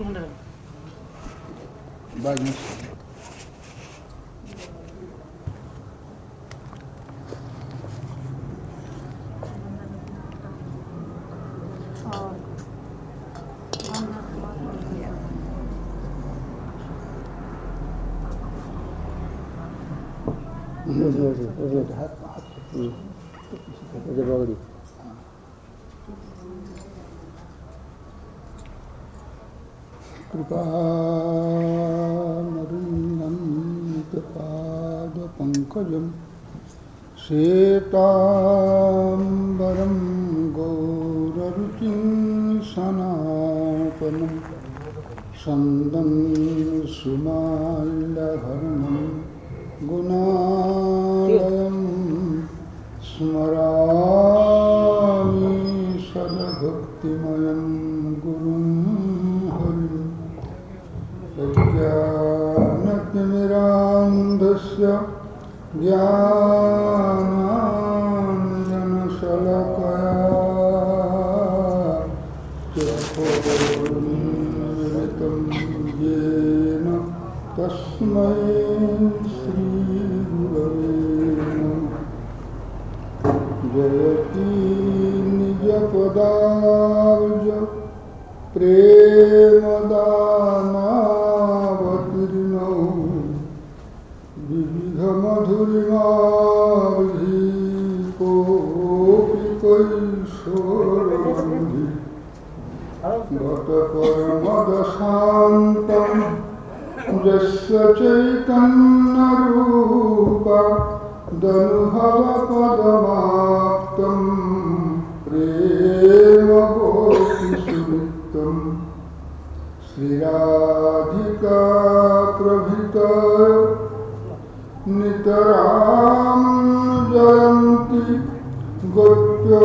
用的你把你。手 कृपानरुन्नन्तपादपङ्कजं श्वेताम्बरं गौररुचिं सनातनं सन्दं सुमाल्यभरणं गुणालयं प्रज्ञानतिमिरान्धस्य ज्ञानाञ्जनशलकया चकोन्मिलितं येन तस्मै श्रीगुरवे प्रेमदानावतीर्णौ शान्तं यस्य चैतन्यरुपदनुहलपदमाप्तम् प्रे मो विशमित्तम् श्रीराधिकाप्रभृत नितरां जयन्ति। गोप्यो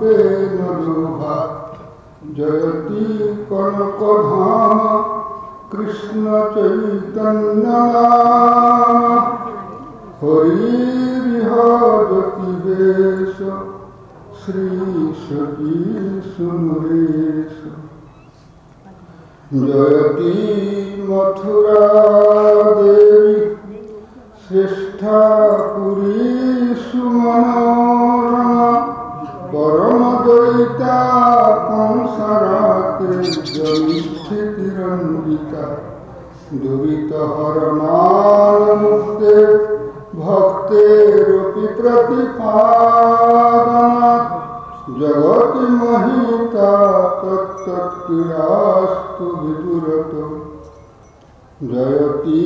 বেনুভা জয়তি কনকধাম, কৃষ্ণ চৈতন্য হরিহ জ্যোতি বেশ শ্রী সতী সুনরেশ জয়তি মথুরা দেবী, শ্রেষ্ঠা পুরী সুমনোরমা। जयति मथुरा देवी श्रेष्ठा पुरी सुमनोरमा परमदयिता कंसरात्रे जनिष्ठितिरन्विता दुरितहरणान्मुक्ते भक्तेरपि प्रतिपादनात् जगति महिता तत्तत्क्रियास्तु विदुरतो। जयती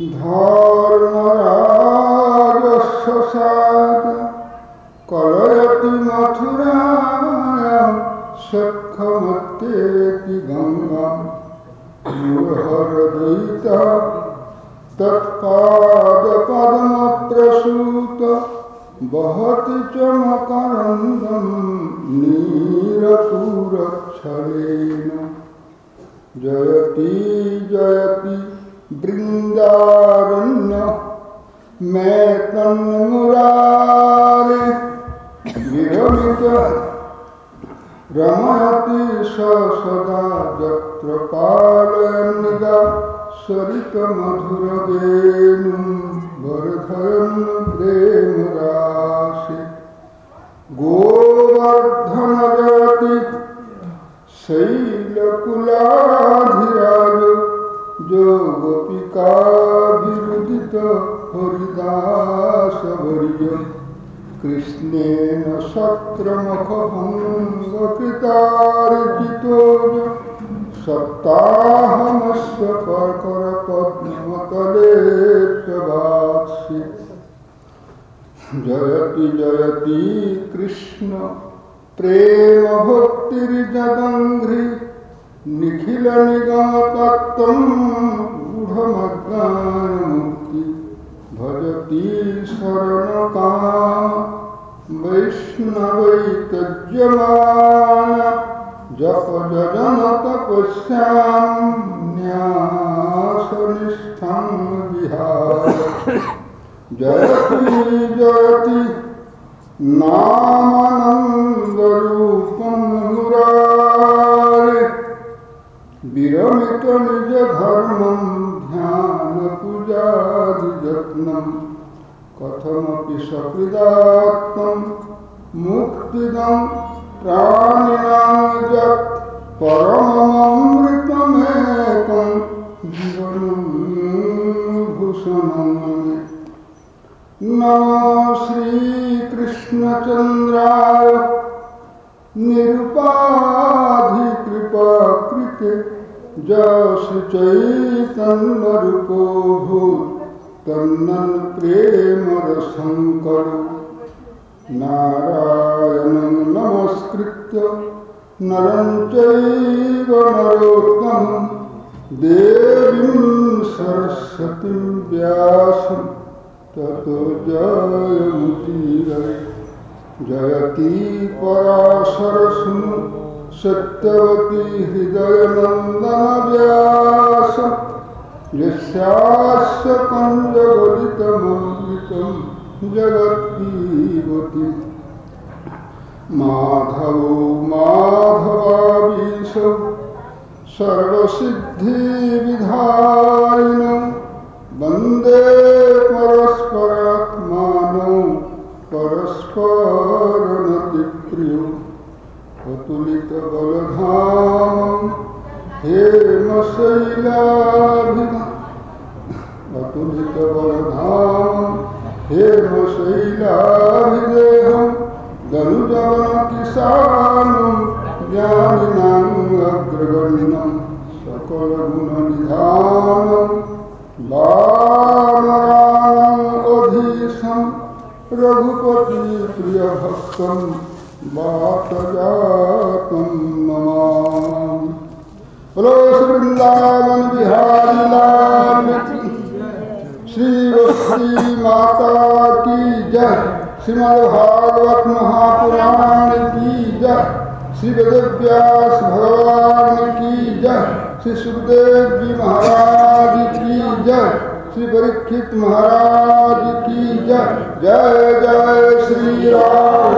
धर्मराजस्वसाद। कलयति मथुरायां सखमत्येति गङ्गां हरदयिता तत्पादपद्मप्रसूत वहति च मकरन्दं नीरपूरच्छलेन जयति जयति। मैं तन्मुरारे विरमित रमयति स सदा यत्र पालयन्निगा सरितमधुरवेणुं वर्धयन् प्रेमराशि। गोवर्धनजयति शैलकुलाधिराज जो गोपिकाभिरुदित हरिदासवर्य कृष्णेन सत्रमखभङ्गकृतार्जितो सप्ताहमस्य कर्करपद्मतले प्रभासि जयति जयति कृष्ण। प्रेम भक्तिर्जगङ्घ्रि निखिल निगम तत्त्वं गूढमज्ञानमुक्ति भजति शरणकाम वैष्णवैतज्यमान जप जजन तपस्यां न्यासनिष्ठं विहार जयति जयति, नामानन्दरूपं मुरारे विरमित निजधर्मं ध्यानपूजादिजत्नं कथमपि सकृदात्मं मुक्तिदं प्राणिनां यत् परममृतमेकं जीवनं भूषणं मे नमो श्रीकृष्णचन्द्राय निरुपाधिकृपाकृते जसु चैतन्यरूपो भूत् तन्नन् प्रेमरसङ्करो नारायणं नमस्कृत्य नरं चैव नरोत्तमं, देवीं सरस्वतीं व्यासम् ततो जयमुदीरये। जयति पराशरसुनु। सत्यवती हृदयनन्दनव्यास यस्यास्य कञ्जगलितममृतं जगत्पीबति माधवो माधवावीशौ सर्वसिद्धिविधायिनम् वंदे परस्परात्मानौ अतुलितबलधामं। हेमशैलाभिधा अतुलितबलधामं। हेमशैलाभिदेहं गनुजवनकिसानं ज्ञानिनाम् अग्रगण्यं सकलगुणनिधानम् वानराणामधीशं रघुपति प्रियभक्तं वातजातं नमामि वृंदावन बिहारी लाल श्री वस्ती माता की जय श्रीमद्भागवत महापुराण की जय श्री भगवान की जय श्री सुखदेव जी महाराज की जय श्री परीक्षित महाराज की जय जय जय Shri Ram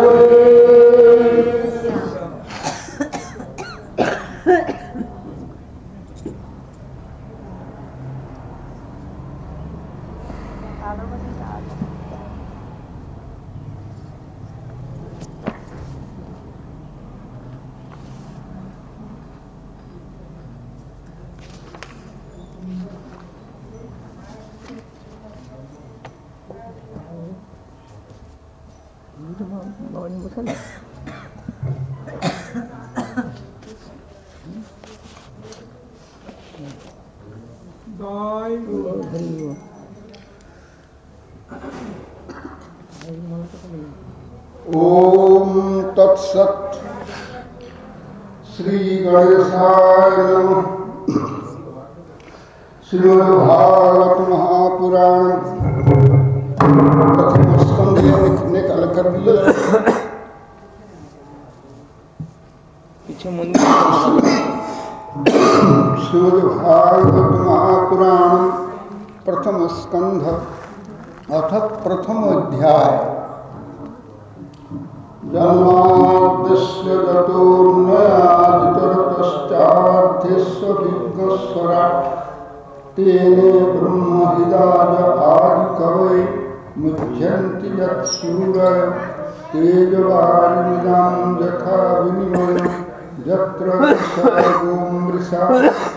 Bawal mo sa ओम तत्सत श्री गणेशाय नमः श्रीमद्भागवत महापुराण प्रथम स्कंध निकाल कर दिया पीछे मुंडी श्रीमद्भागवत महापुराण प्रथम स्कंध अथ प्रथम अध्याय जन्माद्यस्य गतोन्नयादितरतश्चार्थ्यस्वभिज्ञस्वराट् तेने ब्रह्महिदाय आदिकवै मुह्यन्ति यत्सूरय तेजवारिमिदां यथा विनिमय यत्र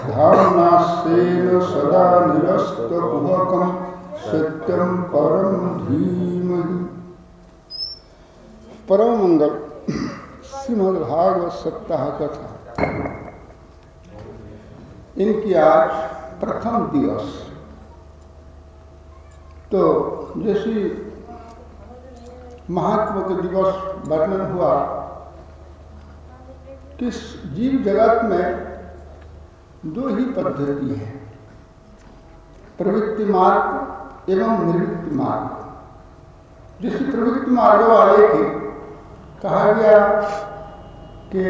धारणास्येन सदा निरस्तकुहकं सत्यं परं धीमहि। सप्ताह कथा इनकी आज प्रथम दिवस। तो जैसी महात्मा के दिवस वर्णन हुआ कि जीव जगत में दो ही पद्धति है? प्रवृत्ति मार्ग एवं निवृत्ति मार्ग। जिस प्रवृत्ति मार्ग वाले के कहा गया कि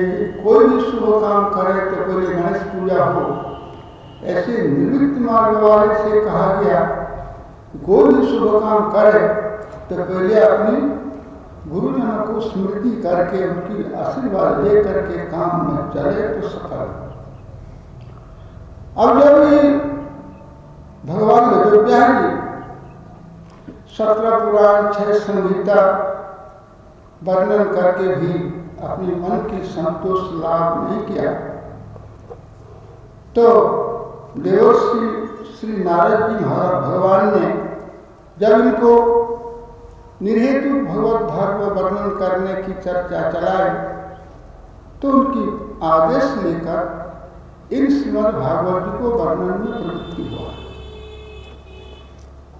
कोई भी शुभ काम करे तो पहले गणेश पूजा हो। ऐसे निवृत्त मार्ग वाले से कहा गया, कोई भी शुभ काम करे तो पहले अपनी गुरुजनों को स्मृति करके, उनकी आशीर्वाद ले करके काम में चले तो सफल अब जब ये भगवान अयोध्या जी सत्रह पुराण छह संहिता वर्णन करके भी अपने मन की संतोष लाभ नहीं किया तो देवर्षि श्री नारद जी महाराज भगवान ने जब इनको निर्हेतु भगवत धर्म वर्णन करने की चर्चा चलाई तो उनकी आदेश लेकर इन श्रीमद भागवत को वर्णन में प्रवृत्ति हुआ।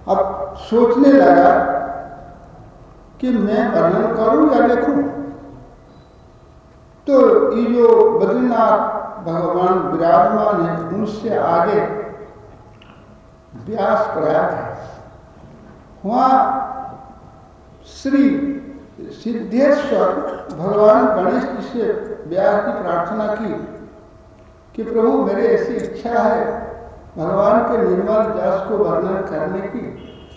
अब सोचने लगा कि मैं वर्णन करूँ या लिखूं। तो ये जो बद्रीनाथ भगवान विराजमान है, उनसे आगे व्यास प्रयाग है। वहाँ श्री सिद्धेश्वर भगवान गणेश जी से व्यास की प्रार्थना की कि प्रभु, मेरे ऐसी इच्छा है भगवान के निर्मल दास को वर्णन करने की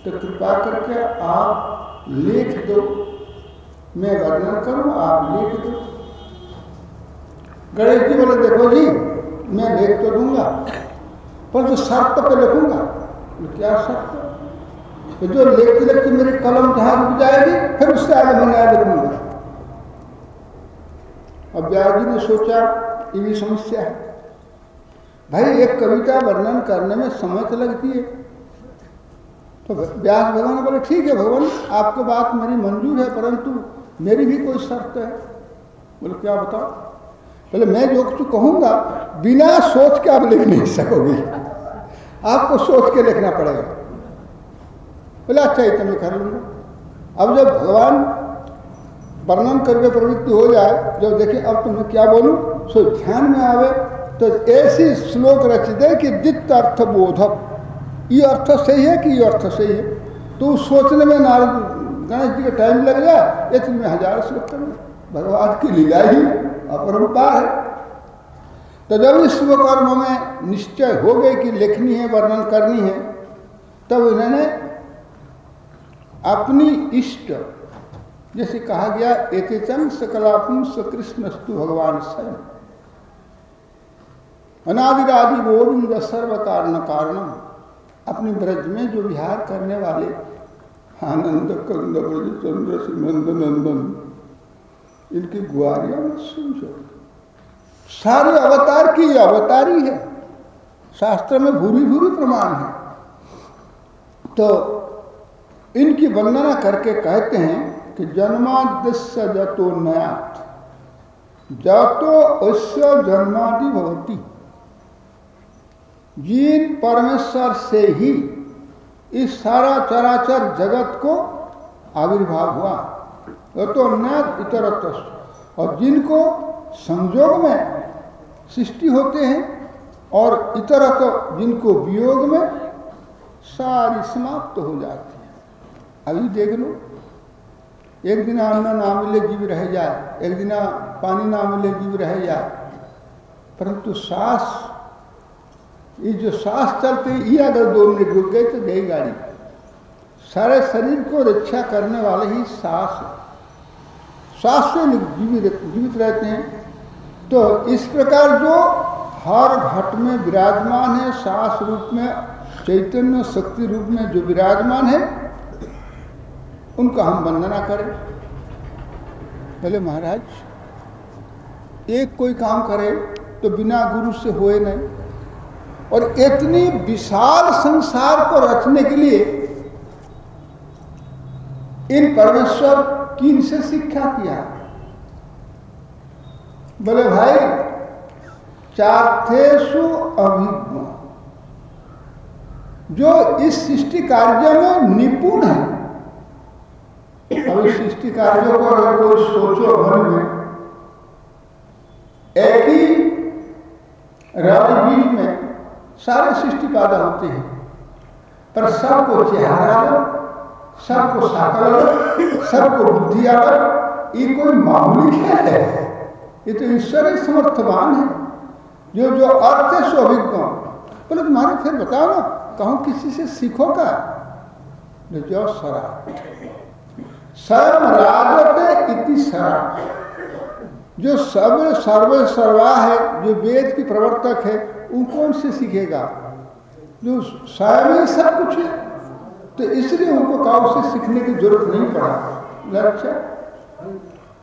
तो कृपा करके आप लिख दो। मैं वर्णन करूँ, आप लिख दो। गणेश जी बोले, देखो जी, मैं लिख तो दूँगा, पर जो शर्त पे लिखूँगा क्या शर्त तो जो लिखते लिखते मेरी कलम जहाँ रुक जाएगी, फिर उससे आगे मैं नया लिखूँगा अब व्यास जी ने सोचा ये भी समस्या है। भाई, एक कविता वर्णन करने में समय तो लगती है। तो व्यास भगवान बोले, ठीक है भगवान, आपको बात मेरी मंजूर है, परंतु मेरी भी कोई शर्त है। बोले, क्या बताओ? बोले, मैं जो कुछ कहूँगा, बिना सोच के आप लिख नहीं सकोगे। आपको सोच के लिखना पड़ेगा। बोले अच्छा मैं कर लूँगा अब जब भगवान वर्णन करके प्रवृत्ति हो जाए, जब देखिए अब तुम्हें क्या बोलूँ? सो ध्यान में आवे तो ऐसी श्लोक रच दे कि दित अर्थ बोधक ये अर्थ सही है कि ये अर्थ सही है? तो सोचने में नारद, गणेश जी का टाइम लग जाए ये तुम्हें हज़ार श्लोक कर भगवान की लीला ही अपरंपार है। तो जब इस शुभकर्म में निश्चय हो गए कि लिखनी है, वर्णन करनी है, तब इन्होंने अपनी इष्ट, जैसे कहा गया, एतेचन सकलापुम कृष्णस्तु भगवान स्वयं। अनादिरादि गोविंद सर्व कारण कारणम अपने ब्रज में जो विहार करने वाले आनंद कंद ब्रज चंद्र नंद नंदन, इनकी गुआरिया में सुन सारे अवतार की अवतारी है। शास्त्र में भूरी भूरी प्रमाण है। तो इनकी वंदना करके कहते हैं कि जन्माद्य जतो नयात। जातो अश्य जन्मादि भवती। जिन परमेश्वर से ही इस सारा चराचर जगत को आविर्भाव हुआ। तो नया इतर और जिनको संजोग में सृष्टि होते हैं और इतर जिनको वियोग में सारी समाप्त तो हो जाती है। अभी देख लो। एक दिन अन्न ना मिले जीव रह जाए, एक दिन पानी ना मिले जीव रह जाए। परंतु सांस, ये जो सांस चलते, ये अगर दो मिनट रुक गए तो गई गाड़ी। सारे शरीर को रक्षा करने वाले ही सांस सांस से जीवित जीवित रहते हैं। तो इस प्रकार जो हर घट में विराजमान है, सांस रूप में, चैतन्य शक्ति रूप में जो विराजमान है उनका हम वंदना करें। पहले महाराज, एक कोई काम करे तो बिना गुरु से होए नहीं। और इतनी विशाल संसार को रचने के लिए इन परमेश्वर किन से शिक्षा किया। बोले भाई, चार्थेशु अभिज्ञ। जो इस सृष्टि कार्य में निपुण है अभी सृष्टि कार्यों को अगर कोई सोचो मन में एक ही रवि बीज में सारे सृष्टि पैदा होते हैं। पर सबको चेहरा सबको साकल सबको बुद्धि अलग ये कोई मामूली खेल है? ये तो ईश्वर ही समर्थवान है। जो जो अर्थ है सो अभिज्ञ बोले, तुम्हारे फिर बताओ कहूँ किसी से सीखो का जो सरा स्वयं राजते इति सरा जो सब सर्व सर्वा है, जो वेद की प्रवर्तक है, वो कौन से सीखेगा? जो स्वयं ही सब कुछ है तो इसलिए उनको कहा से सीखने की ज़रूरत नहीं पड़ा। लक्ष्य?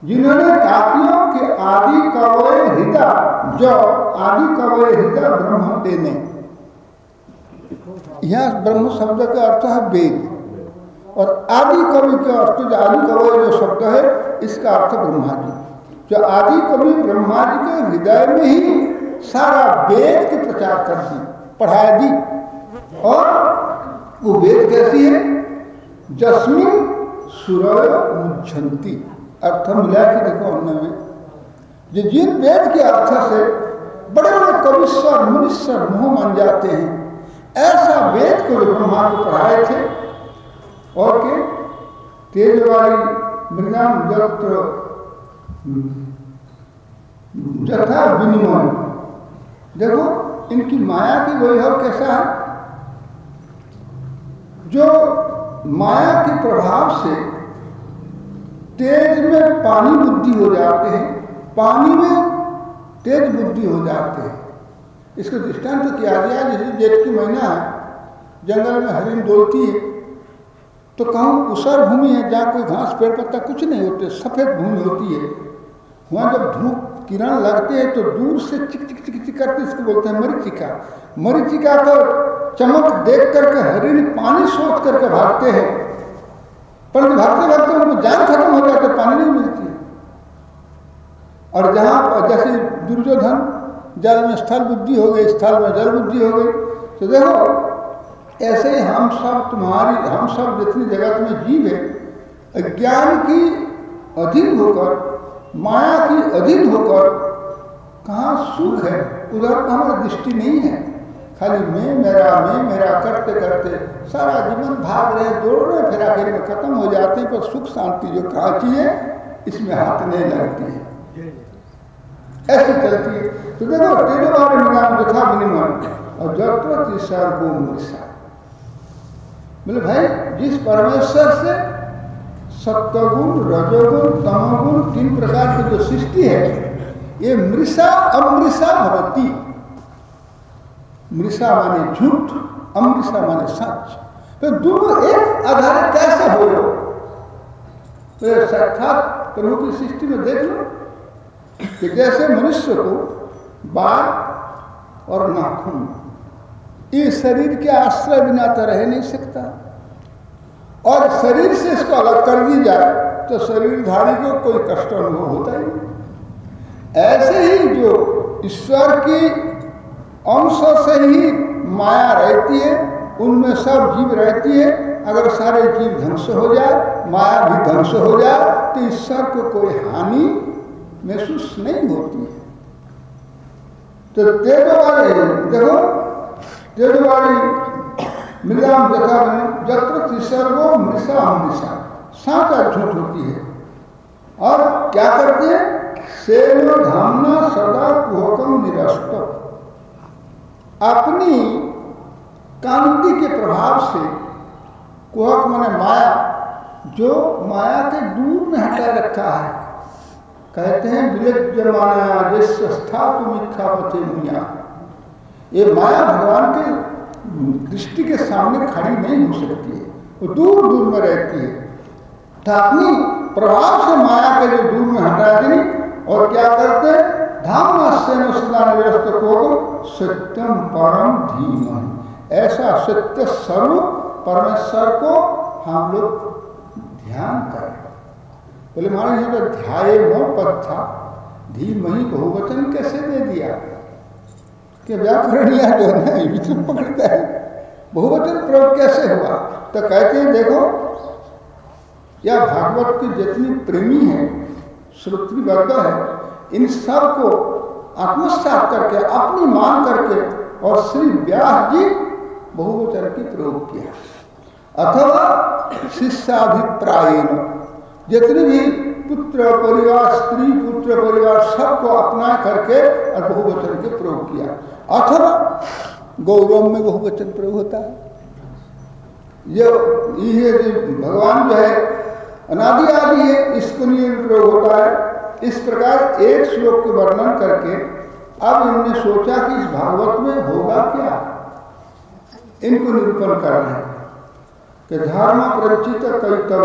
जिन्होंने कापियों के आदि कवय हृदय जो आदि कवय हृदय ब्रह्म देने यह ब्रह्म शब्द का अर्थ है वेद। और आदि कवि के अर्थ, जो आदि कवय जो शब्द है, इसका अर्थ ब्रह्मा जी जो आदि कवि ब्रह्मा जी के हृदय में ही सारा वेद के प्रचार कर दी पढ़ाई दी और वो वेद कैसी है? जस्मिन सुरय मुझंती अर्थ मिला के देखो अन्य में। जो जिन वेद के अर्थ से बड़े बड़े कविश्वर मुनिश्वर मोह मान जाते हैं, ऐसा वेद को जो ब्रह्मा को पढ़ाए थे और के तेज वाली मृगाम जत्र जथा विनिमय। देखो, इनकी माया की वैभव कैसा है? जो माया के प्रभाव से तेज में पानी बुद्धि हो जाते हैं, पानी में तेज बुद्धि हो जाते हैं। इसको दृष्टांत किया गया जैसे जेठ की महीना है, जंगल में हरिण डोलती है तो कहूँ उसर भूमि है, जहाँ कोई घास पेड़ पत्ता कुछ नहीं होते, सफ़ेद भूमि होती है। वहाँ जब धूप, किरण लगते हैं तो दूर से चिक चिक चिक चिक करके इसको बोलते हैं मरीचिका। मरीचिका का चमक देख करके हरिण पानी सोच करके भागते हैं। परंतु भागते भागते उनको जान खत्म हो जाता पानी नहीं मिलती और जहाँ जैसे दुर्योधन जल में स्थल बुद्धि हो गई, स्थल में जल बुद्धि हो गई तो देखो ऐसे ही हम सब तुम्हारी, हम सब जितनी जगत में जीव है ज्ञान की अधीन होकर, माया की अधीन होकर, कहाँ सुख है? उधर हमारी दृष्टि नहीं है। खाली मैं, मेरा मैं, मेरा करते करते सारा जीवन भाग रहे, दौड़ रहे, फिर आखिर में खत्म हो जाते हैं, पर सुख शांति जो कहा चाहिए इसमें हाथ नहीं लगती है। ऐसी चलती है। तो देखो, तेरे बारे में नाम यथा विनिमय और जत्र तीसरा मृषा बोले, भाई, जिस परमेश्वर से सत्वगुण, रजोगुण, तमोगुण तीन प्रकार की जो सृष्टि है, ये मृषा, अमृषा भवती। मृषा माने झूठ, अमृषा माने सच। तो दोनों एक आधार कैसे हो तो साक्षात प्रभु की सृष्टि में देख लो कि जैसे मनुष्य को बाल और नाखून ये शरीर के आश्रय बिना तो रह नहीं सकता। और शरीर से इसको अलग कर दी जाए तो शरीरधारी को कोई कष्ट अनुभव होता ही ऐसे ही जो ईश्वर की अंश से ही माया रहती है, उनमें सब जीव रहती है। अगर सारे जीव ध्वंस हो जाए, माया भी ध्वंस हो जाए तो ईश्वर को कोई हानि महसूस नहीं होती है। तो तेज वाले देखो तेज वाली देखा मैंने, जत्र सर्वो मृषा मृषा सात झूठ होती है। और क्या करते सेव धामना सदा कुहकम निरस्त। अपनी कांति के प्रभाव से कुहक माने माया, जो माया के दूर में हटा रखा है। कहते हैं विलज्ज माया जिस स्थातु मिथ्या पथे मुया ये माया भगवान के दृष्टि के सामने खड़ी नहीं हो सकती है। वो दूर दूर में रहती है। अपनी प्रभाव से माया के जो दूर में हटा दी और क्या करते हैं? धाम व्यस्त को सत्यम परम धीम ऐसा सत्य स्वरूप परमेश्वर को हम लोग ध्यान करें। बोले महाराज, ये तो ध्याय मो पद था धीमही बहुवचन कैसे दे दिया? कि व्याकरण लिया जो है विचन पकड़ता है। बहुवचन प्रयोग कैसे हुआ? तो कहते हैं, देखो, या भागवत के जितनी प्रेमी है श्रोत्री वर्ग है, इन सबको आत्मसात करके, अपनी मान करके, और श्री व्यास जी बहुवचन की प्रयोग किया। अथवा शिष्याभिप्राय जितने भी पुत्र, परिवार, स्त्री, पुत्र, परिवार, सबको अपना करके और बहुवचन के प्रयोग किया। अथवा गौरव में बहुवचन प्रयोग होता है। ये ये भगवान जो है, अनादि आदि है इसको लिए प्रयोग होता है। इस प्रकार एक श्लोक के वर्णन करके अब इन्होंने सोचा कि इस भागवत में होगा क्या? इनको निरूपण कर रहे कि धर्म प्रचित कैतव,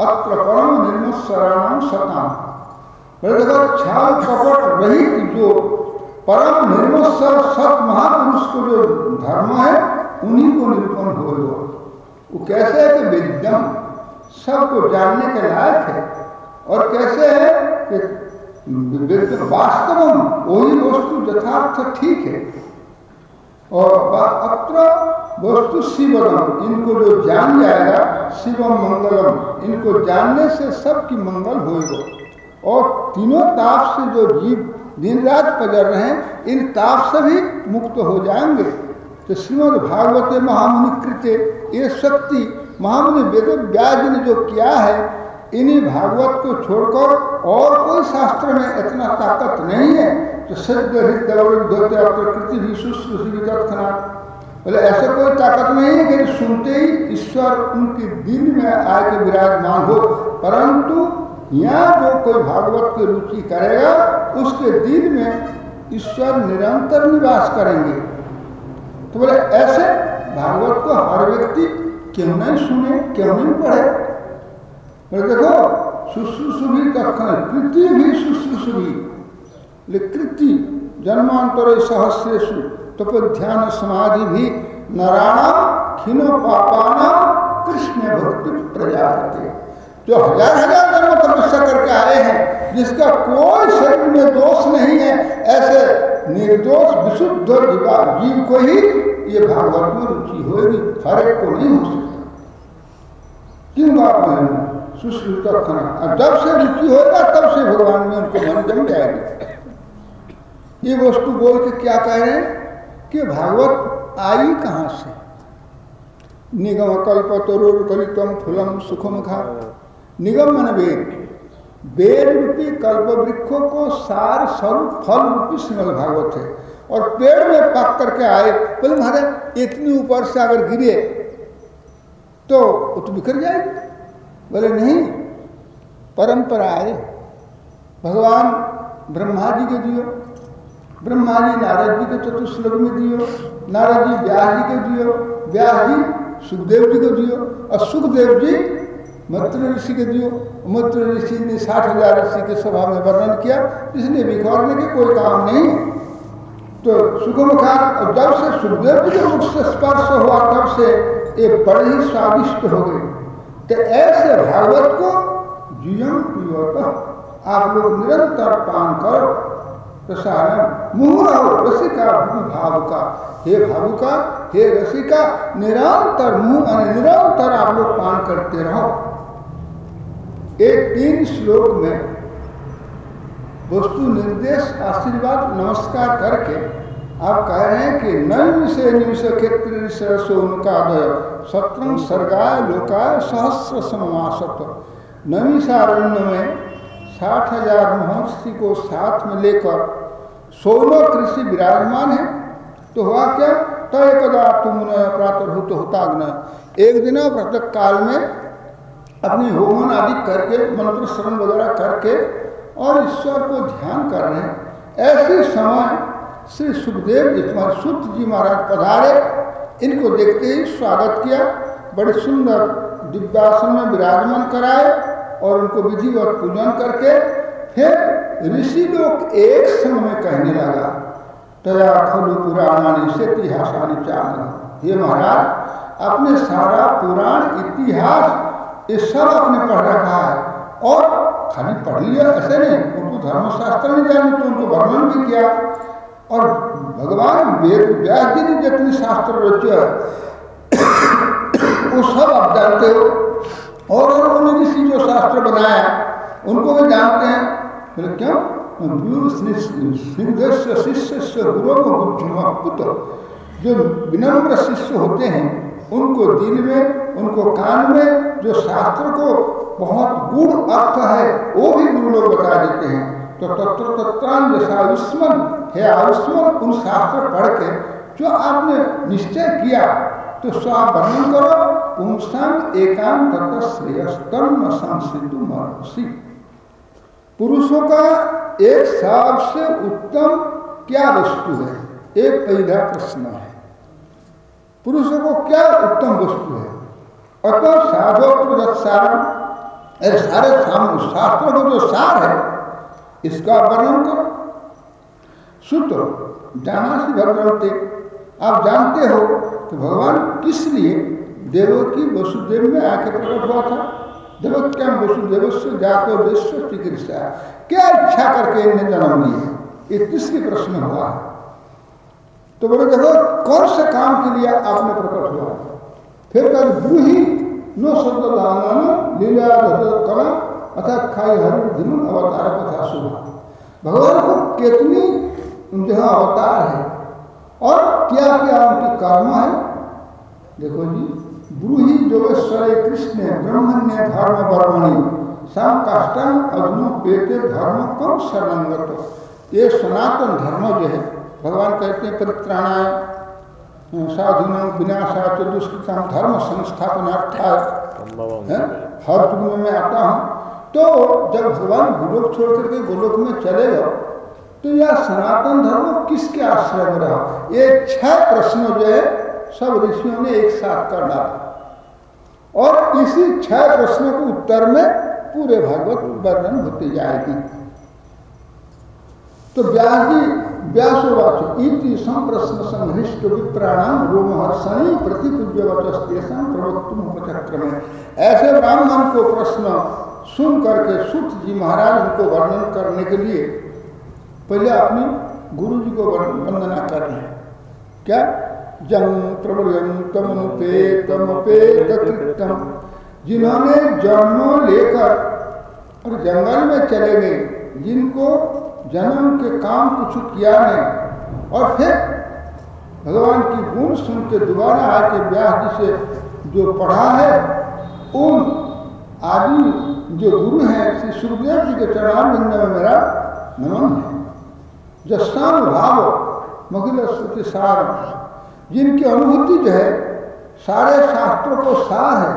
अत्र परम निर्मस्वराणाम सताम। छाल कपट रहित जो परम निर्मस्वर सत महापुरुष को जो धर्म है, उन्हीं को निरूपण हो वो कैसे है कि विद्यम सबको जानने के लायक है? और कैसे है कि वास्तव वही वस्तु यथार्थ ठीक है? और अत्र वस्तु शिवम, इनको जो जान जाएगा, शिवम मंगलम, इनको जानने से सबकी मंगल होगा और तीनों ताप से जो जीव दिन रात पजर रहे हैं, इन ताप से भी मुक्त हो जाएँगे। तो श्रीमद भागवत महामुनि कृत्य ये शक्ति महामुनि वेद व्याज ने जो किया है, इन्हीं भागवत को छोड़कर और कोई शास्त्र में इतना ताकत नहीं है। तो सिद्ध प्रकृति भी शुश्रूषी बोले, ऐसा कोई ताकत नहीं है कि सुनते ही ईश्वर उनके दिल में आके विराजमान हो, परंतु यहाँ जो कोई भागवत की रुचि करेगा, उसके दिल में ईश्वर निरंतर निवास करेंगे। तो बोले, ऐसे भागवत को हर व्यक्ति क्यों नहीं सुने, क्यों नहीं पढ़े? बोले, देखो, शुश्रूषुभी कखन कृति भी शुश्रूषुभी। कृति, जन्मांतर सहस्रेशु तप ध्यान समाधि भी नारायण, खिनो पापाना, कृष्ण भक्ति प्रजाते जो हज़ार हज़ार जन्म तपस्या करके आए हैं, जिसका कोई शरीर में दोष नहीं है, ऐसे निर्दोष, विशुद्ध जीव को ही ये भागवत में रुचि होगी हर एक को नहीं हो सकता क्यों बात नहीं सुश्रुत और जब से रुचि होगा, तब से भगवान में उनको मन जम जाएगी। ये वस्तु बोल के क्या कह रहे हैं? कि भागवत आई कहाँ से? निगम कल्प तरुर कलितम फुलम सुखम खा निगम मन वेद। वेद रूपी कल्प वृक्षों को सार स्वरूप फल रूपी श्रीमद भागवत है। और पेड़ में पक करके आए, बोले महाराज, इतनी ऊपर से अगर गिरे तो बिखर जाएगी बोले, नहीं, परंपरा है। भगवान ब्रह्मा जी के दियो ब्रह्मा जी नारद जी के चतुर्श्लोक में दियो, नारद जी व्यास जी के दियो, व्यास जी सुखदेव जी को दियो, और सुखदेव जी मत्र ऋषि के दियो मत्र ऋषि ने साठ हज़ार ऋषि के सभा में वर्णन किया, इसलिए बिखरने के कोई काम नहीं। तो सुगम खान और जब से सुखदेव जी के मुख से स्पर्श हुआ, तब से ये बड़े ही स्वादिष्ट हो गए। तो ऐसे भागवत को जीवन पियो आप लोग निरंतर पान करो, प्रसारण मुँह रहो रसिका भाव का हे भावुका, हे रसिका, निरंतर मुँह निरंतर आप लोग पान करते रहो। एक तीन श्लोक में वस्तु निर्देश, आशीर्वाद, नमस्कार करके आप कह रहे हैं कि नैम से निमिष क्षेत्र सोनुकादय सत्रम सर्गाय लोकाय सहस्र समासत नमिषारण्य में साठ हज़ार महर्षि को साथ में लेकर सोलह कृषि विराजमान है। तो हुआ क्या? तय कदा तुम प्रातः तो होता एक दिन प्रत्येक काल में अपनी होमन आदि करके मंत्र श्रवण वगैरह करके और ईश्वर को ध्यान कर रहे हैं। ऐसे समय श्री सुखदेव सुत जी महाराज पधारे, इनको देखते ही स्वागत किया, बड़े सुंदर दिव्यासन में विराजमान कराए और उनको विधिवत पूजन करके फिर ऋषि लोग एक संग में कहने लगा, तया खलु पुराणानी से इतिहासानी चाल हे महाराज, अपने सारा पुराण इतिहास ये सब आपने पढ़ रखा है। और खाली पढ़ लिया ऐसे नहीं? उनको धर्मशास्त्र नहीं जाने तो उनको वर्णन भी किया। और भगवान वेद, व्यास जी ने जितनी शास्त्र रचे वो सब आप जानते हो। और उन्होंने ऋषि जो शास्त्र बनाया, उनको भी जानते हैं। बोले, क्यों? शिष्य गुरु पुत्र, जो विनम्र शिष्य होते हैं उनको दिल में, उनको कान में, जो शास्त्र को बहुत गुण अर्थ है, वो भी गुरु लोग बता देते हैं। तो तत्व तत्वान जैसा आयुष्मन, है आयुष्मन, उन शास्त्र पढ़ के जो आपने निश्चय किया तो स्वाप वर्णन करो पुंसाम एकांत श्रेयस्तम महर्षि पुरुषों का एक सबसे उत्तम क्या वस्तु है? एक पहला प्रश्न है। पुरुषों को क्या उत्तम वस्तु है? अतः साधो सार। सारे शास्त्रों को जो सार है। इसका वर्णन करो। सूत्र जाना सी भगवंते आप जानते हो कि भगवान किस लिए देवों की वसुदेव में आके प्रकट हुआ था? देवोत्याम वसुदेव से जातो देश चिकित्सा। क्या इच्छा करके इन्हें जन्म लिया ये तीसरी प्रश्न हुआ? है तो बोले, देखो, कौन से काम के लिए आपने प्रकट हुआ? फिर कल ब्रूही नो शब्द लांगन लीला कला अथा खाई हर दिन अवतार कथा सुना भगवान को कितनी जो है अवतार है। और क्या क्या उनकी कर्म है? देखो जी, ब्रूही जोगेश्वर कृष्ण ब्रह्मण्य धर्म वर्मणि सम कष्टम अधुनो पेटे धर्म कम शरणंगत। ये सनातन धर्म जो है भगवान कहते हैं परित्राणाय साधुन विनाशा दुष्कृतम धर्म संस्थापनार्थ हर युग में आता हूँ। तो जब भगवान गोलोक छोड़ करके गोलोक में चले गए तो यह सनातन धर्म किसके आश्रय में रहा? ये छह प्रश्न जो है सब ऋषियों ने एक साथ कर डाला। और इसी छह प्रश्नों के उत्तर में पूरे भागवत वर्णन होते जाएगी। तो व्यास जी व्यासोवाच इति संप्रश्न संहृष्ट विप्राणाम रोमहर्षणी प्रतिपूज्यवचस्तेषां प्रवक्तुम में ऐसे ब्राह्मण को प्रश्न सुन करके सुत जी महाराज उनको वर्णन करने के लिए पहले अपनी गुरु जी को वंदना कर रहे हैं। क्या? जंग प्रबलतम जिन्होंने जन्म लेकर और जंगल में चले गए, जिनको जन्म के काम कुछ किया नहीं। और फिर भगवान की गुण सुन के दोबारा आके व्यास जी से जो पढ़ा है, उन आदि जो गुरु हैं, श्री सुखदेव जी के चरणारविंद में मेरा नमन है। जस्तान भाव मगिल श्रुति सार। जिनकी अनुभूति जो है, सारे शास्त्रों को सार है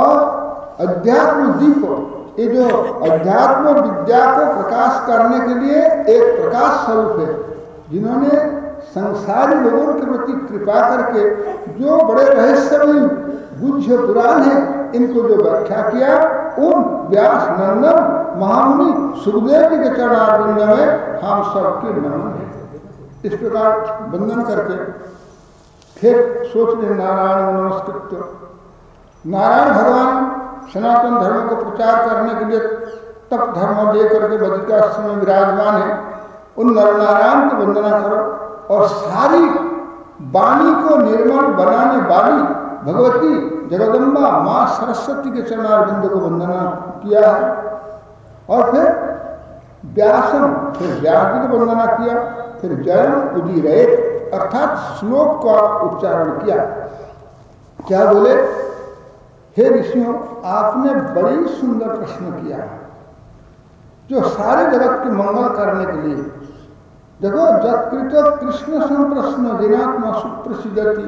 और अध्यात्म दीप ये जो अध्यात्म विद्या को प्रकाश करने के लिए एक प्रकाश स्वरूप है, जिन्होंने संसारी लोगों के प्रति कृपा करके जो बड़े रहस्यमय गुज्ज पुराण है, इनको जो व्याख्या किया, उन व्यास नंदन महामुनि सुखदेव जी के चरणारविंद में हम सबके नमन है। इस प्रकार वंदन करके फिर सोच रहे नारायण नमस्कृत नारायण भगवान सनातन धर्म को प्रचार करने के लिए तप धर्म दे करके बद्रिकाश्रम में विराजमान है। उन नरनारायण की वंदना करो और सारी वाणी को निर्मल बनाने वाली भगवती जगदम्बा माँ सरस्वती के चरणारविंद को वंदना किया है। और फिर व्यासम, फिर व्यास जी को वंदना किया, फिर जयम, उदी रहे अर्थात श्लोक का उच्चारण किया। क्या बोले? हे ऋषियों आपने बड़ी सुंदर प्रश्न किया जो सारे जगत के मंगल करने के लिए। देखो, जत्कृत कृष्ण सम प्रश्न दिनात्मा सुप्रसिद्धति,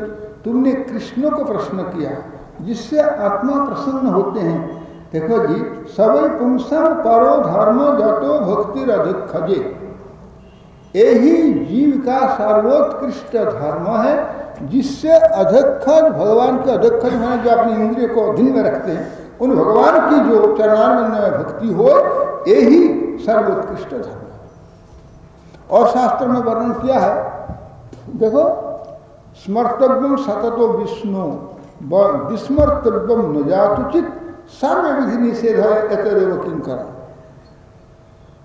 तुमने कृष्ण को प्रश्न किया, जिससे आत्मा प्रसन्न होते हैं। देखो जी सभी पुंसम परो धर्म जतो भक्ति खजे यही जीव का सर्वोत्कृष्ट धर्म है जिससे अध्यक्षज भगवान के अध्यक्षज मैंने जो अपने इंद्रिय को अधीन में रखते हैं, उन भगवान की जो चरणानंद में भक्ति हो यही सर्वोत्कृष्ट धर्म और शास्त्र में वर्णन किया है, देखो स्मर्तव्यम सततो विष्णु विस्मर्तव्यम न जातुचित सर्व विधि निषेध है एतरेव किम करा?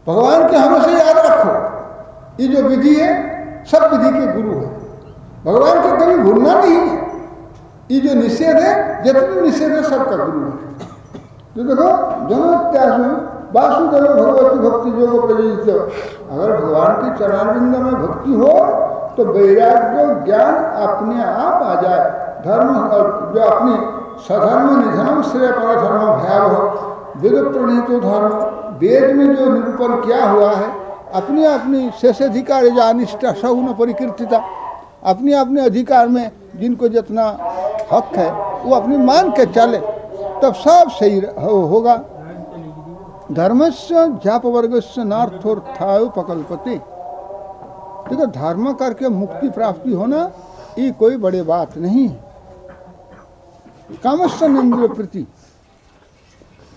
भगवान के हमेशा याद रखो, ये जो विधि है, सब विधि के गुरु है। भगवान को कभी भूलना नहीं है। ये जो निषेध है, जितने निषेध है, सबका गुरु है। तो देखो जनोत्यास वासुदेव भगवती भक्ति योग प्रयोजित अगर भगवान की चरणारिंद में भक्ति हो तो वैराग्य ज्ञान अपने आप आ जाए। धर्म जो अपनी सधर्म निधनम श्रेय पर धर्म भयावह वेद, प्रणीत, धर्म, वेद में जो निरूपण किया हुआ है, अपने अपनी शेषाधिकार या अनिष्ठा सगुण परिकृतिता अपने अपने अधिकार में जिनको जितना हक है वो अपनी मान के चले तब सब सही हो, होगा। धर्म से जाप वर्ग से नार्थोत्थाय प्रकल्पति देखो धर्म करके मुक्ति प्राप्ति होना ये कोई बड़ी बात नहीं है। इंद्रिय प्रति।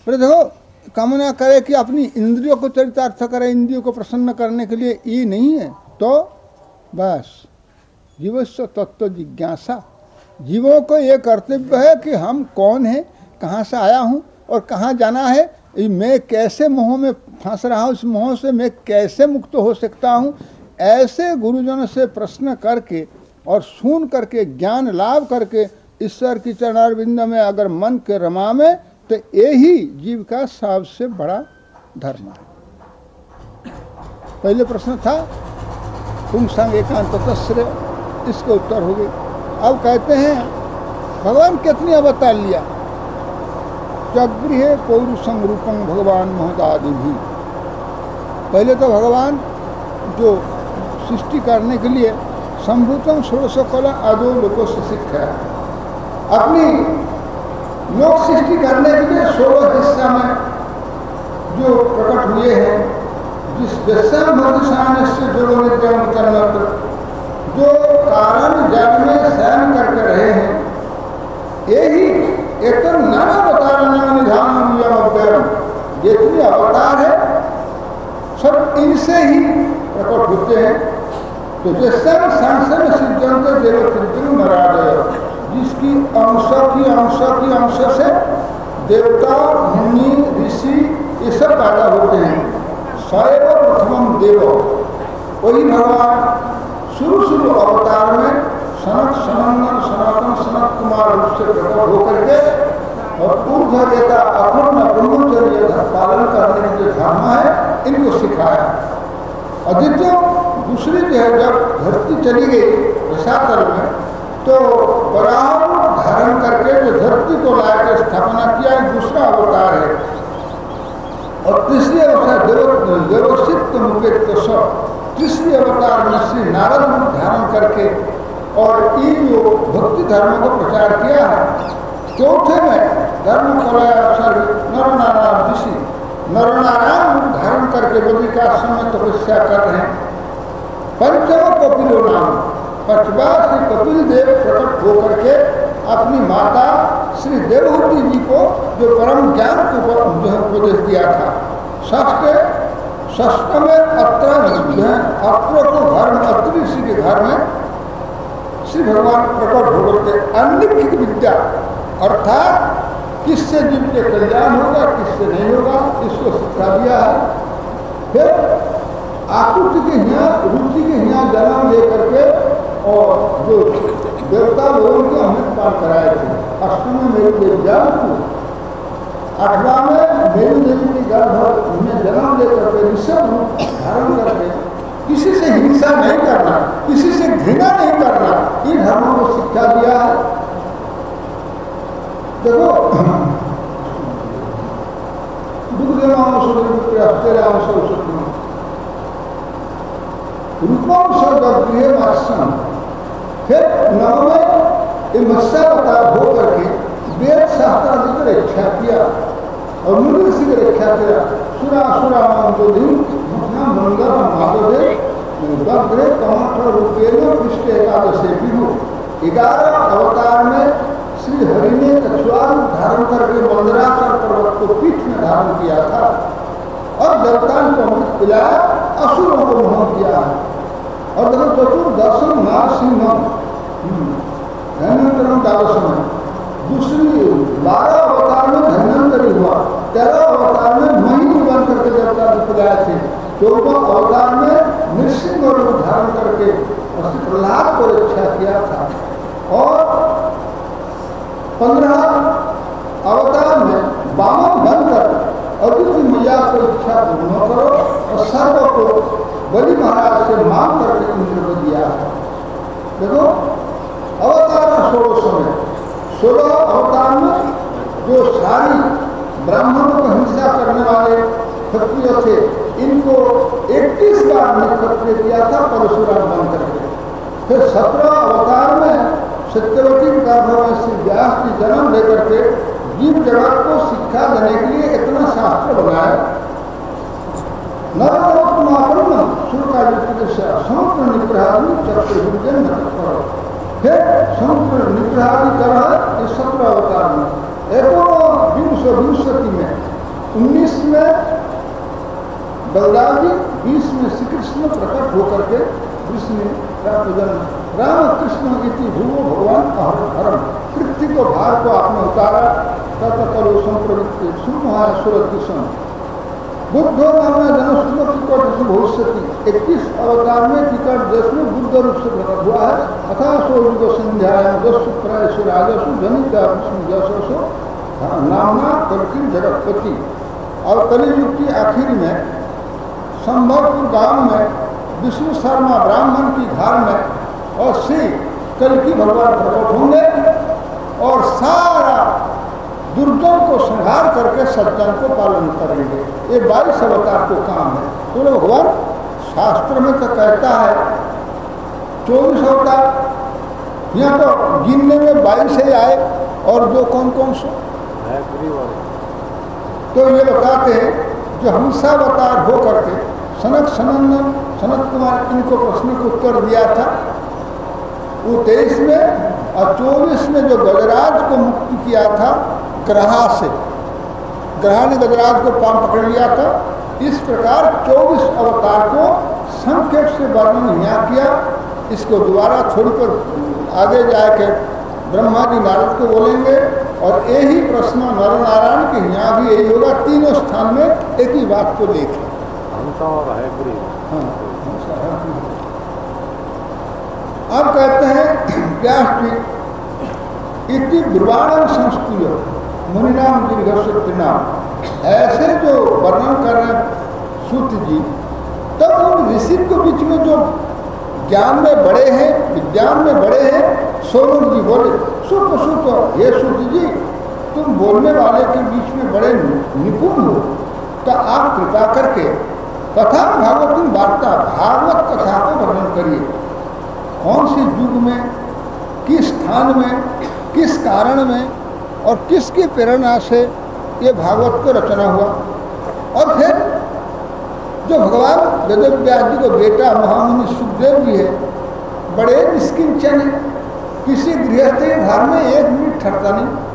देखो कामना करे कि अपनी इंद्रियों को चरितार्थ करे इंद्रियों को प्रसन्न करने के लिए ये नहीं है तो बस। जीवस्व तत्व जिज्ञासा। जीवों को ये कर्तव्य है कि हम कौन हैं, कहाँ से आया हूँ और कहाँ जाना है। मैं कैसे मोह में फंस रहा हूँ, इस मोह से मैं कैसे मुक्त हो सकता हूँ? ऐसे गुरुजनों से प्रश्न करके और सुन करके, ज्ञान लाभ करके, ईश्वर की चरणारविंद में अगर मन के रमा में तो यही जीव का सबसे बड़ा धर्म है। पहले प्रश्न था, तुम संग एकांत तस्र इसके उत्तर हो गई अब कहते हैं, भगवान कितनी अवतार लिया? जगृह पौरुषम रूपम भगवान महोदादि भी। पहले तो भगवान जो सृष्टि करने के लिए संभूतम षोड़श कला आदो लोगों से शिक्षा अपनी लोक सृष्टि करने के लिए सोलह हिस्सा में जो प्रकट हुए हैं, जिस दशम भक्तिशान से जो नित्य जो कारण जग में शयन करके रहे हैं। यही एक तो नाना अवतार निधान जितनी अवतार है, सब इनसे ही प्रकट होते हैं। तो जैसे संसद सिद्धांत देव चिंतन महाराज, जिसकी अंश की अंश की अंश से देवता, मुनि, ऋषि, ये सब पैदा होते हैं। सैव प्रथम देव। वही भगवान शुरू शुरू अवतार में सनक सनंदन सनातन सनत कुमार रूप से प्रकट होकर के और ऊर्ध देता अपूर्ण ब्रह्मचर्य पालन करने के जो धर्म है, इनको सिखाया। अद्वितीय, दूसरी जो है जब धरती चली गई रसातल में तो बराबर धारण करके जो धरती को लाकर स्थापना किया दूसरा अवतार है। और तीसरी अवतार देव देवसित मुकेत तीसरी अवतार में श्री नारद रूप धारण करके और ये जो भक्ति धर्म को प्रचार किया है। चौथे में धर्म अवसर नर नारायण ऋषि नर नारायण रूप धारण करके बद्रिकाश्रम में तपस्या कर रहे हैं। पंचम कपिलो नाम पचवा श्री कपिल देव प्रकट होकर के अपनी माता श्री देवहूति जी को जो परम ज्ञान को है उपदेश दिया था। ष्ठ ष्ठ में अत्र है अत्र को घर में अत्र ऋषि के घर में श्री भगवान प्रकट होकर के अनिखित विद्या। अर्थात, किससे जीव के कल्याण होगा, किससे नहीं होगा इसको शिक्षा दिया है। फिर आकृति के यहाँ, रुचि के यहाँ जन्म लेकर के और जो देवता लोगों के हमें पार कराए थे, अष्टम मेरी देवी जान आठवा में मेरी देवी की गर्भ उन्हें जन्म लेकर के ऋषभ धारण करके किसी से हिंसा नहीं करना, किसी से घृणा नहीं करना इन धर्मों को शिक्षा दिया है। देखो रूपम सर्वगृह आश्रम फिर नव में मत्स्यावतार हो करके वेद शास्त्र की रक्षा किया। और मुनि ऋषि की रक्षा किया। सुरा सुरा दिन मंगल महादेव वग्रे कमठ रूपेण पृष्ठ एकादशे विभु ग्यारह अवतार में श्री हरि ने कछुआ धारण करके मंदराचर पर्वत को पीठ में धारण किया था। और देवतान को अमृत पिलाया, असुरों को मोह किया। है और देखो चतुर्दर्शन नारसिंह धन्यंतरम द्वादश में। दूसरी बारह अवतार में धन्यंतरी हुआ तेरह अवतार में मही बन करके देवता दिखलाए थे चौदह अवतार में नृसिंह रूप धारण करके प्रहलाद को रक्षा किया था और पंद्रह अवतार में बामन बनकर अदिति मैया को इच्छा पूर्ण करो और सर्व को बलि महाराज से मांग करके इंद्र को दिया देखो अवतार सोलह सोलह अवतार में जो सारी ब्राह्मणों को हिंसा करने वाले क्षत्रिय थे, इनको 21 बार ने क्षत्रिय किया था, परशुराम बन करके। फिर सत्रह अवतार में सत्यवती श्री व्यास की जन्म लेकर के जीव जगत को शिक्षा देने के लिए इतना शास्त्र बनाया। नरोत्तमापन्न शुरू का युक्त समुद्र निग्रहादि चक्र फिर समुद्र निग्रहादि कर है इस सत्रह अवतार में। एक विंश में, उन्नीस में बलराम जी, बीस में श्री कृष्ण प्रकट होकर के कृष्ण जन्म राम कृष्ण इति भूमो भगवान हरम पृथ्वी को भार को आपने उतारा। तथा करो संप्रवृत्ति। सुमहाय सूरत कृष्ण बुद्धो नाम जन टिकट से भविष्य इक्कीस अवतार में टिकट देश में बुद्ध रूप से प्रकट हुआ है अथा सो युग संध्या दस्यु प्रायसु राजसु जनिता विष्णु जसो नामना कल्किन जगतपति और कलियुग की आखिर में संभवपुर गाँव में विष्णु शर्मा ब्राह्मण की घर में और श्री कल की भगवान प्रकट होंगे और सारा दुर्जन को संहार करके सज्जन को पालन करेंगे ये बाईस अवतार को काम है। तो भगवान शास्त्र में तो कहता है, चौबीस अवतार। यहाँ तो गिनने में बाईस ही आए, और जो कौन कौन सो? तो ये बताते हैं, जो हंसावतार हो करके सनक सनंदन सनत कुमार, इनको प्रश्न को उत्तर दिया था। वो तेईस में और चौबीस में जो गजराज को मुक्त किया था ग्रहा से। ग्रहा ने गजराज को पाम पकड़ लिया था। इस प्रकार चौबीस अवतार को संक्षेप से वर्णन यहाँ किया। इसको दोबारा थोड़ी पर आगे जाके ब्रह्मा जी नारद को बोलेंगे। और यही प्रश्न नर नारायण के यहाँ भी यही होगा। तीनों स्थान में एक ही बात को देखें। हाँ, अब कहते हैं व्यास जी इति दुर्वाणन संस्कृत मुनिनाम दीर्घ नाम ऐसे जो वर्णन कर रहे हैं सूत जी। तब उन ऋषि के बीच में जो ज्ञान में बड़े हैं, विज्ञान में बड़े हैं, सोनू जी बोले सुत सुत ये सूत जी, तुम बोलने वाले के बीच में बड़े निपुण हो। तो आप कृपा करके कथा भागवत वार्ता, भागवत कथा को वर्णन करिए। कौन से युग में, किस स्थान में, किस कारण में और किसकी प्रेरणा से ये भागवत को रचना हुआ? और फिर जो भगवान वेद व्यास जी को बेटा महामुनि सुखदेव जी है, बड़े निष्किंचन है। किसी गृहस्थ के घर में एक मिनट ठहरता नहीं।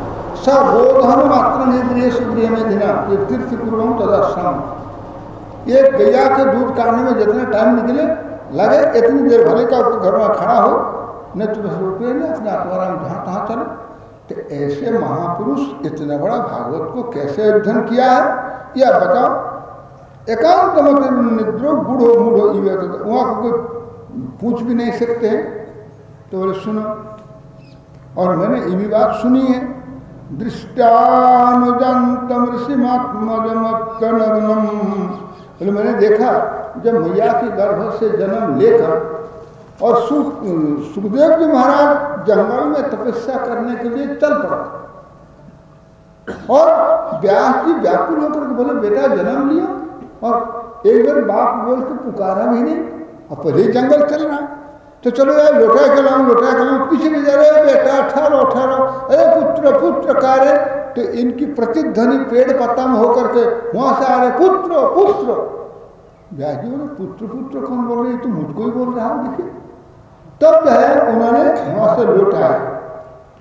बोधन मात्र निर्देश गृह में दिना ये तीर्थ पूर्व तथा शाम ये गैया के दूध काटने में जितना टाइम निकले, लगे इतनी देर भले का घर में खड़ा हो नहीं तो बस रुपये नहीं अपने आत्माराम जहाँ तहाँ चलो। तो ऐसे महापुरुष इतना बड़ा भागवत को कैसे अध्ययन किया है? या बताओ। एकांत मत निद्रो बूढ़ो मूढ़ो ये वहाँ को कोई पूछ भी नहीं सकते हैं। तो बोले, सुनो। और मैंने ये भी बात सुनी है। दृष्टानुजंतम ऋषिमात्मजमत्तनग्नम। बोले, मैंने देखा, जब मैया के गर्भ से जन्म लेकर और सुख, सुखदेव जी महाराज जंगल में तपस्या करने के लिए चल पड़ा। और व्यास जी व्याकुल होकर बोले, बेटा, जन्म लिया। और एक बार बाप बोल के पुकारा भी नहीं। और पहले जंगल चल रहा तो चलो यार लोटा खिलाऊं लोटा खिलाऊं पीछे भी जा रहे बेटा, अठारह अठारह। अरे, पुत्र पुत्र कार्य तो इनकी प्रतिध्वनि पेड़ पत्ता में होकर के वहाँ से आ रहे, पुत्र पुत्र। व्यास जी बोले, पुत्र पुत्र कौन बोल रहे तो मुझको ही बोल रहा है, देखिए। तब जो है, उन्होंने वहाँ से लौटाया।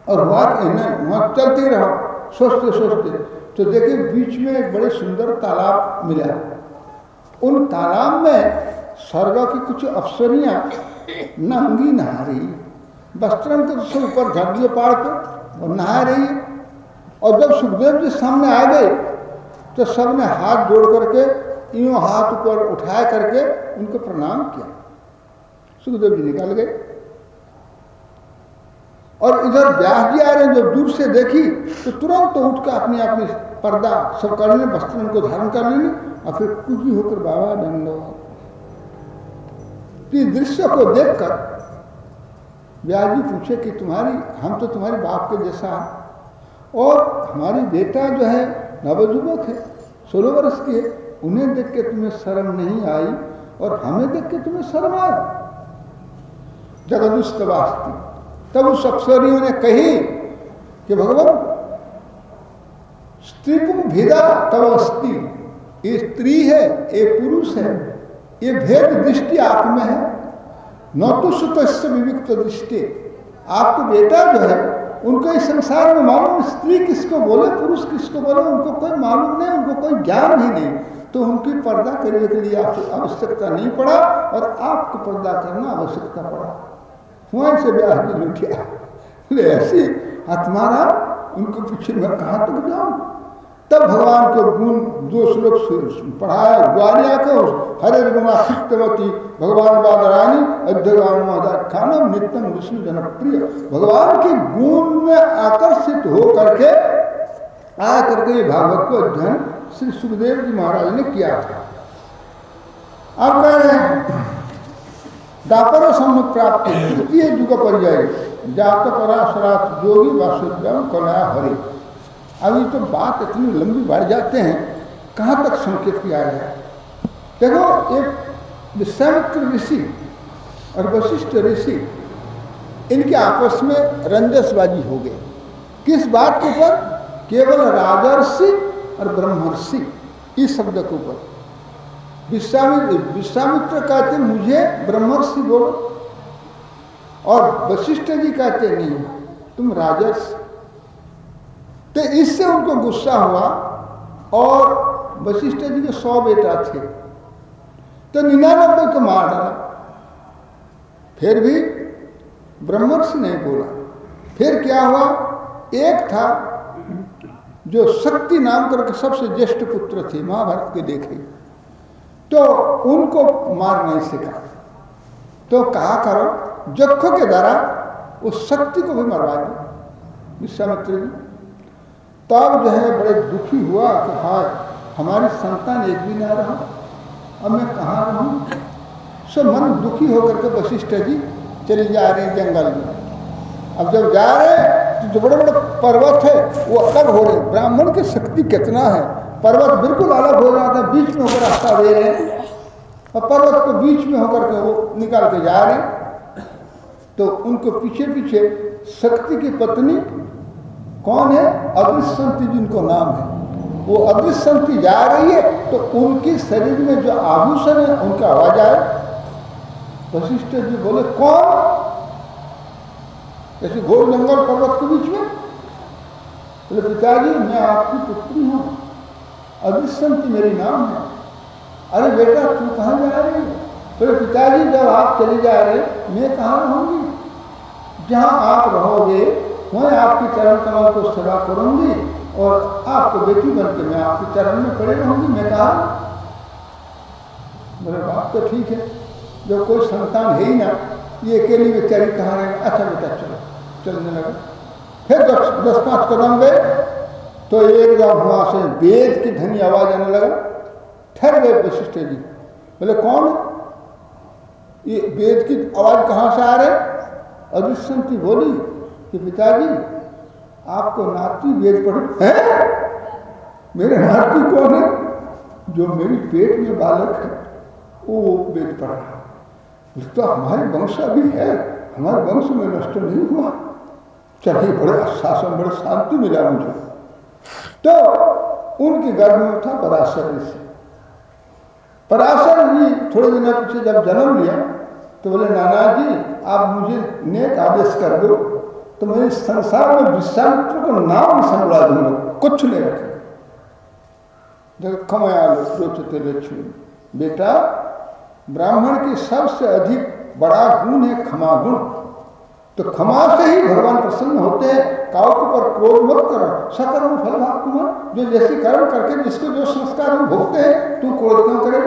और वहाँ इन्हें वहाँ चलते रहो, सोचते सोचते। तो देखिए, बीच में एक बड़े सुंदर तालाब मिला। उन तालाब में स्वर्ग की कुछ अफसरियाँ नंगी नहा रही वस्त्रम के से ऊपर धर दिए पाड़ को और नहा रही। और जब सुखदेव जी सामने आ गए तो सबने हाथ जोड़ करके, यूँ हाथ ऊपर उठाया करके उनको प्रणाम किया। सुखदेव जी निकल गए। और इधर व्यास जी आ रहे हैं जब दूर से देखी तो तुरंत तो उठ कर अपनी अपनी पर्दा सब कर लेने वस्त्र उनको धारण कर लेने और फिर कुछ होकर बाबा दंडवाद इस दृश्य को देखकर व्यास जी पूछे कि तुम्हारी, हम तो तुम्हारे बाप के जैसा और हमारी बेटा जो है नवजुवक है, सोलह वर्ष की है, उन्हें देख के तुम्हें शर्म नहीं आई और हमें देख के तुम्हें शर्म आई। जगदुस्तवास्ती तब उस अप्सरियों ने कही कि भगवान, स्त्री भेदा, तब अस्थि ये स्त्री है, ये पुरुष है, ये भेद दृष्टि आप में है। न तो सुत विविक्त दृष्टि। आपको बेटा जो है, उनको इस संसार में मालूम, स्त्री किसको बोले, पुरुष किसको बोले, उनको कोई मालूम नहीं, उनको कोई ज्ञान ही नहीं। तो उनकी पर्दा करने के लिए आपको आवश्यकता नहीं पड़ा और आपको पर्दा करना आवश्यकता पड़ा। वहीं से ब्याह की लुटिया ऐसी हमारा उनको पीछे मैं कहाँ तक जाऊँ? तब भगवान के गुण दो श्लोक पढ़ाया ग्वालिया के हरे गुणा सिक्तवती भगवान बादरानी अध्यगान खानम, नित्यम विष्णु जनप्रिय। भगवान के गुण में आकर्षित हो करके आ करके ये भागवत को अध्ययन श्री सुखदेव जी महाराज ने किया था। अब कह रहे हैं दापर सम्मुख प्राप्त तृतीय युग पर जाए। जात पराशरात जोगी वासुदेव कला हरि। अभी तो बात इतनी लंबी बढ़ जाते हैं, कहाँ तक संकेत किया गया देखो, एक विश्वामित्र ऋषि और वशिष्ठ ऋषि, इनके आपस में रंजसबाजी हो गई किस बात के ऊपर? केवल राजर्षि और ब्रह्मर्षि, इस शब्द के ऊपर। विश्वामित्र विश्वामित्र कहते, मुझे ब्रह्मर्षि बोलो। और वशिष्ठ जी कहते, नहीं, तुम राजर्षि। तो इससे उनको गुस्सा हुआ और वशिष्ठ जी के सौ बेटा थे। तो निन्यानबे को मार डाला। फिर भी ब्रह्मर्षि नहीं बोला। फिर क्या हुआ? एक था जो शक्ति नाम करके सबसे ज्येष्ठ पुत्र थे, महाभारत के देखे तो उनको मार नहीं सका तो कहा करो जखों के द्वारा उस शक्ति को भी मरवा दिया विश्वामित्र जी तब जो है बड़े दुखी हुआ कि हाँ हमारी संतान एक भी ना रहा। अब मैं कहाँ रहूँ? सो मन दुखी होकर के वशिष्ठ जी चले जा रहे हैं जंगल में। अब जब जा रहे तो जो बड़े बड़े पर्वत है, वो अलग हो रहे। ब्राह्मण की शक्ति कितना है? पर्वत बिल्कुल अलग हो रहा था बीच में होकर रास्ता दे रहे हैं। और पर्वत को बीच में होकर के वो निकाल के जा रहे हैं। तो उनको पीछे पीछे शक्ति की पत्नी कौन है? अदृश्यंती जिनको नाम है। वो अदृश्यंती जा रही है तो उनके शरीर में जो आभूषण है, उनका आवाज़ आए वशिष्ठ जी बोले, कौन? ऐसे घोर जंगल पर्वत के बीच में। बोले, पिताजी, मैं आपकी पुत्री हूँ। अदृश्यंती मेरी नाम है। अरे बेटा, तू कहाँ जा रही है? बोले पिताजी जब आप चले जा रहे, मैं कहाँ रहूँगी? जहाँ आप रहोगे, मैं आपके चरण कमल को सेवा करूँगी और आपको बेटी बन के मैं आपके चरण में पड़े रहूँगी। मैं कहा? मेरे बाप तो ठीक है जब कोई संतान है ही ना, ये अकेली बेचारी कहाँ रहे अच्छा बेटा, चलो, चलने लगा। फिर दस दस पाँच कदम गए। तो एकदम वहाँ से वेद की धनी आवाज़ आने लगा। ठहर गए वशिष्ठ जी। बोले, कौन? ये वेद की आवाज़ कहाँ से आ रहे? अदृश्यंती बोली कि, पिताजी, आपको नाती वेद पढ़ है? मेरे नाती कौन है? जो मेरी पेट में बालक है, वो वेद पढ़ रहा है। तो हमारे वंश अभी है। हमारे वंश में नष्ट नहीं हुआ। चलिए, बड़े शासन बड़े शांति मिला मुझे तो उनके गर्भ में था पराशर ऋषि। पराशर जी थोड़े दिन पीछे जब जन्म लिया तो बोले, नाना जी, आप मुझे नेक आदेश कर दो तो मैं इस संसार में विश्वामित्र को नाम संभला दूँगा, कुछ नहीं रखे खमया रोचते लक्ष्मी बेटा, ब्राह्मण की सबसे अधिक बड़ा गुण है क्षमा गुण। तो क्षमा से ही भगवान प्रसन्न होते हैं। काव के ऊपर क्रोध मत करो। सकर्म फल भाग कुमार जो जैसे कर्म करके जिसको जो संस्कार हम भोगते हैं, तू क्रोध क्यों करे?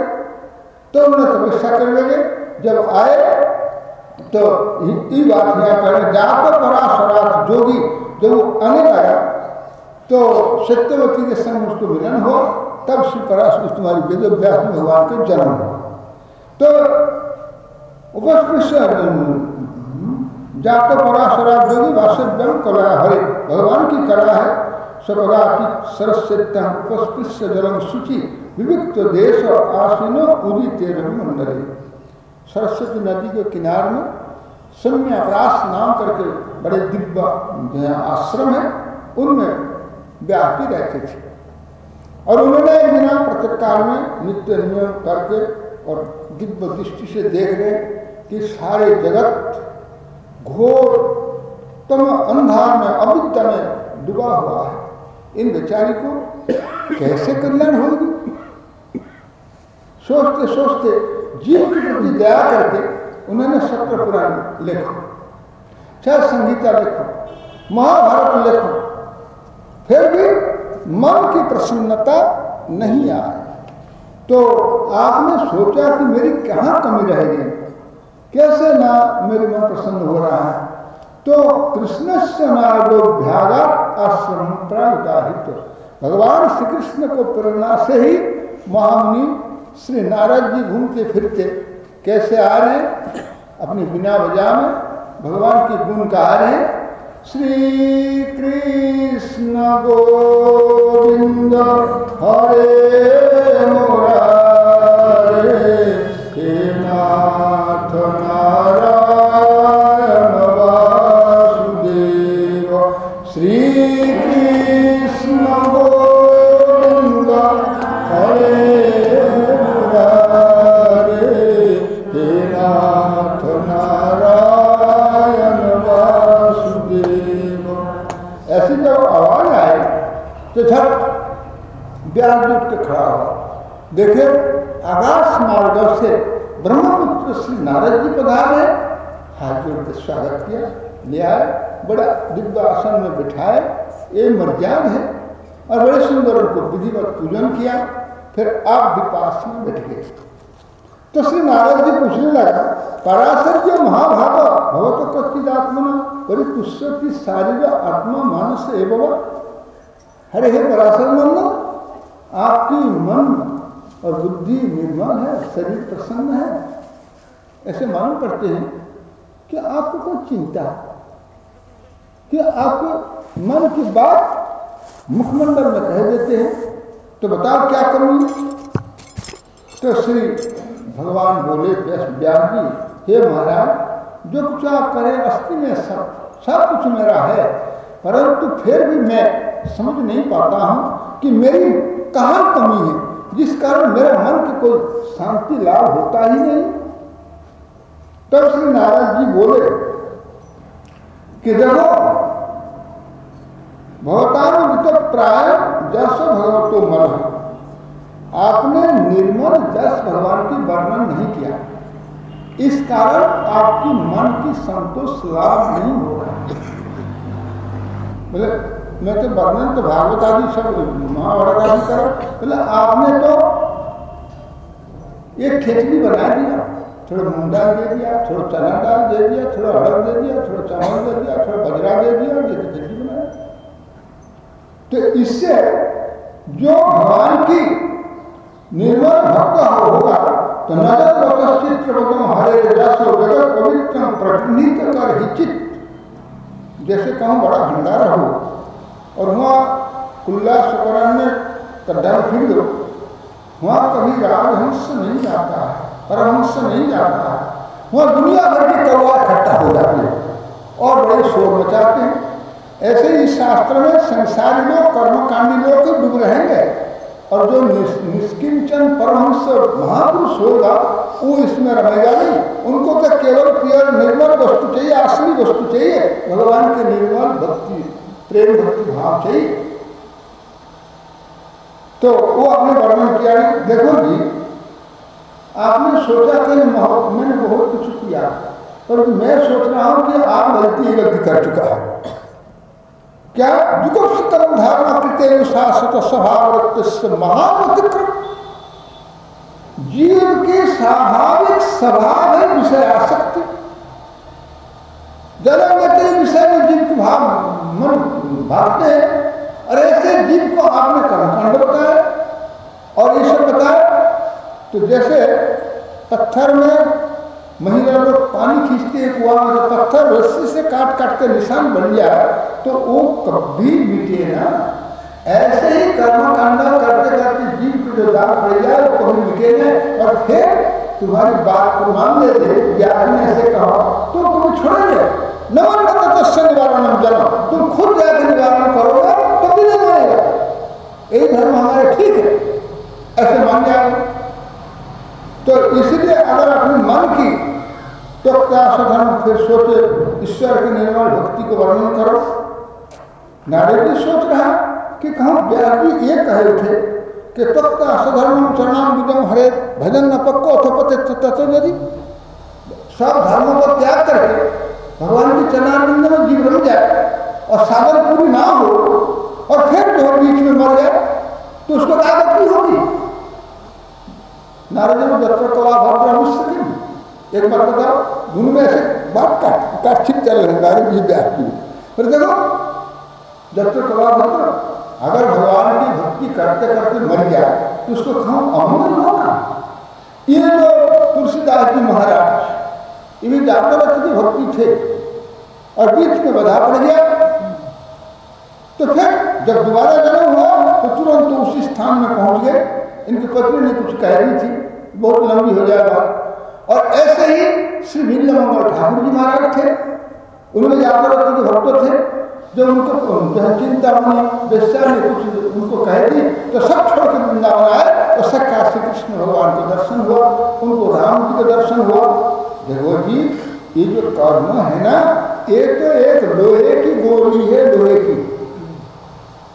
तो उन्होंने तपस्या कर लगे। जब आए तो ये बात यहाँ कर जात पराशरात जोगी, जब वो आने लगा तो सत्यवती के संग उसको मिलन हो, तब श्री पराशर तुम्हारी वेद व्यास भगवान के जन्म हो। तो उपस्पृश्य जातो पराशरा योगी वासव्यम कला हरे। भगवान की कला है सकदाचित सरस्यत्य उपस्पृश्य जलम शुचि, विविक्त देश आसीनो उदित मंडले। सरस्वती नदी के किनारे में सम्याप्रास नाम करके बड़े दिव्य आश्रम है, उनमें व्यापी रहते थे। और उन्होंने एक दिन प्रत्येक में नित्य नियम करके और दिव्य दृष्टि से देख रहे कि सारे जगत घोर तम अंधार में अविद्या में डूबा हुआ है। इन बेचारी को कैसे कल्याण होगी? सोचते सोचते जीव की प्रति दया करके उन्होंने सत्र पुराण लिखो। चाहे संगीता लिखो, महाभारत लिखो, फिर भी मन की प्रसन्नता नहीं आए। तो आपने सोचा कि मेरी कहाँ कमी रहेगी? कैसे ना मेरे मन प्रसन्न हो रहा है तो कृष्ण से नारदोभ्यागा आश्रम प्रायुदाहित भगवान श्री कृष्ण को प्रेरणा से ही महामुनि श्री नारद जी घूमते फिरते, कैसे आ रहे हैं? अपनी बिना वजह में भगवान के गुण गा रहे हैं। श्री कृष्ण गोविंद, हरे मुरारे देखे आकाश मार्ग से ब्रह्मपुत्र श्री नारद जी पधारे हाथ जोड़ के स्वागत किया, ले आए, बड़ा दिव्य आसन में बिठाए, ये मर्याद है। और बड़े सुंदर उनको विधिवत पूजन किया, फिर आप विपास में बैठ गए। तो श्री नारद जी पूछने लगा, पराशर जी महाभाव भगवत कच्चिदात्मना बड़ी पुष्य की शारीर आत्मा मानस एवं। हरे हे पराशर मंद आपकी मन और बुद्धि निर्मल है, शरीर प्रसन्न है। ऐसे मालूम पड़ते हैं कि आपको कोई चिंता कि आपको मन की बात मुखमंडल में कह देते हैं तो बताओ क्या करूँ? तो श्री भगवान बोले व्यास जी, हे महाराज, जो कुछ आप करें, अस्थि में सब सब कुछ मेरा है। परंतु फिर भी मैं समझ नहीं पाता हूँ कि मेरी कहाँ कमी है। जिस कारण मेरे मन की कोई शांति, लाभ होता ही नहीं। तब श्री नारायण जी बोले कि देखो भगवतानुगत प्राय जस भगवतो मल आपने निर्मल जस भगवान की वर्णन नहीं किया। इस कारण आपकी मन की संतोष, लाभ नहीं हो रहा। मैं तो वर्णन तो भागवत आदि सब महाभारत आदि करो, बोले, आपने तो एक खिचड़ी बना दिया, थोड़ा मूंग दाल दे दिया, थोड़ा चना दाल दे दिया, थोड़ा हड़द दे दिया, थोड़ा चावल दे दिया, थोड़ा बजरा दे दिया ये तो खिचड़ी बनाया तो इससे जो भगवान की निर्मल भक्त होगा तो नज़र लोक चित्र हरे रस जगत पवित्र प्रतिनिध कर हिचित। जैसे कहूँ, बड़ा भंडारा हो। और वहाँ कुल्ला सुकरान्य का डर फिर दो। वहाँ कभी राजहंस नहीं जाता है परमहंस नहीं जाता। है वहाँ दुनिया भर की कौवा इकट्ठा हो जाती है और बड़े शोर मचाते हैं। ऐसे ही शास्त्र में संसारी लोग, कर्मकांडी लोग डूब रहेंगे। और जो निष्किंचन परमहंस महापुरुष होगा, वो इसमें रहेगा नहीं। उनको तो केवल प्योर निर्मल वस्तु चाहिए असली वस्तु चाहिए। भगवान के निर्मल भक्ति प्रेम भक्ति भाव चाहिए। तो वो आपने वर्णन किया देखो जी, आपने सोचा कि मैंने बहुत कुछ किया। पर मैं सोच रहा हूँ कि आप गलती गलती कर चुका है। क्या जुगुप्तम धारणा कृत्य शाश्वत स्वभाव महामतिक्रम। जीव के स्वाभाविक स्वभाव है विषय आसक्ति लेते विषय में जिनको भाव, मन भागते हैं, और ऐसे जीव को आपने कर्मकांड बताया और सब बताया तो जैसे पत्थर में महिला लोग पानी खींचते हैं कुआ में तो पत्थर रस्सी से काट काट के निशान बन जाए तो वो कभी मिटे ना। ऐसे ही कर्म कांडा करते करते जीव को जो दाग पड़ जाए वो कभी मिटे ना और फिर तुम्हारी बात को मान लेते ऐसे कहा तो तुम छोड़ेंगे निवारण जन्म। तुम खुद जाकर निवारण करोगे तो भी नहीं मानेगा। यही धर्म हमारे ठीक है। ऐसे मान जाएँगे तो इसलिए अगर अपने मन की तो क्या साधन फिर सोचे, ईश्वर के निर्मल भक्ति को वर्णन करो। नारे भी सोच रहा कि कहा व्यास जी ये कहे थे कि तत्व सधर्म चरणाम विजम हरे भजन न पक्को तत्व यदि। सब धर्मों को त्याग करके भगवान के चरणारविंद में जीव रह जाए और साधन पूरी ना हो और फिर जो बीच में मर जाए तो उसको क्या गति होगी नारद जी जत्र कला भद्र मुश्किल एक बार बताओ दोनों में ऐसे बात काट काटछिप चल रहे नारद जी व्यास जी। फिर देखो जत्र कला भद्र अगर भगवान की भक्ति करते करते मर जाए तो उसको कहा अमर होगा ये जो तुलसीदास जी महाराज, ये भी जाकर की भक्ति थे। और बीच में बधा पड़ गया। तो फिर जब दोबारा जन्म हुआ तो तुरंत तो उसी स्थान में पहुँच गए। इनकी पत्नी ने कुछ कह रही थी, बहुत लंबी हो जाए बात। और ऐसे ही श्री नील मंगल ठाकुर जी महाराज थे। उनमें जाकर भक्त थे। जब उनको जो है चिंता होनी बेस्या ने कुछ उनको कह दी तो सब छोड़ के वृंदावन आए और सच्चा श्री कृष्ण भगवान का दर्शन हुआ, उनको राम जी का दर्शन हुआ। देखो जी, ये जो कर्म है ना एक तो एक लोहे की गोली है, लोहे की।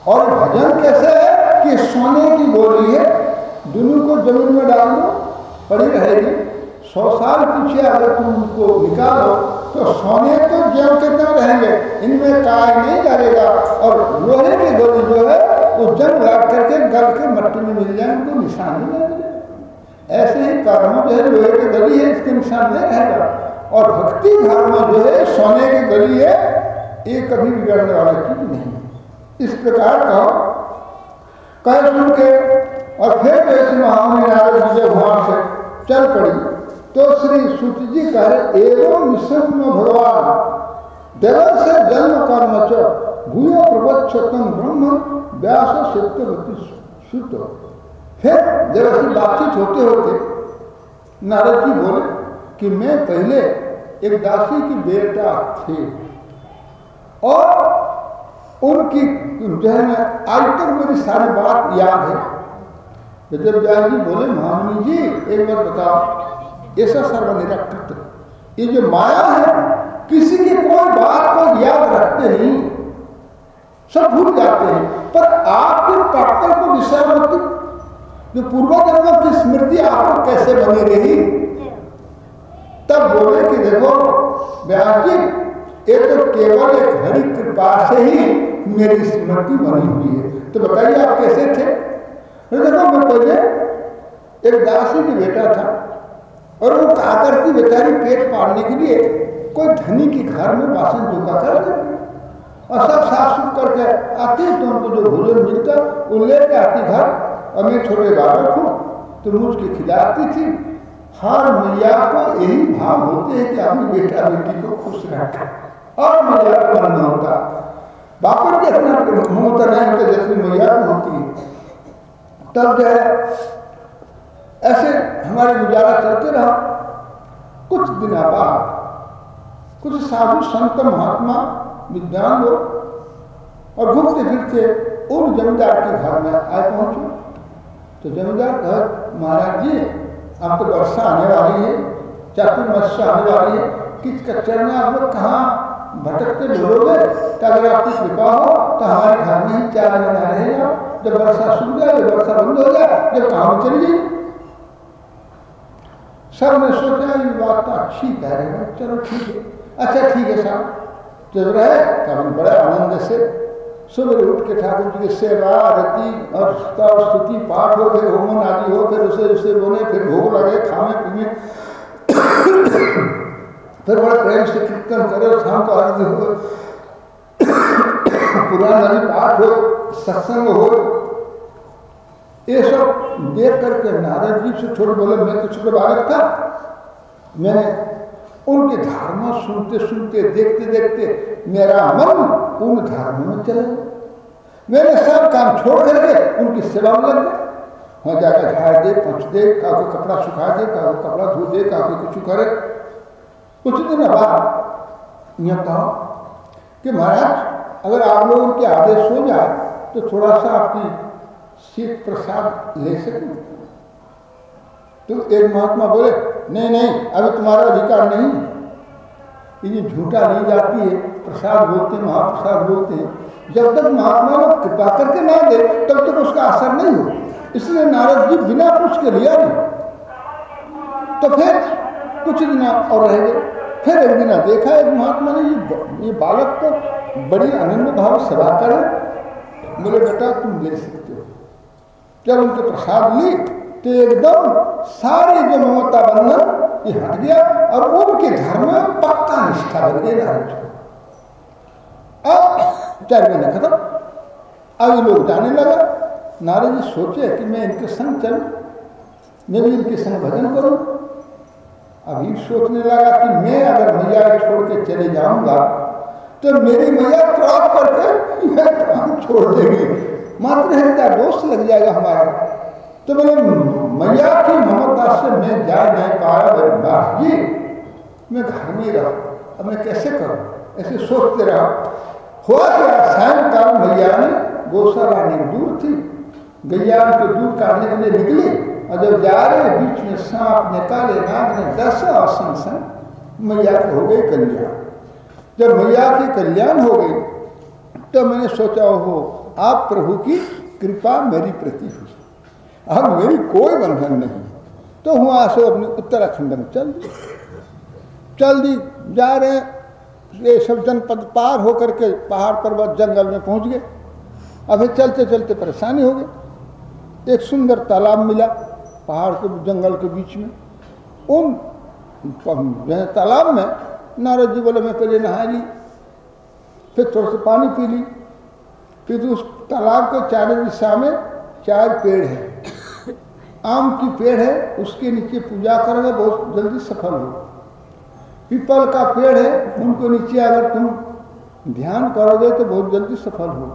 और भजन कैसे है कि सोने की गोली है? दोनों को ज़मीन में डाल दो, पड़ी रहेगी। सौ साल पीछे अगर तुम उनको निकालो तो सोने तो ज्यो कितना रहेंगे। इनमें काय नहीं करेगा और लोहे के गोली जो है, वो जंग लग करके गल के मट्टी में मिल जाए, उनको निशान नहीं मिलेगा ऐसे ही कर्म जो है, लोहे की गली है, इसके निशान नहीं रहेगा। और भक्ति धर्म जो है, सोने की गली है ये कभी बिगड़ने वाला चीज़ नहीं। इस प्रकार का कह सुन के, और फिर जैसे महामुनि नारद जी भगवान से चल पड़ी। तो श्री सुत जी कह रहे एवं निसम भगवान देव से जन्म कर्म च, भूयो प्रवक्षतम ब्रह्म, व्यास सत्यवती सुत फिर जब ऐसी बातचीत होते होते नारद जी बोले कि मैं पहले एक दासी की बेटा थे और उनकी जो है ना, आज तक मेरी सारी बात याद है। तो जब व्यास जी बोले, महामुनि जी, एक बार बताओ ऐसा सर्वनिरकृत। ये जो माया है, किसी की कोई बात को याद रखते नहीं। सब भूल जाते हैं। पर आपके पात्र को विषय जो पूर्व जन्मों की स्मृति आपको कैसे बनी रही? तब बोले कि देखो व्यास जी ये तो केवल एक हरि कृपा से ही मेरी स्मृति बनी हुई है। तो बताइए आप कैसे थे? देखो, मैं पहले एक दासी की बेटा था। और वो काकर की बेचारी पेट पालने के लिए कोई धनी के घर में बासन झुका कर देती और सब साफ़ सुफ करके आती तो उनको जो भोजन मिलता, वो लेके आती घर। और मैं छोटे बालक हूँ तो मुझके खिलाती थी। हर मैया को यही भाव होते हैं कि अपनी बेटा बेटी को खुश रखे और मैया को मन होता। बापर के अपना ममता नहीं होता, जैसे मैया को होती है। तब जो है ऐसे हमारे गुजारा चलते रहा। कुछ दिन बाद कुछ साधु संत महात्मा विद्वान लोग और घूमते फिरते उन जमींदार के घर में आए पहुँचे। तो जमींदार कहा महाराज जी, अब तो वर्षा आने वाली है चतुर्मस्या आने वाली है। किस कच्चर में आप लोग कहाँ भटकते डोलोगे तो अगर आपकी कृपा हो तो हमारे घर में ही चार महीना रहेगा। जब वर्षा सूख जाए, जब वर्षा बंद हो जाए, जब काम चली जाए सबने सोचा ये बात तो अच्छी कह रहे हैं। चलो ठीक है। अच्छा ठीक है साहब। जब रहे, तब हम बड़े आनंद से सुबह उठ के ठाकुर जी की सेवा, रति और स्तुति, पाठ हो फिर होमन आदि हो फिर उसे उसे बोले, फिर भोग लगे, खाने पीने। फिर बड़े प्रेम से कीर्तन करे शाम को आरती हो पुराण पाठ हो, सत्संग हो ये सब देख करके नारद जी से छोड़ बोले, मैं तो छोटे बालक था। मैंने उनके धर्म सुनते सुनते, देखते देखते मेरा मन उन धर्म में चले मैंने सब काम छोड़ करके उनकी सेवा में लग गया। वहाँ जाकर झाड़ दे पहुँच दे का कोई कपड़ा सुखा दे का कोई कपड़ा धो दे का कोई कुछ करे कुछ दिन बाद यह कहा कि महाराज, अगर आप लोगों के आदेश हो जाए तो थोड़ा सा आपकी शीत प्रसाद ले सकें? तो एक महात्मा बोले, नहीं नहीं, अभी तुम्हारा अधिकार नहीं। ये झूठा नहीं जाती है, प्रसाद बोलते हैं, महाप्रसाद बोलते हैं। जब तक महात्मा लोग कृपा करके ना दे, तब तक उसका असर नहीं हो। इसलिए नारद जी बिना पूछ के लिया नहीं। तो फिर कुछ दिन और रह गए। फिर एक दिन देखा, एक महात्मा ने, ये बालक को बड़ी अनन्य भाव सेवा करे बोले, बेटा, तुम ले सकते हो। जब उनके प्रसाद ली तो एकदम सारे जो ममता बंधन ये हट गया और उनके धर्म में पक्का निष्ठा बन गई अब चार महीने खत्म अब लोग जाने लगा। नारद जी सोचे कि मैं इनके संग चलूँ, मैं भी इनके संग भजन करूँ। अभी सोचने लगा कि मैं अगर मैया छोड़ के चले जाऊँगा तो मेरी मैया प्राप्त करके मैं काम छोड़ देगी। मात्र है क्या? दोस्त लग जाएगा हमारा। तो बोले, मैया की ममता से मैं जा नहीं पाया दास जी। मैं घर में रहा। अब मैं कैसे करूँ? ऐसे सोचते रहा। हुआ क्या सायंकाल मैया ने गौशाला नहीं दूर थी। गैया के दूध काटने के लिए निकली। और जब जा रहे बीच में सांप ने काले नाग ने दस आसन सन मैया को हो गई कल्याण। जब मैया की कल्याण हो गई तो मैंने सोचा हो आप प्रभु की कृपा मेरी प्रति हुई अब मेरी कोई बंधन नहीं। तो वहाँ से अपने उत्तराखंड में चल दी चल दी, जा रहे ये सब जनपद पार होकर के पहाड़ पर्वत जंगल में पहुँच गए। अभी चलते चलते परेशानी हो गई। एक सुंदर तालाब मिला पहाड़ के जंगल के बीच में। उन तालाब में नारद जी बोले मैं पहले नहा ली। फिर थोड़ा सा पानी पी ली। फिर उस तालाब के चारों दिशा में चार पेड़ है। आम की पेड़ है, उसके नीचे पूजा करोगे, बहुत जल्दी सफल हो। पीपल का पेड़ है, उनको नीचे अगर तुम ध्यान करोगे तो बहुत जल्दी सफल हो।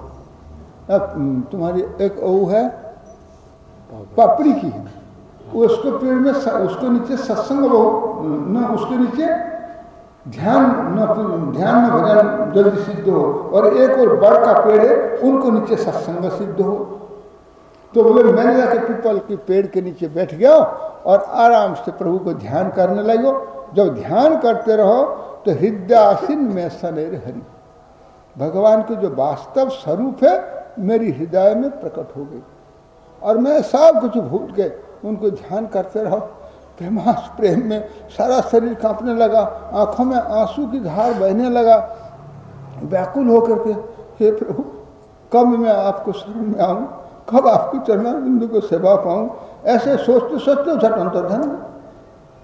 अब तुम्हारी एक ओ है, पापड़ी की। है उसको पेड़ में उसको नीचे सत्संग बहुत न, उसके नीचे ध्यान न ध्यान में भजन जल्दी सिद्ध हो। और एक और बड़ का पेड़ है, उनको नीचे सत्संग सिद्ध हो। तो बोले, मैंने जाके पीपल के पेड़ के नीचे बैठ गया और आराम से प्रभु को ध्यान करने लगो। जब ध्यान करते रहो तो हृदयासीन में सनेर हरि। भगवान के जो वास्तव स्वरूप है, मेरी हृदय में प्रकट हो गई। और मैं सब कुछ भूल के उनको ध्यान करते रहो। प्रेमास प्रेम में सारा शरीर कांपने लगा, आँखों में आँसू की धार बहने लगा। व्याकुल होकर के, हे प्रभु, कब मैं आपको शरण में आऊँ? कब आपकी चरण बिंदु को सेवा पाऊँ? ऐसे सोचते सोचते झट अंतर्धन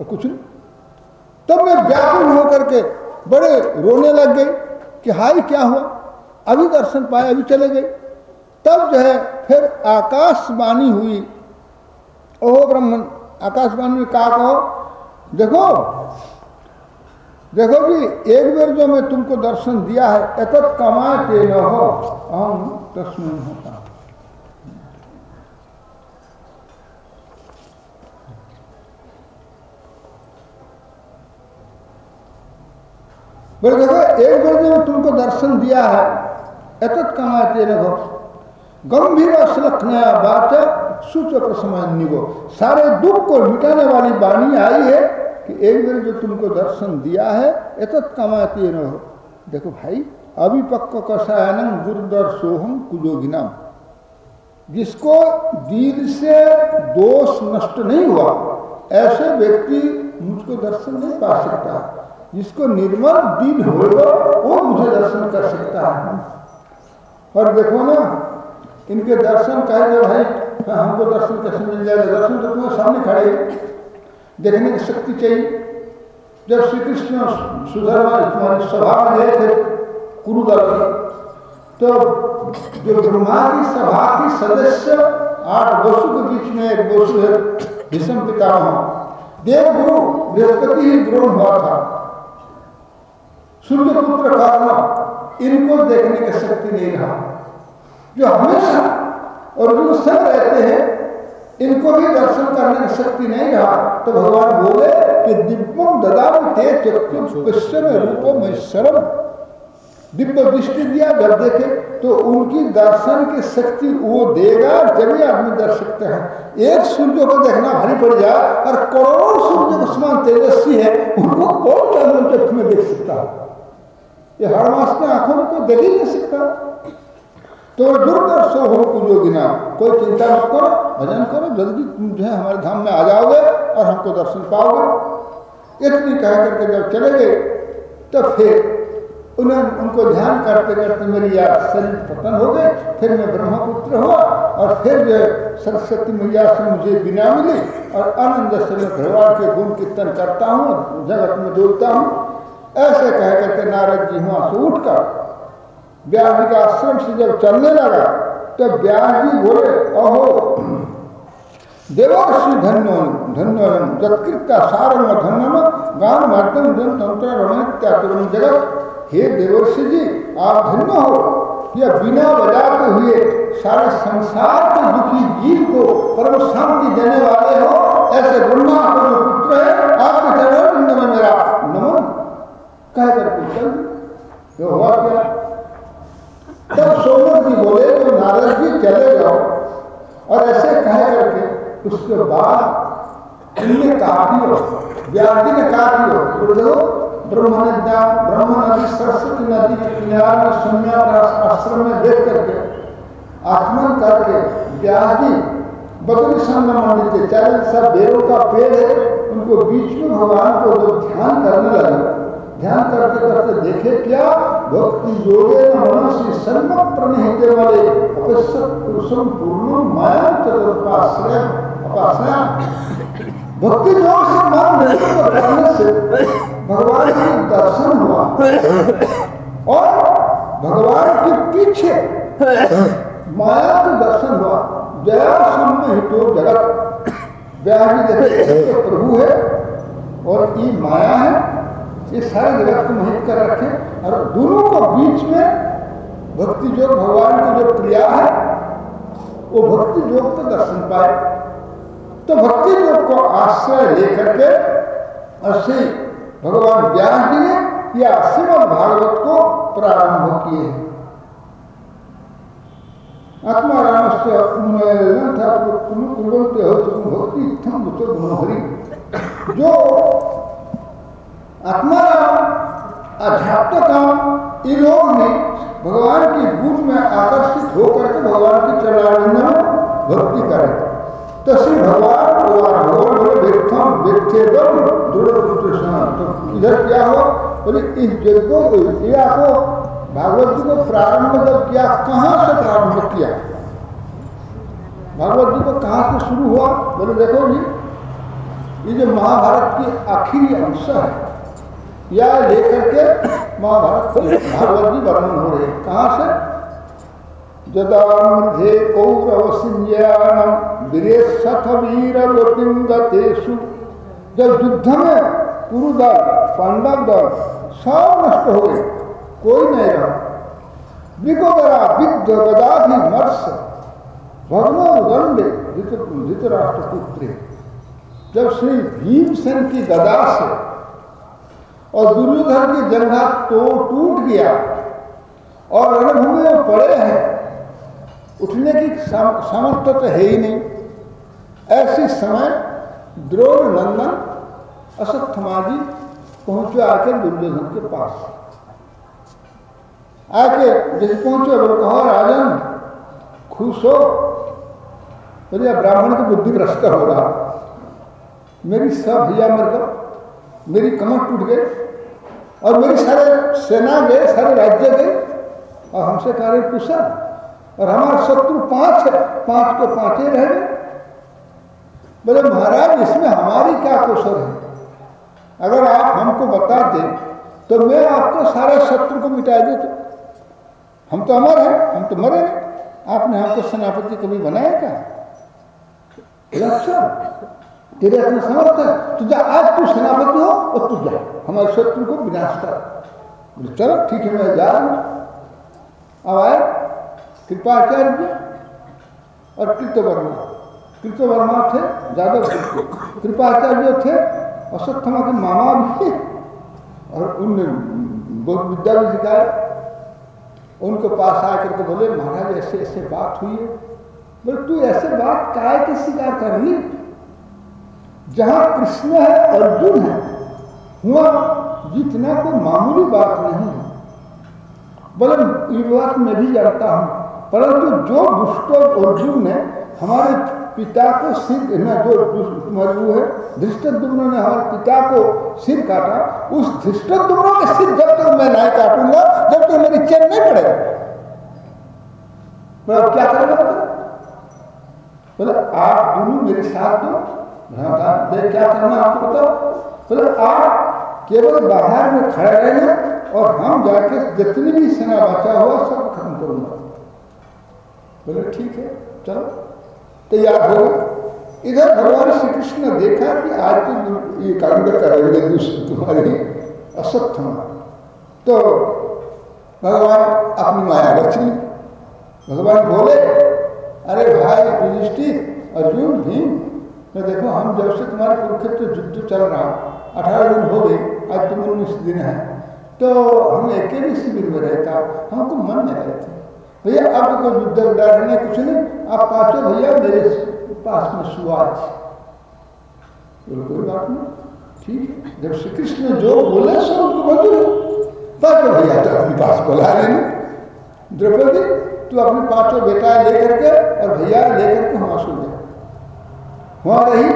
कुछ नहीं। तब मैं व्याकुल होकर के बड़े रोने लग गई कि हाय, क्या हुआ? अभी दर्शन पाए, अभी चले गए। तब जो है, फिर आकाशवाणी हुई। ओहो ब्रह्मन आकाशवाणी में कहा कहो, देखो देखो जी एक बार जो मैं तुमको दर्शन दिया है एकत कमाते न हो हम तस्मिन होता। बोले, देखो, एक बार जो मैं तुमको दर्शन दिया है, एतत कमाते रहो गंभीर श्लखनया बात सूच प्रसमान्य को सारे दुख को मिटाने वाली वाणी आई है कि एक बार जो तुमको दर्शन दिया है, एतत कमाते रहो देखो भाई अभिपक्व गुरुदर सोहम कुजोगिनाम। जिसको दिल से दोष नष्ट नहीं हुआ, ऐसे व्यक्ति मुझको दर्शन नहीं पा सकता। जिसको निर्मल दिल होगा, वो मुझे दर्शन कर सकता है। और देखो ना इनके दर्शन कहे भाई। हाँ, हमको दर्शन कैसे मिल जाएगा? दर्शन तो तुम्हारे सामने खड़े देखने की शक्ति चाहिए। जब श्री कृष्ण सुधर्मा तुम्हारे स्वभाव गए थे कुरुदल तो जो ब्रह्मा की सभा की सदस्य आठ वसु के बीच में एक वसु है भीषम पितामह। देव गुरु बृहस्पति ही द्रोण हुआ था। सूर्य पुत्र कारण इनको देखने की शक्ति नहीं रहा। जो हमेशा और जो सब रहते हैं, इनको भी दर्शन करने की शक्ति नहीं रहा। तो भगवान बोले कि दिव्यम ददा ते चक्षुष्म रूपम शरम दिव्य दृष्टि दिया जब देखे तो उनकी दर्शन की शक्ति वो देगा, जब ही आदमी दर्श सकते हैं। एक सूर्य को देखना भारी पड़ जाए, और करोड़ों सूर्य को तेजस्वी है, उनको कौन चंद्रम चक्ष में देख सकता है? ये हर मास में आँखों में कोई देख ही नहीं सकता। तो दुर्दर्शो हो कुजोगिना। कोई चिंता मत करो, भजन करो, जल्दी तुम जो है हमारे धाम में आ जाओगे और हमको दर्शन पाओगे। इतनी कह करके जब चले गए तो फिर उन्हें उनको ध्यान करते करते मेरी याद शरीर पतन हो गए फिर मैं ब्रह्मपुत्र हुआ और फिर जो सरस्वती मैया से मुझे बिना मिली और आनंद से मैं भगवान के गुण कीर्तन करता हूँ, जगत में डोलता हूँ। ऐसे कह करके नारद जी वहाँ से उठकर जी के आश्रम से जब चलने लगा तो व्यास जी बोले, अहो देवर्षि धन्यो धन्यो जत्कृत का सारंग धन्य गान माध्यम जन तंत्र रमण जगत। हे देवर्षि जी, आप धन्य हो। यह बिना बजाते हुए सारे संसार के दुखी जीव को परम शांति देने वाले हो, ऐसे ब्रह्मा जो पुत्र है। आपके चरण में मेरा। नमन। कह करके चल। हुआ क्या? तब सोमन जी बोले तो नारद जी चले जाओ। और ऐसे कह करके उसके बाद इनने काफ़ी व्याधि ने काफ़ी तो ब्रह्म नदी ब्रह्म नदी सरस्वती नदी के किनारे आश्रम में देख करके आत्मन करके व्याधि बदली संगम मंदिर के सब बेरों का पेड़ है, उनको बीच में भगवान को जब ध्यान करने लगे। ध्यान करते करते देखे क्या? भक्ति योगे मनसी वाले अपश्यत पुरुषम माया भक्ति योग से मन करने से भगवान के दर्शन हुआ। और भगवान के पीछे माया का दर्शन हुआ। जया सम्य हितो जगत। देखे प्रभु है और ये माया है। ये सारे जगत को मोहित कर रखे और दोनों को बीच में भक्ति योग भगवान की जो क्रिया है, वो भक्ति योग को दर्शन पाए। तो भक्ति योग को आश्रय लेकर के अश्री भगवान व्यास जी ने या श्रीमद भागवत को प्रारंभ किए आत्मा राम से भक्ति जो आत्मा अध्यात्म काम इन लोग ने भगवान की गुण में आकर्षित होकर के भगवान की चरणानंद में भक्ति करें। तो श्री भगवान भगवान बोले व्यक्तम व्यक्तिगम दृढ़ तो इधर क्या हो? बोले, इस जग को ये आपको भागवत जी को प्रारंभ जब किया, कहाँ से प्रारंभ किया? भागवत जी को कहाँ से शुरू हुआ? बोले, देखो जी, ये जो महाभारत की आखिरी अंश है या लेकर के महाभारत भागवत जी वर्णन हो रहे कहाँ से? जदामृधे कौरव सिंज्ञानम वीरेशथ वीर गतेशु जब युद्ध में पुरुदल पांडव दल सब नष्ट हो गए, कोई नहीं रहा। विगोदरा विद्ध, गदाधि मर्ष भगनो, दंड धृतराष्ट्र पुत्र जब श्री भीमसेन की गदा से और दुर्योधन की जंगा तो टूट गया। और रणभूमि में पड़े हैं। उठने की सामर्थ्य तो है ही नहीं। ऐसे समय द्रोण नंदन असत्थमाजी पहुँचे आके दुर्योधन के पास। आके जैसे पहुँचे, बोले, कहो, राजन, खुश हो? बोले ब्राह्मण की बुद्धि भ्रष्ट हो रहा। मेरी सब भैया मेरे मेरी कमर टूट गई। और मेरी सारे सेना गए, सारे राज्य गए, और हमसे कह रहे, कुशल, और हमारे शत्रु पाँच है, पाँच को पांचे रह गए। बोले, महाराज, इसमें हमारी क्या कुशल है? अगर आप हमको बता दें तो मैं आपको सारे शत्रु को मिटा दे देता हम तो अमर हैं, हम तो मरे नहीं आपने हमको सेनापति कभी बनाया क्या? अच्छा तेरे अपने समर्थ है। तो आज तू सेनापति हो और तू जा। हमारे शत्रु को विनाश कर। चलो, ठीक है, मैं जा रहा अब आए। कृपाचार्य जी और कृतवर्मा। कृतवर्मा थे जादव कृपाचार्य थे। अश्वत्थमा के मामा भी और उनने बहुत विद्या भी सिखाया उनके पास आकर के बोले, महाराज, ऐसे ऐसे बात हुई है। बोले, तू ऐसे बात काय के स्वीकार कर ली जहाँ कृष्ण है अर्जुन है हुआ जितना कोई मामूली बात नहीं है। बोले ये मैं भी जानता हूँ परंतु जो दुष्ट अर्जुन ने हमारे पिता को सिर न जो वो है धृष्टद्युम्न ने हमारे पिता को सिर काटा उस धृष्टद्युम्न के सिर जब तक मैं नहीं काटूँगा जब तक मेरी चैन नहीं पड़ेगा। बोले अब क्या करेगा? बोले आप दोनों मेरे साथ दो। हाँ, क्या करना आपको बताओ? बोले आप केवल बाहर में खड़े रहना और हम जाके जितनी भी सेना बचा हुआ सब खत्म करूँगा। बोले, ठीक है, चलो, तैयार हो इधर भगवान श्री कृष्ण ने देखा कि आज तो ये कांड करेंगे दूसरी तुम्हारी असत्य तो भगवान अपनी माया रच। भगवान बोले, अरे भाई युधिष्ठिर, अर्जुन, भीम, मैं देखो, हम जब से तुम्हारे कुरुक्षेत्र युद्ध चल रहा अठारह दिन हो गए। आज तुम उन्नीस दिन है? तो हम एक ही शिविर में रहता हमको मन नहीं रहते। भैया तो कोई युद्ध डरने कुछ नहीं। आप पाँचों भैया मेरे पास में बोले, कोई बात नहीं। ठीक है। जब श्री कृष्ण जो बोले सो उनको मंजूर पाँचों भैया तो अपने पास बुला लेना। द्रौपदी, तू अपने पाँचों बेटा लेकर के और भैया लेकर के वहाँ सो गया वहाँ रही।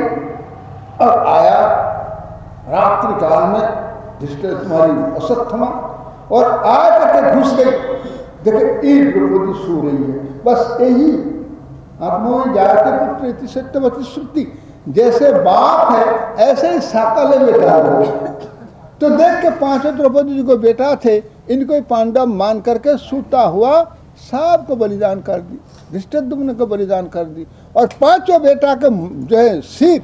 अब आया रात्रि काल में जिसके तुम्हारी असत्थमा। और आ करके घुस गई। देखे एक द्रौपदी सो रही है। बस यही। आत्मो जाते पुत्र सत्यवती श्रुति। जैसे बाप है, ऐसे ही साकल बेटा। है तो देख के पाँचों द्रौपदी जी को बेटा थे, इनको पांडव मान करके सूता हुआ साहब को बलिदान कर दी। धृष्टुम्न को बलिदान कर दी। और पाँचों बेटा के जो है, सिर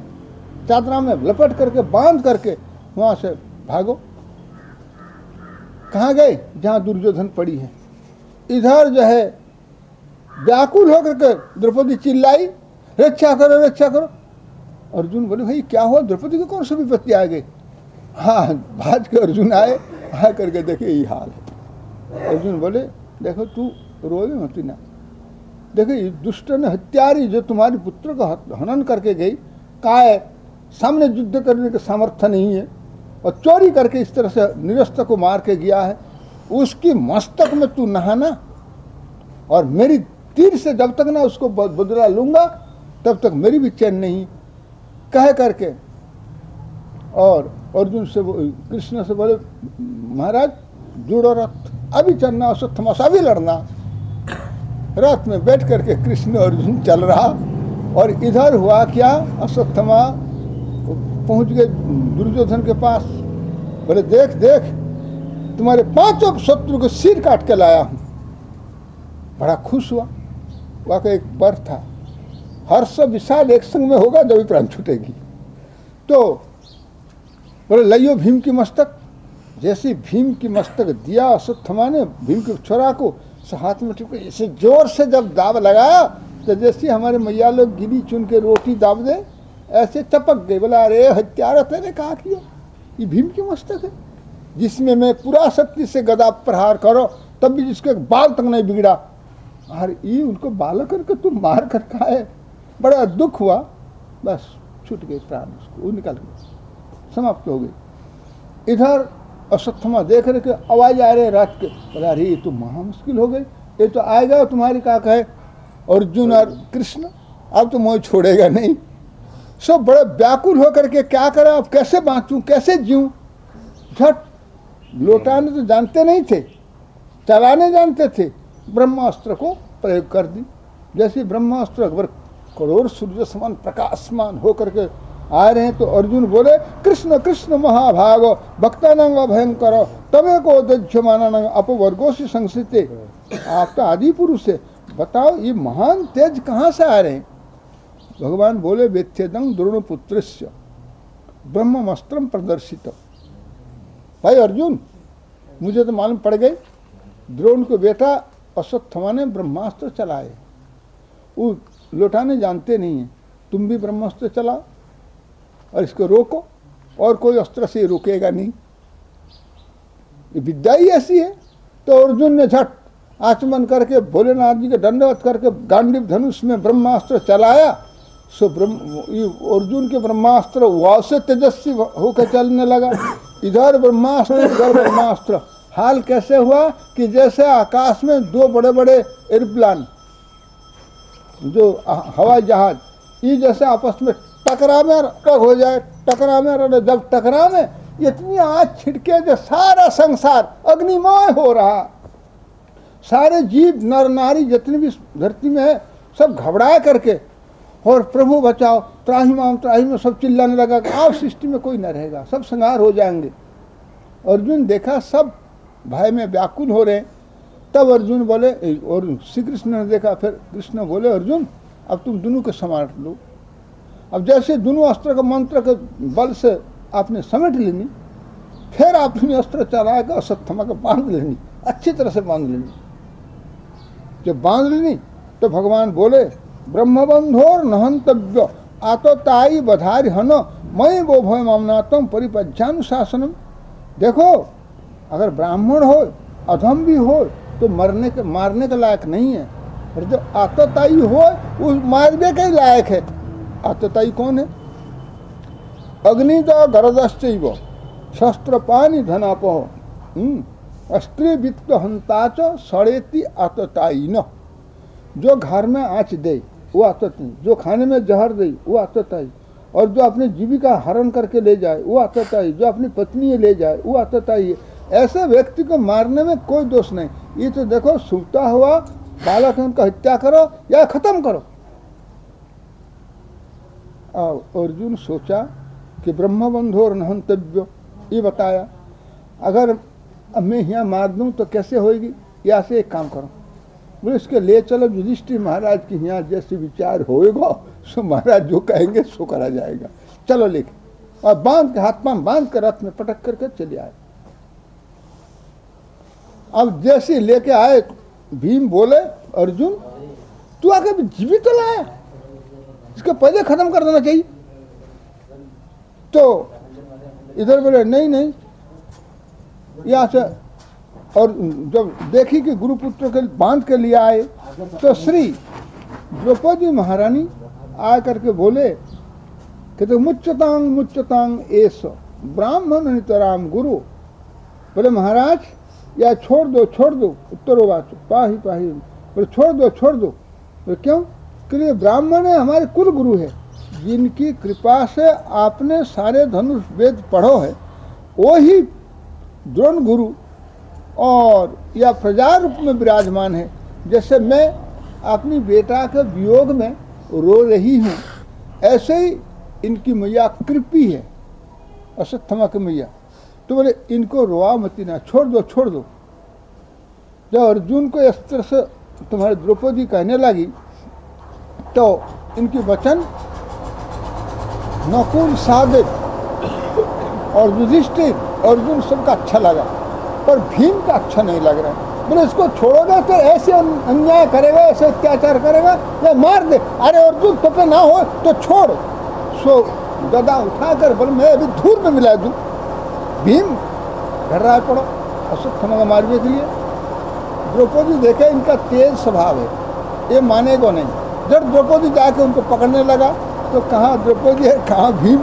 चादरा में लपट करके, बाँध करके वहाँ से भागो। कहाँ गए? जहाँ दुर्योधन पड़ी है। इधर जो है, व्याकुल होकर के द्रौपदी चिल्लाई, रक्षा करो रक्षा करो। अर्जुन बोले, भाई, क्या हुआ? द्रौपदी को कौन सी विपत्ति आ गई? हाँ भाज के अर्जुन आए, आ करके देखे ये हाल है। अर्जुन बोले, देखो, तू रोए मत ना। देखो, ये दुष्ट ने हत्यारी जो तुम्हारे पुत्र का हनन करके गई, काय? सामने युद्ध करने का सामर्थ्य नहीं है। और चोरी करके इस तरह से निरस्त को मार के गया है। उसकी मस्तक में तू नहाना और मेरी तीर से जब तक ना उसको बदला लूँगा, तब तक मेरी भी चैन नहीं। कह करके और अर्जुन से कृष्ण से बोले, महाराज, जुड़ो रथ, अभी चलना अश्वत्थमास अभी लड़ना। रथ में बैठ करके कृष्ण अर्जुन चल रहा और इधर हुआ क्या अश्वत्थमा पहुँच गए दुर्योधन के पास। बोले, देख देख, तुम्हारे पाँचों शत्रु को सिर काट के लाया हूँ। बड़ा खुश हुआ। वाकई एक पर था। हर्ष विषाद एक संग में होगा जब प्राण छूटेगी। तो बोले, लइयो भीम की मस्तक। जैसे भीम की मस्तक दिया अश्वत्थमा ने भीम के छोरा को हाथ में टुके ऐसे ज़ोर से जब दाब लगाया तो जैसे हमारे मैया लोग गिरी चुन के रोटी दाब दे, ऐसे चपक गए बोला, अरे, हत्यारा तेने कहा किया? ये भीम की मस्तक है, जिसमें मैं पूरा शक्ति से गदा प्रहार करो, तब भी जिसके बाल तक नहीं बिगड़ा। और ये उनको बाल करके तुम मार कर खाए बड़ा दुख हुआ। बस, छूट गए प्राण उसको, वो निकल गए समाप्त हो गई। इधर अश्वत्थमा देख रहे आवाज़ आ रहे रात के। बोला, अरे, ये तो महा मुश्किल हो गई। ये तो आएगा तुम्हारी का कहे अर्जुन और कृष्ण, अब तो मोह छोड़ेगा नहीं। सब बड़े व्याकुल होकर के क्या करें? अब कैसे बांचूं? कैसे जीऊं? झट। लौटाने तो जानते नहीं थे। चलाने जानते थे। ब्रह्मास्त्र को प्रयोग कर दी। जैसे ब्रह्मास्त्र अकबर करोड़ सूर्य समान प्रकाशमान होकर के आ रहे हैं तो अर्जुन बोले कृष्ण कृष्ण महाभाग भक्तानंग भयंकर तबे को दध्यमान अपवर्गो से संस्कृत आप तो आदि पुरुष है। बताओ ये महान तेज कहाँ से आ रहे हैं? भगवान बोले व्यथ्यदंग द्रोण पुत्र ब्रह्मस्त्र प्रदर्शित भाई अर्जुन, मुझे तो मालूम पड़ गई, द्रोण को बेटा अश्वत्थमा ने ब्रह्मास्त्र चलाए। वो लौटाने जानते नहीं है, तुम भी ब्रह्मास्त्र चलाओ और इसको रोको और कोई अस्त्र से रोकेगा नहीं। विद्या ही ऐसी है। तो अर्जुन ने झट आचमन करके, भोलेनाथ जी के दंडवत करके, गांडीव धनुष में ब्रह्मास्त्र चलाया। सो ब्रह्म अर्जुन के ब्रह्मास्त्र वहाँ से तेजस्वी होकर चलने लगा। इधर ब्रह्मास्त्र इधर ब्रह्मास्त्र। हाल कैसे हुआ कि जैसे आकाश में दो बड़े बड़े एयरप्लान जो हवाई जहाज़, ये जैसे आपस में टकरा में टक हो जाए, टकरा में जब टकरा में इतनी आग छिड़के जो सारा संसार अग्निमय हो रहा। सारे जीव नर नारी जितने भी धरती में है, सब घबरा करके और प्रभु बचाओ, त्राही माम त्राही में सब चिल्लाने लगा कि आप सृष्टि में कोई न रहेगा, सब संहार हो जाएँगे। अर्जुन देखा सब भय में व्याकुल हो रहे तब अर्जुन बोले और श्री कृष्ण ने देखा, फिर कृष्ण बोले, अर्जुन, अब तुम दोनों को समेट लो। अब जैसे दोनों अस्त्र का मंत्र के बल से आपने समेट लेनी, फिर आपने अस्त्र चला कर असत्थमा को बाँध लेनी, अच्छी तरह से बाँध लेनी। जब बाँध लेनी तो भगवान बोले ब्रह्मबंधोर नहंतव्य आतोताई बधारी हन मई वो भय मामनातम परिपज्ञानुशासनम देखो, अगर ब्राह्मण हो अधम भी हो तो मरने के मारने के लायक नहीं है। और जो आतताई हो वो मारने के लायक है। आतताई कौन है? अग्नि तो गरदश्च शस्त्र पानी धनापह स्त्री वित्त हंताच सड़ेती आतताई न। जो घर में आँच दे वो आतत नहीं। जो खाने में जहर दे, वो आतताई और जो अपनी जीविका हरण करके ले जाए, वो आतताई जो अपनी पत्नी ले जाए, वो आतताई है ऐसे व्यक्ति को मारने में कोई दोष नहीं। ये तो देखो, सुता हुआ बालक उनका हत्या करो या खत्म करो। और अर्जुन सोचा कि ब्रह्म बंधु और नहंतव्य। ये बताया, अगर मैं यहाँ मार दूँ तो कैसे होगी या से एक काम करो। बोले इसके ले चलो, युधिष्ठिर महाराज की यहाँ जैसे विचार होएगा, सो महाराज जो कहेंगे सो करा जाएगा। चलो लेके। और बाँध के हाथ पाँव बाँध कर रथ में पटक करके चले आए। अब जैसे लेके आए, भीम बोले, अर्जुन, तू आके जीवित तो लाया इसके पहले खत्म कर देना चाहिए। तो इधर बोले, नहीं नहीं, यहाँ से और जब देखी कि गुरुपुत्र के बाँध के लिए आए तो श्री द्रौपदी महारानी आ करके बोले कि तो मुच्चतांग मुच्चतांग एस, ब्राह्मण नितराम गुरु, बोले महाराज, या छोड़ दो छोड़ दो, उत्तरो उत्तरोवाच पाही पाही, बोले छोड़ दो छोड़ दो। बोले क्यों? कि ब्राह्मण है, हमारे कुल गुरु है, जिनकी कृपा से आपने सारे धनुष वेद पढ़ो है, वो ही द्रोण गुरु और या प्रजा रूप में विराजमान है। जैसे मैं अपनी बेटा के वियोग में रो रही हूँ, ऐसे ही इनकी मैया कृपी है अश्वत्थमा की मैया। तो बोले, इनको रोआ मती ना, छोड़ दो छोड़ दो। जब अर्जुन को इस तरह से तुम्हारे द्रौपदी कहने लगी तो इनकी वचन नकुल सादिक और युधिष्ठिर, अर्जुन सबका अच्छा लगा। पर भीम का अच्छा नहीं लग रहा है। बोले, इसको छोड़ोगे तो ऐसे अन्याय करेगा, ऐसे अत्याचार करेगा, या मार दे। अरे, अर्जुन तो पे ना हो तो छोड़। सो, गदा उठाकर बोले, मैं अभी धूल में मिला दूँ। भीम घर रहा पड़ो अशोक मारने के लिए। द्रौपदी देखे, इनका तेज स्वभाव है। ये मानेगो नहीं। जब द्रौपदी जाके उनको पकड़ने लगा तो कहाँ द्रौपदी है, कहाँ भीम?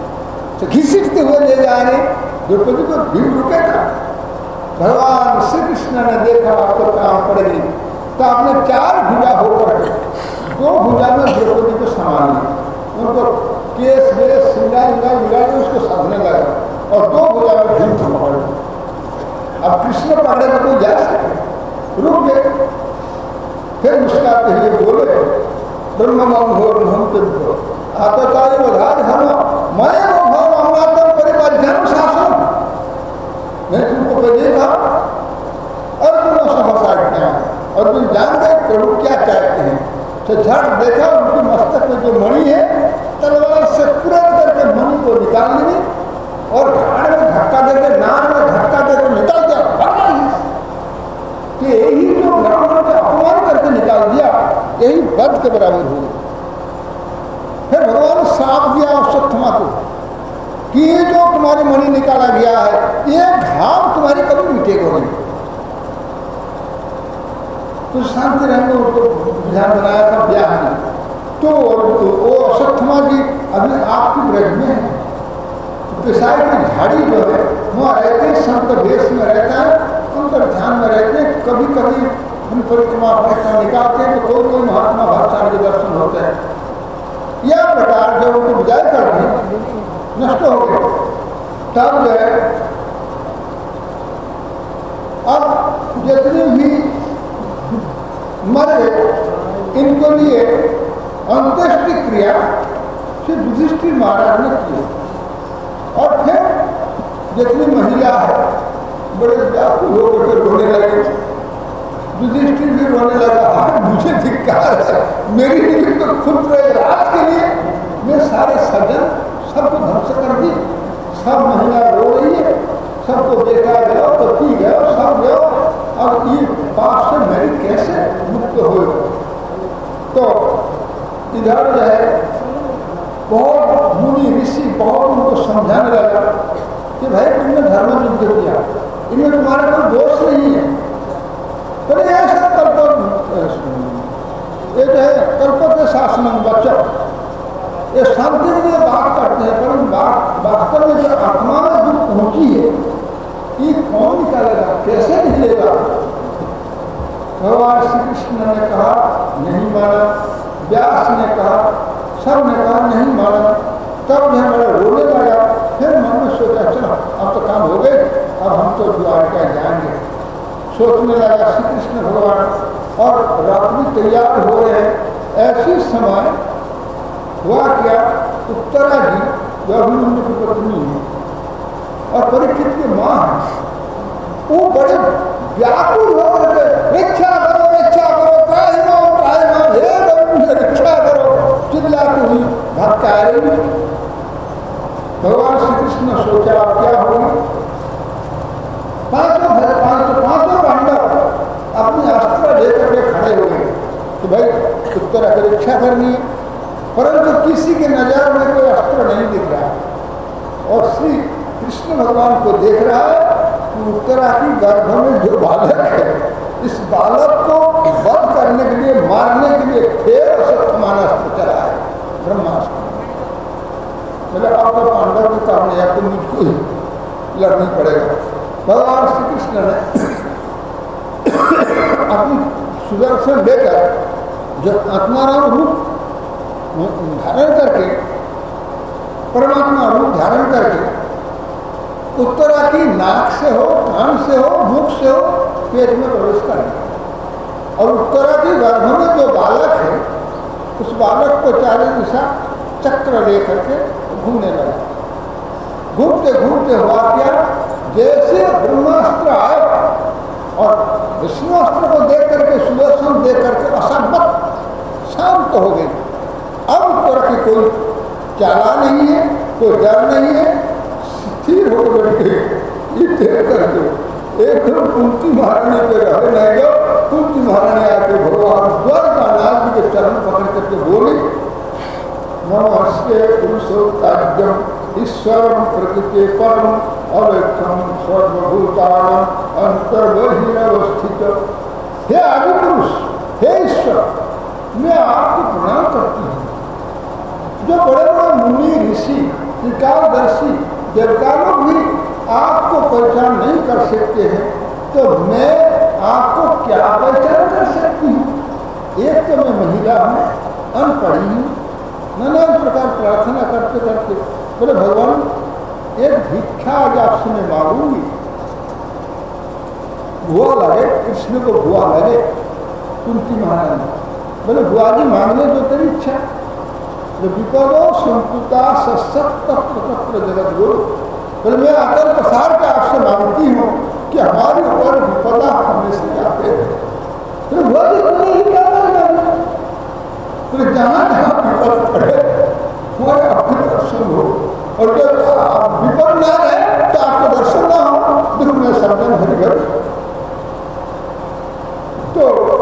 तो घिसटते हुए ले जा रहे। द्रौपदी को भीम रुकेगा भगवान श्री कृष्ण ने देखा आपको कहाँ पड़ गई। तो आपने चार भुजा होकर दो भुजा में द्रौपदी को संभाल लिया उनको केस, वेस सिंगार विंगार बिगाड़ उसको साधने लगा और दो भुजा में भीम को पकड़ अब कृष्ण पकड़े तो कोई जा सके? रुक गए। फिर मुस्कुराते हुए बोले ब्रह्म घोर हम आतताई बधार हम, मैं खोजेगा और उनको समझ काटते हैं और तुम जान गए प्रभु क्या चाहते हैं। तो झट देखा, उनके मस्तक में जो मणि है, तलवार से तुरंत करके मणि को निकाल लिए और घाट में धक्का देकर नाक में धक्का देकर निकाल दिया। कि यही जो ब्राह्मण का अपमान करके निकाल दिया, यही बद के बराबर हो गया फिर भगवान साफ़ दिया अश्वत्थमा को। कि ये जो तुम्हारे मणि निकाला गया है ये घाव तुम्हारी कभी मिटेगा नहीं। तो शांति रहेंगे उनको ध्यान बनाया था ब्याह में तो वो अश्वत्थमा जी अभी आपकी ब्रज में है। पिसाई की झाड़ी जो है वहाँ रहते हैं संत वेश में रहता है अंतर ध्यान में रहते हैं कभी कभी हम परिक्रमा परिक्रमा निकालते हैं तो कोई कोई महात्मा भाषा के दर्शन होते हैं। यह प्रकार जब उनको विदाई कर दी नष्ट हो गए तब है, अब जितनी भी मर गए इनके लिए अंत्येष्टि क्रिया से युधिष्ठिर महाराज ने की। और फिर जितनी महिला है, बड़े व्याकुल होकर के रोने लगे। युधिष्ठिर भी रोने लगा मुझे धिक्कार है। मेरी तो खुद रहे रात के लिए मैं सारे सज्जन सबको ध्वंस कर दी सब महिला रो रही है, सबको देखा गया, पति गया, सब गया। अब ये पाप से मेरी कैसे? मुक्त हो तो इधर जो है, बहुत मुनि ऋषि बहुत उनको समझाने लगा कि भाई तुमने धर्म युद्ध किया। इनमें तुम्हारा कोई दोष नहीं है। पर ऐसा कल्प ये जो है कल्प के शासन बच्चों ये के लिए बात करते हैं, परंतु वास्तव में जो आत्मा में जो पहुँची है, ये कौन निकालेगा? कैसे निकलेगा? भगवान श्री कृष्ण ने कहा, नहीं माना। व्यास ने कहा सबने कहा, नहीं माना। तब जो बड़ा रोने लगा। फिर मन में सोचा, चलो, अब तो काम हो गए, अब हम तो द्वारका जाएँगे सोचने लगा श्री कृष्ण भगवान, और रात्रि तैयार हो रहे हैं। ऐसे समय हुआ क्या? उत्तरा जी जो अभिमन्यु की पत्नी है। और परीक्षित की माँ है। वो बड़े व्याकुल हो गए रक्षा करो रक्षा करो त्राही माओ त्राही माओ हे मुझे रक्षा करो चिल्लाती हुई भक्ता रही भगवान श्री कृष्ण सोचा, क्या होगा पाँचों पाँचों पाँचों पांडव अपने अस्त्र लेकर के खड़े हो गए। कि भाई उत्तर परीक्षा करनी है। परंतु किसी के नज़र में कोई अस्त्र नहीं दिख रहा। है और श्री कृष्ण भगवान को देख रहा है कि उत्तरा की गर्भ में जो बालक है। इस बालक को वध करने के लिए, मारने के लिए फिर सत्यमान अस्त्र चला है। ब्रह्मास्त्र। मतलब आपका पांडव के काम या तो मुझको ही लड़नी पड़ेगा। भगवान श्री कृष्ण ने अपनी सुदर्शन लेकर जो आत्माराम रूप धारण करके, परमात्मा रूप धारण करके, उत्तरा की नाक से हो, कान से हो, मुख से हो, पेट में प्रवेश करें। और उत्तरा की गर्भ में जो बालक है, उस बालक को चारे दिशा चक्र ले करके घूमने लगा। घूमते घूमते हुआ क्या? जैसे ब्रह्मास्त्र आए, और विष्णुअस्त्र को देख करके, सुदर्शन देख करके असंबत शांत हो गई अब उत्तर की कोई चारा नहीं है, कोई डर नहीं है, स्थिर हो बैठे, ये कर दो। एक तो कुंती महारानी पे रहे नहीं गो कुंती महारानी आके भगवान द्वार का नाथ के चरण पकड़ करके बोली, नमस्ते पुरुषोत्ताज्यम ईश्वर प्रकृति परम अवैक्षम सर्वभूतान अंतर्बहिरवस्थित। हे आदि पुरुष हे ईश्वर, मैं आपको प्रणाम करती हूँ। जो बड़े बड़े मुनि, ऋषि त्रिकालदर्शी देवता लोग भी आपको पहचान नहीं कर सकते हैं तो मैं आपको क्या पहचान कर सकती हूँ? एक तो मैं महिला हूँ, अनपढ़ी हूँ नाना प्रकार प्रार्थना करते करते बोले, भगवान, एक भिक्षा आज आपसे मैं मांगूँगी। भुआ लगे कृष्ण को भुआ लगे कुंती महाराज बोले, भुआ जी मांगने जो तेरी इच्छा। जो विपदो संकुता सशक्त तत्र जगत गुरु बोले मैं आकर प्रसार के आपसे मांगती हूँ कि हमारे ऊपर विपदा हमें से जाते हैं। विपद पड़े आपके दर्शन हो। और जब विपद ना रहे तो आपको दर्शन ना हो तो मैं सज्जन हरिघर तो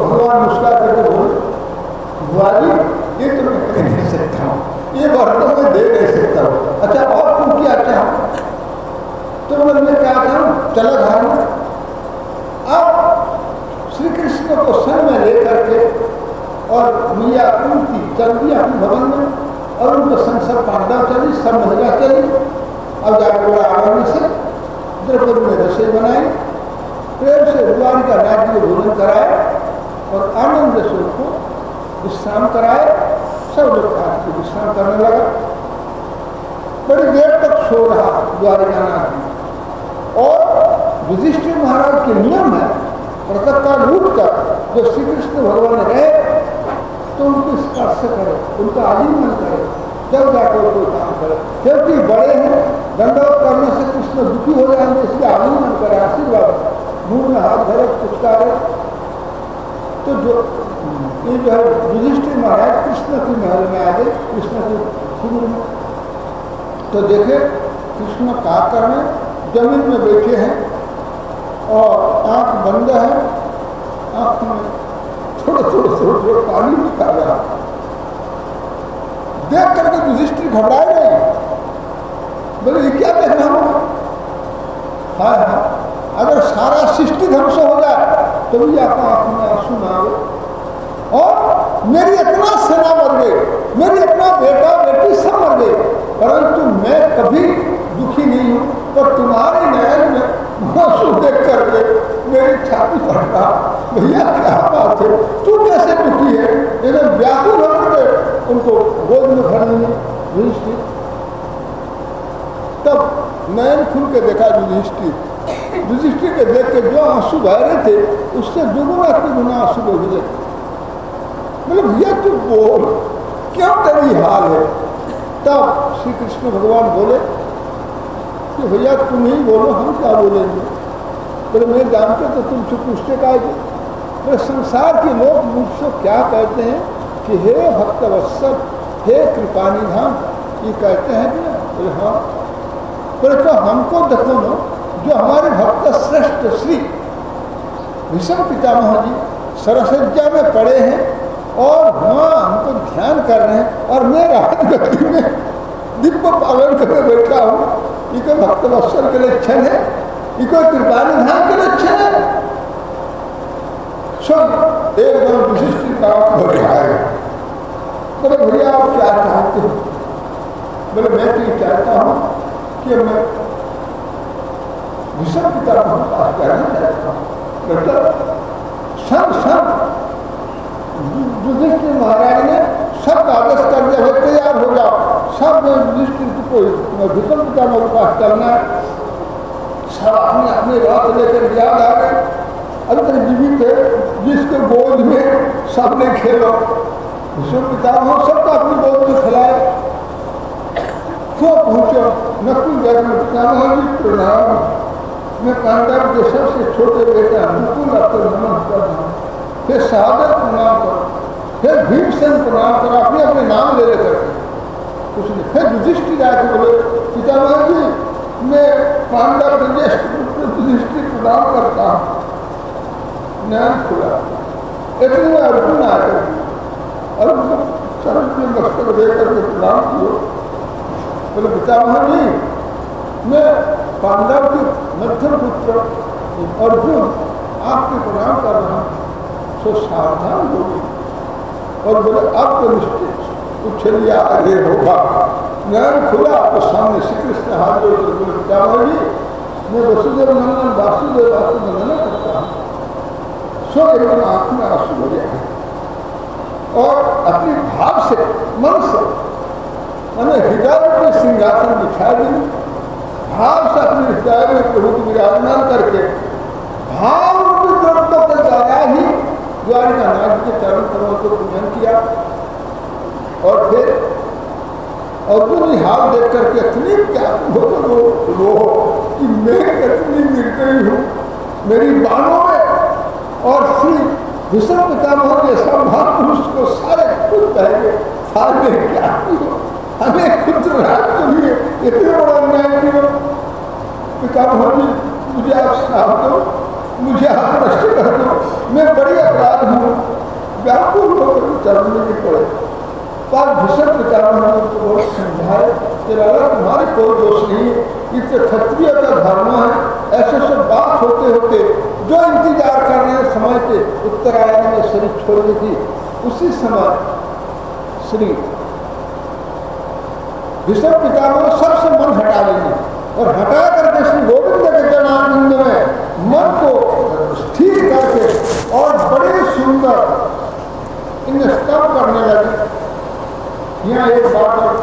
भगवान मुस्का करके बोले ये तो मैं कह नहीं सकता। ये वर्तों में दे नहीं सकता हूँ। अच्छा और तुम क्या चाहो तो मैं मैं क्या चाहूँ चलो घर में अब श्री कृष्ण को सन में लेकर के और मिया कुंती चल दी अपने भवन में और उनको संसद पांडव चली सब महिला चली। अब जाकर बड़ा आनंद से द्रौपदी ने रसोई बनाई, प्रेम से भगवान का राज्य भोजन कराए और आनंद से उनको विश्राम कराए सब लोग आज विश्राम करने लगा। बड़ी देर तक सो रहा द्वारिका नाथ और युधिष्ठिर महाराज के नियम है प्रतकाल उठ कर जो श्री कृष्ण भगवान रहे तो उनको स्पर्श करे, उनका आलिंगन करे, जब जाकर कोई काम करे। क्योंकि बड़े हैं, दंडवत करने से कृष्ण दुखी हो जाएँगे, इसलिए आलिंगन करे, आशीर्वाद मुँह में हाथ धरे पुचकारे तो जो ये जो है, युधिष्ठिर महाराज कृष्ण की महल में आ गए कृष्ण के शिविर में। तो देखे, कृष्ण का कर में ज़मीन में बैठे हैं, और आँख बंद है, आँख में थोड़ा थोड़ा थोड़ा थोड़ा पानी निकाल रहा देख करके युधिष्ठिर घबराए गए बोले, ये क्या देख रहा हूँ? हाँ हाँ अगर सारा सृष्टि ध्वंस हो जाए तो भी आपका आँख में आँसू ना आए और मेरी इतना सेना मर गई, मेरी इतना बेटा, बेटी सब मर गए परंतु मैं कभी दुखी नहीं हूँ। पर तुम्हारे नयन में आँसू देख करके मेरी छाती फटता भैया, क्या बात है? तू कैसे दुखी है? एकदम व्याकुल होकर उनको गोद में भर युधिष्ठिर। तब नयन खुल के देखा युधिष्ठिर। युधिष्ठिर के देख के जो आँसू बह रहे थे, उससे दुगुना तिगुना आँसू बह गए। बोले, भैया, तू बोल, क्या तेरी हाल है? तब श्री कृष्ण भगवान बोले, कि भैया तुम ही बोलो, हम क्या बोलेंगे? बोले, मैं जानते तो तुम चुप पूछते का बोले, संसार के लोग मुझसे क्या कहते हैं कि हे भक्त वत्सल हे कृपानिधाम ये कहते हैं कि बोले हाँ। बोले तो हमको देखो ना, जो हमारे भक्त श्रेष्ठ श्री भीषण पितामह जी, सरसज्जा में पड़े हैं और वहाँ हमको ध्यान कर रहे हैं। और मैं राहत गति में दिव्य पालन करके बैठा हूँ। कोई भक्त वत्सल के लक्षण है। ये कोई कृपाली ध्यान के लक्षण है। सब एकदम विशिष्ट काम हो रहा है। बोले, भैया, आप क्या चाहते हो? बोले, मैं तो ये चाहता हूँ कि मैं भीषण पिता पास करना चाहता हूँ सब सब युधिष्ठिर महाराज ने सब आदेश कर दिया भाई तैयार हो जाओ। सब युधिष्ठिर को पिता के पास चलना सब अपने अपने रात लेकर याद आ गए। अभी जीवित है जिसके गोद में सबने खेलो। भीष्म पितामह सबका अपनी गोद में खिलाए। क्यों पहुंचो नकुल जग में पितामह जी प्रणाम मैं पांडव के सबसे छोटे बेटा नकुल आपको नमन कर रहा फिर शहादत प्रणाम करो। फिर भीमसेन प्रणाम करो, अपने अपने नाम ले लेकर कुछ नहीं फिर युधिष्ठिर आके बोले पितामह जी मैं पांडव के युधिष्ठिर प्रणाम करता हूँ। ज्ञान खुला। इतने में अर्जुन आकर अर्जुन चरण में मस्तक देकर के प्रणाम किए बोले पितामह जी मैं पांडव के मध्यम पुत्र अर्जुन आपके प्रणाम कर रहा हूँ सो सावधान हो गए। और बोले, अब तो उछलिया आगे होगा ज्ञान खुला आपको सामने श्री कृष्ण हाथ जोड़ बोले पितामह जी मैं वसुदेव नंदन, वासुदेव आपको नंदन करता हूँ। सो एकदम आँख में आँसू हो। गया और अपने भाव से, मन से, मैंने हृदय में सिंहासन बिछा दी भाव से अपने हृदय में प्रभु को विराजमान करके, भाव द्रव्य के द्वारा ही द्वारिका नाथ के चरण कमल को पूजन किया और फिर अर्जुन हाल देख करके इतनी क्या रो रो कि मैं कितनी निर्दयी हूँ। मेरी बाणों में और श्री भीषण पितामह के सब महापुरुष को सारे कुछ पहले आज क्या हमें खुद रात के लिए इतने बड़ा अन्याय क्यों पिता भगवान मुझे आप साफ़ दो। मुझे आप प्रश्न कर दो। मैं बड़ी अपराध हूँ। व्याकुल होकर चरण में पड़े। पर भीषण पिता ने उनको बहुत समझाए कि राजा तुम्हारे कोई दोष नहीं इतने क्षत्रिय का धर्म है। ऐसे सब बात होते होते जो इंतज़ार कर रहे हैं समय के उत्तरायण में शरीर छोड़ने की उसी समय श्री विष्णु पितामह सबसे मन हटा लेंगे। और हटा करके श्री गोविंद के जनानंद में मन को स्थिर करके और बड़े सुंदर इन स्तव करने लगे। यहाँ एक बात और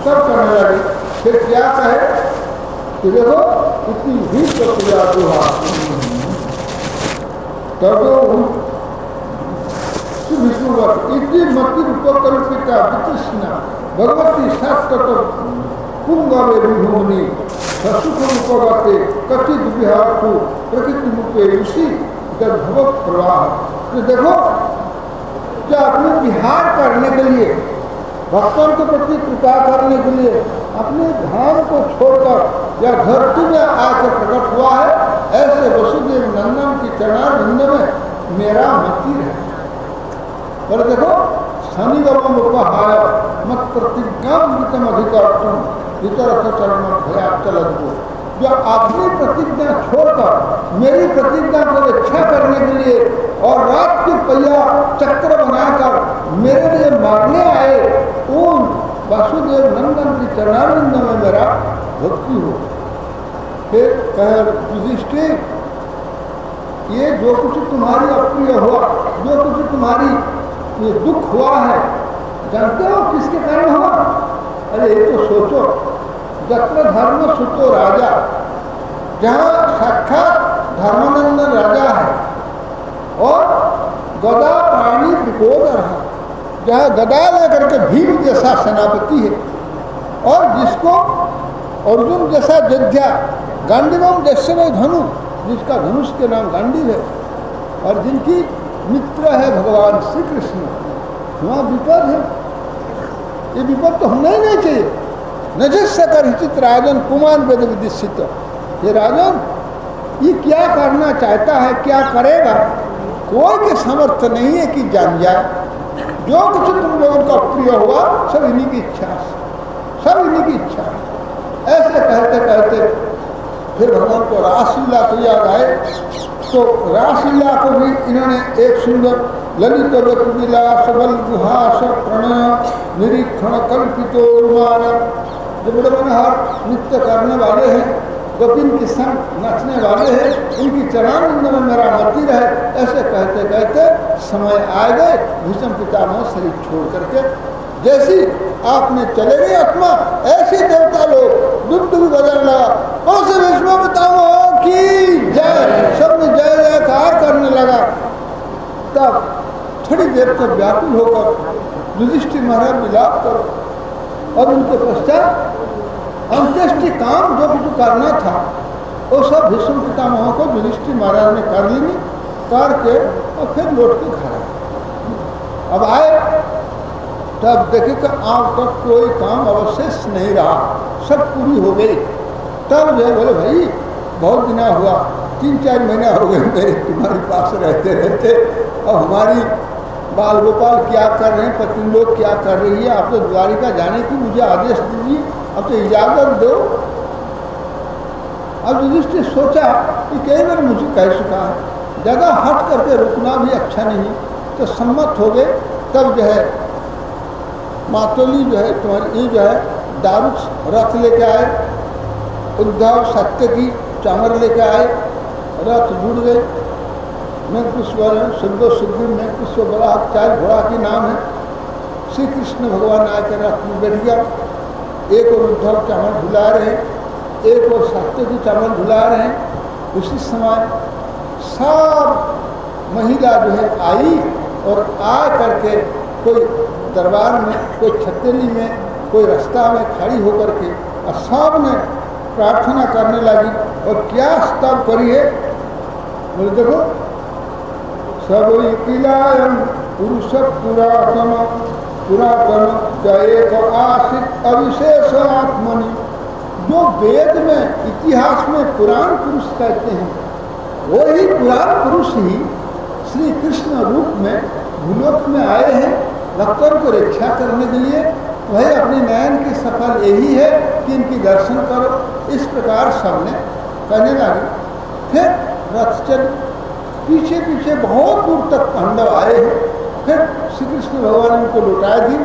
स्तव करने लगे। फिर क्या कहे? कि देखो, इतनी ही प्रक्रिया दुहा तब विष्णु इतनी मति उपकल्पिता वितृष्णा, भगवती शास्त्र तो विभूमि विहार भव प्रवाह तो देखो, क्या अपने विहार करने के लिए, भक्तों के प्रति कृपा करने के लिए, अपने धाम को छोड़कर या धरती में आकर प्रकट हुआ है, ऐसे वसुदेव नंदन की चरणारिंद में मेरा मती है। पर देखो शनिगम उपहाय मत प्रतिज्ञामृतम अधिकर्तुम वितरथ चरण भया चलत को जो अपनी प्रतिज्ञा छोड़कर मेरी प्रतिज्ञा को रक्षा करने के लिए और रात के पहिया चक्र बनाकर मेरे लिए मारने आए, उन वासुदेव नंदन की चरणानंद में मेरा भक्ति हो। फिर कह युधिष्ठिर, ये जो कुछ तुम्हारी अप्रिय हुआ, जो कुछ तुम्हारी ये दुख हुआ है। जानते हो किसके कारण हुआ? अरे ये तो सोचो। जत्र धर्म सुतो राजा। जहाँ साक्षात धर्मानंदन राजा है और गदा प्राणी विकोद रहा। जहाँ गदा लेकर के भीम जैसा सेनापति है। और जिसको अर्जुन जैसा जध्या गांडीवम जैसे धनु, जिसका धनुष के नाम गांडीव है। और जिनकी मित्र है भगवान श्री कृष्ण वहाँ विपद है। ये विपद तो होना ही नहीं चाहिए नजस्य कर हिचित राजन, कुमार वेद विदिशित। ये राजन, ये क्या करना चाहता है, क्या करेगा? कोई के समर्थ नहीं है कि जान जाए। जो कुछ तुम लोगों का प्रिय हुआ, सब इन्हीं की इच्छा सब इन्हीं की इच्छा ऐसे कहते कहते फिर भगवान को रासलीला को याद आए तो रासलीला को भी इन्होंने एक सुंदर ललित विलास बल गुहास प्रणय, निरीक्षण कल्पितो जो बड़े मनोहर नृत्य करने वाले हैं, गोपिन के संग नाचने वाले हैं, उनकी चरणानंद में मेरा मती रहे, ऐसे कहते कहते समय आ गए भीषम पितामह शरीर छोड़ करके जैसी आपने चले गई आत्मा, ऐसे देवता लोग दुख भी बदल लगा से विष्णु पितामह की जय सब में जय जयकार करने लगा। तब थोड़ी देर तक व्याकुल होकर युधिष्ठिर महाराज मिलाप करो। और उनके पश्चात अंत्येष्टि काम जो कुछ करना था, वो सब भीष्म पितामह को युधिष्ठिर महाराज ने कर ली करके और फिर लौट के घर आए। अब आए तब देखे कि आप तक कोई काम अवशेष नहीं रहा, सब पूरी हो गई। तब जो बोले, भाई, बहुत दिना हुआ तीन चार महीने हो गए मेरे तुम्हारे पास रहते रहते। और हमारी बाल गोपाल क्या कर रहे हैं, पत्नी लोग क्या कर रही है, आप तो द्वारिका जाने की मुझे आदेश दीजिए, अब तो इजाज़त दो। अब युधिष्ठिर सोचा कि कई बार मुझे कह चुका है ज़्यादा हट करके रुकना भी अच्छा नहीं तो सम्मत हो गए। तब जो है मातोली जो है, तुम्हारी ये जो है, दारू रथ लेके आए उद्धव सत्य की चामर लेके आए, रथ जुड़ गए। मैं पुष्वर शुद्ध शुद्ध मैं पुष्प बड़ा चार घोड़ा के नाम है। श्री कृष्ण भगवान आकर रथ में बैठ गया। एक और उद्धव चावल धुला रहे हैं, एक और सत्य की चावल धुला रहे हैं। उसी समय सब महिला जो है आई और आ करके कोई दरबार में, कोई छतेली में, कोई रास्ता में खड़ी होकर के और सबने प्रार्थना करने लगी, और क्या स्तव करिए? बोले, देखो, सब पुरुष पुरातन पुरातन एक आशित अविशेष आत्मनि जो वेद में, इतिहास में पुराण पुरुष कहते हैं, वही पुराण पुरुष ही श्री कृष्ण रूप में भूलोक में आए हैं। भक्तों को रक्षा करने के लिए। वही अपने नयन की सफल यही है कि इनकी दर्शन करो। इस प्रकार सबने कहने लगे। फिर रथ चल पीछे पीछे बहुत दूर तक पांडव आए हैं। फिर श्री कृष्ण भगवान उनको लुटा दी।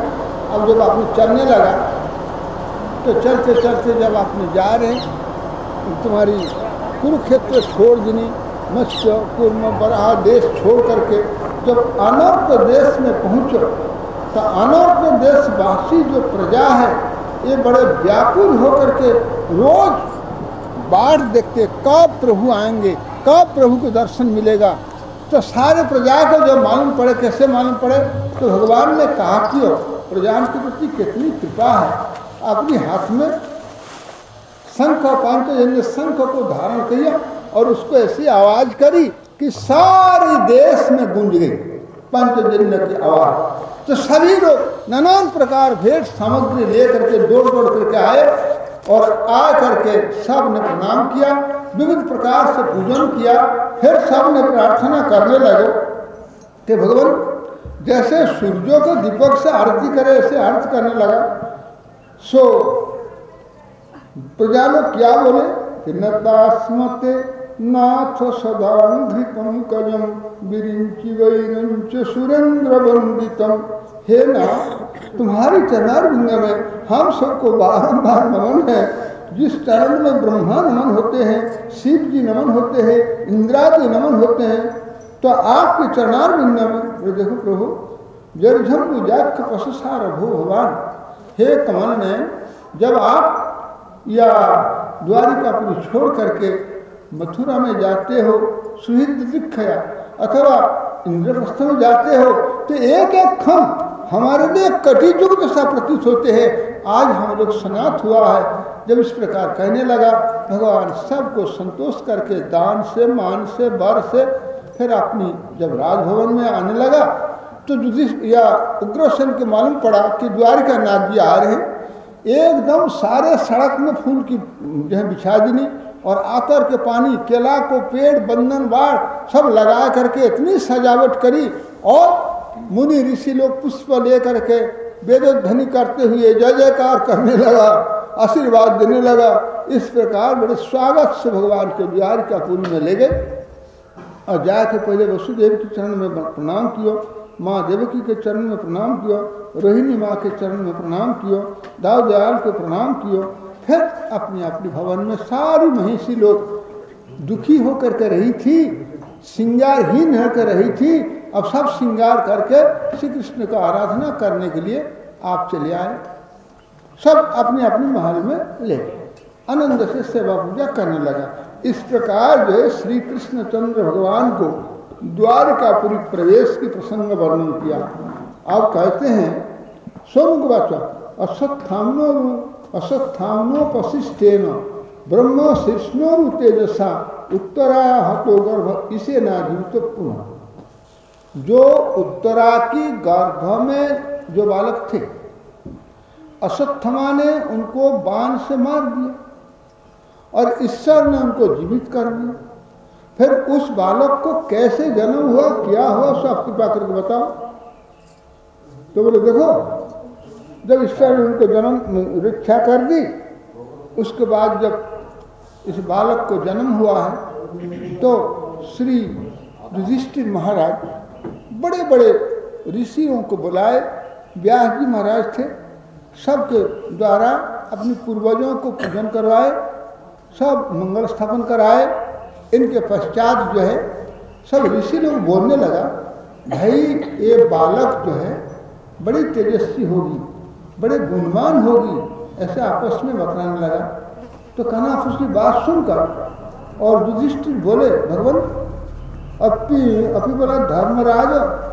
अब जब आपने चलने लगा तो चलते चलते जब आपने जा रहे तुम्हारी कुरुक्षेत्र छोड़ दनी, मत्स्य, कुर्म, बराह, देश छोड़ करके जब अनर्थ देश में पहुँचो तो अनर्थ देशवासी जो प्रजा है, ये बड़े व्याकुल होकर के रोज बाढ़ देखते, कब प्रभु आएँगे, कब प्रभु को दर्शन मिलेगा? तो सारे प्रजा को जब मालूम पड़े, कैसे मालूम पड़े? तो भगवान ने कहा कि प्रजा के प्रति कितनी कृपा है। अपने हाथ में शंख पाँच शंख को धारण किया और उसको ऐसी आवाज़ करी कि सारे देश में गूंज गई पंचजन्य की आवाज़। तो सभी लोग नानान प्रकार भेंट सामग्री लेकर के दौड़ दौड़ करके आए और आ करके सबने प्रणाम किया, विविध प्रकार से पूजन किया, फिर सबने प्रार्थना करने लगे कि भगवान, जैसे सूर्यों को दीपक से आरती करे, ऐसे अर्थ करने लगा। सो, प्रजा लोग क्या बोले? कि नतास्मते नाथ सदांघ्रि पंकजम विरिंचि सुरेंद्र वंदितम हे ना तुम्हारी चरणार में हम सबको बारंबार नमन है। जिस चरण में ब्रह्मा नमन होते हैं, शिव जी नमन होते हैं, इंद्रादि नमन होते हैं तो आपके चरणार बिंद में देखो प्रभु जर्झम जाक पशुसार भो भगवान। हे कमल ने जब आप या द्वारिकापुरी छोड़ करके मथुरा में जाते हो सुहित दिखया, अथवा इंद्रप्रस्थ में जाते हो तो एक एक खम हमारे लिए कटी जैसा प्रतीत होते हैं। आज हम लोग सनात हुआ है। जब इस प्रकार कहने लगा, भगवान सबको संतोष करके दान से, मान से बर से, फिर अपनी जब राजभवन में आने लगा तो युधिष्ठ या उग्रसेन के मालूम पड़ा कि द्वारिका नाथ जी आ रहे एकदम सारे सड़क में फूल की जो है बिछा दी और आतर के पानी केला को पेड़, बंधन, बाढ़, सब लगा करके इतनी सजावट करी और मुनि ऋषि लोग पुष्प ले करके वेदोध्वनि करते हुए जय जयकार करने लगा, आशीर्वाद देने लगा। इस प्रकार बड़े स्वागत से भगवान के बिहार का पुरी में ले गए। और जाके पहले वसुदेव के चरण में प्रणाम किया, माँ देवकी के चरण में प्रणाम किया, रोहिणी माँ के चरण में प्रणाम किया दाव दयाल को प्रणाम किया फिर अपने अपनी भवन में सारी महिषी लोग दुखी होकर के रही थी, श्रृंगारहीन होकर रही थी। अब सब श्रृंगार करके श्री कृष्ण का आराधना करने के लिए आप चले आए। सब अपने अपने महल में ले आनंद से सेवा पूजा करने लगा। इस प्रकार जो है श्री कृष्ण चंद्र भगवान को द्वारकापुरी प्रवेश की प्रसंग वर्णन किया। आप कहते हैं स्वर्ग वाचा अश्वत्थामनो असत्थामनोपशिष्टेन ब्रह्म शिष्णोरु तेजसा उत्तरा हतो गर्भ इसे ना जीवित पुनः। जो उत्तरा की गर्भ में जो बालक थे असत्थमा ने उनको बाण से मार दिया और ईश्वर ने उनको जीवित कर दिया। फिर उस बालक को कैसे जन्म हुआ, क्या हुआ, सब कृपा करके बताओ। तो बोले, देखो जब ईश्वर ने उनको जन्म, रक्षा कर दी, उसके बाद जब इस बालक को जन्म हुआ है तो श्री युधिष्ठिर महाराज बड़े बड़े ऋषियों को बुलाए, व्यास जी महाराज थे, सबके द्वारा अपने पूर्वजों को पूजन करवाए, सब मंगल स्थापन कराए, इनके पश्चात जो है, सब ऋषि लोग बोलने लगा, भाई, ये बालक जो है, बड़ी तेजस्वी होगी। बड़े गुणवान होगी, ऐसे आपस में बतलाने लगा। तो कहना उसकी बात सुनकर और युधिष्ठिर बोले, भगवान अपी अपी बोला, धर्मराज,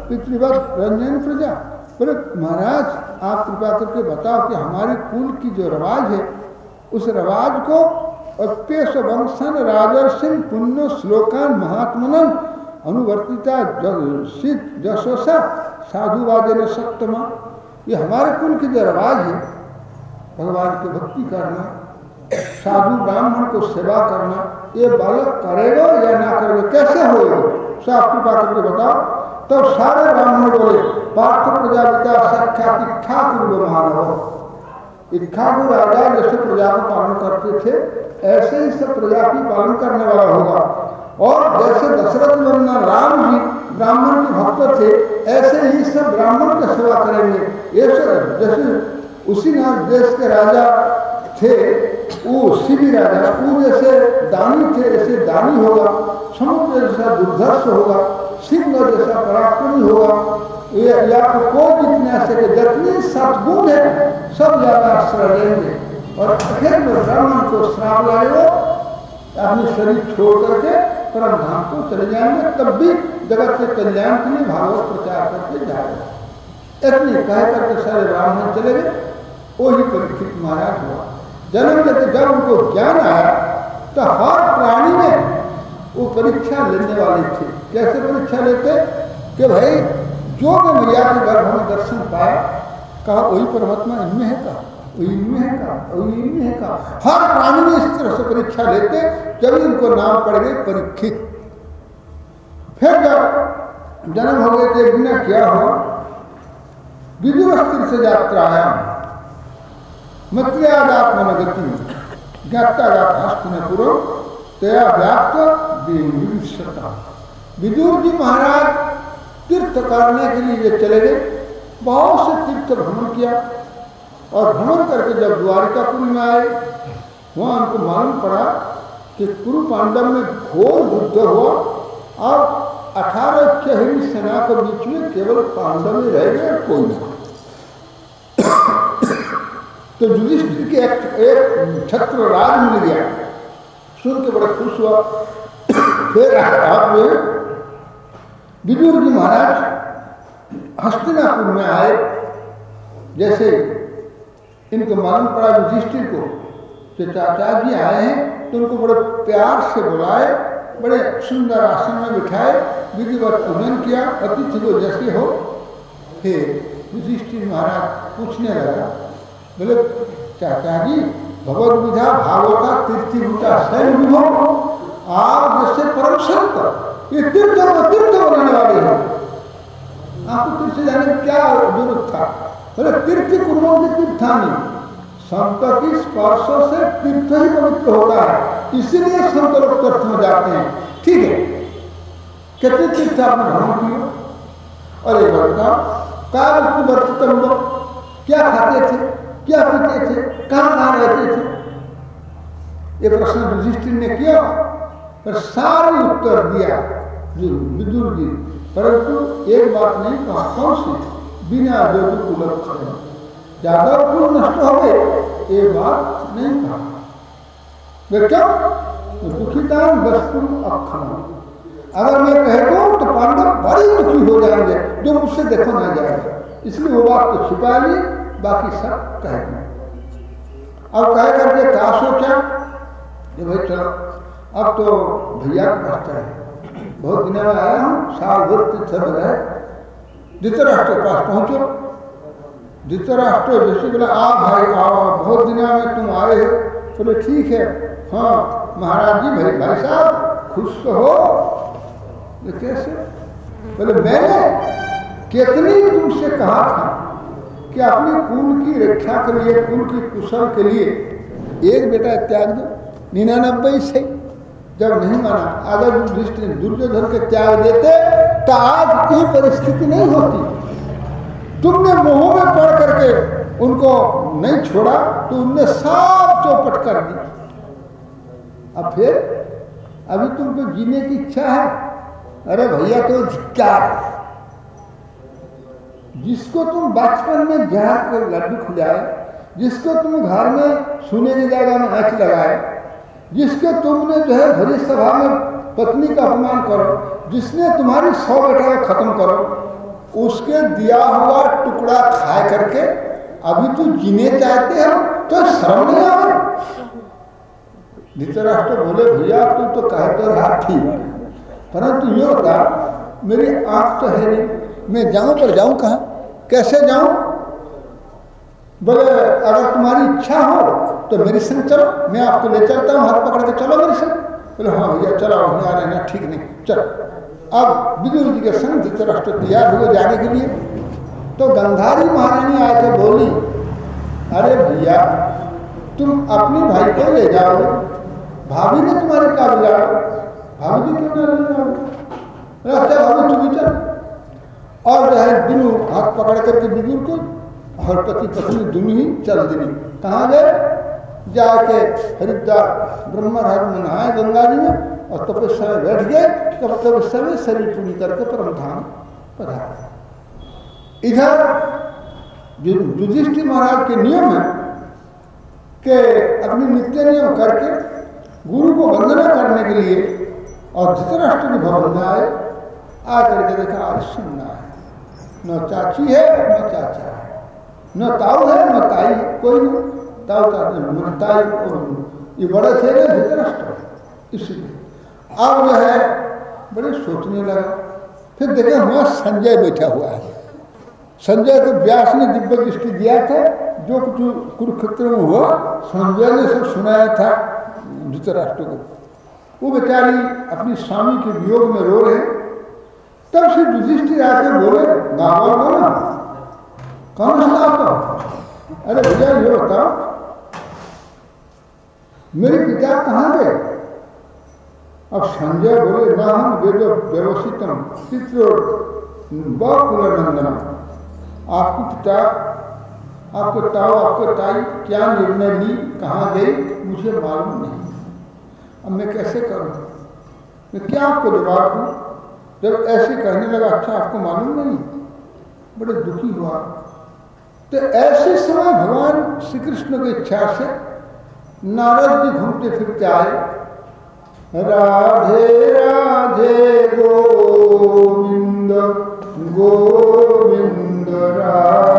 पितृवत, रंजन प्रजा, बोले, महाराज, आप कृपा करके बताओ कि हमारे कुल की जो रवाज है, उस रवाज को अप्यस वंशन राजर्षिन पुण्य श्लोकान महात्मन अनुवर्तिता सिद्ध जशोसा साधुवाद सप्तमा ये हमारे कुल की जो रवाज है, भगवान की भक्ति करना, साधु ब्राह्मण को सेवा करना, ये बालक करेगा या ना करेगा, कैसे होगा साफ़ कृपा करके बताओ। तब तो सारे ब्राह्मण बोले, पार्थ प्रजापिता साक्षात इच्छा पूर्व मानव। इच्छा को राजा जैसे प्रजा को पालन करते थे, ऐसे ही सब प्रजा की पालन करने वाला होगा। और जैसे दशरथ वंदना राम जी, ब्राह्मण के भक्त थे, ऐसे ही सब ब्राह्मण का सेवा करेंगे। ऐसे जैसे उसी नाम देश के राजा थे, वो शिवी राजा, वो जैसे दानी थे, ऐसे दानी होगा, समुद्र जैसा दुर्धर्ष होगा सिंह जैसा पराक्रमी होगा। या तो को जितने सके जितने सतगुण है, सब ज़्यादा आश्रय लेंगे। और आखिर ब्राह्मण को श्राप लाएगा अपनी शरीर छोड़ करके परम धाम को चले जाएँगे, तब भी जगत के कल्याण के लिए भागवत प्रचार करके जाएगा इतनी कह करके सारे ब्राह्मण चले गए, वही परीक्षित महाराज हुआ। जन्म लेते जब उनको ज्ञान आया तो हर प्राणी में वो परीक्षा लेने वाले थे। कैसे परीक्षा लेते? कि भाई, जो भी मैया के गर्भ में दर्शन पाया, कहा, वही परमात्मा इनमें है कहा? हर प्राणी में इस तरह से परीक्षा लेते, जब इनको नाम पड़ गए, परीक्षित। फिर जब जन्म हो गए तो एक दिन क्या हुआ विदुर से यात्रा आया मत्र्यादात्मन गति ज्ञातागात हस्तनपुरो तया व्याप्त विदुर जी महाराज तीर्थ करने के लिए चले गए। बहुत से तीर्थ भ्रमण किया। और भ्रमण करके जब द्वारिकापुर में आए वहाँ उनको मालूम पड़ा कि कुरु पांडव में घोर युद्ध हुआ और अठारह चहरी सेना के बीच में केवल पांडव ही रह गए कोई नहीं। तो युधिष्ठिर के एक, एक छत्र राज मिल गया। सुन के बड़ा खुश हुआ। फिर आप विदुर जी महाराज हस्तिनापुर में आए। जैसे इनको मालूम पड़ा युधिष्ठिर को कि चाचा जी आए हैं तो उनको बड़े प्यार से बुलाए, बड़े सुंदर आसन में बिठाए, विधिवत पूजन किया, अतिथि को जैसे हो, फिर युधिष्ठिर महाराज पूछने लगा, बोले, चाचा जी, भगवत विधा भागवता तीर्थी भूता स्वयं विभव आप जैसे परम संत, ये तीर्थ तीर्थ बनाने वाले हैं। आपको तीर्थ जाने की क्या ज़रूरत था? बोले तीर्थ कुर्बों की तीर्थानी संत की स्पर्श से तीर्थ ही पवित्र होता है। इसीलिए संत लोग तीर्थ में जाते हैं। ठीक है। कितने तीर्थ आपने भ्रमण किया और एक बताओ क्या वस्तु वर्तित हम लोग क्या खाते थे? क्या पीते थे? कहाँ कहाँ रहते थे? ये प्रश्न युधिष्ठिर ने किया, पर सारे उत्तर दिया। विदुर जी, परंतु एक बात नहीं कहा, कौन सी? बिना ज्योति कुलक्षण ज़्यादा कुल नष्ट हो गए ये बात नहीं कहा वे क्या तो दुखिता वस्तु अक्षण अगर मैं कह दू तो पांडव बड़ी दुखी हो जाएँगे, जो मुझसे देखो ना जाएगा। इसलिए वो बात तो छुपा ली बाकी सब कह दिए अब कह करके क्या? सोचा कि भाई चलो, अब तो भैया का कष्ट है, बहुत दिनों में आया हूँ, साल भर सब रहे धृतराष्ट्र के पास पहुंचो। धृतराष्ट्र जैसे बोला, आ भाई, आओ बहुत दुनिया में तुम आए हो। बोले ठीक है। हाँ महाराज जी, भाई भाई साहब, खुश तो हो। कैसे? बोले, मैंने कितनी तुमसे कहा था कि अपनी कुल की रक्षा के लिए, कुल की कुशल के लिए एक बेटा त्याग दो। निन्यानबे से जब नहीं माना, अगर दृष्टि दुर्योधन के त्याग देते तो आज की परिस्थिति नहीं होती। तुमने मुँह में पड़ करके उनको नहीं छोड़ा तो उनने सब चौपट कर दी। अब फिर, अभी तुमको जीने की इच्छा है? अरे भैया तो धिक्कार जिसको तुम बचपन में जहाँ कर लड्डू खुलाए, जिसको तुम घर में सोने की जगह में आँच लगाए जिसके तुमने जो है भरी सभा में पत्नी का अपमान करो, जिसने तुम्हारी सौ बेटा खत्म करो, उसके दिया हुआ टुकड़ा खा करके अभी तू जीने चाहते हो तो शर्म नहीं आ धृतराष्ट्र बोले, भैया, तू तो कहते तो रहा ठीक, परंतु ये होता मेरी आँख तो है नहीं, मैं जाऊँ पर जाऊँ कहा? कैसे जाऊँ? बोले, अगर तुम्हारी इच्छा हो तो मेरे संग चलो, मैं आपको ले चलता हूँ, हाथ पकड़ के चलो मेरे संग बोले हाँ भैया, चलो यहाँ रहना, ठीक नहीं। चलो। अब विदुर जी के संग धृतराष्ट्र तैयार हुए जाने के लिए। तो गंधारी महारानी आके बोली, अरे भैया, तुम अपने भाई को ले जाओ। भाभी ने तुम्हारे का बिगाड़ा भाभी जी क्यों ना ले जाओ? अच्छा भाभी, तुम ही चल। और जो है बिनु हाथ पकड़ करके विदुर को और पति पत्नी दोनों ही चल दी कहाँ गए? जाके हरिद्वार ब्रह्महर में नहाए गंगा जी में और तपस्या में बैठ गए, तब तब सभी शरीर पूरी करके परम धाम पधार इधर युधिष्ठिर महाराज के नियम है कि अपनी नित्य नियम करके गुरु को वंदना करने के लिए और धृतराष्ट्र के भवन में आए, आकर के देखा आज सुनना है न चाची है, न चाचा है। न ताऊ है, न ताई, कोई नहीं। चाची और ये बड़े थे ना इसलिए। अब जो है, बड़े सोचने लगा। फिर देखे, वहाँ संजय बैठा हुआ है। संजय को व्यास ने दिव्य दृष्टि दिया था। जो कुछ कुरुक्षेत्र में हुआ, संजय ने सब सुनाया था धृतराष्ट्र को। वो बेचारी अपनी स्वामी के वियोग में रो रहे तब से युधिष्ठिर आके बोले गाँव बोला कौन सुनाता अरे भैया, ये बताओ मेरे पिता कहाँ गए? अब संजय बोले हम वेद व्यवस्थितम, चित्र कुलनंदनम आपको पिता, आपको ताओ आपको ताई क्या निर्णय ली? कहाँ गई? मुझे मालूम नहीं। अब मैं कैसे करूँ? मैं क्या आपको जवाब दूँ? जब ऐसे कहने लगा अच्छा आपको मालूम नहीं? बड़े दुखी हुआ। तो ऐसे समय भगवान श्री कृष्ण की इच्छा से नारद जी घूमते फिरते आए। राधे राधे गोविंद गोविंद राधे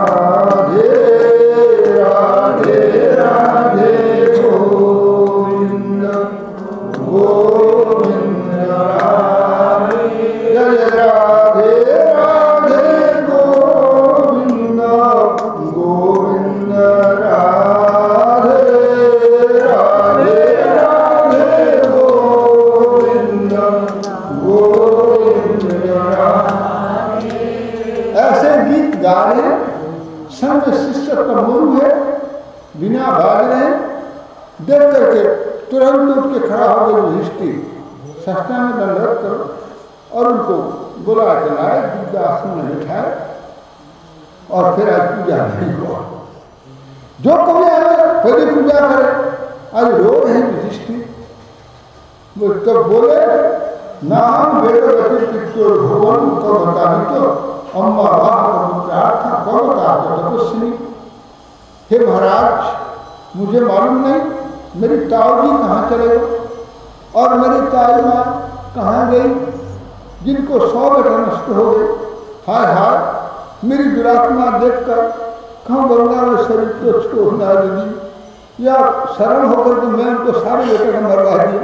सरल होकर के मैं उनको सारे बेटे को मरवा दिया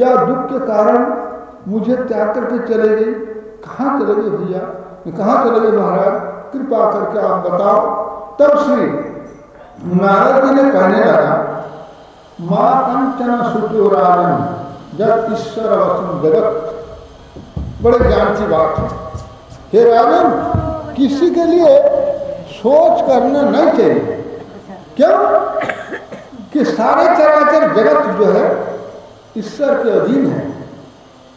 या दुख के कारण मुझे त्याग करके चले गई। कहाँ चले गए भैया? कहाँ चले गए महाराज? कृपा करके आप बताओ। तब श्री नारद जी ने कहने लगा, माँ कंचन सुचोराजन जब ईश्वर वचन जगत। बड़े ज्ञान की बात है। हे राजन, किसी के लिए सोच करना नहीं चाहिए। क्यों? कि सारे चराचर जगत जो है, ईश्वर के अधीन है।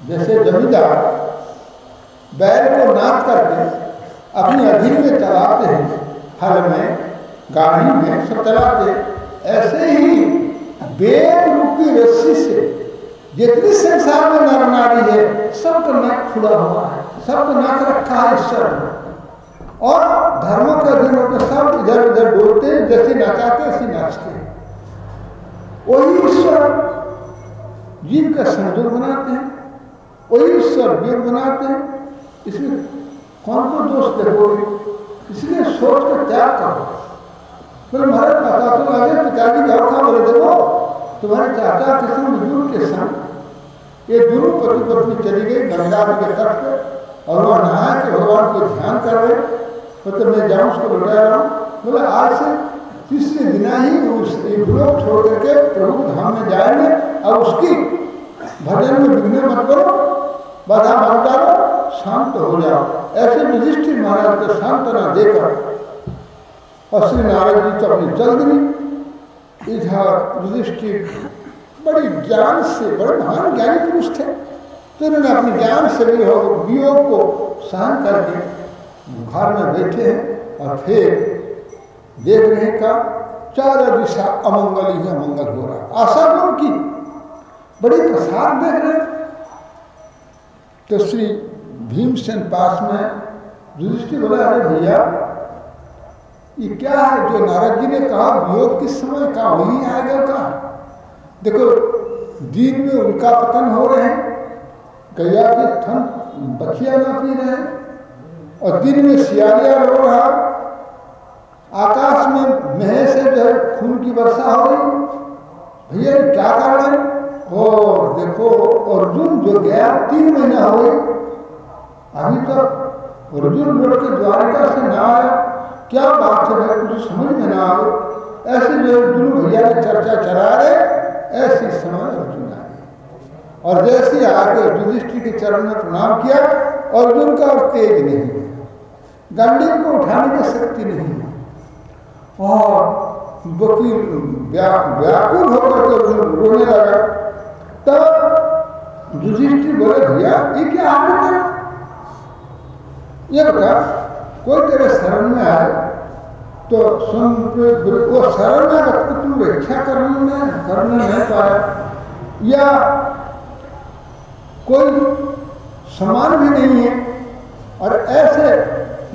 जैसे जमींदार बैल को नाथ करके अपने अधीन में चलाते हैं हल में, गाड़ी में सब चलाते ऐसे ही वेद रूपी रस्सी से जितनी संसार में नर नारी है, सबको नाक खुला हुआ है, सबको नाक रखा है ईश्वर और धर्मों के अधीन होकर सब इधर उधर बोलते जैसे नचाते ऐसे नाचते हैं। वही ईश्वर जीव का संजोग बनाते हैं, वही ईश्वर वीर बनाते हैं। इसमें कौन को दोष देखोगे इसलिए सोच का त्याग करो। बोले, महाराज, पता तो लगे, पिताजी घर था बोले, देखो, तुम्हारे चाचा के संग बुज़ुर्ग के संग ये दोनों पति पत्नी चली गई गंगा के तट पे और वह नहा के भगवान को ध्यान कर रहे तो मैं जाऊँ, उसको लौटा रहा हूँ बोले, आज से तीसरे दिन ही उस लोग छोड़ करके प्रभु धाम में जाएँगे? और उसकी भजन में विघ्न मत करो, बाधा मत डालो, शांत हो जाओ। ऐसे युधिष्ठिर महाराज को सांत्वना देकर और श्री नारायण जी तो अपनी चल गई इधर युधिष्ठिर बड़ी ज्ञान से, बड़े महान ज्ञानी पुरुष थे। तो इन्होंने अपने ज्ञान से भी हो, वियोग को सहन करके घर में बैठे और फिर देख रहे का, चार दिशा अमंगल ही अमंगल हो रहा। आशा तो उनकी। बड़ी प्रसाद देख रहे। तो श्री भीमसेन पास में युधिष्ठिर बोला, अरे भैया, ये क्या है? जो नारद जी ने कहा, वियोग किस समय का, वही आएगा का देखो, दिन में उनका पतन हो रहे हैं। गैया के थन बखिया ना पी रहे हैं। और दिन में सियालिया रो रहा। आकाश में मह से जो है खून की वर्षा हो रही। भैया क्या कारण है? और देखो, अर्जुन जो गया, तीन महीना हो गए। अभी तक अर्जुन लौट के द्वारिका से ना आया। क्या बात है कुछ समझ में ना आए ऐसे जो अर्जुन भैया की चर्चा चला रहे, ऐसी समय अर्जुन आए और जैसे आगे युधिष्ठिर के चरण में प्रणाम किया, अर्जुन का और तेज नहीं। गंडीर को उठाने की शक्ति नहीं। और वकील व्याकुल होकर के रोने लगा। तब युधिष्ठिर बोले, भैया, ये क्या आपने करा ये बता, कोई तेरे शरण में आए तो सुन, वो शरण में रख तुम रक्षा करने में, करने नहीं पाया? या कोई समान भी नहीं है? और ऐसे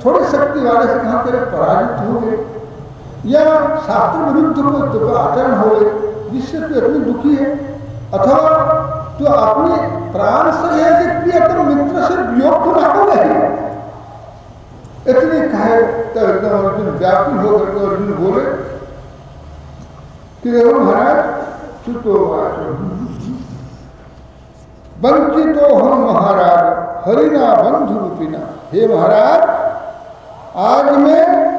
थोड़ी शक्ति वाले से कहा, तेरे पराजित हो गए या शास्त्र विरुद्ध को आचरण हो गए जिससे तू इतनी दुखी है, अथवा तो अपने प्राण से है कि अपने मित्र से वियोग को ना हो। गए इतनी कहे तो एकदम अर्जुन व्याकुल होकर के अर्जुन बोले, कि देखो महाराज चुतो वंचित तो हम महाराज, हरिना बंधु रूपिना हे महाराज, आज मैं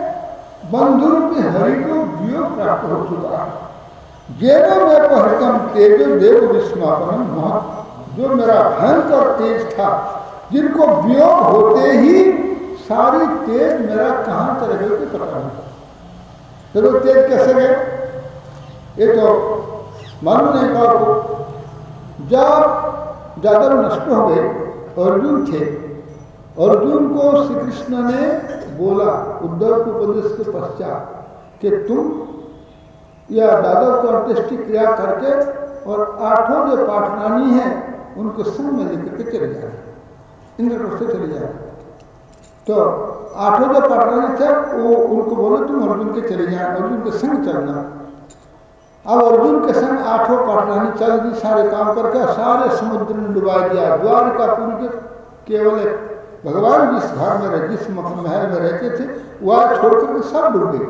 बंधु रूपी हरि को वियोग प्राप्त हो चुका जेनो में पहतम तेज देव विस्मापन महत जो मेरा भयंकर तेज था जिनको वियोग होते ही सारी तेज मेरा कहाँ चले गए तो पता नहीं चलो तेज कैसे गए ये तो मालूम नहीं कहा जब जादव नष्ट हो गए अर्जुन थे। अर्जुन को श्री कृष्ण ने बोला, उद्धव के उपदेश के पश्चात कि तुम या दादा को अंत्येष्टि क्रिया करके और आठों जो पाठरानी हैं, उनको संग में लेकर के चले जाए इंद्र से चले जाए तो आठों जो पाठरानी थे, वो उनको बोले, तुम अर्जुन के चले जाए अर्जुन के संग चलना। अब अर्जुन के संग आठों पाठरानी चल दी, सारे काम करके सारे समुद्र में डुबा दिया, द्वारकापुर के केवल भगवान जिस घर में रहे, जिस महल में रहते थे, वह छोड़ करके सब डूब गए।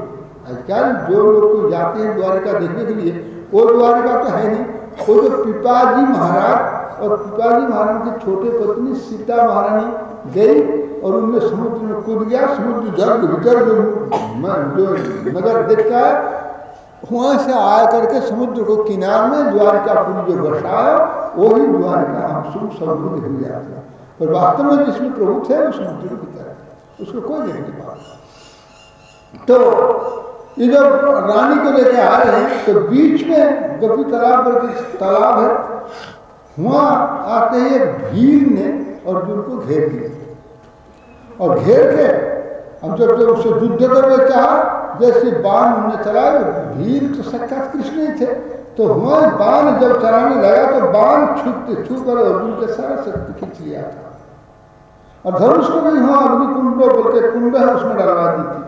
आजकल जो लोग को जाते हैं द्वारिका देखने के लिए, वो द्वारिका तो है नहीं। वो जो पिताजी महाराज और पिताजी महाराज की छोटे पत्नी सीता महारानी गई और उनने समुद्र में कूद गया, समुद्र जल के भीतर जो नगर देखता है, वहाँ से आया करके समुद्र को किनार में द्वारिका पुरी जो बसाया वही द्वारिका हम सुख समुद्र दिख जाते हैं। और वास्तव में जिसमें प्रभु थे वो समुद्र की तरह। उसको कोई देख नहीं पाता तो ये जब रानी को लेके आ रहे हैं तो बीच में गपी तालाब पर तालाब है, वहाँ आते ही एक भीड़ ने अर्जुन को घेर लिया। और घेर के हम जब जब उससे युद्ध करने चाहा, जैसे बाण उन्होंने चलाए, भीड़ तो साक्षात कृष्ण ही थे। तो हुआ बाण जब चलाने लगा तो बाण छूते छू कर अर्जुन के सारा शक्ति खींच लिया था। और धनुष को भी हुआ अग्नि कुंड बोल के कुंड है, उसमें डलवा दी थी।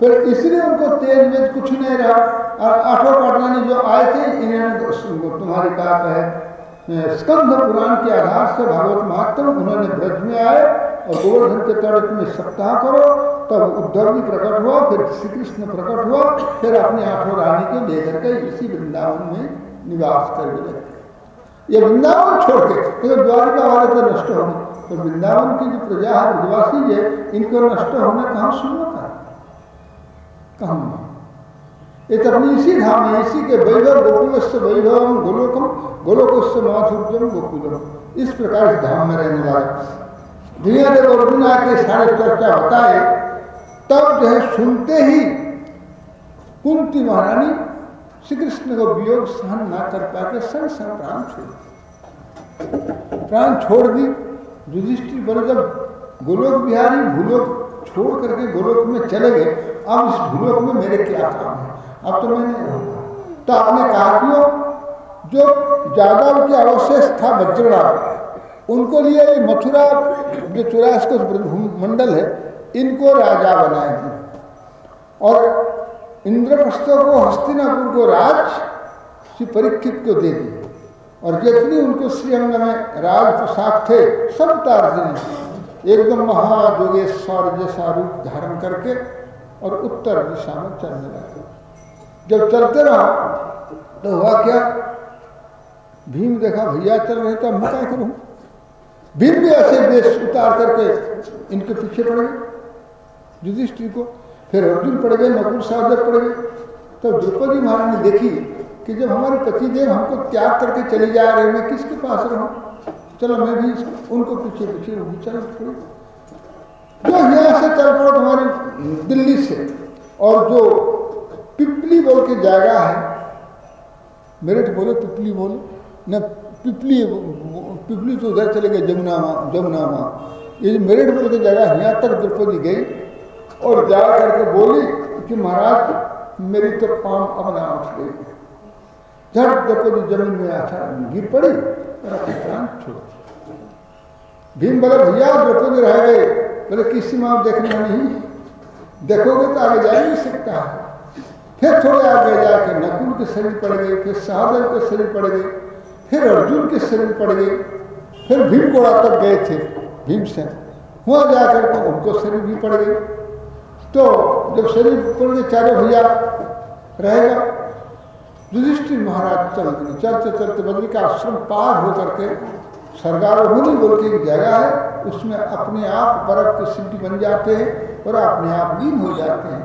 फिर इसलिए उनको तेज वेज कुछ नहीं रहा। और आठों पाटलानी जो आए थे, इन्होंने तुम्हारी बात है स्कंद पुराण के आधार से भागवत महात्म, उन्होंने ब्रज में आए और गोवर्धन के तड़क में सप्ताह करो। तब उद्धव भी प्रकट हुआ, फिर श्री कृष्ण प्रकट हुआ, फिर अपने आठों रानी को लेकर के इसी वृंदावन में निवास कर गए ये वृंदावन छोड़ के तो द्वारिका वाले तो नष्ट हो तो वृंदावन की जो प्रजा है ब्रजवासी है, इनको नष्ट होने कहाँ शुरू होता है? कहूँगा ये तो अपनी इसी धाम में, इसी के वैभव गोकुल से वैभवम गोलोकम गोलोक से माथुर्जम गोकुलम। इस प्रकार धाम में रहने वाले। दुनिया जब अर्जुन आके सारे चर्चा बताए तब जो है सुनते ही कुंती महारानी श्री कृष्ण को वियोग सहन ना कर पाके सन सन प्राण छोड़ प्राण छोड़ दी। युधिष्ठिर बोले जब गोलोक बिहारी भूलोक छोड़ करके गोलोक में चले गए, अब इस भूलोक में मेरे क्या काम है? अब तो मैंने तो आपने कहा कि जो जादव के अवशेष था वज्रनाथ उनको लिए मथुरा जो चौरास मंडल है इनको राजा बनाए थे। और इंद्रप्रस्थ को हस्तिनापुर को राज श्री परीक्षित को दे दी और जितनी उनको श्रीअंग में राज पोशाक थे, सब तार दिए एकदम महाजोगेश्वर जैसा रूप धारण करके और उत्तर दिशा में चलने लगे। जब चलते रहा तो हुआ क्या? भीम देखा, भैया, चल रहे तो मैं क्या करूँ? भीम भी ऐसे देश उतार करके इनके पीछे पड़ गए। युधिष्ठिर को। फिर अर्जुन पड़ गए, नकुल साहब पड़ गए। तो द्रौपदी महाराज ने देखी कि जब हमारे पतिदेव हमको त्याग करके चले जा रहे मैं किसके पास रहूँ? चलो मैं भी उनको पीछे पीछे चल पड़ी जो यहाँ से चल पड़ो तुम्हारी दिल्ली से और जो पिपली बोल के जगह है मेरठ बोले, पिपली बोले। न, पिपली पिपली तो उधर चले गए, जमुना माँ जमुना माँ। ये मेरठ बोल के जगह यहाँ तक द्रौपदी गई। और जा करके बोली कि महाराज, मेरी तो पाम अब ना उठ गई झट द्रौपदी ज़मीन में आशा गिर पड़ी अपने छोड़ भीम बोले भैया द्रौपदी रह गए, बोले, किसी में देखना नहीं? देखोगे तो आगे जा नहीं सकता। फिर थोड़े आगे जाके नकुल के शरीर पड़ गए, फिर सहदेव के शरीर पड़ गए, फिर अर्जुन के शरीर पड़ गए, फिर भीम घोड़ा तक गए थे, भीम से। वहाँ जाकर के उनको शरीर भी पड़ गए। तो जब शरीर गए चारों भैया रहेगा, युधिष्ठिर महाराज चल चलते चलते बद्री का आश्रम पार होकर के सरगारोहनी बोल के एक जगह है, उसमें अपने आप बर्फ़ के सिद्धि बन जाते हैं और अपने आप लीन हो जाते हैं।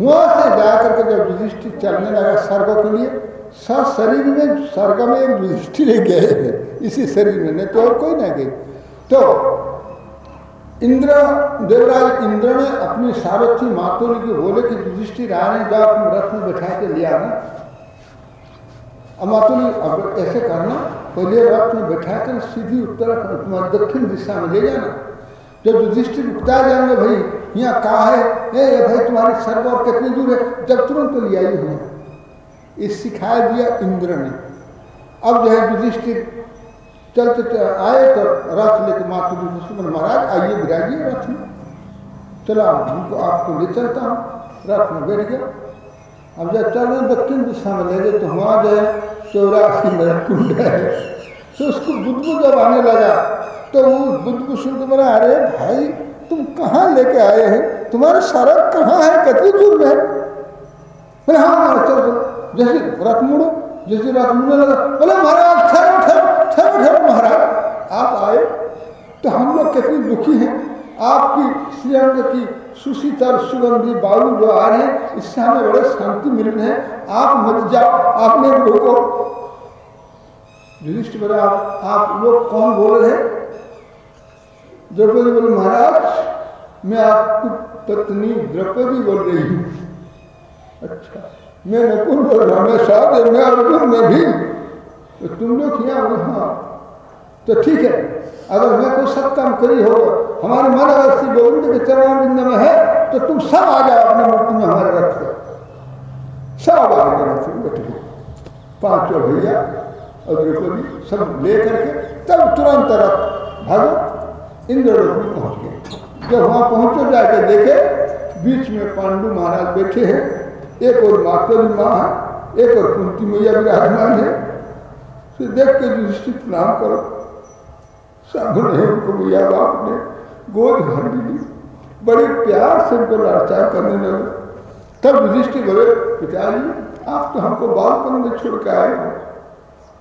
वहाँ से जाकर के जब युधिष्ठिर चलने लगा स्वर्ग के लिए सब शरीर में, स्वर्ग में एक युधिष्ठिर गए इसी शरीर में नहीं तो और कोई ना गए। तो इंद्र, देवराज इंद्र ने अपनी सारथी मातोली को बोले कि युधिष्ठिर आ जाओ अपने रथ में बैठा के ले आना अब मातोली, अब ऐसे करना, पहले रथ में बैठा कर सीधी उत्तर दक्षिण दिशा में ले जाना। जब युधिष्ठिर उगता जाएँगे, भाई, यहाँ कहा है? ए भाई, तुम्हारी स्वर्ग और कितनी दूर है? जब तुरंत तो लिया ही हुआ ये सिखाया दिया इंद्र ने। अब जो है, युधिष्ठिर चलते चल आए तो रथ लेके मातु दुष्मन महाराज, आइए विराजिए रथ में। चला हमको आपको ले चलता हूँ। रथ में बैठ गया। अब जब चल रहे दक्षिण दिशा में ले गए तो वहाँ जो है, चौरासी मेरा कुंड है। तो उसको बुद्धू जब आने लगा तो वो बुद्धू सुन के बोला, अरे भाई, तुम कहाँ लेके आए हैं? तुम्हारा सड़क कहाँ है? कितनी दूर में बोले हाँ चल, जैसे रथ मुड़ो, जैसे रथ मुड़ने लगा। बोले, महाराज ठहरो। ठहरो ठहरो महाराज, आप आए तो हम लोग कितनी दुखी हैं। आपकी श्रीअंग की सुशीतर सुगंधी बालू जो आ रहे हैं, इससे हमें बड़े शांति मिल रही है। आप मत जाओ आपने लोगों युधिष्ठ बोले आप आप लोग कौन बोल रहे हैं? द्रौपदी बोले, महाराज, मैं आपकी पत्नी द्रौपदी बोल रही हूँ। अच्छा मैं नकुल बोल रहा हूँ मैं साहब मैं अर्जुन मैं भी तो तुम लोग यहाँ बोले हाँ। तो ठीक है, अगर मैं कोई सब काम करी हो, हमारे मन अगर श्री गोविंद के चरण में है तो तुम सब आ जाओ अपने मूर्ति में हमारे रथ पे। सब आ गए रथ में बैठे। पाँचों भैया और द्रौपदी सब ले करके तब तुरंत रथ भगत इंद्रलोक में पहुँच गए। जब वहाँ पहुंचो, जाके देखे, बीच में पांडु महाराज बैठे हैं। एक और मातरी माँ है, एक और कुंती मैया विराजमान है। फिर देख के युधिष्ठिर प्रणाम करो। साधु ने उनको मैया बाप ने गोद भर ली। बड़े प्यार से उनको लाचार करने लगे। तब युधिष्ठिर बोले, पिताजी, आप तो हमको बालपन में छोड़ के आए हो।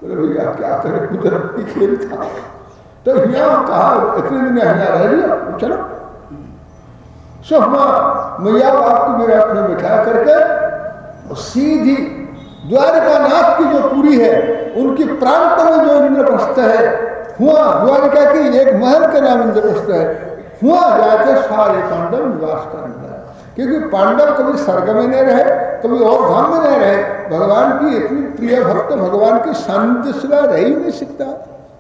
बोले, भैया क्या करें? कुदरत की खेल था। तो यहाँ कहा, इतने दिन यहाँ रह लिया, चलो। सो मैया बाप को मेरे अपने बिठा करके सीधी द्वारिका नाथ की जो पूरी है, उनकी प्रांत में जो इंद्रप्रस्थ है, हुआ द्वारिका की एक महल के नाम इंद्रप्रस्थ है, हुआ जाकर सारे पांडव निवास लगा क्योंकि पांडव कभी स्वर्ग में नहीं रहे, कभी और धाम में नहीं रहे, भगवान की इतनी प्रिय भक्त भगवान की शांति सिवा रह ही नहीं सकता।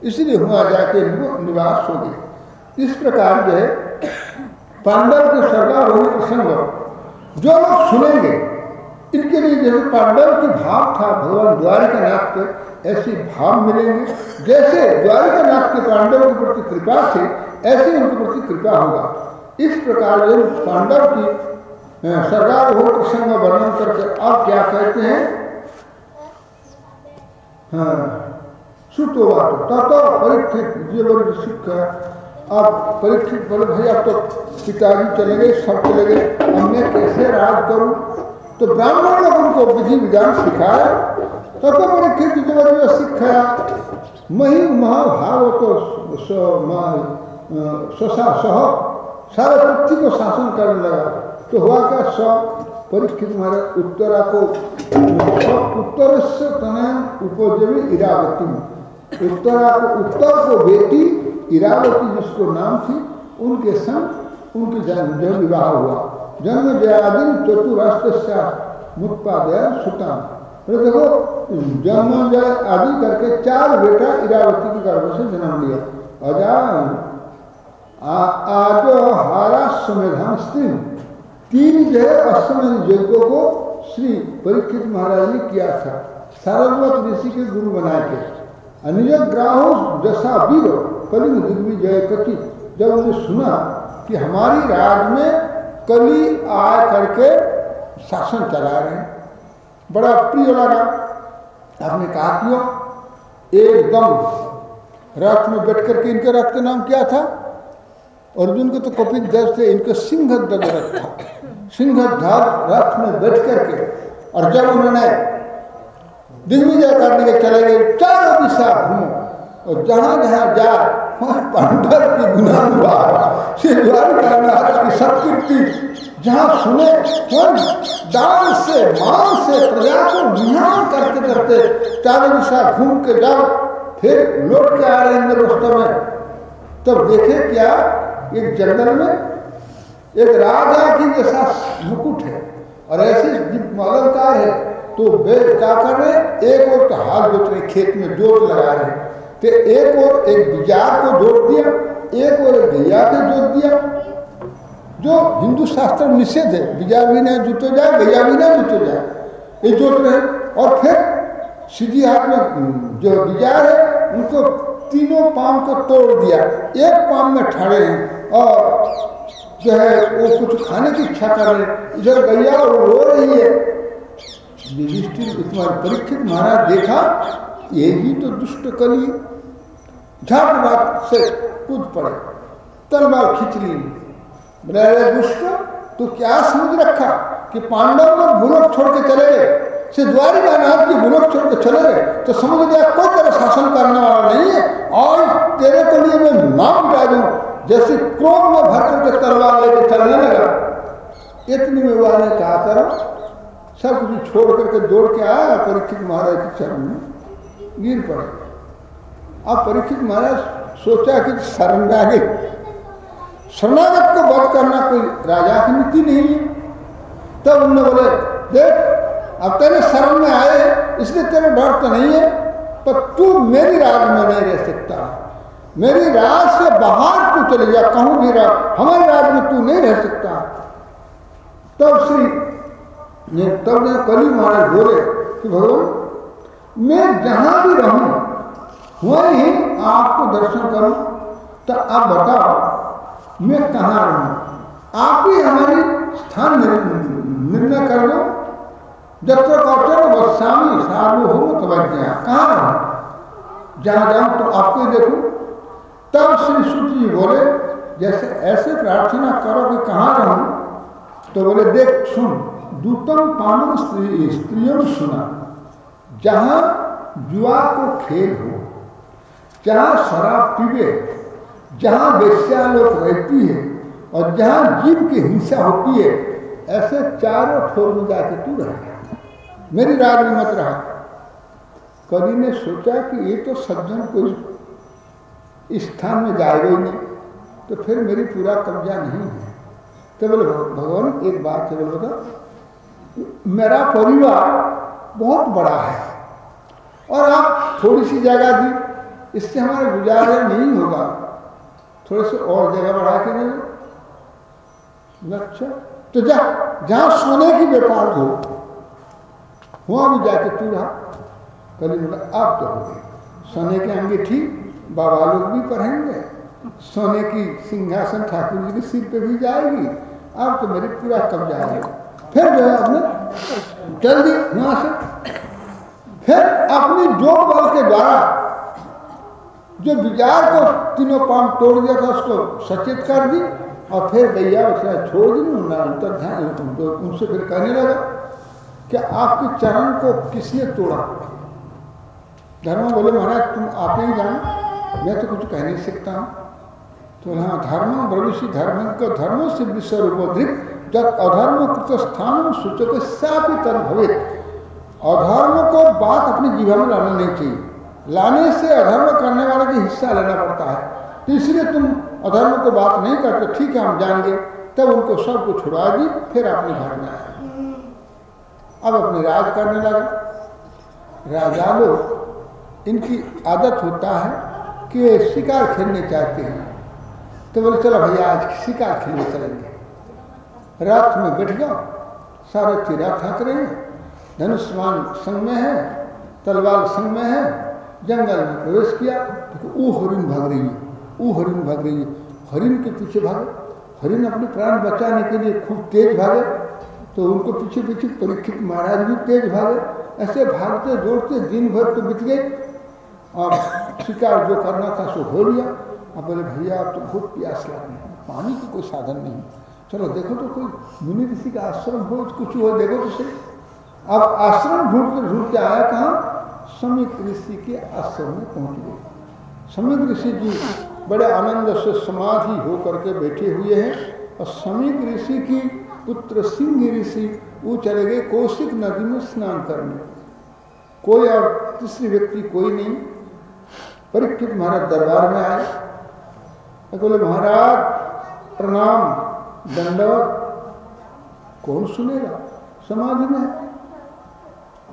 इसलिए वहाँ जाके निवास हो गए इस प्रकार जो है, पांडव के स्वर्गारोही प्रसंग, जो लोग सुनेंगे इनके लिए जैसे पांडव की भाव था भगवान द्वारिका नाथ पे ऐसे भाव मिलेंगे। जैसे द्वारिका नाथ के पांडव के प्रति कृपा थी, ऐसे उनके प्रति कृपा होगा। इस प्रकार पांडव की सरकार हो प्रसंग वर्णन करके अब क्या कहते हैं? हाँ सुतो ततो परीक्षित जीवन शिक्षा अब परीक्षित बोले अब तो पिताजी चले गए, सब चले गए अब मैं कैसे राज करूँ? तो ब्राह्मण लोग उनको विधि विधान सिखाया तब तो मैंने परीक्षित जीवन सिखाया मही महाभाव तो स्वसा सह, सारे पृथ्वी को शासन करने लगा। तो हुआ क्या सब परीक्षित महाराज, उत्तरा को उत्तर से तनयन उपजवी इरावती। उत्तरा को उत्तर को बेटी, इरावती जिसको नाम थी, उनके संग उनके जन्म जो विवाह हुआ। जन्म जयादिन चतुराष्ट्र मुत्पादय सुता तो देखो जन्म जय आदि करके चार बेटा इरावती के गर्भ से जन्म लिया। अजा आज हारा संविधान स्त्री तीन जो है यज्ञों को श्री परीक्षित महाराज ने किया था। सारस्वत ऋषि के गुरु बना के निज ग्राहो जसा वीर, कलिंग दिग्विजय कथि। जब उन्हें सुना कि हमारी राज में कली आ करके शासन चला रहे हैं। बड़ा प्रिय लगा। आपने कहा क्यों? एकदम रथ में बैठ करके इनके रथ का नाम क्या था? अर्जुन को तो कपिल देव से इनका सिंह रथ था। सिंह रथ में बैठ करके और जब उन्होंने दिग्विजय करने के चले गए चारों दिशा घूमो। और जहाँ जहाँ जा, वहाँ पांडव की गुना हुआ श्री द्वारका महाराज की सत्कृति जहाँ सुने हम दान से मान से, प्रजा को निहान करते करते चारों दिशा घूम के जाओ, फिर लौट के आ रहे हैं में। तब देखे क्या एक जंगल में एक राजा की जैसा मुकुट है और ऐसे अलंकार है तो वे क्या कर रहे एक और हाथ जोत रहे खेत में जोत लगा रहे तो एक और एक बिजार को जोड़ दिया, एक और एक गैया को जोत दिया, जो हिंदू शास्त्र निषेध है बिजार भी नहीं जुटो जाए, गैया भी नहीं जुटो जाए, ये जोत रहे और फिर सीधी हाथ में जो बिजार है, उनको तीनों पाम को तोड़ दिया, एक पाम में ठड़े हैं, और जो है, वो कुछ खाने की इच्छा कर रहे हैं। इधर गैया और रो रही है। युधिष्ठिर तुम्हारे परीक्षित महाराज देखा, ये ही तो दुष्ट कली झट बात से कूद पड़े, तलवार खींच ली। बोले दुष्ट तो क्या समझ रखा कि पांडव लोग भूलोक छोड़ के चले गए? से द्वारी नाथ की भूलोक छोड़ के चले गए तो समझ गया कोई तरह शासन करने वाला नहीं है, और तेरे को लिए मैं नाम डालू जैसे क्रोध में भर करके तलवार लेके चलने लगा। इतनी में वह कहा करो सब कुछ छोड़ करके दौड़ के आया परीक्षित महाराज के चरण में। गिर पड़े। अब परीक्षित महाराज सोचा कि शरणागे शरणागत को वध करना कोई राजा की नीति नहीं है। तब उन्होंने बोले, देख, अब तेरे शरण में आए, इसलिए तेरे डर तो नहीं है, पर तू मेरी राज में नहीं रह सकता। मेरी राज से बाहर तू चले जा, कहूँ भी रहा हमारे राज में तू नहीं रह सकता। तब श्री तब कली महाराज बोले कि भगवान, मैं जहाँ भी रहूँ वहीं आपको दर्शन करूँ? तो आप बताओ, मैं कहाँ रहूँ? आप ही हमारी स्थान निर्णय कर दो तक अवसर बदसामी सार्वभौम तवज्ञा कहाँ रहूँ? जहाँ जाऊँ तो आपको देखूँ। तब श्री सुत जी बोले, जैसे ऐसे प्रार्थना करो कि कहाँ रहूँ? तो बोले, देख, सुन, दूतम पावन स्त्री स्त्रियों सुना, जहाँ जुआ को खेल हो जहाँ शराब पीवे, जहाँ बेस्या लोग रहती है और जहाँ जीव की हिंसा होती है, ऐसे चारों ठोर में जाके तू रह मेरी राग में मत रहा। कवि ने सोचा कि ये तो सज्जन कोई स्थान में जाएगा ही नहीं तो फिर मेरी पूरा कब्जा नहीं है। तो बोले भगवान, एक बात है बोले बता। मेरा परिवार बहुत बड़ा है और आप थोड़ी सी जगह दी। इससे हमारा गुजारा नहीं होगा। थोड़े से और जगह बढ़ा के दे अच्छा तो जा, जहाँ सोने की व्यापार हो, वहाँ भी जाके तू रहा। कल अब तो हो गई सोने के अंगीठी बाबा लोग भी पढ़ेंगे। सोने की सिंहासन ठाकुर जी के सिर पे भी जाएगी। अब तो मेरी पूरा कब्जा है। फिर जो है अपने चल दी वहाँ से, फिर अपनी जो बल के द्वारा जो विचार को तीनों पाम तोड़ दिया था, उसको सचेत कर दी और फिर भैया उसे छोड़ दी अंतर ध्यान उनसे फिर कहने लगा कि आपके चरण को किसने तोड़ा? धर्म बोले, महाराज, तुम आप ही जानो, मैं तो कुछ कह नहीं सकता हूँ। तो हाँ धर्म भविष्य धर्म का धर्म से विश्वरूपोधिक जब अधर्म कृत स्थान सूचक सापित भवे अधर्म को बात अपने जीवन में लाना नहीं चाहिए। लाने से अधर्म करने वाले का हिस्सा लेना पड़ता है। तो इसलिए तुम अधर्म को बात नहीं करते, ठीक है, हम जाएँगे। तब उनको सबको छुड़ा दी, फिर अपने घर में आए अब अपने राज करने लगे। राजा लोग, इनकी आदत होता है कि शिकार खेलने चाहते हैं। तो बोले, चलो भैया, आज शिकार खेलने चलेंगे। रात में बैठ जाओ। सारे चिरा थक रहे हैं। धनुष्मान संग में है, तलवार संग में है जंगल में प्रवेश किया तो वो हरिण भाग रही है वो हरिण भाग रही है। हरिण के पीछे भागे। हरिण अपने प्राण बचाने के लिए खूब तेज भागे तो उनको पीछे पीछे परीक्षित महाराज भी तेज भागे। ऐसे भागते, दौड़ते दिन भर तो बीत गए। और शिकार जो करना था सो हो लिया। अब बोले, भैया, आप तो बहुत प्यास लगी पानी की कोई साधन नहीं चलो, देखो तो कोई मुनि ऋषि का आश्रम हो, कुछ हो देखो तो सही। अब आश्रम ढूंढ ढूंढ के आया कहा? समीक ऋषि के आश्रम में पहुँच गए। समीक ऋषि जी बड़े आनंद से समाधि होकर के बैठे हुए हैं और समीक ऋषि की पुत्र सिंह ऋषि, वो चले गए कौशिक नदी में स्नान करने। कोई और तीसरी व्यक्ति कोई नहीं। परीक्षित महाराज दरबार में आए। बोले, महाराज, प्रणाम, दंडवत, कौन सुनेगा? समाधि में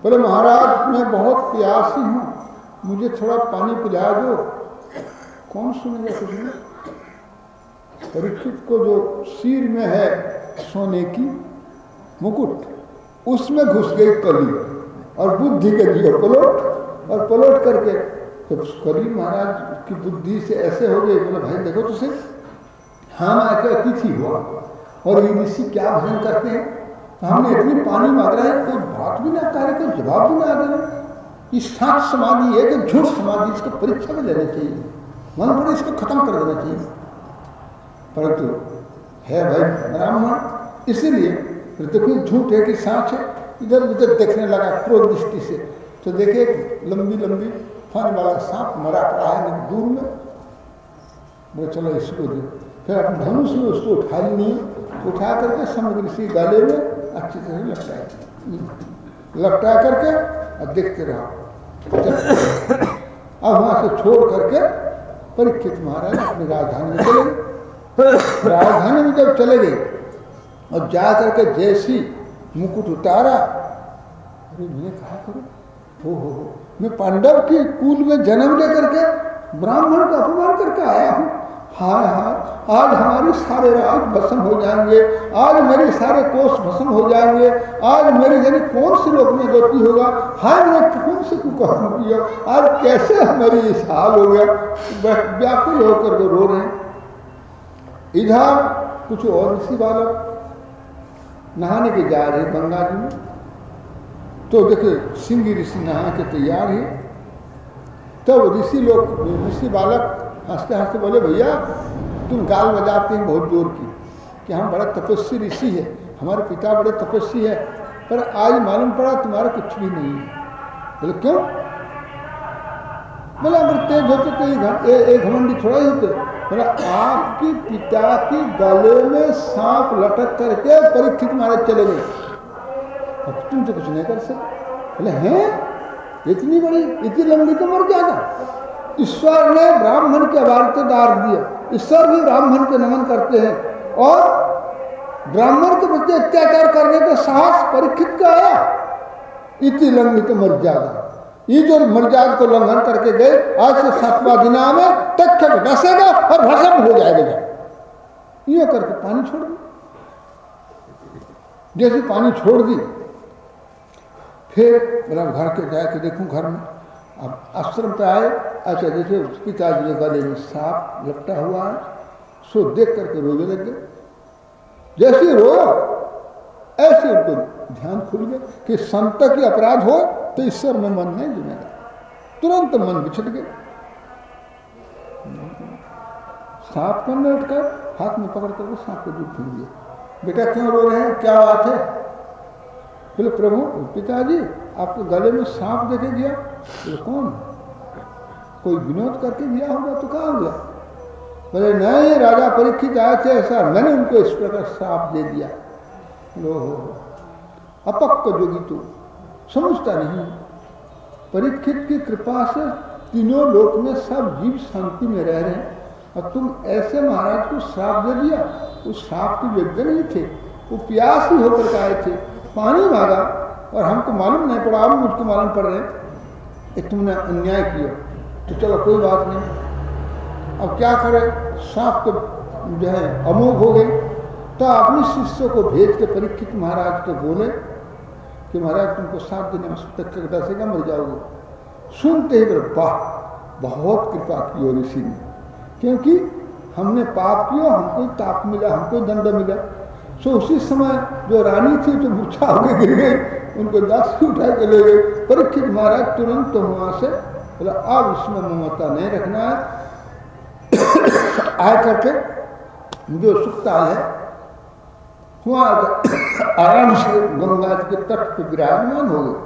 बोले, महाराज, मैं बहुत प्यासी हूँ। मुझे थोड़ा पानी पिला दो। कौन सुनेगा कुछ नहीं? परीक्षित को जो सिर में है सोने की मुकुट, उसमें घुस गई कली और बुद्धि के दिए पलोट और पलोट करके तो करीब महाराज की बुद्धि से ऐसे हो गए बोले, भाई, देखो तो सही। हम आकर अतिथि हुआ और ये ऋषि क्या भजन करते हैं? तो हमने इतनी पानी मांग रहा है, कोई बात भी ना करे, कोई जवाब भी ना दे रहे स्थान समाधि है कि झूठ समाधि, इसको परीक्षा में लेना चाहिए। मन पर इसको खत्म कर देना चाहिए। परंतु, है भाई, ब्राह्मण, इसीलिए देखो झूठ है कि सांच है, इधर उधर देखने लगा क्रोध दृष्टि से। तो देखे लंबी लंबी फन वाला सांप मरा पड़ा है दूर में। बोले, चलो इसको दे। फिर अपने धनुष में उसको उठा ली उठा करके समुद्र इसी गले में अच्छी तरह लपटाए लपटा करके और देखते रहो। अब वहाँ से छोड़ करके परीक्षित महाराज अपनी राजधानी में चले राजधानी में जब चले गए और जा करके जैसी मुकुट उतारा, अरे मैंने कहा करो। हो हो। मैं पांडव के कुल में जन्म लेकर के ब्राह्मण का अपमान करके आया हूँ। हाय हाय, आज हमारे सारे राज भस्म हो जाएँगे, आज मेरे सारे कोष भस्म हो जाएँगे, आज मेरे जन कौन से लोग में गति होगा? हाय मैं कौन से कुकर्म किया आज कैसे मेरी इस हाल हो गया? व्याकुल होकर के रो रहे इधर कुछ और ऋषि बालक, नहाने के जा रहे गंगा जी में। तो देखे सिंह ऋषि नहा के तैयार है। तब तो ऋषि लोग ऋषि बालक हँसते हँसते बोले, भैया, तुम गाल बजाते हैं बहुत ज़ोर की, कि हम बड़ा तपस्वी ऋषि है, हमारे पिता बड़े तपस्वी है, पर आज मालूम पड़ा तुम्हारा कुछ भी नहीं है। बोले, क्यों? बोला, अगर तेज होते तो एक घमंडी थोड़ा ही होते। बोला, आपके पिता की गले में सांप लटक करके परीक्षित महाराज चले गए। अब तुम तो कुछ नहीं कर सकते। बोले, हैं? इतनी बड़ी, इतनी लंबी तो मर्यादा ईश्वर ने ब्राह्मण के वार्तेदार दिए ईश्वर भी ब्राह्मण के नमन करते हैं। और ब्राह्मण के प्रति अत्याचार करने का साहस परीक्षित का आया। इतनी लंबी तो मर्यादा। ये जो मर्यादा को लंघन करके गए, आज से सातवा दिना में तक डसेगा और भसम हो जाएगा। ये करके पानी छोड़ दी। जैसे पानी छोड़ दी, फिर मेरा घर के जाए के देखूँ घर में। अब आश्रम पे आए अच्छा जैसे पिताजी के गले में सांप लपटा हुआ है, सो देख करके रोने लग। गए जैसे रो ऐसे उनको ध्यान खुल गया कि संत की अपराध हो तो ईश्वर में मन नहीं जुड़ेगा तुरंत मन बिछड़ गए सांप को उठकर हाथ में पकड़ करके सांप को दूध फेंक दिया। बेटा क्यों रो रहे हैं? क्या बात है? बोले, प्रभु, पिताजी, आपके गले में सांप देखे गया। बोले कौन? कोई विनोद करके दिया होगा तो कहा गया बोले, नहीं, राजा परीक्षित आए थे, ऐसा मैंने उनको इस प्रकार सांप दे दिया। अपक्क जोगी तो समझता नहीं। परीक्षित की कृपा से तीनों लोक में सब जीव शांति में रह रहे हैं। और तुम ऐसे महाराज को श्राप दे दिया उस श्राप के योग्य नहीं थे। वो प्यास ही होकर आए थे। पानी मांगा, और हमको मालूम नहीं पड़ा, अब मुझको मालूम पड़ रहे कि तुमने अन्याय किया। तो चलो, कोई बात नहीं। अब क्या करे? सांप तो जो है, अमोघ हो गई तो अपने शिष्य को भेज के परीक्षित महाराज को बोले कि महाराज, तुमको सात दिन में तक दसेगा मर जाओगे। सुनते ही वाह, बहुत कृपा की और ऋषि ने। क्योंकि हमने पाप किया, हमको ताप मिला, हमको दंड मिला। सो उसी समय जो रानी थी तो मूर्छा होकर गिर गई, उनको दास उठा के ले गए परीक्षित महाराज तुरंत तो वहाँ से बोला, अब इसमें ममता नहीं रखना है। आय करके जो सुखता है। वहाँ आराम से गंगा जी के तट पर विराजमान हो गए।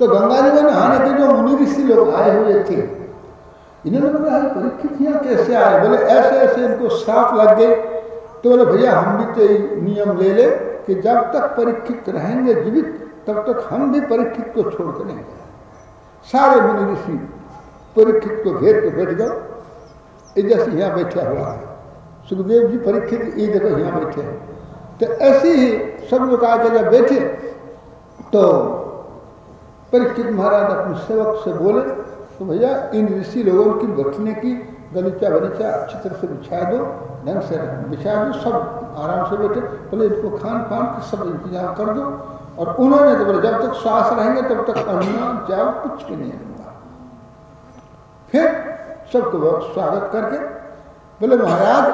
तो गंगा जी में नहाने के जो मुनि ऋषि लोग आए हुए थे, इन्होंने बोला परीक्षित यहाँ कैसे आए? बोले ऐसे ऐसे इनको साफ़ लग गए तो बोले, भैया, हम भी तो नियम ले ले कि जब तक परीक्षित रहेंगे जीवित, तब तक हम भी परीक्षित को छोड़ कर नहीं सारे मुनि ऋषि परीक्षित को घेर के बैठ गए जैसे यहाँ बैठा हुआ है। सुखदेव जी परीक्षित, ये देखो यहाँ बैठे हैं। तो ऐसे ही सब लोग आकर जब बैठे तो परीक्षित महाराज अपने सेवक से बोले तो भैया, इन ऋषि लोगों की बैठने की गलीचा बलीचा अच्छी तरह से बिछा दो ढंग से बिछा दो सब आराम से बैठे, बोले इनको खान पान का सब इंतज़ाम कर दो। और उन्होंने तो बोले, जब तक श्वास रहेंगे, तब तक अन्ना जाओ कुछ भी नहीं दूँगा फिर सबको स्वागत करके बोले, महाराज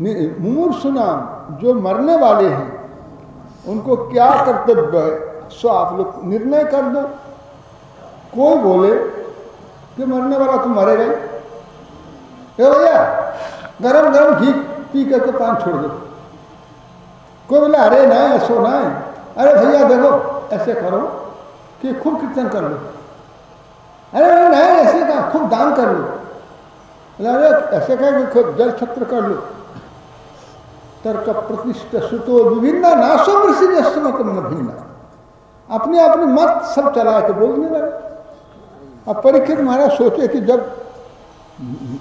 मूर्ख नाम, जो मरने वाले हैं, उनको क्या कर्तव्य है? सो आप लोग निर्णय कर दो। कोई बोले कि मरने वाला तो मरेगा ही। भैया, गरम गरम घी पी करके पान छोड़ दो। कोई बोले, अरे नहीं ऐसो नहीं अरे भैया, देखो, ऐसे करो कि खूब कीर्तन कर लो। अरे नहीं ऐसे कहा, खूब दान कर लो। अरे, ऐसे कहा कि खूब जल छत्र कर लो। तर्क प्रतिष्ठ सुतो विभिन्न नाशो मृषि मन भिन्न। अपने अपने मत सब चला के बोलने लगे। अब परीक्षित महाराज सोचे कि जब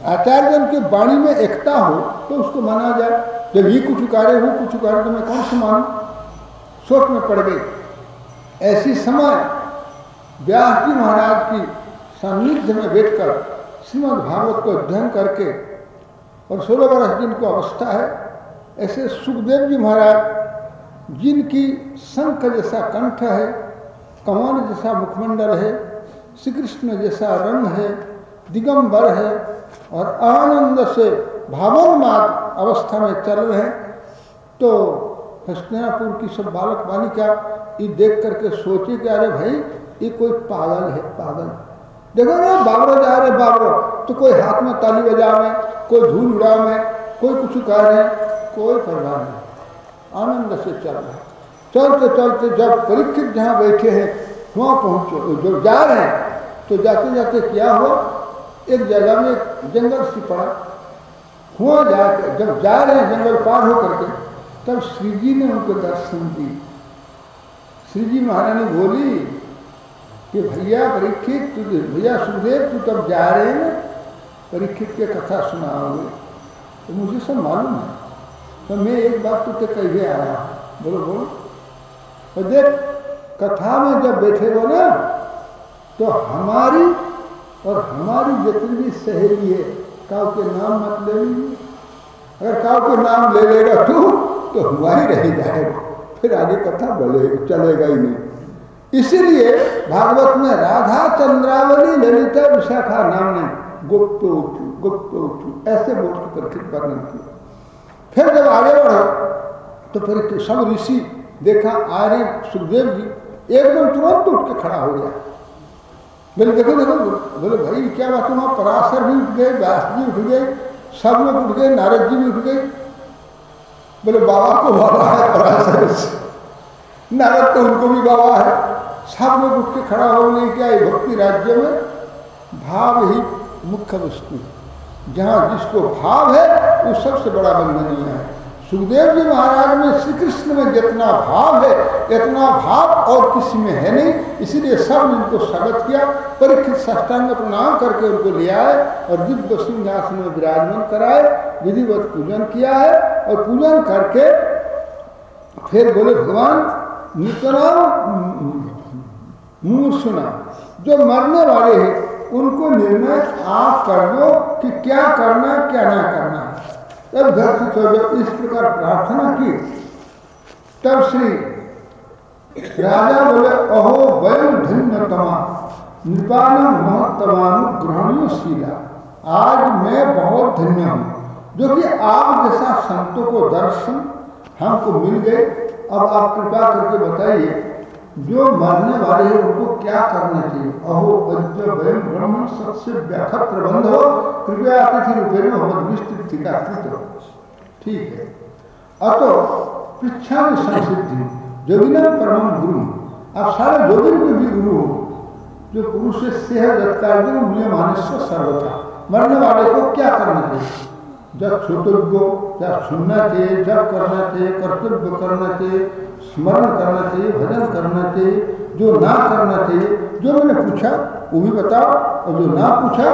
आचार्य जन की वाणी में एकता हो तो उसको माना जाए, जब ये कुछ उकारे हो कुछ उकारे तो मैं कौन से मानू? सोच में पड़ गई। ऐसी समय व्यास जी महाराज की सान्निध्य में बैठकर श्रीमद भागवत को अध्ययन करके, और सोलह वर्ष जिनको अवस्था है, ऐसे सुखदेव जी महाराज, जिनकी शंख जैसा कंठ है कमान जैसा मुखमंडल है श्री कृष्ण जैसा रंग है, दिगंबर है और आनंद से भावोन्माद अवस्था में चल रहे हैं। तो हस्तिनापुर की सब बालक बालिका ये देख करके सोचे कि अरे भाई, ये कोई पागल है, पागल। देखो ना बाबरो जा रहे बाबरो तो कोई हाथ में ताली बजा में कोई धूल उड़ा में कोई कुछ कह रहे कोई परवाह नहीं। आनंद से चल रहा है। चलते चलते जब परीक्षित जहाँ बैठे हैं, वहाँ पहुँचो जब जा रहे हैं तो जाते जाते क्या हुआ? एक जगह में जंगल सी पड़ा। हुआ जाकर जब जा रहे हैं जंगल पार हो करके तब श्री जी ने उनको दर्शन दी श्री जी महारानी बोली कि भैया, परीक्षित, तू भैया सुखदेव, तू तब जा रहे हैं? परीक्षित के कथा सुनाओगे। तो मुझे सब मालूम है। तो मैं एक बात तुझे कह आया बोलो बोलो। तो देख, कथा में जब बैठे हो ना तो हमारी और हमारी जितनी भी सहेली है काव के नाम मत ले अगर काव के नाम ले लेगा तू तो हुआ ही रह जाएगा। फिर आगे कथा बोले, चलेगा ही नहीं। इसीलिए भागवत में राधा चंद्रावली ललिता विशाखा नाम ने गुप्त उठू गुप्त उठू, ऐसे बोल के वर्णन किया। फिर जब आगे बढ़ो तो फिर सब ऋषि देखा आ रहे सुखदेव जी एकदम तुरंत उठ के खड़ा हो गया। बोले देखो देखो बोले भाई, क्या बात वहाँ पराशर भी उठ गए, व्यास जी उठ गए, सब लोग उठ गए, नारद जी भी उठ गए। बोले, बाबा को बाबा है पराशर नारद तो उनको भी बाबा है। सब लोग उठ के खड़ा हो गए क्या भक्ति राज्य में। भाव ही मुख्य वस्तु जहाँ जिसको भाव है, वो सबसे बड़ा बंधनीय है। सुखदेव जी महाराज में श्री कृष्ण में जितना भाव है, इतना भाव और किसी में है नहीं, इसीलिए सब इनको स्वागत किया, परीक्षित सष्टांग प्रणाम करके उनको ले आए और दिव्य सिंहासन में विराजमान कराए, विधिवत पूजन किया है और पूजन करके फिर बोले, भगवान, नितना मुँह सुना, जो मरने वाले हैं, उनको निर्णय आप कर दो कि क्या करना, क्या ना करना है। तब धरती तो जब इस प्रकार प्रार्थना की, तब श्री राजा बोले, अहो वयम धन्यतमा नृपान महत्वानुग्रहणशीला आज मैं बहुत धन्य हूँ, जो कि आप जैसा संतों को दर्शन हमको मिल गए। अब आप कृपा करके बताइए जो मरने वाले हैं, उनको क्या करना चाहिए अहो वज्र वयम ब्रह्म सबसे व्याखत्र बंध हो। कृपया अतिथि रूपेण भगवत विस्तृत टीका ठीक है। अतो पृछा में संसिद्धि, जोगिना परम गुरु। आप सारे जोगिन के भी गुरु हो। जो पुरुष से है जत्कार्य मूल्य मानस्य सर्वथा। मरने वाले को क्या करना चाहिए जब छोटोग्यो या सुनना चाहिए जब करना चाहिए कर्तव्य करना चाहिए स्मरण करना चाहिए भजन करना चाहिए जो ना करना चाहिए जो मैंने पूछा, वो भी बताओ, और जो ना पूछा,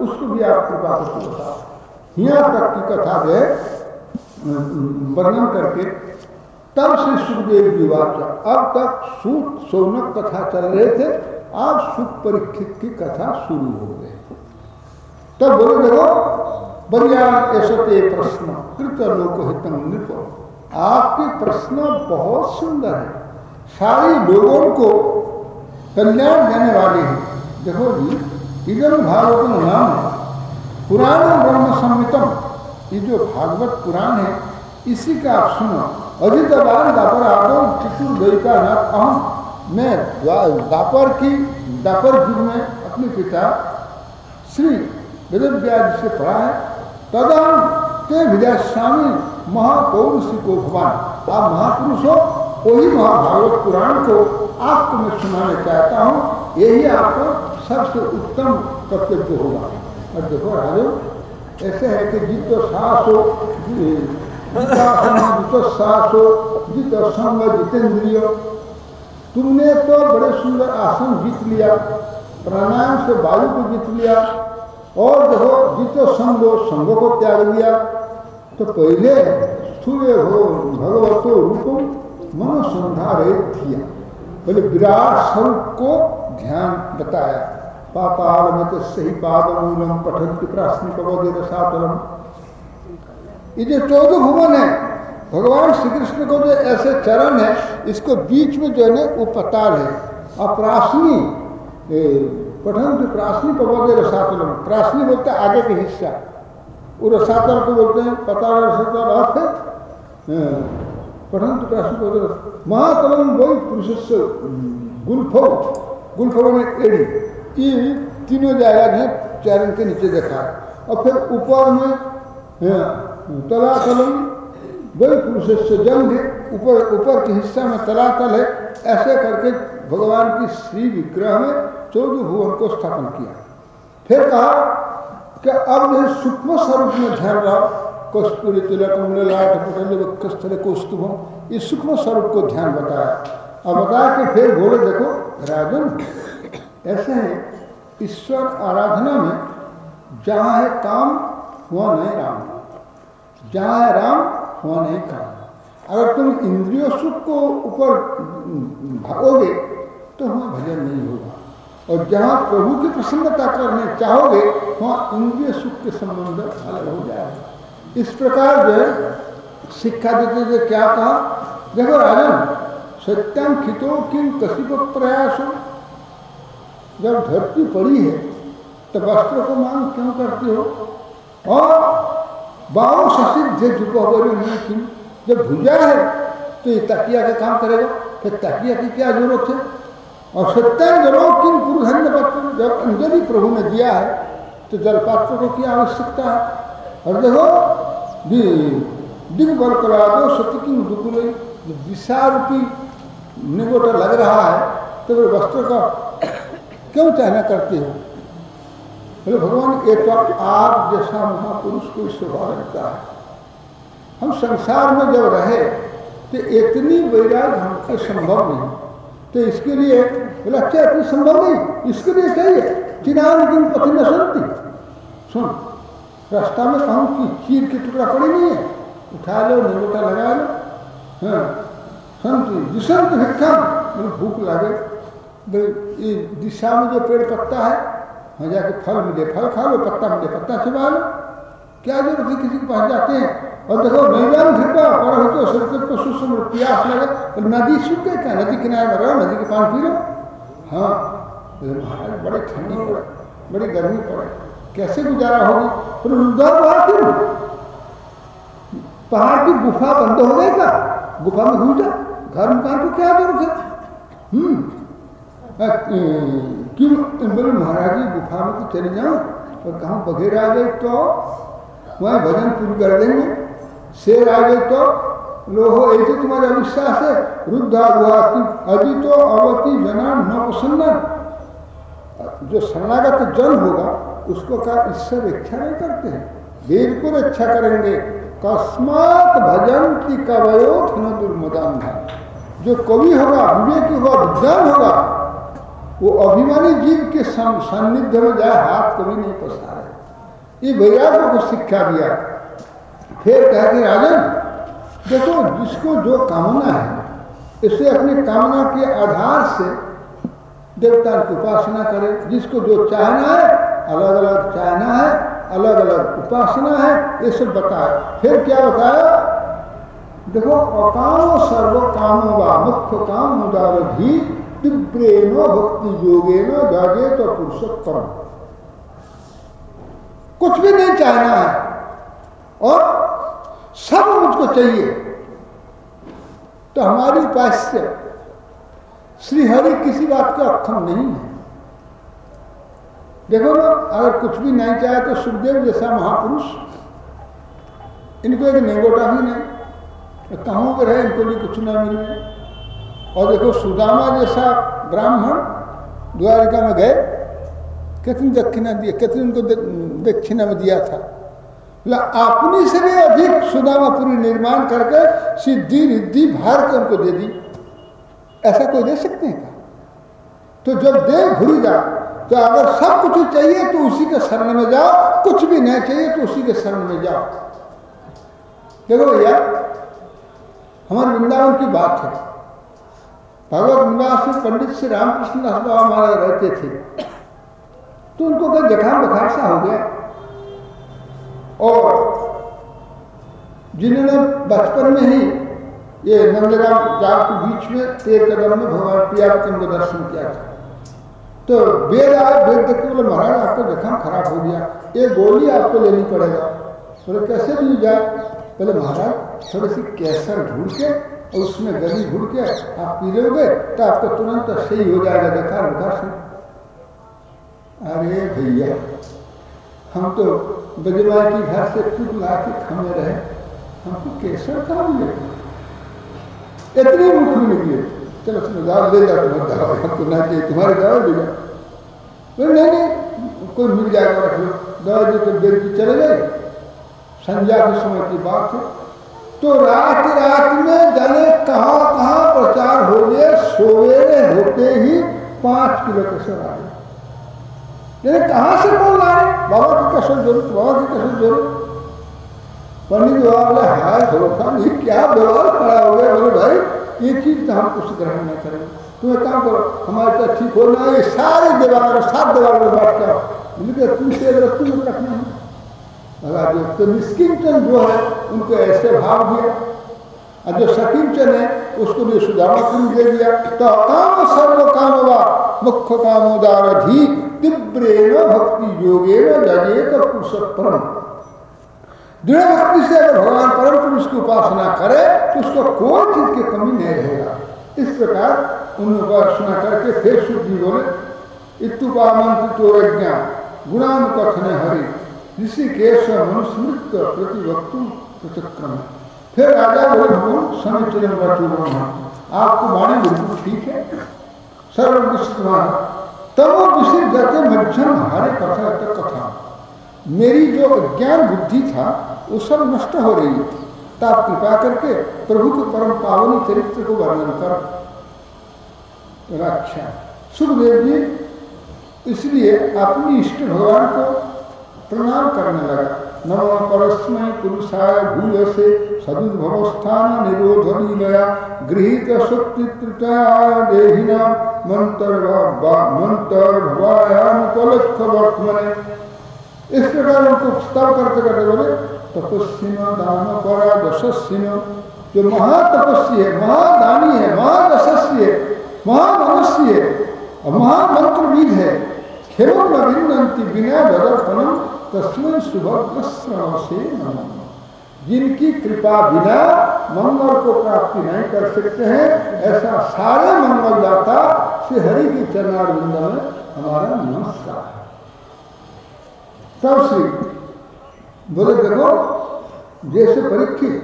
उसको भी आप कृपा करके बताओ। यहाँ तक की कथा है वर्णन करके, तब से सुखदेव जी वाच अब तक सूत सोनक कथा चल रहे थे, आज सुख परीक्षित की कथा शुरू हो गई। तब बोले, देखो बढ़िया ऐसे प्रश्न। कृत लोक हितम नृप, आपके प्रश्न बहुत सुंदर है। सारे लोगों को कल्याण देने वाले हैं। देखो जी, इधर भागवत नाम पुराण ब्रह्म संहितम, ये जो भागवत पुराण है, इसी का आप सुनो। अधिकवान दापर आदो चतुर्द्वैका नाथ अहम। मैं दापर की, दापर युग में अपने पिता श्री वेद व्याज से पढ़ा है। तदम के विजय स्वामी महापौरुष को भगवान आप महापुरुष हो, वही महाभागवत पुराण को आपको मैं सुनाना चाहता हूँ। यही आपको सबसे उत्तम कर्तव्य होगा। और देखो राजो, ऐसे है कि जित सास हो जित सास हो जित संग जितेंद्रिय, तुमने तो बड़े सुंदर आसन जीत लिया, प्राणायाम से वायु को जीत लिया और देखो, जितो संग संग को त्याग दिया तो पहले स्थूल हो, भगवतो रूप मनोसंधारे किया पहले विराट स्वरूप को ध्यान बताया। पाताल में तो सही पाद मूलम पठन प्राश्न प्रबोधे सातलम ये जो चौदह भुवन है। भगवान श्री कृष्ण को जो ऐसे चरण है, इसको बीच में जो है ना, वो पताल है। अप्रासनी पठन तो प्रासनी प्रबोधे रसातलम। प्रासनी बोलते हैं आगे के हिस्सा। वो रसातल को बोलते हैं पताल रसातल अर्थ है? पठन तो प्रासनी प्रबोधे महातलम वही पुरुष गुलफो। गुलफो में एड़ी। ये तीनों जाएगा जो चरण के नीचे देखा। और फिर ऊपर में तलातलम वही पुरुष से जंग ऊपर ऊपर के हिस्सा में तलातल है। ऐसे करके भगवान की श्री विग्रह में चौदह भुवन को स्थापन किया। फिर कहा कि अब जो सूक्ष्म स्वरूप में ध्यान रहा, कस्तूरी तिलक लाट पटल कस्तरे कौस्तुभम इस सूक्ष्म स्वरूप को ध्यान बताया। अब बताया कि फिर बोले, देखो, राजन, ऐसे है, ईश्वर आराधना में जहाँ है काम, वहाँ नहीं राम। जहाँ है राम, वहाँ नहीं काम। अगर तुम इंद्रियों सुख को ऊपर भागोगे तो वहाँ भजन नहीं होगा। और जहाँ प्रभु की प्रसन्नता करने चाहोगे, वहाँ इंद्रिय सुख के संबंध अलग हो जाएगा। इस प्रकार जो है, शिक्षा देते थे, क्या कहा? देखो राजन, सत्यम खितो किम कसी को प्रयास। हो जब धरती पड़ी है तो वस्त्र को मांग क्यों करते हो? और बाओ ससिद्ध झुकोबरी नहीं किम जब भुजा है तो ये तकिया का काम करेगा। फिर तकिया की क्या ज़रूरत है? और सत्यम जलो किम पुरुधन्य पत्र जब अंजलि प्रभु ने दिया है तो जलपात्र को क्या आवश्यकता है? और देखो दिग बल करा दो सत्य की दुकुल दिशा रूपी निगोटा लग रहा है तो फिर वस्त्र का क्यों चाहना करते हो? बोले, भगवान, ये तो आप जैसा महापुरुष को स्वभाव रखता है। हम संसार में जब रहे तो इतनी वैराग हमको संभव नहीं। तो इसके लिए बोले अच्छा इतनी संभव नहीं? इसके लिए चाहिए चिनान दिन पति न सुनती सुन, रास्ता में कहूँ कि चीर की टुकड़ा पड़ी नहीं है। उठा लो, निगोटा लगा लो। हाँ संत दिशंत भिक्षम भूख लगे। ये दिशा में जो पेड़ पत्ता है, वहाँ जाके फल मिले, फल खा लो, पत्ता मिले, पत्ता चबा लो। क्या ज़रूरत है किसी के पास? जाते हैं। और देखो, मैदान घिरपा पर हो तो सड़क को सुसम प्यास लगे। तो नदी सूख गए क्या नदी किनारे में रहो, नदी के पानी पी लो। हाँ महाराज, बड़ी ठंडी पड़े बड़ी गर्मी पड़े कैसे गुजारा होगी? फिर उधर बाहर क्यों पहाड़ की गुफा बंद हो गई का गुफा में घूम जा। घर मकान को क्या ज़रूरत है? हम्म। क्यों? बोले, महाराज जी, गुफा में तो चले जाओ। और कहाँ बघेर आ गए तो? वहाँ भजन पूरी कर देंगे। शेर आ गए तो लो हो ये तो तुम्हारा विश्वास है रुद्धा हुआ अभी तो अवती जना न प्रसन्न जो शरणागत जन होगा, उसको क्या ईश्वर इच्छा नहीं करते हैं? बिल्कुल इच्छा करेंगे। कस्मात भजन की कवयो न दुर्मदान जो कवि होगा, विवेक होगा, विद्वान होगा, वो अभिमानी जीव के सान्निध्य में जाए, हाथ कभी नहीं पसारे। ये वैराग्य को शिक्षा दिया। फिर कह के राजन, देखो जिसको जो कामना है, इसे अपनी कामना के आधार से देवता की उपासना करे। जिसको जो चाहना है अलग अलग चाहना है अलग अलग उपासना है, ये सब बताया फिर क्या बताया? देखो, अकाम सर्व कामो व मुख्य काम उदारधी तीव्रेण भक्ति योगेन जागे तो पुरुषोत्तम कुछ भी नहीं चाहना है। और सब मुझको चाहिए। तो हमारी उपास्य श्रीहरि किसी बात का अक्षम नहीं है। देखो ना, अगर कुछ भी नहीं चाहे तो सुखदेव जैसा महापुरुष, इनको एक नेगोटा भी नहीं। कहाँ पर है, इनको भी कुछ ना मिले। और देखो, सुदामा जैसा ब्राह्मण द्वारिका में गए, कितनी दक्षिणा दिया, कितनी उनको दक्षिणा में दिया था। अपनी से भी अधिक सुदामा पूरी निर्माण करके सिद्धि, रिद्धि, भार के उनको दे दी। ऐसा कोई दे सकते हैं क्या? तो जब दे भूल जा तो अगर सब कुछ चाहिए तो उसी के शरण में जाओ। कुछ भी नहीं चाहिए तो उसी के शरण में जाओ। देखो भैया, हमारे वृंदावन की बात है। भगवत निवास में पंडित श्री रामकृष्ण बाबा महाराज रहते थे। तो उनको कहीं जखाम बुखार सा हो गया। और जिन्होंने बचपन में ही ये नंदराम जाग के बीच में तेर कदम में भगवान प्रियावतन को दर्शन किया था। तो वेद आए, वेद देख के बोले, महाराज, आपका जखाम खराब हो गया। एक गोली आपको लेनी पड़ेगा। बोले, कैसे ली जाए बोले, महाराज, थोड़ी सी कैसर ढूंढ के और उसमें गली घुड़ के आप पी लोगे तो आपको तुरंत सही हो जाएगा। देखा रुखा से अरे भैया, हम तो बजवाई की घर से खुद ला के खमे रहे, हमको केसर कहाँ मिले इतने मुख में निकले, चलो तुम जाओ ले जाओ तुम्हारी दवा हमको ना चाहिए, तुम्हारी दवा ले जाओ नहीं नहीं, कोई मिल जाएगा, रख लो। दवा जो तो देर की चले गए। संध्या के समय की बात है। तो रात रात में जाने कहाँ कहाँ प्रचार हो गए सोवेरे होते ही पाँच किलो कसर आ गए। यानी कहाँ से कौन है, बाबा की कसर ज़रूरत बाबा की कसर ज़रूरत पंडित बाबा बोले हाय खान ये क्या व्यवहार खड़ा हो गया? बोले, भाई, ये चीज़ तो हम कुछ ग्रहण न करेंगे तुम एक काम करो, हमारे साथ ठीक होना ये सारे देवाल सात देवाल में बात करो मुझे तुम से तुम रखना है? लगा दिया तो निष्किंचन जो है, उनको ऐसे भाव दिया। और जो सकिंचन है, उसको भी सुधारणा शुरू दे दिया। तो काम सर्व काम वा मुख्य कामोदार धी तीव्र भक्ति योगे जजे तो पुरुष परम दृढ़ भक्ति से अगर भगवान परम पुरुष की उपासना करे तो उसको कोई चीज़ की कमी नहीं रहेगा। इस प्रकार उन उपासना करके फिर शुद्धि बोले इतुपा मंत्र तो गुणानुकथन हरि, ऋषिकेश मनुस्मृत प्रतिवक्तु प्रतिक्रम फिर राजा बोले, भगवान समिचरण वचुवन आपको वाणी बिल्कुल ठीक है। सर्वविष्टवान तब वो विषय जाते मध्यम हरे कथा कथा। मेरी जो ज्ञान बुद्धि था, वो सब नष्ट हो रही थी। तब कृपा करके प्रभु के परम पावन चरित्र को वर्णन कर। अच्छा सुखदेव जी, इसलिए अपनी इष्ट भगवान को प्रणाम करने लगा। नमो परस्मै पुरुषाय भूयसे सदुद्भवस्थान गृहीत शक्तित्रताय देहिना वर्तमने इस प्रकार उनको स्तव करते करते बोले तपस्विन दान परा दशस्विन जो महातपस्वी है महादानी है महादशस्वी है महामनुष्य है महामंत्रविद है खेलों न भिन्नती बिना बदर्पणम तस्में सुभद्र से जिनकी कृपा बिना मंगल को प्राप्ति नहीं कर सकते हैं, ऐसा सारे मंगलदाता श्री हरि के चरणारविंद में हमारा नमस्कार तब श्री बोले, देखो, जैसे परीक्षित,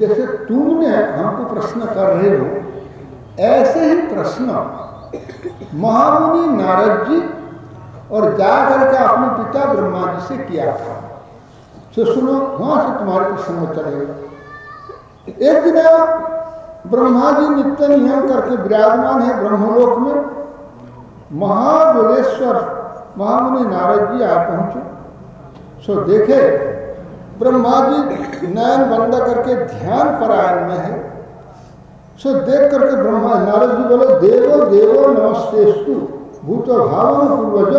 जैसे तुमने हमको प्रश्न कर रहे हो, ऐसे ही प्रश्न महामुनि नारद जी और जाकर के अपने पिता ब्रह्मा जी से किया था। तो सुनो, वहाँ से तुम्हारे प्रसंग चलेगा एक दिन ब्रह्मा जी नित्य नियम करके विराजमान है ब्रह्मलोक में। महाबलेश्वर, महामुनि नारद जी आ पहुँचे। सो देखे, ब्रह्मा जी नयन बंद करके ध्यान परायण में है। सो देख करके ब्रह्मा नारद जी बोले, देवो देवो, नमस्तेस्तु। भूत भावन पूर्वज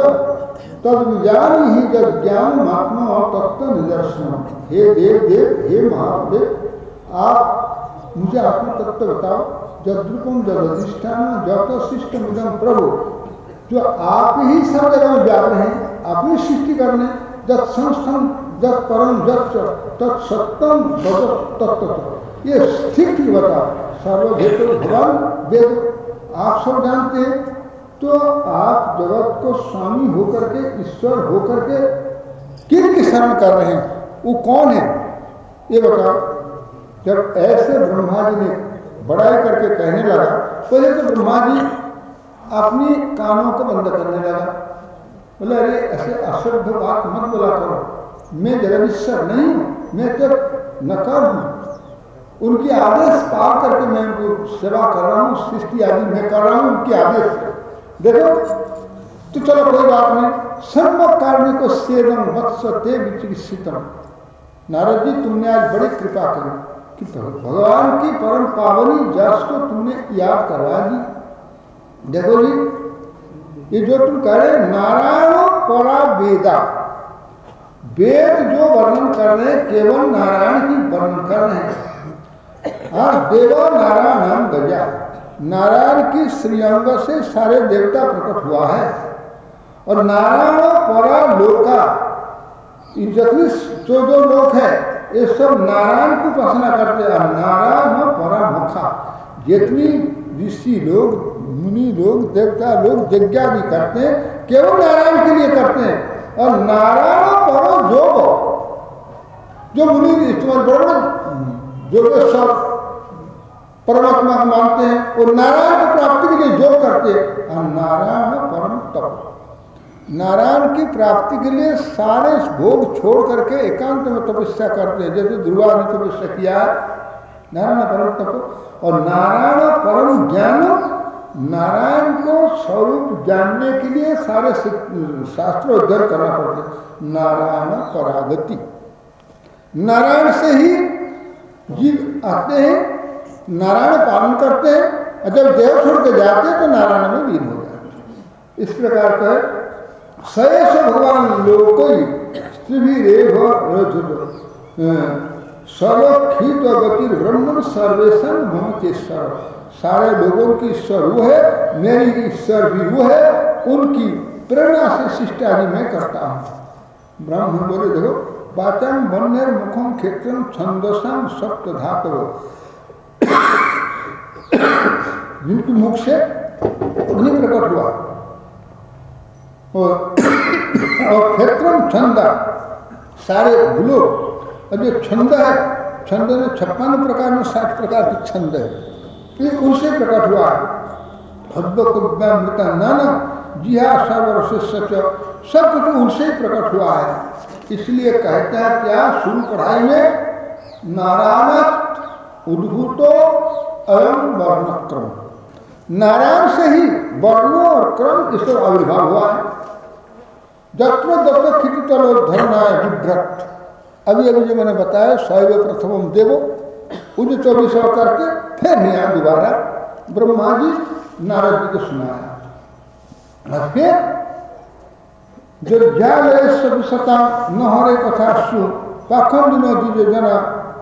तद विजानी ही जब ज्ञान महात्मा और तत्व निदर्शन हे देव देव हे महादेव, आप मुझे अपना तत्व बताओ। जद्रुपम जद अधिष्ठान जत शिष्ट मिदम प्रभु, जो आप ही सब जगह में व्याप्त हैं, आप ही सृष्टि करने, जत संस्थम, जत परम, जत तत्सत्यम तत्व ये स्थित बता, सर्वभेद भगवान वेद, आप सब जानते हैं तो आप जगत को स्वामी होकर के, ईश्वर होकर के किन की शरण कर रहे हैं? वो कौन है? ये बताओ। जब ऐसे ब्रह्मा जी ने बड़ाई करके कहने लगा, पहले तो ब्रह्मा जी अपनी कानों को बंद करने लगा। बोले, अरे, ऐसे अशुद्ध बात मत बोला करो। मैं जगदीश्वर नहीं, मैं तो नकर हूँ। उनके आदेश पार करके मैं उनको सेवा कर रहा हूँ, सृष्टि आदि मैं कर रहा हूँ, उनके आदेश देखो तो चलो कोई बात नहीं। सर्व कार्य को सेवम वत्सते विचिकित्सितम। नारद जी, तुमने आज बड़ी कृपा करी कि भगवान की परम पावनी जस को तुमने याद करवा दी। देखो जी, ये जो तुम कह रहे नारायण परा वेदा। वेद जो वर्णन कर रहे हैं, केवल नारायण की वर्णन कर रहे हैं। हाँ देवा नारायण गजा नारायण की श्रीअंग से सारे देवता प्रकट हुआ है। और नारायण परा लोका जितनी जो जो लोग है, ये सब नारायण को उपासना करते हैं। नारायण परा मुखा जितनी ऋषि लोग, मुनि लोग, देवता लोग यज्ञा भी करते हैं, केवल नारायण के लिए करते हैं। और नारायण परो जोग जो मुनि तुम्हारे बड़े जोगेश्वर परमात्मा को मानते हैं वो नारायण की प्राप्ति के लिए योग करते हैं। और नारायण परम तप। नारायण की प्राप्ति के लिए सारे भोग छोड़ करके एकांत में तपस्या करते हैं। जैसे ध्रुवा ने तपस्या किया, नारायण परम तप। और नारायण परम ज्ञान, नारायण को स्वरूप जानने के लिए सारे शास्त्र अध्ययन करना पड़ते नारायण परागति। नारायण से ही जीव आते हैं। नारायण पालन करते हैं, और जब देव छोड़ के जाते हैं तो नारायण में लीन हो जाते इस प्रकार का सयस भगवान लोक स्त्रीरेव सर्वखित गति ब्रह्म सर्वेशन भूमकेश्वर सारे लोगों की वो है, मेरी ईश्वर भी वो है, उनकी प्रेरणा से शिष्टादि मैं करता हूँ। ब्राह्मण बोले, देखो वाचन वन्य मुखम क्षेत्र छंदसम सप्त धातु जिनकी मुख से अग्नि प्रकट हुआ। और क्षेत्रम छंद, सारे गुलो और जो छंद है, छंद में छप्पन प्रकार में साठ प्रकार के छंद है। ये उनसे प्रकट हुआ? भगवत नाना जिहा सर्वर्ष सच सब कुछ उनसे ही प्रकट हुआ है। इसलिए कहते हैं, क्या शुरू पढ़ाई में? नारायण उद्भूतो अयम वर्णक्रम नारायण से ही वर्णों और क्रम ईश्वर आविर्भाव हुआ है। जत्र दत्त खिचितलो धरनाय विभ्रत। अभी अभी जो मैंने बताया शैव प्रथम देवो उज चौबीस अवतार के फिर यहाँ दोबारा। ब्रह्मा जी, नारद जी को सुनाया। और फिर जो ज्ञान सता न हरे कथा सु पाखंड न दीजे जना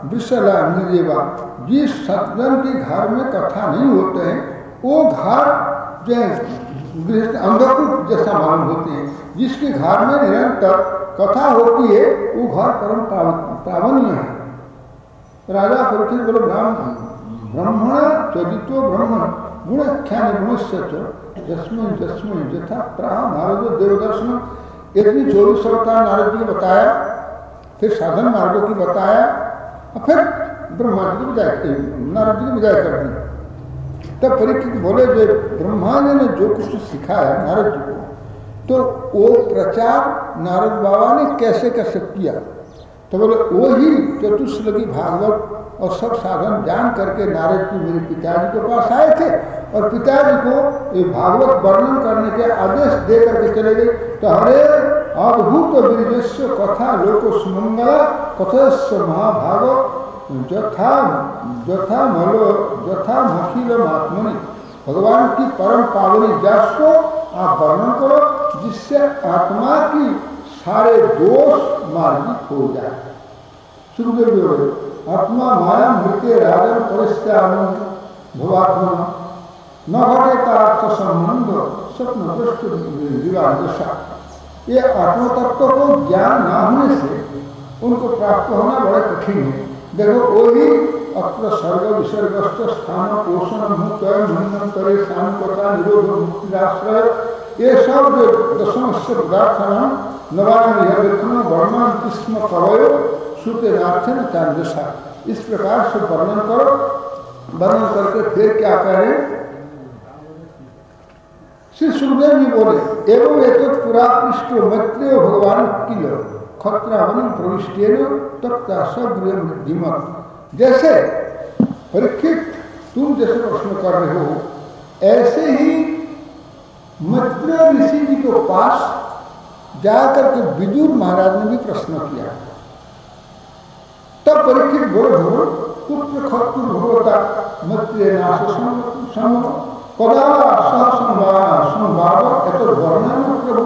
विशला निजेवा जिस सतजन के घर में कथा नहीं होते हैं। वो घर जो अंधकूप जैसा मालूम होते हैं। जिसके घर में निरंतर कथा होती है, वो घर परम प्रावण्य है। राजा परीक्षित बोले, ब्राह्मण, ब्रह्मण चरित्व ब्रह्मण, गुणाख्यान गुणस्य जस्मिन जस्मिन जथा प्राह नारद देवदर्शन। इतनी चौबीस अवतार नारद जी ने बताया, फिर साधन मार्गों की बताया, और फिर ब्रह्मा जी की विदाई नारद जी की विदाई कर दी तब परीक्षित बोले जो ब्रह्मा जी ने जो कुछ सिखाया नारद जी को तो वो प्रचार नारद बाबा ने कैसे कैसे किया? तो बोले वो ही चतुश्लोकी भागवत और सब साधन जान करके नारद जी मेरे पिताजी के पास आए थे और पिताजी को ये भागवत वर्णन करने के आदेश दे करके चले गए। तो हरे अद्भुत कथा लोक सुमंगला कथस्व महाभागवत जथा जथा मलो मखिल भगवान की परम पावनी जस को आप वर्णन करो, जिससे आत्मा की सारे दोष मार्गित हो जाए। सुखदेव आत्मा माया मृत्य राजन परिस्त्यान भवात्मा, न घटे का संबंध, स्वप्न दृष्ट विवाह दशा ये आत्मतत्व को ज्ञान न होने से उनको प्राप्त होना बड़ा कठिन है। देखो वही अत्र सर्ग विसर्गस्त स्थान पोषण मुक्त करे स्थान शांतता निरोध मुक्तिराश्रय ये सब जो दशम से पदार्थ नवान यह वर्णन किस्म कवयो सुतेनार्थन चांदसा इस प्रकार से वर्णन करो। वर्णन करके फिर क्या करें? श्री सुखदेव जी बोले, एवं एक पुरा पृष्ठ मैत्रेय भगवान की किल खत्रावन प्रविष्टेन तत्का सगृह जैसे परीक्षित तुम जैसे प्रश्न कर रहे हो, ऐसे ही मैत्रेय ऋषि जी के पास जाकर के विदुर महाराज ने भी प्रश्न किया। तब परीक्षित बोल, भगवान, पुत्र खत्तु भगवता मैत्रेय नाश कदा सह संवाद एत वर्णन प्रभु।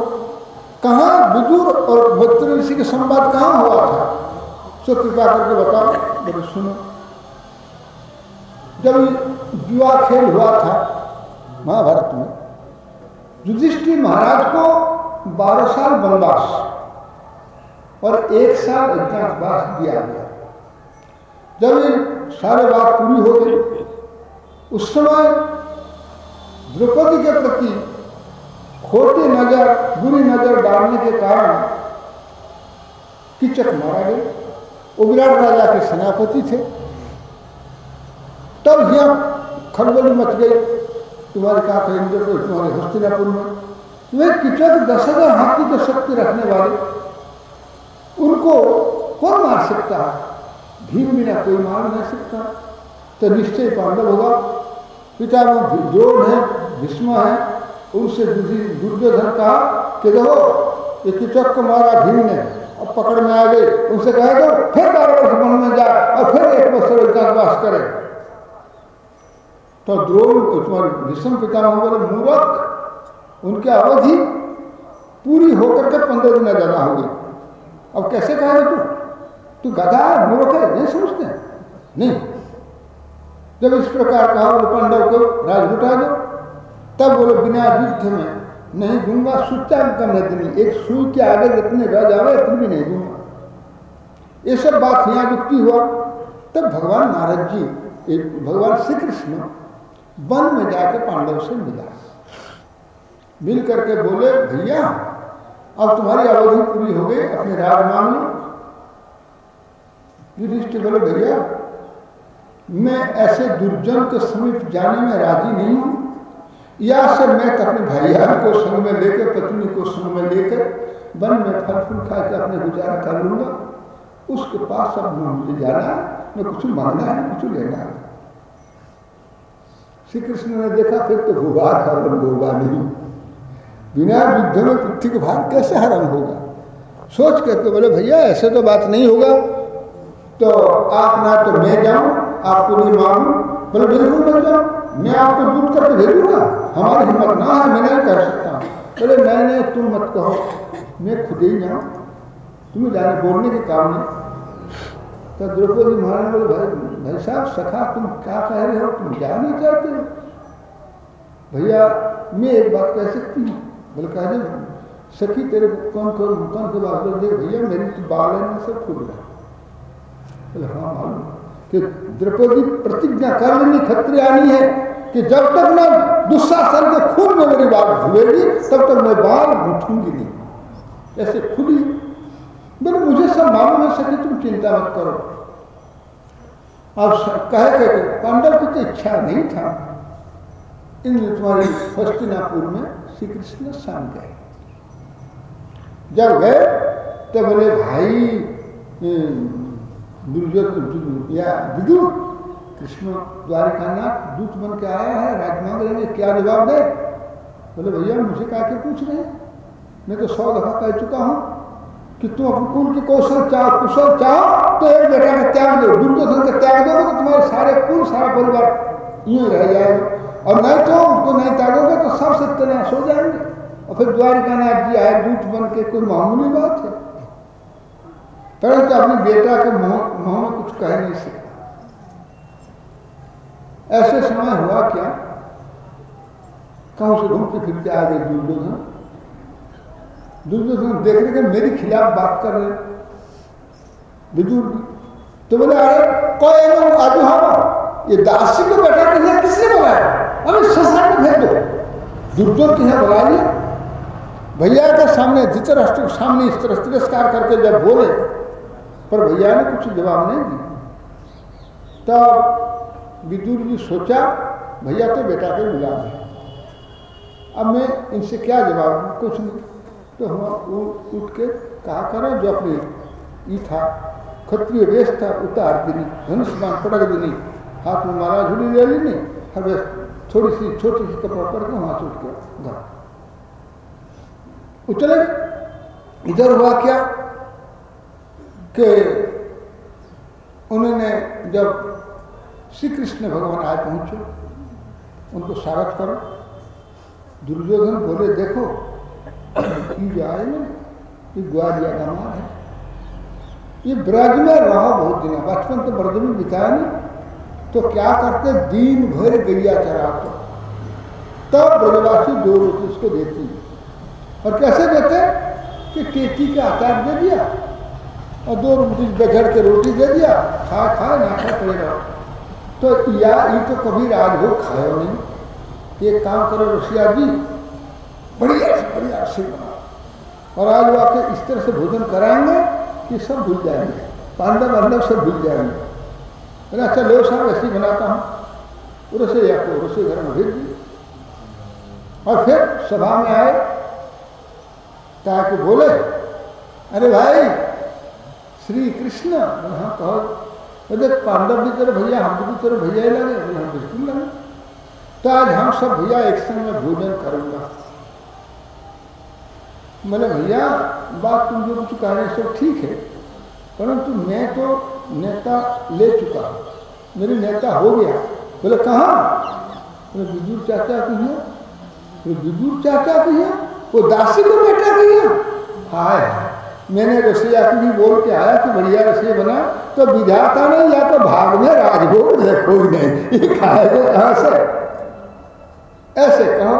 कहा विदुर और भक्त ऋषि के संवाद कहाँ हुआ था? सो कृपा करके बताओ। बोले, सुनो। जब युवा खेल हुआ था महाभारत में, युधिष्ठिर महाराज को बारह साल वनवास और एक साल अज्ञातवास दिया गया। जब ये सारे बात पूरी हो गई, उस समय द्रौपदी के प्रति खोटी नज़र, बुरी नज़र डालने के कारण किचक मारा गया। वो विराट राजा के सेनापति थे। तब यहाँ खलबली मच गई। तुम्हारे कहा कहेंगे तो तुम्हारे हस्तिनापुर में। वे किचक दस हज़ार हाथी की शक्ति रखने वाले। उनको कौन मार सकता है? भीम बिना कोई मार नहीं सकता। तो निश्चय पांडव होगा। पिता वो द्रोण है, भीष्म है। उनसे दुर्योधन कहा कि देखो, ये किचक को मारा भीम ने, अब पकड़ में आ गए उनसे कहे दो फिर बारह वर्ष वन में जाए और फिर एक वर्ष एकांतवास करे। तो द्रोण तुम्हारे भीष्म पिता बोले, मूर्ख, उनकी अवधि पूरी होकर के पंद्रह दिन ज़्यादा हो गई अब कैसे कहेगा तू? तू गधा है, मूर्ख है, नहीं समझते? नहीं। जब इस प्रकार कहा पांडव को राज उठा दो तब बोले बिना युद्ध में नहीं दूँगा सुच्चा कम नहीं एक सुई के आगे जितने रह जावे इतनी भी नहीं दूँगा ये सब बात यहाँ युक्ति हुआ। तब भगवान नारद जी, एक भगवान श्री कृष्ण वन में जाकर पांडव से मिला। मिल करके बोले, भैया, अब तुम्हारी अवधि पूरी हो गई, अपने राज मान लो। युधिष्ठिर बोले, भैया, मैं ऐसे दुर्जन के समीप जाने में राज़ी नहीं हूँ। या से मैं तो अपने भैया को संग में लेकर, पत्नी को संग में लेकर वन में फल फूल खा के अपने गुजारा कर लूँगा। उसके पास अब मुझे जाना, न कुछ मांगना है कुछ लेना है। श्री कृष्ण ने देखा, फिर तो भूभार हरण होगा नहीं। बिना युद्ध में पृथ्वी का भार कैसे हरण होगा? सोच करके बोले, भैया, ऐसे तो बात नहीं होगा। तो आप ना तो मैं जाऊँ, आपको नहीं मांगू बोले, बिल्कुल मत जाओ मैं आपको दूध करके भेजूँगा हमारी हिम्मत ना है, मैं नहीं कह सकता। बोले, नहीं तुम मत कहो। मैं खुद ही जाऊँ तुम्हें जाने, बोलने के काम नहीं। तो द्रौपदी महाराज बोले, भाई भाई साहब, सखा, तुम क्या कह रहे हो? तुम जा नहीं चाहते हो? भैया, मैं एक बात कह सकती हूँ। बोले, कह दे। सखी, तेरे कौन कौन कौन के बात बोल भैया, मेरी तो बाल है सब फूल रहा बोले हाँ मालूम कि द्रौपदी प्रतिज्ञा कर लेनी खत्रियानी है। कि जब तक मैं दुस्शासन के खून में मेरी बात धुएगी तब तक मैं बाल उठूँगी नहीं। ऐसे खुली मैंने मुझे सब मालूम है सके तुम चिंता मत करो। अब कहे के पांडव की तो इच्छा नहीं था। इन तुम्हारी हस्तिनापुर में श्री कृष्ण शाम गए। जब गए तो बोले, भाई दुर्योधन, या विदुर कृष्ण द्वारिकानाथ दूत बन के आया है, राज मांग रहे क्या जवाब दे? बोले, भैया, मुझे क्या के पूछ रहे मैं तो सौ दफ़ा कह चुका हूँ कि तुम अपने कुल की कौशल चाहो, कुशल चाहो तो एक बेटा का त्याग दो, दुर्योधन का त्याग दोगे तो तुम्हारे सारे कुल, सारा परिवार यूँ रह जाएगा और नहीं तो उसको नहीं त्यागोगे तो सब सत्यानाश हो जाएँगे। और फिर द्वारिकानाथ जी आए, दूत बन के, कोई मामूली बात है? परंतु अपने बेटा के मुँह में कुछ कह नहीं सकते ऐसे समय हुआ क्या? कहा से घूमते फिरते आ गए दुर्योधन। दुर्योधन देख रहे मेरे खिलाफ बात कर रहे विदुर तो बोले, अरे, कोई आजू हम ये दासी को बैठा के किसने बुलाया? अरे ससुराल में भेज दो। दुर्योधन के यहाँ बुला लिया भैया के सामने धृतराष्ट्र के सामने इस तरह तिरस्कार करके जब बोले, पर भैया ने कुछ जवाब नहीं दिया। तब विदुर जी सोचा, भैया तो बेटा के गुलाम है। अब मैं इनसे क्या जवाब कुछ नहीं। तो हम उठ के कहा करें, जो अपने ये था, क्षत्रिय वेश था, उतार दिनी। धनुष मान पटक दिनी। हाथ में मारा झूली ले ली नहीं हर वेश थोड़ी सी, छोटी सी कपड़ा पड़ के वहाँ से उठ के घर। उचले इधर हुआ क्या? कि उन्होंने जब श्री कृष्ण भगवान आए पहुंचो। उनको स्वागत करो। दुर्योधन बोले, देखो जो आए ना, ये ग्वालिया का मार है। ये ब्रज में रहा बहुत दिन बचपन तो ब्रज में बिताया नहीं। तो क्या करते? दिन भर गैया चरा चराते। तब ब्रजवासी दो रोटी उसको देती है। और कैसे देते? कि टेटी का आकार दे दिया और दो रोटी बेघर के रोटी दे दिया। खा खा ना खा पड़ेगा। तो या ये तो कभी राजभोग खाए नहीं। ये काम करो, रसिया जी, बढ़िया से बढ़िया से बना और आज वो आपके इस तरह से भोजन कराएँगे कि सब भूल जाएँगे। पांडव अंडव सब भूल जाएँगे। मैंने अच्छा लो साहब ऐसे ही बनाता हूँ। रसोईया को रसोई घर में भेज दिए। और फिर सभा में आए। ताकि बोले, अरे भाई, श्री कृष्ण हाँ कहो बोले, पांडव भी तेरे भैया, हम भी तेरे भैया ही लगे बोले हम बिल्कुल लगे तो आज हम सब भैया एक संग में भोजन करूँगा। मैंने भैया, बात तुम जो कुछ कह रहे सब ठीक है, परंतु मैं तो नेता ले चुका हूँ। मेरी नेता हो गया। बोले, कहा? बोले, विदुर चाचा की है बोले, विदुर चाचा की है वो दासी को बेटा की है हाय। मैंने रसोईया की भी बोल के आया कि बढ़िया रसोई बना तो विधाता नहीं या तो भाग में राजभोग देखो नहीं। ये खाएगा कहाँ से। ऐसे कहो।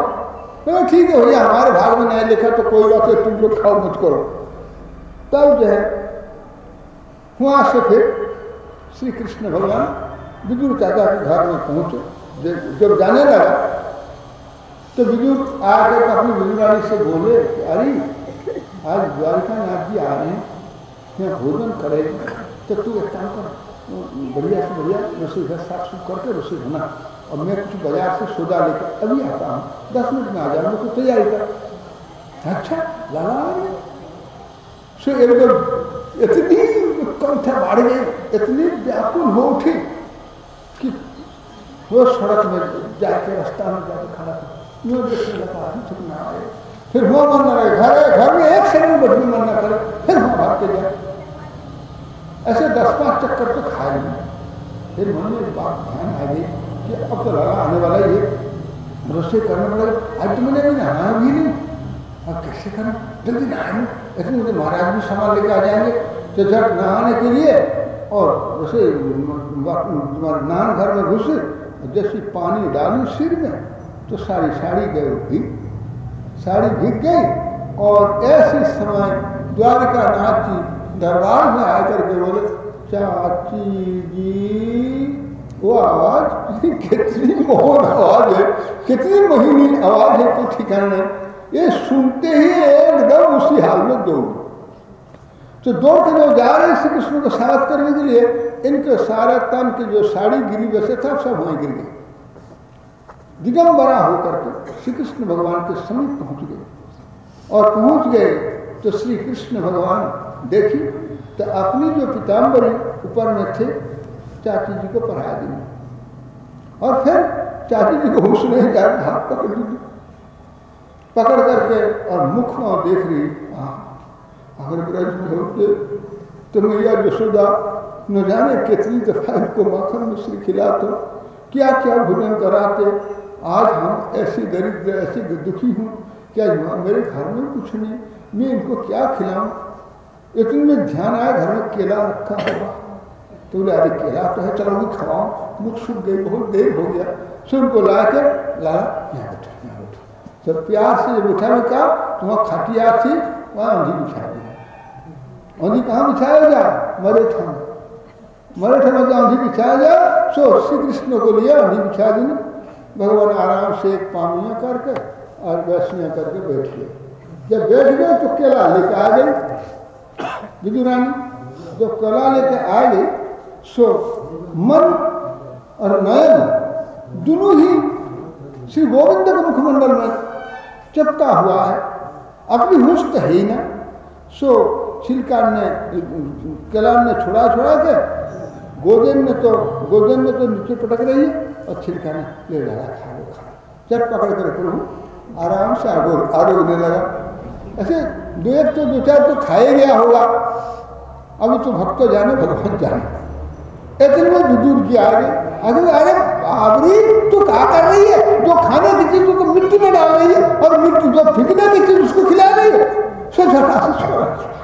बोले ठीक है भैया हमारे भाग में नहीं लिखा तो कोई बात नहीं, तुम लोग खाओ, मत करो। तब जो है, वहाँ से फिर श्री कृष्ण भगवान विदुर चाचा के घर में पहुँचे। जब जाने लगा तो विदुर आकर अपनी विदुरानी से बोले अरे आज द्वारिका नाथ जी आ रहे हैं, यहाँ भोजन करेंगे तो तू एक काम कर, बढ़िया से बढ़िया रसोई घर साफ़ सुफ करके रसोई बना। और मैं कुछ बाज़ार से सौदा लेकर अभी आता हूँ, दस मिनट में आ जाऊँगा तो तैयारी कर। अच्छा लाला आ गए सो एकदम इतनी कंठा बढ़ गई, इतनी व्याकुल हो उठी कि वो सड़क में जाके रास्ता में जाके खड़ा था। यूँ देखने लगा आदमी ठीक ना आए। फिर वो मन न रहे घर घर में एक सेकंड बदली मन न करे, फिर हम भाग के जाए। ऐसे दस पाँच चक्कर तो खाए नहीं फिर मन में बात ध्यान आ गई कि अब तो लगा आने वाला ये रसोई करने वाला आज तो मैंने नहाया भी नहीं। अब कैसे करें? जल्दी नहाए। ऐसे मुझे महाराज भी सामान लेके आ जाएँगे तो झट नहाने के लिए और उसे तुम्हारे नान घर में घुसे, जैसे पानी डालू सिर में तो सारी साड़ी गए भीग साड़ी भीग गई और ऐसे समय द्वारका नाथ जी दरबार में आकर के बोले चाची जी, वो आवाज़ कितनी मोहन आवाज़ है, कितनी महीनी आवाज़ है कोई ठिकाना। ये सुनते ही एकदम उसी हाल में दौड़ तो दौड़ के जो जा रहे श्री कृष्ण को स्वागत करने के लिए। इनके सारा तन की जो साड़ी गिरी, वैसे था सब वहीं गिर गई दिगंबरा होकर के श्री कृष्ण भगवान के समीप पहुँच गए। और पहुँच गए तो श्री कृष्ण भगवान देखी तो अपनी जो पिताम्बरी ऊपर में थे, चाची जी को पढ़ा दी और फिर चाची जी को होश हाथ पकड़ दी पकड़ करके और मुख में देख रही अगर ब्रज में होते तो मैया यशोदा, न जाने कितनी दफ़ा इनको माखन मिश्री खिलाते क्या क्या भोजन कराते आज हम ऐसी दरिद्र ऐसी दुखी हूँ, क्या मेरे घर में कुछ नहीं? मैं इनको क्या खिलाऊं? इतने में ध्यान आया घर में केला रखा होगा। तो बोले, अरे केला तो है, चलो भी खवाओ मुख सूख गई बहुत देर हो गया। फिर उनको ला कर लाला, यहाँ बैठो यहाँ बैठो। जब प्यार से जब उठा, में कहा तो वहाँ खटिया थी, वहाँ अंधी बिछा दी अंधी कहाँ बिछाया जा? मरे ठाम मरे ठाम जब अंधी बिछाया जा, सो श्री कृष्ण को लिया, अंधी बिछा दी भगवान आराम से एक पामिया करके और वैष्णिया करके बैठ गए। जब बैठ गए तो केला लेके आ गई विदुरानी जब केला लेके आ गई सो मन और नयन दोनों ही श्री गोविंद के मुखमंडल में चपका हुआ है। अपनी होश है ही ना। सो छिलका ने कलाम ने छोड़ा छोड़ा के, गोदेन में तो गोदेन में तो नीचे पटक रही है। और छिलका ने ले डाला खा लो खा। चट पकड़ कर प्रभु, आराम से आरोग आरोगने लगा। ऐसे दो एक तो दो चार तो खाए गया होगा। अभी तो भक्त जाने, भगवान जाने। इतने में बुज़ुर्ग जी आ गए। आगे अरे बाबरी, तू क्या कर रही है? जो खाने की चीज़ तो मिट्टी में डाल रही है और मिट्टी जो फेंकने की चीज़ उसको खिला रही है।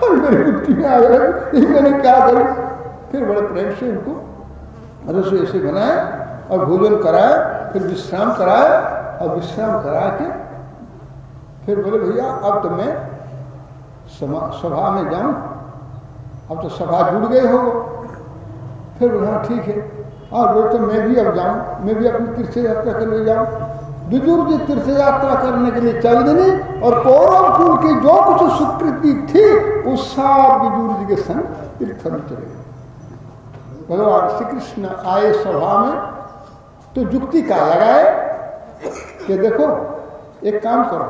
और मेरी मिट्टी में आ गए मैंने क्या करूँ? फिर बड़े प्रेम से उनको रसोई ऐसे बनाया। और भोजन कराए, फिर विश्राम कराए, और विश्राम करा के फिर बोले, भैया, अब तो मैं सभा में जाऊँ। अब तो सभा जुड़ गए हो फिर हाँ ठीक है। और बोले तो मैं भी अब जाऊँ। मैं भी अपनी तीर्थ यात्रा करने जाऊँ। विदुर जी तीर्थ यात्रा करने के लिए चल देने और कौरव कुल की जो कुछ स्वीकृति थी, वो सब विदुर जी के संग तीर्थ में चले गए। भगवान श्री कृष्ण आए सभा में तो युक्ति का लगाए कि देखो, एक काम करो।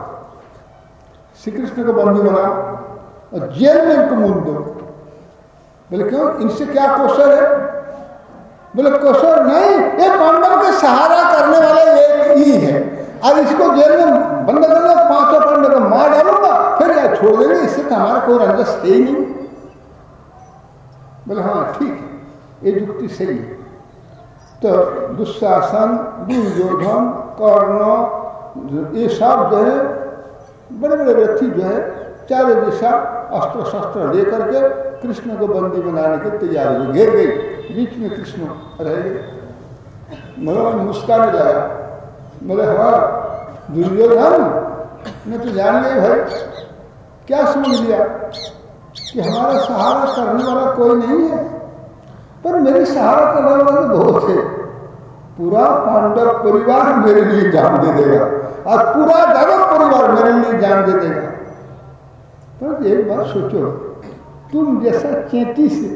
श्री कृष्ण को बंदी बनाओ और जेल में इनको मूल दो। बोले, क्यों? इनसे क्या कौशल है? बोले, कौशल नहीं, ये पांडव के सहारा करने वाले एक ही है। अब इसको जेल में बंद कर दो, पाँचों पांडव को मार डालूँगा, फिर या छोड़ देंगे, इससे तो हमारा कोई रंजस है ही नहीं। बोले हाँ ठीक है, ये युक्ति सही है। तो दुशासन दुर्योधन, कर्ण, ये सब जो है बड़े बड़े व्यक्ति जो है, चारों दिशा अस्त्र शस्त्र लेकर के कृष्ण को बंदी बनाने की तैयारी में घेर गई। बीच में कृष्ण रह गए। भगवान मुस्काने लगा बोले हाँ दुर्योधन, मैं तो जान गई भाई, क्या समझ लिया कि हमारा सहारा करने वाला कोई नहीं है? पर मेरी सहारा करने वाले तो बहुत है पूरा पांडव परिवार मेरे लिए जान दे देगा और पूरा जगत परिवार मेरे लिए जान दे देगा। पर एक बार सोचो, तुम जैसा चेती से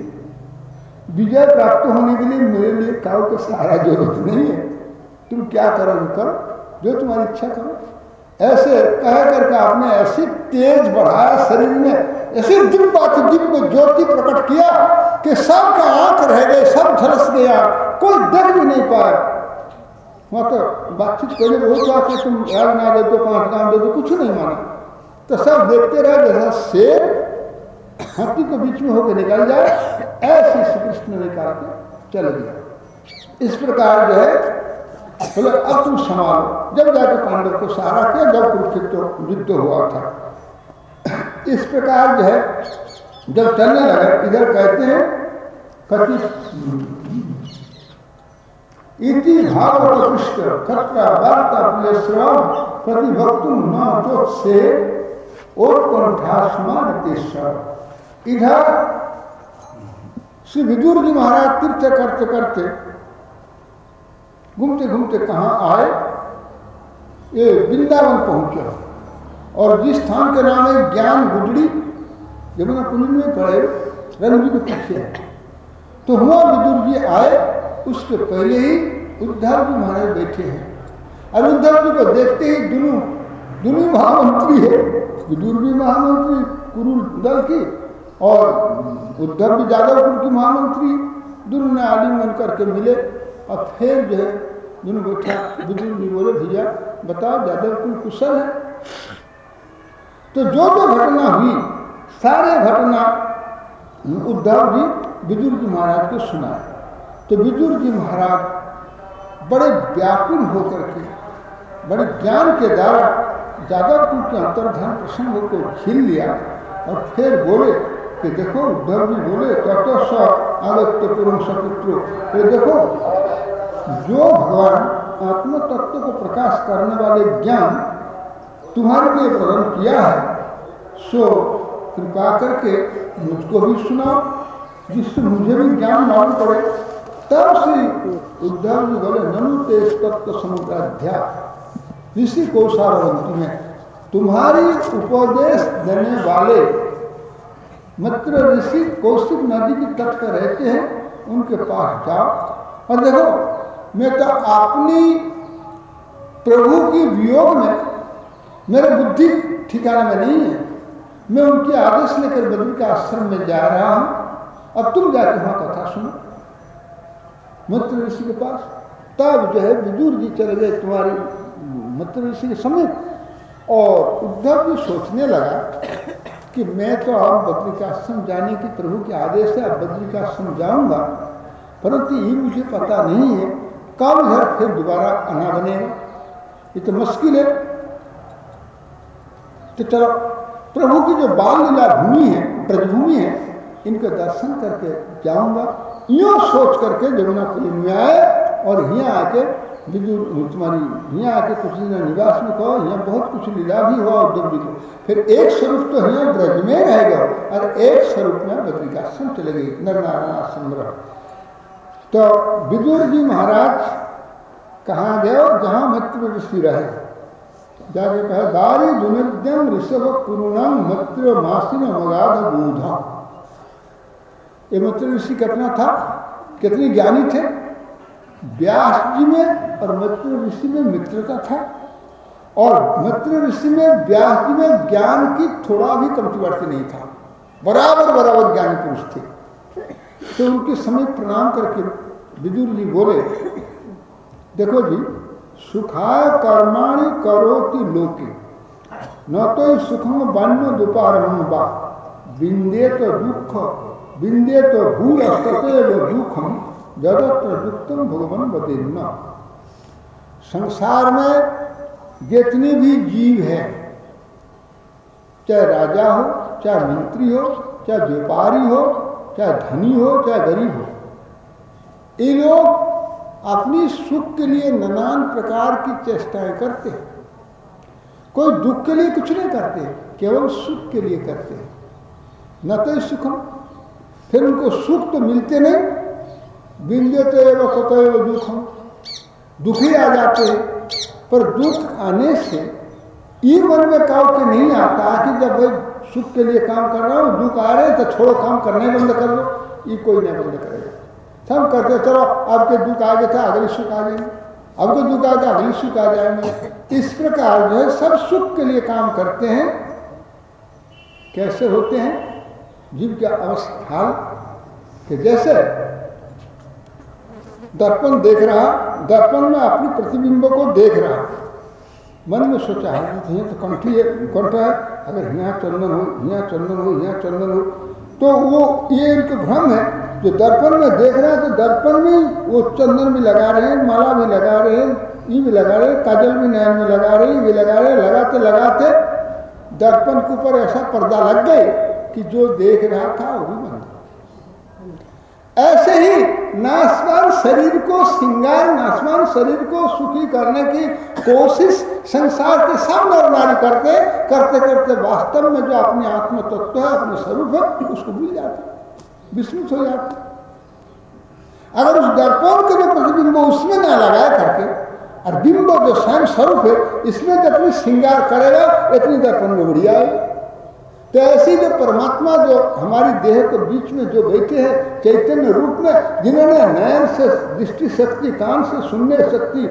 विजय प्राप्त होने के लिए मेरे लिए काउ का सहारा ज़रूरत नहीं है। तुम क्या करो करो, जो तुम्हारी इच्छा करो। ऐसे कह करके आपने ऐसी तेज बढ़ाया शरीर में, ऐसे दिव्य दिव्य ज्योति प्रकट किया कि सबका आँख रह गए, सब झलस गया, कोई देख भी नहीं पाया। वहाँ तो बातचीत पहले बहुत हुआ कि तुम यार ना दे दो, पाँच काम दे दो, कुछ नहीं माना। तो सब देखते रहे, जैसा शेर हाथी को बीच में होकर निकल जाए, ऐसे श्री कृष्ण निकाल के चल गया। इस प्रकार जो है, बोले, अब तुम संभालो। जब जाकर पांडव को सहारा किया, जब कुरुक्षेत्र युद्ध हुआ था। इस प्रकार जो है जब चलने लगे, इधर कहते हैं, कति इति भागवत कृष्ण खतरा वार्ता प्रियश्रम प्रतिभक्तु न जो से और कंठासमान इधर श्री विदुर जी महाराज तीर्थ करते करते, घूमते घूमते कहाँ आए? ये वृंदावन पहुँचे। और जिस स्थान के नाम है ज्ञान गुदड़ी जमुना कुंज में पड़े रणजी को पूछे तो हुआ विदुर जी आए, उसके पहले ही उद्धव जी महाराज बैठे हैं। और उद्धव जी को देखते ही दोनों दोनों महामंत्री है विदुर भी महामंत्री कुरु दल की, और उद्धव भी जादव कुल की महामंत्री, दोनों ने आलिंगन करके मिले, और फिर जो है, दोनों बैठा बुज़ुर्ग जी बोले, भैया, बताओ जादव कुल कुशल है? तो जो जो घटना हुई सारे घटना उद्धव जी बिजुर जी महाराज को सुनाए। तो बिजुर जी महाराज बड़े व्याकुल होकर के, बड़े ज्ञान के द्वारा जादव कुल के अंतर्धान प्रसंग को खिल लिया और फिर बोले कि देखो उद्धव जी बोले, तत्व आगत्य पुरुष सपुत्र। देखो, जो भगवान आत्म तत्व को प्रकाश करने वाले ज्ञान तुम्हारे लिए प्रदान किया है, सो कृपा करके मुझको भी सुनाओ, जिससे मुझे भी ज्ञान मालूम पड़े। तब से उद्धव जी बोले ननु तेज तत्व समुद्राध्याय ऋषि कौशारवंती में तुम्हारी उपदेश देने वाले मित्र ऋषि कौशिक नदी के तट पर रहते हैं, उनके पास जाओ। और देखो, मैं तो अपनी प्रभु की वियोग में, मेरे बुद्धि ठिकाने में नहीं है। मैं उनके आदेश लेकर बद्री के आश्रम में जा रहा हूँ। अब तुम जाके वहाँ कथा सुनो। मित्र ऋषि के पास तब जो है विदुर जी चले गए तुम्हारी मित्र ऋषि के समीप। और उद्धव जी सोचने लगा कि मैं तो अब बद्री का आश्रम जाने की प्रभु के आदेश है अब बद्री का आश्रम जाऊँगा, परंतु ये मुझे पता नहीं है कब घर फिर दोबारा आना बनेगा। ये तो मुश्किल है। तो चलो प्रभु की जो बाल लीला भूमि है, ब्रजभूमि है, इनके दर्शन करके जाऊँगा। यो सोच करके जमुना पुलिन में आए और यहाँ आके तुम्हारी यहाँ आके कुछ दिन निवास में कहो यहाँ बहुत कुछ लीला भी हुआ उद्धव जी को फिर एक स्वरूप तो यहाँ ब्रज में रहेगा और एक स्वरूप में बद्रिकाश्रम चले नर नारायण आश्रम तो विदुर जी महाराज कहाँ गए जहाँ मत्र ऋषि रहे? जाके कहा दारी दुनिद्यम ऋषभ कुरुणम मत्र मासिन मगाध बूधा ये मत्र ऋषि कितना था? कितने ज्ञानी थे? व्यास जी में और मत्र ऋषि में मित्रता था। और मित्र ऋषि में व्यास जी में ज्ञान की थोड़ा भी कमतिवर्ती नहीं था। बराबर बराबर ज्ञानी पुरुष थे। तो उनके समय प्रणाम करके विदुर जी बोले, देखो जी सुखाय कर्माणि करोति लोके। न तो सुखम बान्य दोपहर बा बिंदे तो दुख बिंदे तो भूल दुखम जगत दुखम भगवान बदेना संसार में जितने भी जीव है, चाहे राजा हो, चाहे मंत्री हो, चाहे व्यापारी हो, चाहे धनी हो, चाहे गरीब हो, ये लोग अपनी सुख के लिए नानान प्रकार की चेष्टाएँ करते हैं। कोई दुख के लिए कुछ नहीं करते, केवल सुख के लिए करते हैं। न तो सुखम, फिर उनको सुख तो मिलते नहीं। बिंदे तो एवं कतो दुखम, दुखी आ जाते हैं। पर दुख आने से ये मन में काव के नहीं आता कि जब भाई सुख के लिए काम कर रहा हूँ, दुख आ रहे तो छोड़ो, काम करने बंद कर लो। ये कोई नहीं बंद करेगा। सब करते चलो आपके दुख आगे था, अगले सुख आ जाएँगे। अब आपको दुख आगे, अगले सुख आ जाएँगे। इस प्रकार जो है, सब सुख के लिए काम करते हैं। कैसे होते हैं? जीव के अवस्था कि जैसे। दर्पण देख रहा, दर्पण में अपने प्रतिबिंब को देख रहा। मन में सोचा है तो तो कंठी है, कंठ है। अगर यहाँ चंदन हो, यहाँ चंदन हो, यहाँ चंदन हो तो वो ये इनके भ्रम है। जो दर्पण में देख रहे हैं तो दर्पण में वो चंदन भी लगा रहे हैं, माला भी लगा रहे हैं ये भी लगा रहे हैं, काजल भी नयन में लगा रहे हैं, ये लगा रहे हैं, लगाते लगाते दर्पण के ऊपर ऐसा पर्दा लग गए कि जो देख रहा था वो भी बंद ऐसे ही नासवान शरीर को सिंगार नासवान शरीर को सुखी करने की कोशिश संसार के सब नर नारी करते करते करते वास्तव में जो अपने आत्म तत्व है, अपने स्वरूप है, उसको भूल जाते। विस्मृत हो जाते। अगर उस दर्पण के जो प्रतिबिंब, उसमें ना लगाया करके, और बिंब जो स्वयं स्वरूप है, इसमें जब अपनी श्रृंगार करेगा, इतनी दर्पण में बढ़िया आएगी तो ऐसी जो परमात्मा जो हमारी देह के बीच में जो बैठे हैं, चैतन्य रूप में, जिन्होंने नयन से, दृष्टि शक्ति कान से, सुनने शक्ति,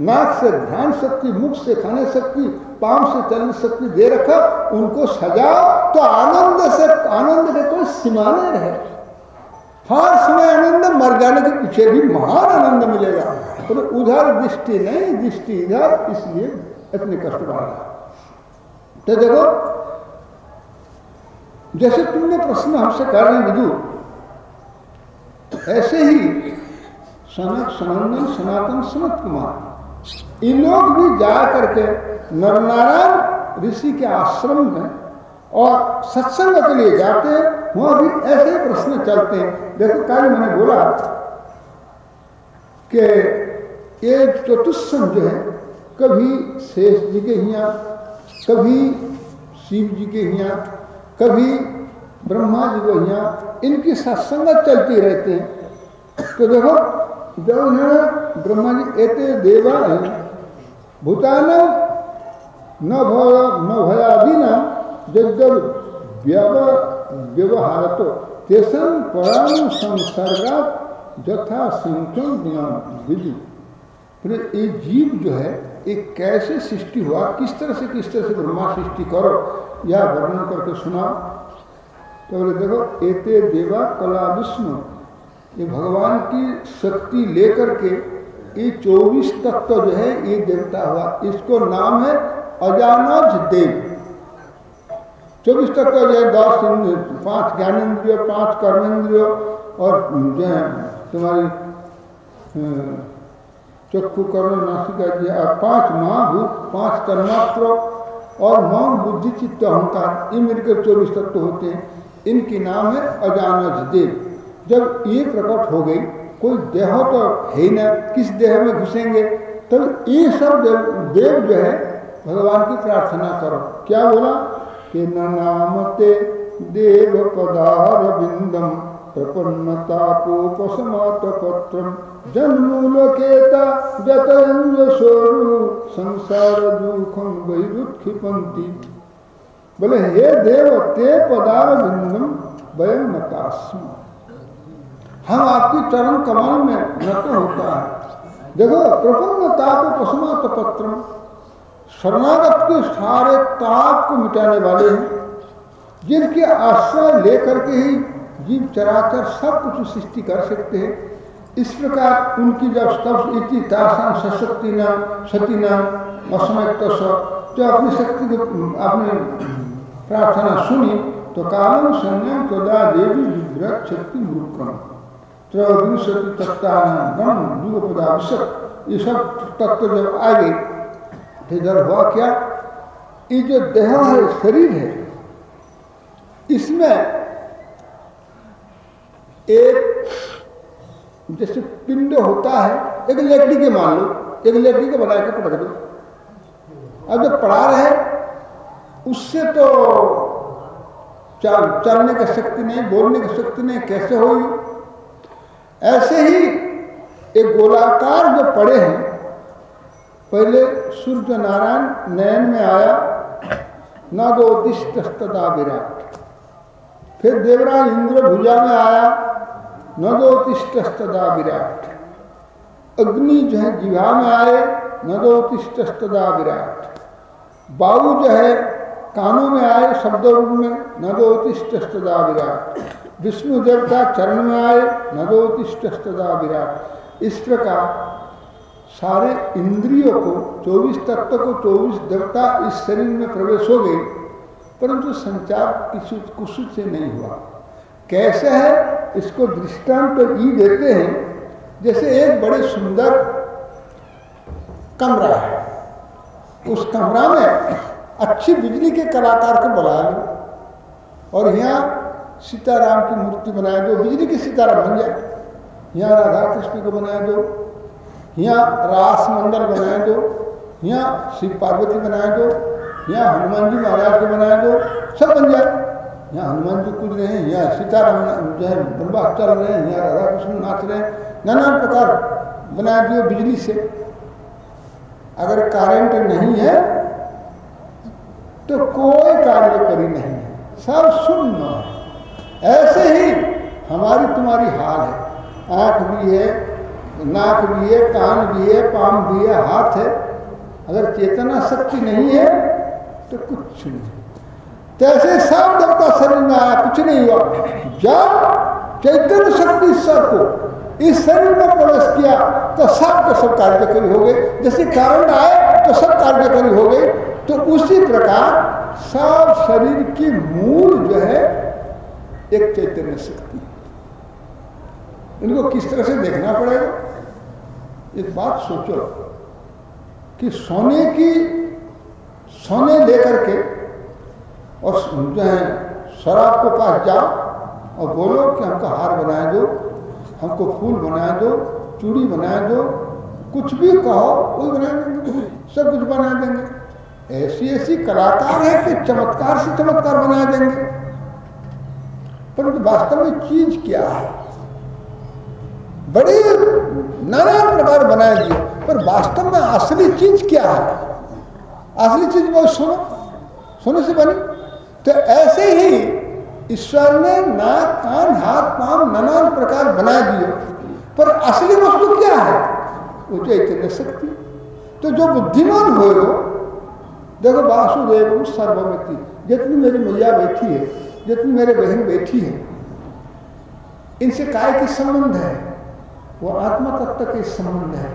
नाक से, ध्यान शक्ति, मुख से, खाने शक्ति, पाँव से, चलने शक्ति दे रखा, उनको सजाओ तो आनंद से, आनंद के कोई सीमा नहीं रहे। हर समय आनंद मर जाने के पीछे भी महान आनंद मिलेगा। तो उधर दृष्टि नहीं, दृष्टि इधर, इसलिए इतने कष्ट बढ़। रहा तो देखो, जैसे तुमने प्रश्न हमसे कर रहे विदु ऐसे ही सनक सनंदन, सनातन, सनत कुमार, इन लोग भी जा करके नरनारायण ऋषि के आश्रम में और सत्संग के लिए जाते हैं। वहाँ भी ऐसे प्रश्न चलते हैं। देखो, कल मैंने बोला कि एक चतुष्सन जो है, कभी शेष जी के यहाँ कभी शिव जी के यहाँ कभी ब्रह्मा जी को यहाँ इनकी सत्संगत चलती रहती है। तो देखो, जब उन्होंने ब्रह्मा जी एते देवा है, भूतान न भय न भयादीना जब व्यवहार तो तेसन पराणु संसर्गा जथा सिंचन विधि। फिर ये जीव जो है, ये कैसे सृष्टि हुआ, किस तरह से, किस तरह से ब्रह्मा सृष्टि करो, या वर्णन करके सुनाओ। तो बोले, देखो, एते देवा कला विष्णु ये भगवान की शक्ति लेकर के ये चौबीस तत्व जो है, ये देवता हुआ, इसको नाम है अजानज देव। चौबीस तक तत्व जो है दस पाँच ज्ञानेन्द्रिय पाँच कर्मेंद्रिय और जो है तुम्हारी चक्षु कर्ण नासिका जी पाँच महाभूत पाँच तन्मात्र और मौन बुद्धि चित्त अहंकार ये मिलकर चौबीस तत्व होते हैं। इनकी नाम है अजानज देव। जब ये प्रकट हो गई कोई देह तो है ही ना किस देह में घुसेंगे? तब तो ये सब देव, देव जो है भगवान की प्रार्थना करो। क्या बोला? कि न नामते देव पदार बिंदम प्रपन्नतापोपसमातपत्रम जन्मूलकेता जतयंजसोरु संसार दुखम वैरुत्क्षिपंती बोले, हे देव, ते पदार बिंदम वयम नतास्म हम आपकी चरण कमल में नत होता है। देखो प्रपन्नता को पशुमात पत्र शरणागत के सारे ताप को मिटाने वाले हैं, जिनके आश्रय लेकर के ही जीव चराचर सब कुछ सृष्टि कर सकते हैं। इस प्रकार उनकी जब सब इति तासाम सशक्ति नाम सती नाम असमक्त जो अपनी शक्ति को, अपनी प्रार्थना सुनी तो कालम संयम तदा देवी विभ्रत शक्ति मुरुक्रम त्रयोविंशति तत्तान युग ये सब तत्व जब आ गए इधर हुआ क्या? ये जो देह है, शरीर है, इसमें एक जैसे पिंड होता है, एक लकड़ी के मान लो, एक लकड़ी के बना के पटक दो। अब जो पढ़ा रहे, उससे तो चल, चलने की शक्ति नहीं, बोलने की शक्ति नहीं, कैसे होगी? ऐसे ही एक गोलाकार जो पड़े हैं पहले सूर्य नारायण नयन में आया न दो दिष्टस्तदा विराट फिर देवराज इंद्र भुजा में आया न दो तिष्टस्तदा विराट अग्नि जो है जिहा में आए न दो तिष्टस्तदा विराट बाबू जो है कानों में आए शब्द रूप में नदोतिष्ठदा विराट विष्णु देवता चरण में आए नदोतिष्ठदा विराट इस प्रकार सारे इंद्रियों को 24 तत्व को 24 देवता इस शरीर में प्रवेश हो गए, परंतु संचार किसी कुछ से नहीं हुआ। कैसे है? इसको दृष्टांत तो ई देते हैं, जैसे एक बड़े सुंदर कमरा है। उस कमरा में अच्छी बिजली के कलाकार को बुला लो, और यहाँ सीताराम की मूर्ति बनाए दो, बिजली की सीताराम बन जाए। यहाँ राधा कृष्ण को बनाए दो यहाँ रास मंडल बनाए दो यहाँ शिव पार्वती बनाए दो यहाँ हनुमान जी महाराज को बनाए दो सब बन जाए। यहाँ हनुमान जी कूद रहे हैं यहाँ सीताराम जो है बनवास चल रहे हैं यहाँ राधा कृष्ण नाच रहे हैं नाना प्रकार बना दियो बिजली से। अगर करंट नहीं है तो कोई कार्य करी नहीं है। सब है। ऐसे ही हमारी तुम्हारी हाल है। आँख भी है नाक भी है, कान भी है, पाम भी है, हाथ है। अगर चेतना शक्ति नहीं है तो कुछ नहीं। तैसे सब देवता शरीर में आया, कुछ नहीं हुआ। जब चैतन्य शक्ति सर को इस शरीर में प्रवेश किया तो सब के सब कार्यकरी हो गए। जैसे कारण आए तो सब कार्यकरी हो गए। तो उसी प्रकार सब शरीर की मूल जो है, एक चैतन्य शक्ति। इनको किस तरह से देखना पड़ेगा? एक बात सोचो कि सोने की, सोने लेकर के और जो है शराब को पास जाओ और बोलो कि हमको हार बनाए दो, हमको फूल बनाए दो, चूड़ी बनाए दो, कुछ भी कहो वही बना देंगे सब कुछ बना देंगे। ऐसी ऐसी कलाकार है कि चमत्कार से चमत्कार बना देंगे। परंतु वास्तव में चीज़ क्या है? बड़े नाना प्रकार बनाए दिए। पर वास्तव में असली चीज़ क्या है? असली चीज़ बहुत सुनो सुनो से बनी। तो ऐसे ही ईश्वर ने नाक, कान, हाथ, पाँव नाना प्रकार बना दिए। पर असली वस्तु क्या है? वो चैतन्य शक्ति। तो जो बुद्धिमान हो, देखो वासुदेव सर्वमति जितनी मेरी मैया बैठी है, जितनी मेरे बहन बैठी है, इनसे काय के संबंध है? वो आत्मा तत्व के संबंध है।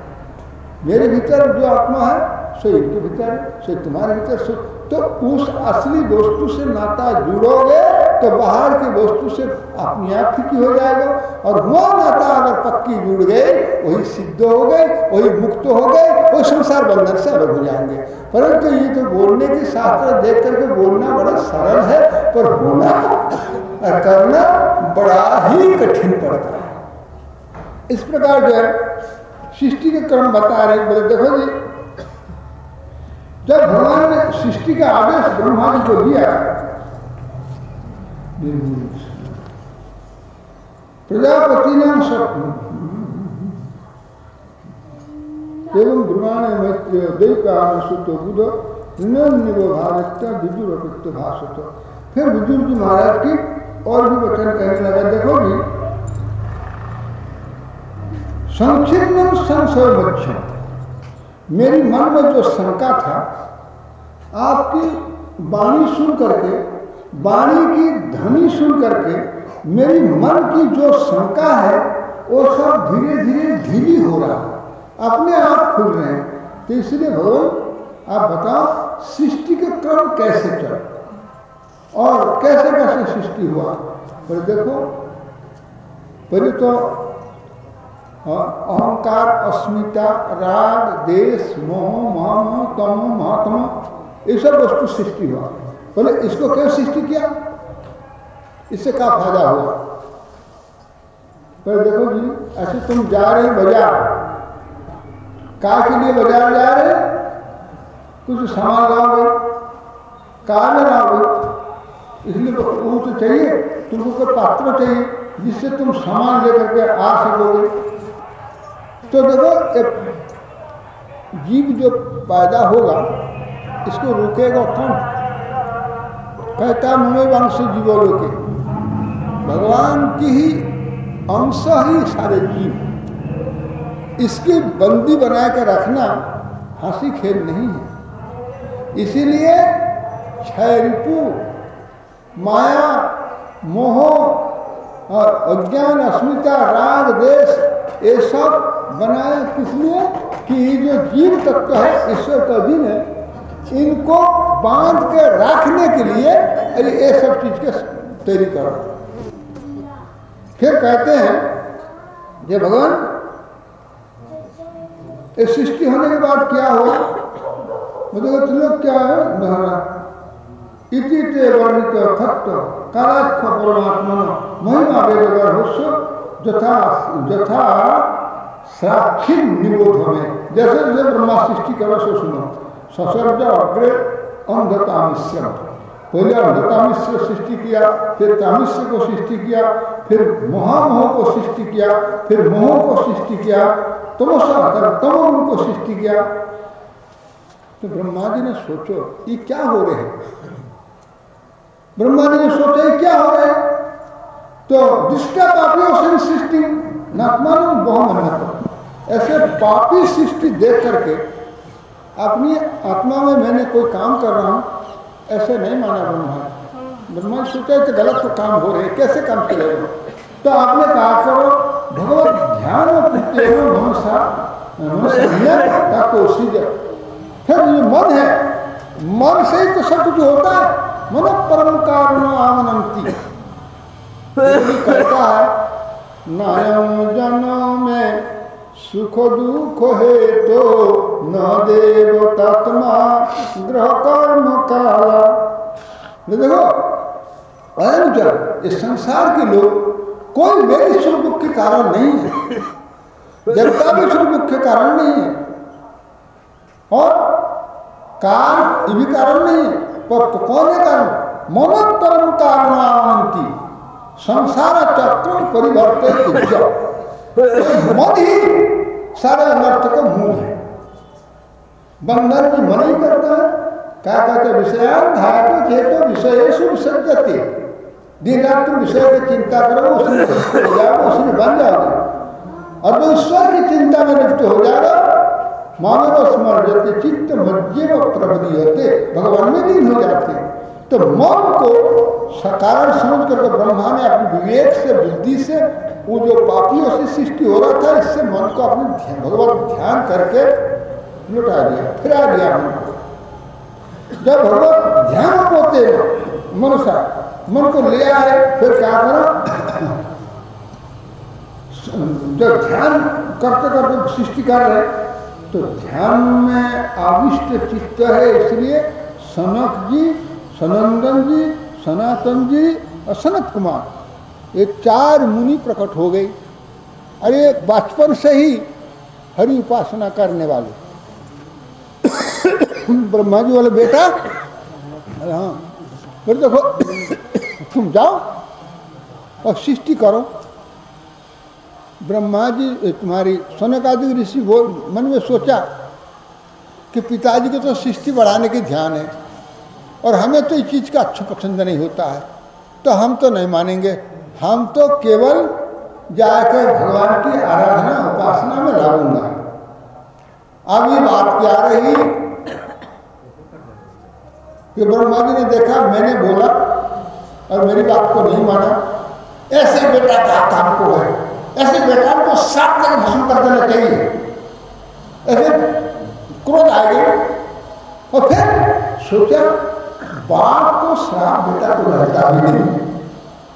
मेरे भीतर जो आत्मा है, सो इनके भीतर है, सो तुम्हारे भीतर सो तो उस असली वस्तु से नाता जुड़ोगे तो बाहर की वस्तु से अपने आप ठीक हो जाएगा। और वो नाता अगर पक्की जुड़ गई, वही सिद्ध हो गए वही मुक्त हो गए वही संसार बंधन से अलग हो जाएँगे। परंतु ये तो बोलने के शास्त्र देख करके बोलना बड़ा सरल है, पर होना करना बड़ा ही कठिन पड़ता है। इस प्रकार जो है, सृष्टि के क्रम बता रहे बोले देखो जी, जब भगवान ने सृष्टि का आदेश ब्रह्मा जी को दिया, प्रजापति नाम सब एवं ब्रह्माण मैत्र दैपान सुत बुध निन्यो भारत विजुर भाषत फिर विजुर जी महाराज की और भी वचन कहने लगा, देखो भी संक्षिप्त संशय बच्चों मेरी मन में जो शंका था, आपकी वाणी सुन करके वाणी की ध्वनि सुन करके मेरी मन की जो शंका है, वो सब धीरे धीरे ढीली हो रहा है। अपने आप खुल रहे हैं। तो इसलिए भगवान, आप बताओ, सृष्टि के क्रम कैसे चल? और कैसे कैसे सृष्टि हुआ? पर देखो, पहले तो अहंकार, अस्मिता, राग, देश, मोह मह तम, महात्मा, ये सब वस्तु सृष्टि हुआ। बोले, इसको क्यों सृष्टि किया? इससे क्या फ़ायदा हुआ? पर देखो जी, ऐसे तुम जा रहे बाज़ार। का के लिए बाज़ार जा रहे कुछ सामान लाओगे? कार में लाओगे? इसलिए वो तो चाहिए, तुमको कोई पात्र चाहिए, जिससे तुम सामान लेकर के आ सकोगे। तो देखो, एक जीव जो पैदा होगा, इसको रोकेगा कौन? कहता मुंबई वंश जीवों के भगवान की ही अंश ही सारे जीव। इसकी बंदी बना के रखना हँसी खेल नहीं है। इसीलिए क्षय रिपु माया, मोह और अज्ञान, अस्मिता, राग, देश ये सब बनाया किस लिए कि जो जीव तत्व है, ईश्वर का दिन है, इनको बाँध के रखने के लिए ये सब चीज़ के तैयारी करो फिर कहते हैं, ये भगवान ये सृष्टि होने के बाद क्या हुआ? मुझे लोग क्या है नहरा इति वर्णित तत्व, कालाक्ष परमात्मा महिमा वेदगर हो जथा जथा साक्षी निबोध में जैसे जैसे ब्रह्मा सृष्टि करो सो सुनो। ससर्ज अग्रे अंधता मिश्र पहले अंधता मिश्र सृष्टि किया, फिर तामिश्र को सृष्टि किया, फिर महामोह को सृष्टि किया, फिर मोह को सृष्टि किया, तमोसा तमोगुण को सृष्टि किया। तो ब्रह्मा जी ने सोचो, ये क्या हो रहे हैं? ब्रह्मा जी ने सोचा, ये क्या हो रहे हैं? तो दुष्टा पापियों से सृष्टि नात्मान बहुत ऐसे पापी सृष्टि देख करके अपनी आत्मा में मैंने कोई काम कर रहा हूँ, ऐसे नहीं माना ब्रह्मा ब्रह्मा सोचा तो गलत तो काम हो रहे कैसे काम चलेगा तो आपने कहा करो, भगवत ध्यान फिर ये मन है, मन से ही तो सब कुछ होता है। मन परम कारण आमनंती कहता है नयम जन्म सुख दुख है तो न देव तत्मा ग्रह कर्म काला देखो अयम जन इस संसार के लोग कोई मेरे सुख के कारण नहीं है जनता भी सुख के कारण नहीं है और काल ये भी कारण नहीं है पर तो कौन है कारण मनोत्तरम कारण संसार चक्र परिवर्तित मन ही सारे अनर्थ का मूल है। बंधन की मन ही करता है। क्या कहते विषयान धातु चेतो विषय विसर्जते। दिन रात विषय की चिंता करो, उसमें हो उसमें बन जाओगे और तो ईश्वर की चिंता में लिप्त हो जाएगा मानव स्मरण चित्त मध्य प्रबदी होते भगवान में लीन हो जाते तो मन को सकारण समझ कर ब्रह्मा ने अपने विवेक से, बुद्धि से, वो जो पापियों से सृष्टि हो रहा था, इससे मन को अपने भगवान ध्यान करके लुटा दिया, फिर दिया मन को। जब भगवत ध्यान होते मनुष्य मन को ले आए, फिर क्या करो? जब ध्यान करते करते सृष्टि कर रहे तो ध्यान में आविष्ट चित्त है, इसलिए सनक जी सनंदन जी, सनातन जी और सनत कुमार। ये चार मुनि प्रकट हो गई। अरे, बचपन से ही हरि उपासना करने वाले। ब्रह्मा जी वाले बेटा, अरे हाँ फिर देखो, तुम जाओ और सृष्टि करो। ब्रह्मा जी तुम्हारी सोनकादि ऋषि, वो मन में सोचा कि पिताजी को तो सृष्टि बढ़ाने की ध्यान है। और हमें तो इस चीज़ का अच्छा पसंद नहीं होता है। तो हम तो नहीं मानेंगे। हम तो केवल जाकर भगवान की आराधना, उपासना में लागूँगा। अब ये बात क्या रही? कि ब्रह्मा जी ने देखा, मैंने बोला और मेरी बात को नहीं माना। ऐसे बेटा का काम को है। ऐसे बेटा को सात तक भस्म कर देना चाहिए। ऐसे क्रोध आ गए और फिर सोचा बाप को श्राप बेटा को लगता भी नहीं।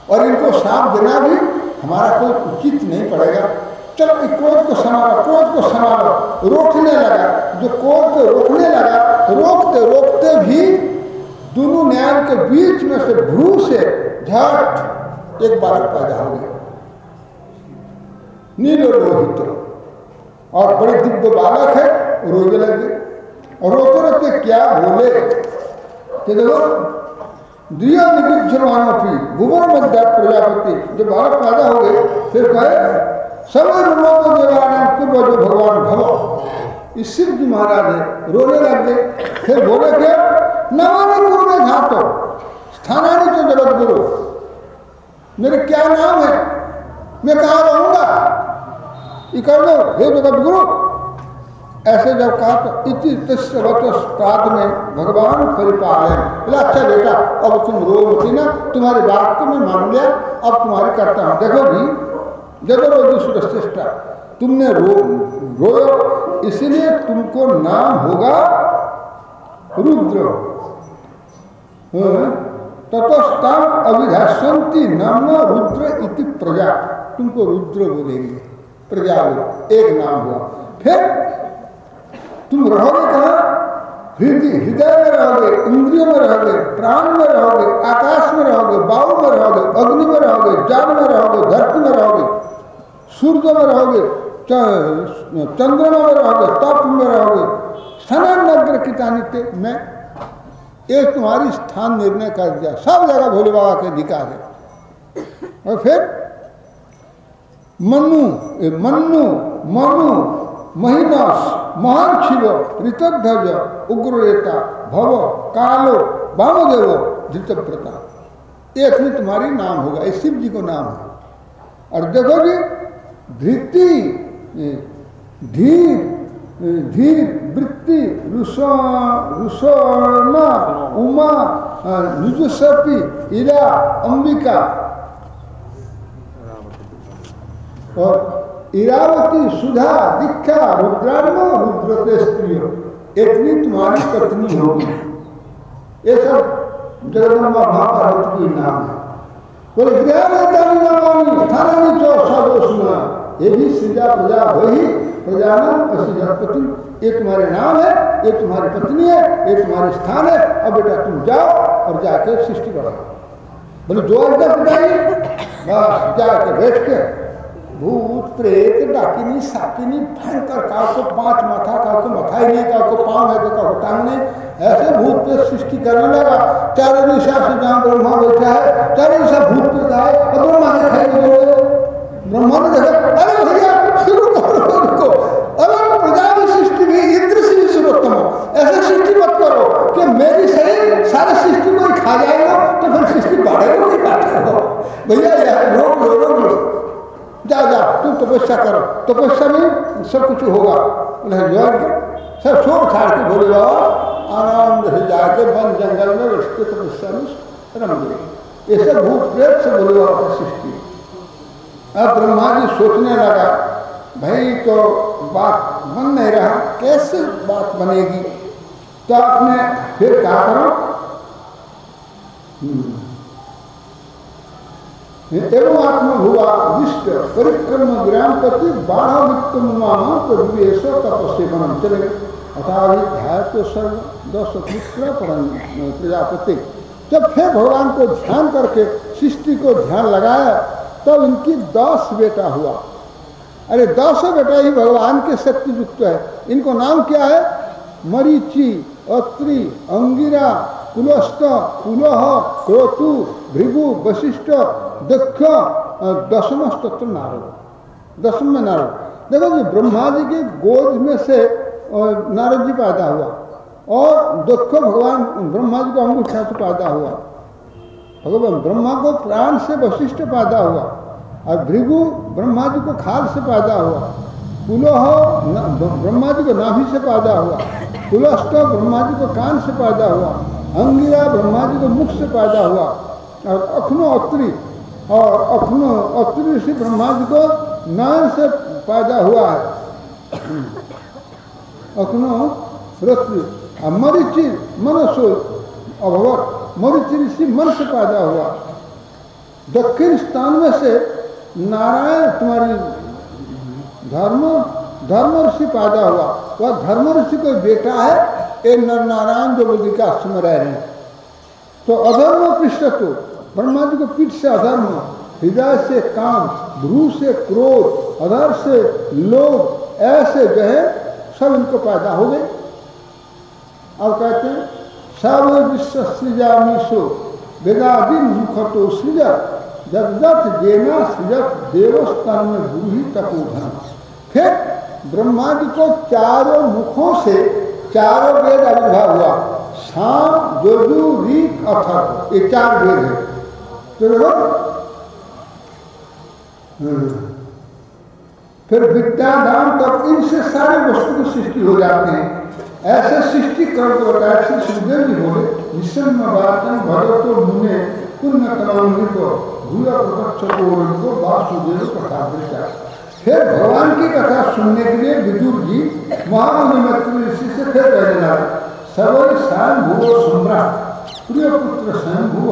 और इनको श्राप देना भी हमारा कोई उचित नहीं पड़ेगा। चलो क्रोध को संभालो क्रोध को संभालो रोकने लगा, जो क्रोध को रोकने लगा, रोकते रोकते भी दोनों न्याय के बीच में से भ्रू से झट एक बालक पैदा हो गया। नीलो लोहित। और बड़े दिव्य बालक है, रोने लगे। और रोते रोते क्या बोले? कि दिया प्रजापति जो बालक पैदा हो गए, फिर कहे, समय लोग पूर्व जो भगवान भव। इस शिव जी महाराज है, रोने लग गए। फिर बोले क्या? नवानी गुरु में घाटो स्थानानी तो जगत गुरु। मेरे क्या नाम है? मैं कहा रहूँगा? कर दो हे जगत गुरु ऐसे जब कहा तो इति वत में भगवान परिपालन बोला अच्छा बेटा अब तुम रो मती ना तुम्हारी बात को मैं मान लिया अब तुम्हारी करता हूँ। देखो भी जगरोगी सुरश्रेष्ठा तुमने रो रोयो इसलिए तुमको नाम होगा रुद्र। हाँ, ततस्ताम अभिधाशंति नाम रुद्र इति प्रजा। तुमको रुद्र बोलेंगे प्रजा एक नाम हुआ। फिर तुम रहोगे कहा हृदय हृदय में रहोगे इंद्रियों में रहोगे प्राण में रहोगे आकाश में रहोगे बाहु में रहोगे अग्नि में रहोगे जल में रहोगे धरती में रहोगे सूर्य में रहोगे चंद्रमा में रहोगे तप में रहोगे सनन नगर की नित्य मैं एक तुम्हारी स्थान निर्णय कर दिया सब जगह भोले बाबा के अधिकार है और फिर मनु मनु मनु महिनास महान शिव ऋतध्वज उग्रता भव, कालो, वामदेव धृतव्रता ये तुम्हारी नाम होगा, ये शिव जी को नाम है। और देखो जी धृति धीर धीर, वृत्ति उमा निजुसपी इरा, अंबिका। और इरावती सुधा दीक्षा रुद्राण्य रुद्रते स्त्री इतनी तुम्हारी पत्नी होगी। ये सब जगदम्बा महाभारत की नाम है। बोले ये भी प्रजा वही ये तुम्हारे नाम है, ये तुम्हारी पत्नी है, ये तुम्हारे स्थान है। अब बेटा तुम जाओ और जाकर सृष्टि बढ़ाओ। बोले बताइए। बस बैठ के भूत प्रेत डाकिनी, साकिनी, भयंकर काल को पाँच माथा को मथा ही नहीं, काल को पाँव है, काल को टांग नहीं। ऐसे भूत प्रेत सृष्टि करने लगा। चारों दिशा से जहाँ ब्रह्मा बैठा है, चारों दिशा भूत प्रेत आए और ब्रह्मा ने खाई ब्रह्मा ने देखा, अरे भैया, शुरू करो रुको अगर प्रजा की सृष्टि भी इंद्र से भी सर्वोत्तम ऐसे सृष्टि मत करो कि मेरी शरीर सारे सृष्टि को खा जाएगा तो फिर सृष्टि बढ़ेगा नहीं काटेगा भैया यार रोक लो रोक जाओ जाओ तुम तपस्या करो। तपस्या में सब कुछ होगा। यज्ञ सब छोड़ छाड़ के बोले बाबा आराम से जाके वन जंगल में उसके तपस्या में रम गए। ये सब भूत प्रेत से बोले बाबा सृष्टि अब ब्रह्मा जी सोचने लगा, भाई तो बात बन नहीं रहा, कैसे बात बनेगी? तो आपने फिर कहा करो हम्म। एवं हुआ विष्ट परिक्रम विराम करते बारह वित्त प्रभुवेश तपस्सेवनम चले गए। अथाध्याय तो सर्व दस प्रजापति। जब फिर भगवान को ध्यान करके, सृष्टि को ध्यान लगाया, तब तो इनकी दस बेटा हुआ। अरे, दस बेटा ही भगवान के शक्ति युक्त है। इनको नाम क्या है? मरीची, अत्रि, अंगिरा कुलस्त कुलह क्रोतु भृगु वशिष्ठ दक्ष दसम तत्व नारद। दसम में नारद। देखो जी ब्रह्मा जी के गोद में से नारद जी पैदा हुआ और दक्ष भगवान ब्रह्मा जी को अंगूठा से पैदा हुआ। भगवान ब्रह्मा को प्राण से वशिष्ठ पैदा हुआ और भृगु ब्रह्मा जी को खाल से पैदा हुआ। कुलोह ब्रह्मा जी को नाभि से पैदा हुआ। कुलस्थ ब्रह्मा जी को कान से पैदा हुआ। अंगिरा ब्रह्मा जी को मुख से पैदा हुआ और अखनो अत्री, और अखनो अत्री ऋषि ब्रह्मा जी को नान से पैदा हुआ है। अखनो रत्न और मरीचि मनसो अभवत, मरीचि ऋषि मन से पैदा हुआ। दक्षिण स्थान में से नारायण तुम्हारी धर्म धर्म ऋषि पैदा हुआ। वह धर्म ऋषि कोई बेटा है? एक नर नारायण जो का में रह रहे हैं? तो अधर्म पृष्ठ तो ब्रह्मा जी को पीठ से अधर्म हृदय से काम भ्रू से क्रोध अधर से लोभ ऐसे जो है सब इनको पैदा हो गए। अब कहते हैं सब विश्व सृजा मीशो वेदादि मुख तो सृजत जगदत जेना सृजत देवस्थान में बूढ़ी तपोधन। फिर ब्रह्मा जी को चारों मुखों से चारों वेद आविर्भाव हुआ। शाम जोजु रीक अथर ये चार वेद है। तो देखो। फिर विद्या दान तब इनसे सारे वस्तु की सृष्टि हो जाते हैं। ऐसे सृष्टि कर तो श्री सुखदेव जी बोले निशम वाचन भगवतो मुने पुण्य तमाम को भूया प्रपक्ष को वासुदेव प्रसाद फिर भगवान की कथा सुनने के लिए विदुर जी महामुनि मैत्री ऋषि से फिर कहने लगा सवल स्वयं भूव सम्राट, प्रिय पुत्र स्वयं भूव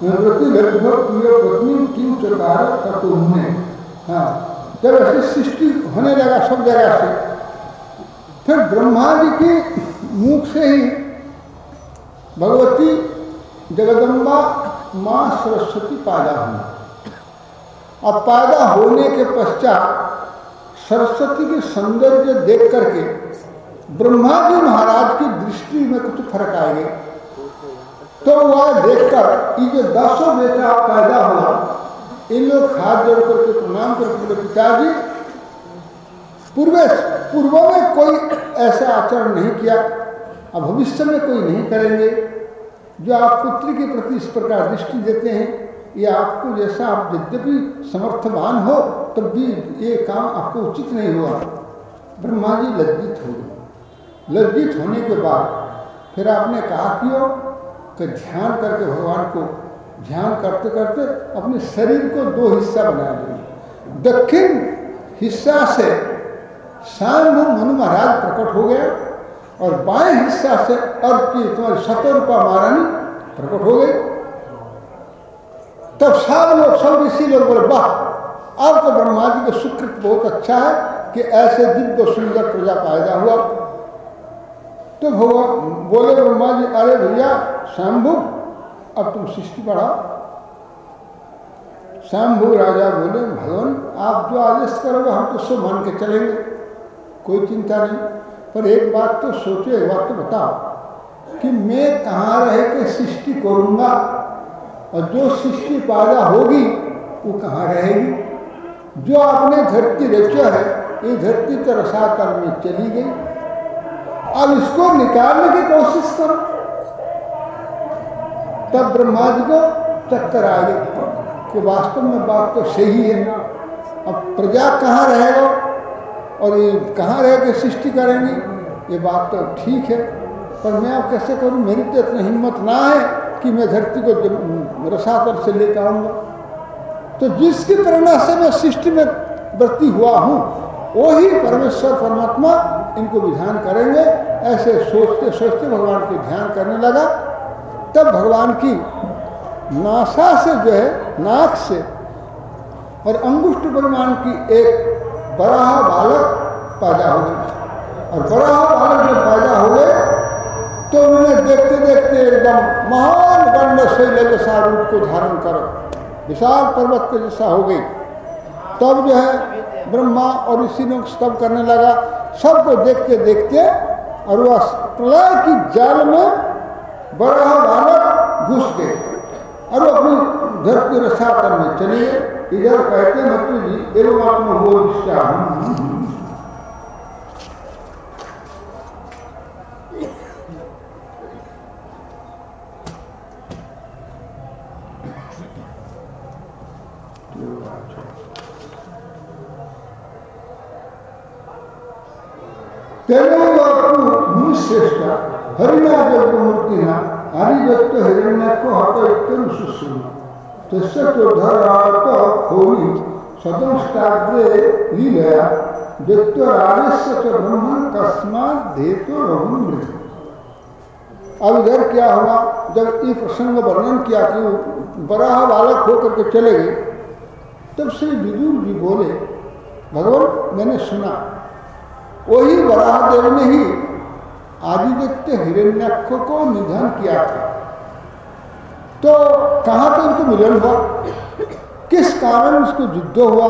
प्रति लगभग प्रिय पत्नी किम चकार तत्व हाँ जब ऐसे सृष्टि होने लगा सब जगह से, फिर ब्रह्मा जी के मुख से ही भगवती जगदम्बा माँ सरस्वती पैदा हुई। अब पैदा होने के पश्चात सरस्वती के सौंदर्य देख करके ब्रह्मा जी महाराज की दृष्टि में कुछ फ़र्क आएँगे। तो वह देखकर, ये जो दसों बेटा पैदा हुआ इन लोग हाथ जोड़ करके प्रणाम करके बोले, पिताजी पूर्व पूर्वों में कोई ऐसा आचरण नहीं किया, अब भविष्य में कोई नहीं करेंगे। जो आप पुत्र के प्रति इस प्रकार दृष्टि देते हैं ये आपको जैसा आप यद्यपि समर्थवान हो, तब भी ये काम आपको उचित नहीं हुआ। ब्रह्मा जी लज्जित हो गए। लज्जित होने के बाद फिर आपने कहा क्यों कि ध्यान करके भगवान को, ध्यान करते करते अपने शरीर को दो हिस्सा बना दिए दक्षिण हिस्सा से शाम मनु महाराज प्रकट हो गया और बाएँ हिस्सा से अर्थ की तुम्हारी शतरूपा महारानी प्रकट हो गई। तब सब लोग सब ऋषि लोग बोले, वाह, अब तो ब्रह्मा जी का सुकृत बहुत अच्छा है कि ऐसे दिव्य सुंदर प्रजा पैदा हुआ। तो भगवान बोले ब्रह्मा जी, अरे भैया, शंभु, अब तुम सृष्टि बढ़ाओ। शंभु राजा बोले, भगवान, आप जो आदेश करोगे, हम तो सब मान के चलेंगे। कोई चिंता नहीं। पर एक बात तो सोचो, एक बात तो बताओ कि मैं कहाँ रह के सृष्टि करूँगा? और जो सृष्टि पैदा होगी, वो कहाँ रहेगी? जो आपने धरती रचा है, ये धरती तो रसातल में चली गई। अब इसको निकालने की कोशिश करो। तब ब्रह्मा जी को चक्कर आ गई कि वास्तव में बात तो सही है। अब प्रजा कहाँ रहेगा? और ये कहाँ रह के सृष्टि करेंगी? ये बात तो ठीक है। पर मैं अब कैसे करूँ? मेरी तो इतनी हिम्मत ना है। कि मैं धरती को रसातर से लेकर आऊँगा। तो जिसकी प्रेरणा से मैं सृष्टि में वृत्ति हुआ हूँ, वही परमेश्वर परमात्मा इनको विधान करेंगे। ऐसे सोचते सोचते भगवान के ध्यान करने लगा। तब भगवान की नासा से जो है, नाक से और अंगुष्ठ परिमाण की एक बड़ा बालक पैदा हो गया और बड़ा बालक जब पैदा हो गए तो उन्हें देखते देखते एकदम महान गंड शैल जैसा रूप को धारण कर विशाल पर्वत के जैसा हो गई। तब जो है ब्रह्मा और ऋषि ने स्तब करने लगा। सबको देखते देखते और वह प्रलय की जाल में बड़ा बालक घुस गए और अपनी धरती रक्षा करने चलिए इधर कहते मत जी, एवं आत्मा वो तेनो मूर्ति ना आदिदत्त हिरण्याक्ष हत इत्यम सुश्रुम तस्य चोद्धरात खोली सदंष्टाग्रे लीलया। दैत्यराजस्य च ब्रह्मण कस्मात धेतु रघुमृत अब इधर क्या हुआ? जब ये प्रसंग वर्णन किया कि बराह बालक होकर के चले गए, तब श्री विदुर जी बोले, भगवान, मैंने सुना वही वराह देव ने ही आदित्य हिरण्यक्ष को निधन किया था। तो कहाँ पे उनको मिलन हुआ? किस कारण उसको युद्ध हुआ?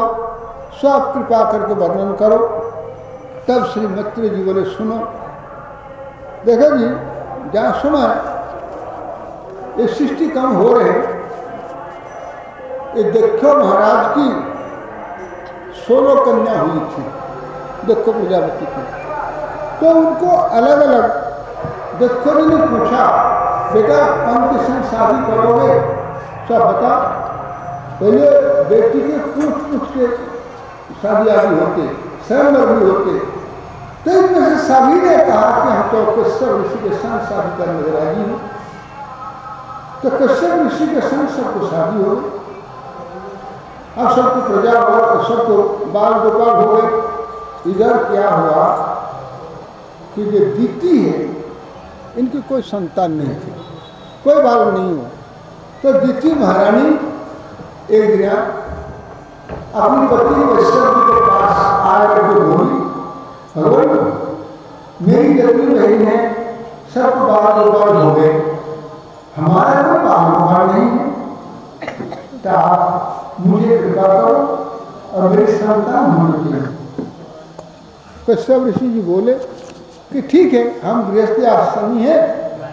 सब कृपा करके वर्णन करो। तब श्री मित्र जी बोले, सुनो। देखो जी, जहाँ सुना ये सृष्टि कम हो रहे ये देखो महाराज की सोलह कन्या हुई थी। देखो प्रजापति की। तो उनको अलग अलग देखो ने पूछा, बेटा के संग शादी करोगे? सब बता पहले बेटी के पूछ पूछ के शादी आदि होते स्वयंवर भी होते। तो इनमें से सभी ने कहा कि हम तो कश्यप ऋषि के संग शादी करने राज़ी हूँ। तो कश्यप ऋषि के संग सबको शादी हो गई। अब सबको प्रजा हो सबको बाल गोपाल हो गए। इधर क्या हुआ कि जो दीती है, इनकी कोई संतान नहीं थी। कोई बाल नहीं हुआ। तो दीति महारानी एक दिन अपनी पति वैष्णव के पास आकर के बोली, भगवान, मेरी जितनी बहन है, सब बाल बाल हो गए। हमारा कोई बाल गोपाल नहीं है। तो आप मुझे कृपा करो और मेरी संतान होनी चाहिए कश्यप ऋषि जी बोले कि ठीक है, हम गृहस्थी आश्रमी है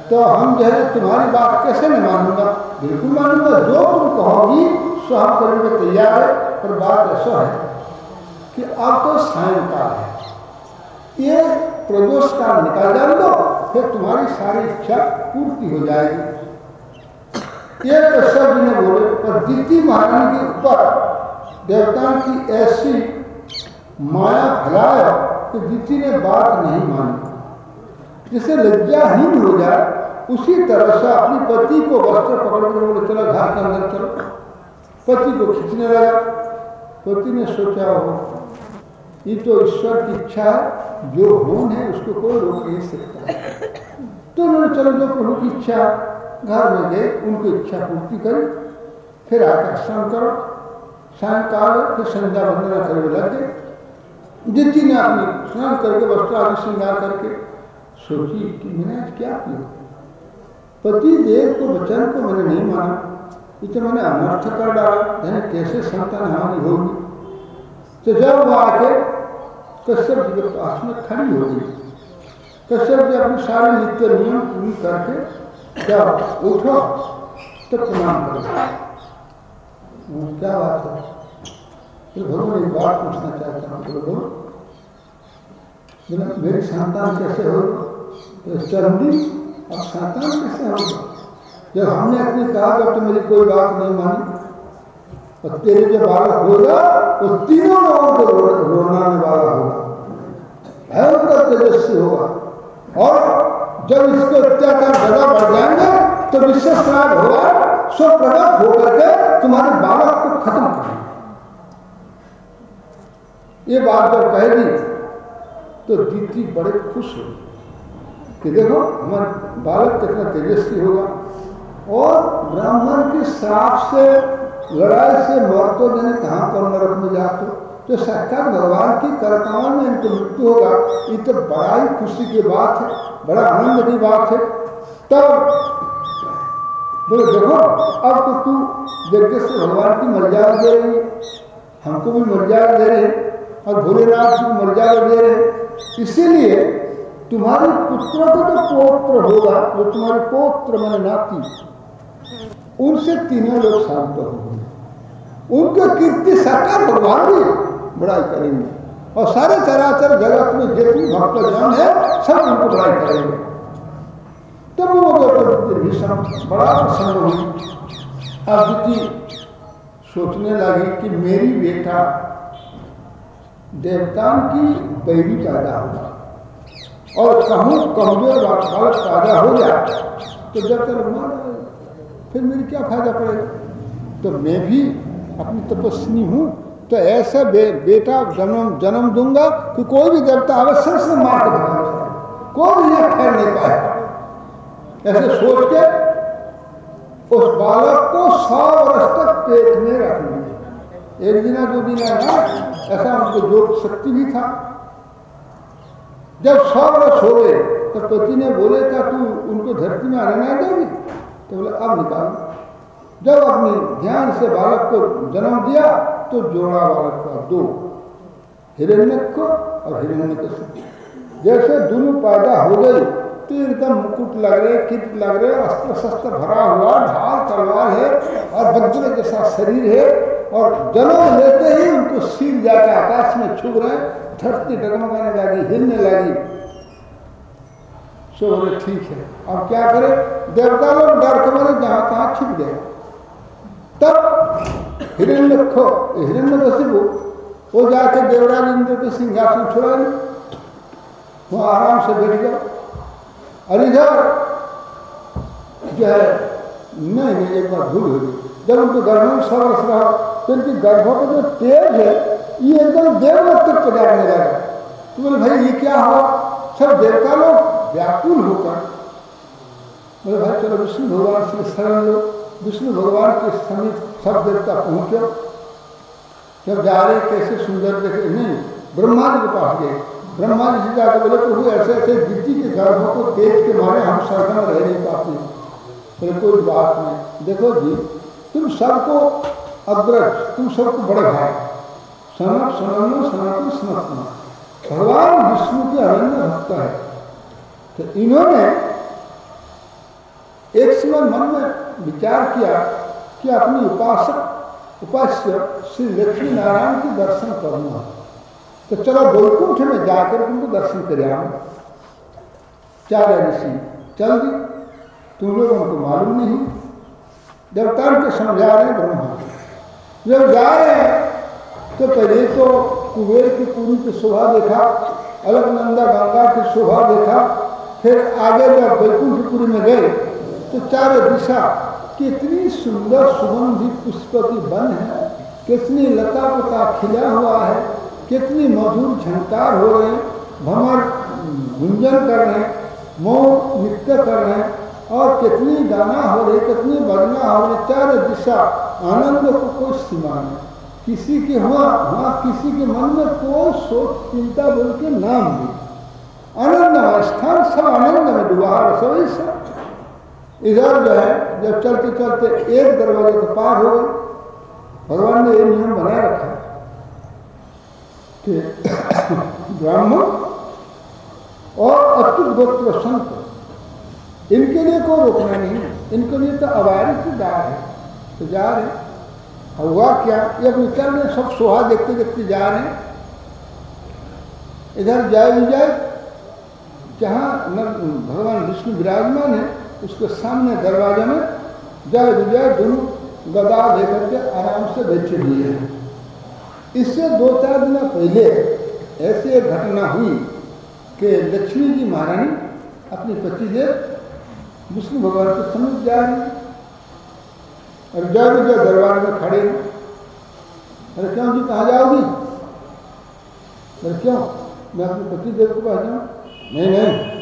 तो हम जो है तुम्हारी बात कैसे नहीं मानूँगा? बिल्कुल मानूँगा, जो तुम कहोगी, सो हम करने में तैयार है, पर बात ऐसा है कि अब तो सायंकाल है। ये प्रदोष काल निकाल जान दो, फिर तुम्हारी सारी इच्छा पूर्ति हो जाएगी। ये कश्यप जी ने बोले, पर दीति महारानी के ऊपर देवताओं की ऐसी माया फैलाया कि दीति ने बात नहीं मानी, जिसे लज्जाहीन हो जाए, उसी तरह से अपनी पति को वस्त्र पकड़ कर बोले, चलो घर के अंदर चलो। पति को खींचने लगा। पति ने सोचा हो ये तो ईश्वर की इच्छा है, जो होन है, उसको कोई रोक नहीं सकता। तो उन्होंने चलो जो प्रभु की इच्छा, घर में गए, उनको इच्छा पूर्ति करी, फिर आकर स्नान करो। सायंकाल, फिर संध्या वंदना करने लग। गए जितनी ने अपनी स्नान करके वस्त्र आदि श्रृंगार करके सोची कि मैंने आज क्या किया? पति देव को, वचन को मैंने नहीं माना। इतना मैंने अनर्थ कर डाला। यानी कैसे संतान हमारी होगी? तो जब वो आके कश्यप जी के पास में खड़ी हो गई। कश्यप जी अपने सारे नित्य नियम पूरी करके क्या उठो तो प्रणाम करो क्या बात है? तो भगवान एक बात पूछना चाहता हूँ? बोलो मेरी संतान कैसे हो? तो चरणी अब संतान कैसे होगा जब हमने अपने कहा जब तो मेरी कोई बात नहीं मानी, और तेरे जो बालक होगा वो तीनों लोगों को रोनाने वाला होगा भयंकर तेजस्वी होगा। और जब इसके अत्याचार ज़्यादा बढ़ जाएँगे तो विश्व श्राप होगा सो प्रकट होकर के तुम्हारे बालक को खत्म करेंगे। ये बात जब कहेगी तो दीदी बड़े खुश हो कि देखो, हमारा बालक कितना तेजस्वी होगा। और ब्राह्मण के श्राप से, लड़ाई से मौत तो जाने कहाँ पर नरक में जाते तो। साक्षात भगवान की करताओं में इनको मृत्यु होगा, ये तो बड़ा ही खुशी की बात है, बड़ा आनंद की बात है। तब बोले, देखो, अब तो तू यज्ञ से भगवान की मर्यादा दे रही है, हमको भी मर्यादा दे रहे और भोलेनाथ जी मर्यादा दे रहे इसीलिए तुम्हारे पुत्रों को तो पौत्र होगा, जो तुम्हारे पौत्र मैंने नाती। उनसे तीनों लोग शांत होंगे उनके कीर्ति साकार भगवान भी बड़ाई करेंगे। और सारे चराचर जगत में जितनी भक्त जन है, सब उनको बड़ाई करेंगे। तब वो भीषण बड़ा प्रसन्न हुई अब सोचने लगी कि मेरी बेटा देवतान की बैरी पैदा होगा। और कहूँ कमज़ोर बालक पैदा हो जाए तो जब तक मार फिर मेरी क्या फ़ायदा पड़ेगा? तो मैं भी अपनी तपस्वी हूँ तो ऐसा बे, बेटा जन्म जन्म दूँगा कि कोई भी देवता अवश्य से मार कोई भी ये खैर नहीं पाए। ऐसे सोच के उस बालक को सौ वर्ष तक पेट में रख लिया एक दिना दो दिना ना ऐसा उनको योग शक्ति भी था। जब सौ वर्ष हो गए तो पति ने बोले, क्या तू उनको धरती में आने ना देगी? तो बोले, अब निकाल। जब अपने ध्यान से बालक को जन्म दिया तो जोड़ा बालक का दो, हिरण्य को और हिरण्य को जैसे दोनों पैदा हो गई तो एकदम मुकुट लग रहे, किट लग रहे, अस्त्र शस्त्र भरा हुआ, ढाल तलवार है, और वज्र जैसा शरीर है और जन्म लेते ही उनको सिर जाकर आकाश में छुप रहे, धरती डगमगाने लगी, हिलने लगी। सो बोले, ठीक है, अब क्या करें? देवता लोग डर के मारे जहाँ तहां छिप गए। तब हिरण्य खो, हिरण्य कशिपु वो जाके देवराज इंद्र के सिंहासन छुड़ा वो आराम से बैठ गया। इधर जो है, नहीं नहीं, एक बार भूल हो गई। जब उनको गर्भ में सौ वर्ष रहा तो उनकी गर्भ का जो तेज है, ये एकदम देवलोक तक पजाने लगा। तो बोले, भाई, ये क्या हुआ? सब देवता लोग व्याकुल होकर, बोले, भाई, चलो विष्णु भगवान से शरण लो। विष्णु भगवान के समीप सब देवता पहुंचो। जब जा रहे कैसे सुंदर देखे? नहीं ब्रह्मा जी के पास गए। ब्रह्मा जी से जाकर बोले, प्रभु, ऐसे ऐसे गिट्टी के गर्भ को तेज के मारे हम सरगम रह नहीं पाते। कोई बात नहीं। देखो जी तुम सबको अग्रज, तुम सबको बड़े भाई। सनक सनन, सनातन सनातन। भगवान विष्णु के अनन्य भक्त है। तो इन्होंने एक समय मन में विचार किया कि अपनी उपासक, उपास्य श्री लक्ष्मी नारायण के दर्शन करूँगा। तो चलो गोलकुंठ में जाकर उनको दर्शन कर। आऊँगा चार ऋषि, चल दी। तुम लोग उनको मालूम नहीं। देवता के समझा रहे ब्रह्मा जब जा रहे हैं तो पहले तो कुबेर की पूरी की शोभा देखा अलगनंदा गंगा की शोभा देखा, फिर आगे जब बैकुंठपुरी में गए तो चारों दिशा कितनी सुंदर सुगंधित पुष्प की वन है, कितनी लता पता खिला हुआ है, कितनी मधुर झंकार हो रहे हैं भमर गुंजन कर रहे हैं, मोह नृत्य कर रहे हैं। और कितनी गाना हो रही, कितनी बजना हो रही, चार दिशा। आनंद को कोई सीमा नहीं। किसी के हुआ वहाँ किसी के मन में कोई सोच, चिंता बोल के नाम नहीं। आनंद में स्थान सब आनंद में डूबा सब इधर जो है, जब चलते चलते एक दरवाजे को पार हो गए भगवान ने ये नियम बनाए रखा। है ब्राह्मण और अच्युत गोत्र संत इनके लिए कोई रोकना नहीं इनके लिए तो अवारित दार है तो जा रहे हुआ क्या? ये चल रहे सब सोहा देखते देखते जा रहे हैं। इधर जय विजय, जहाँ भगवान विष्णु विराजमान है, उसके सामने दरवाजे में जय विजय दोनों गदा लेकर के आराम से बैठे हुए हैं। इससे दो चार दिन पहले ऐसी एक घटना हुई कि लक्ष्मी जी महारानी अपने पति देव विष्णु भगवान के समीप जा रही और जब जब दरबार में खड़े अरे क्यों जी कहाँ जाओगी? अरे क्यों? मैं अपने पति देव को पास जाऊँ? नहीं नहीं।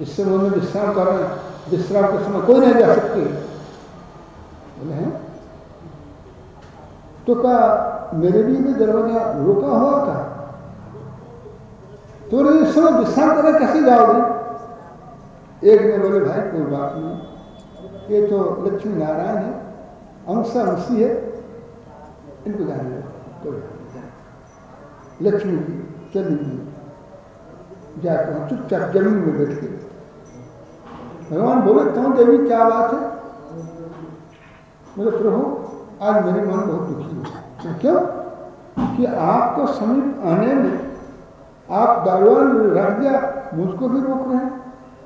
इस समय में विश्राम कर रहे हैं। विश्राम के समय कोई नहीं जा सकती। बोले, हैं? तो कहा, मेरे लिए भी दरवाज़ा रोका हुआ था। तो इस समय विश्राम करने कैसे जाओगे? एक ने बोले, भाई, कोई बात नहीं। ये तो लक्ष्मी नारायण है अंशा अंशी है। इनको जाने तो लक्ष्मी जी, चली गई। जाकर चुपचाप ज़मीन में बैठ गए। भगवान बोले कौन देवी, क्या बात है? बोले, प्रभु, आज मेरे मन बहुत दुखी है। तो क्यों? कि आपको समीप आने में आप दारुआन रख दिया, मुझको भी रोक रहे हैं।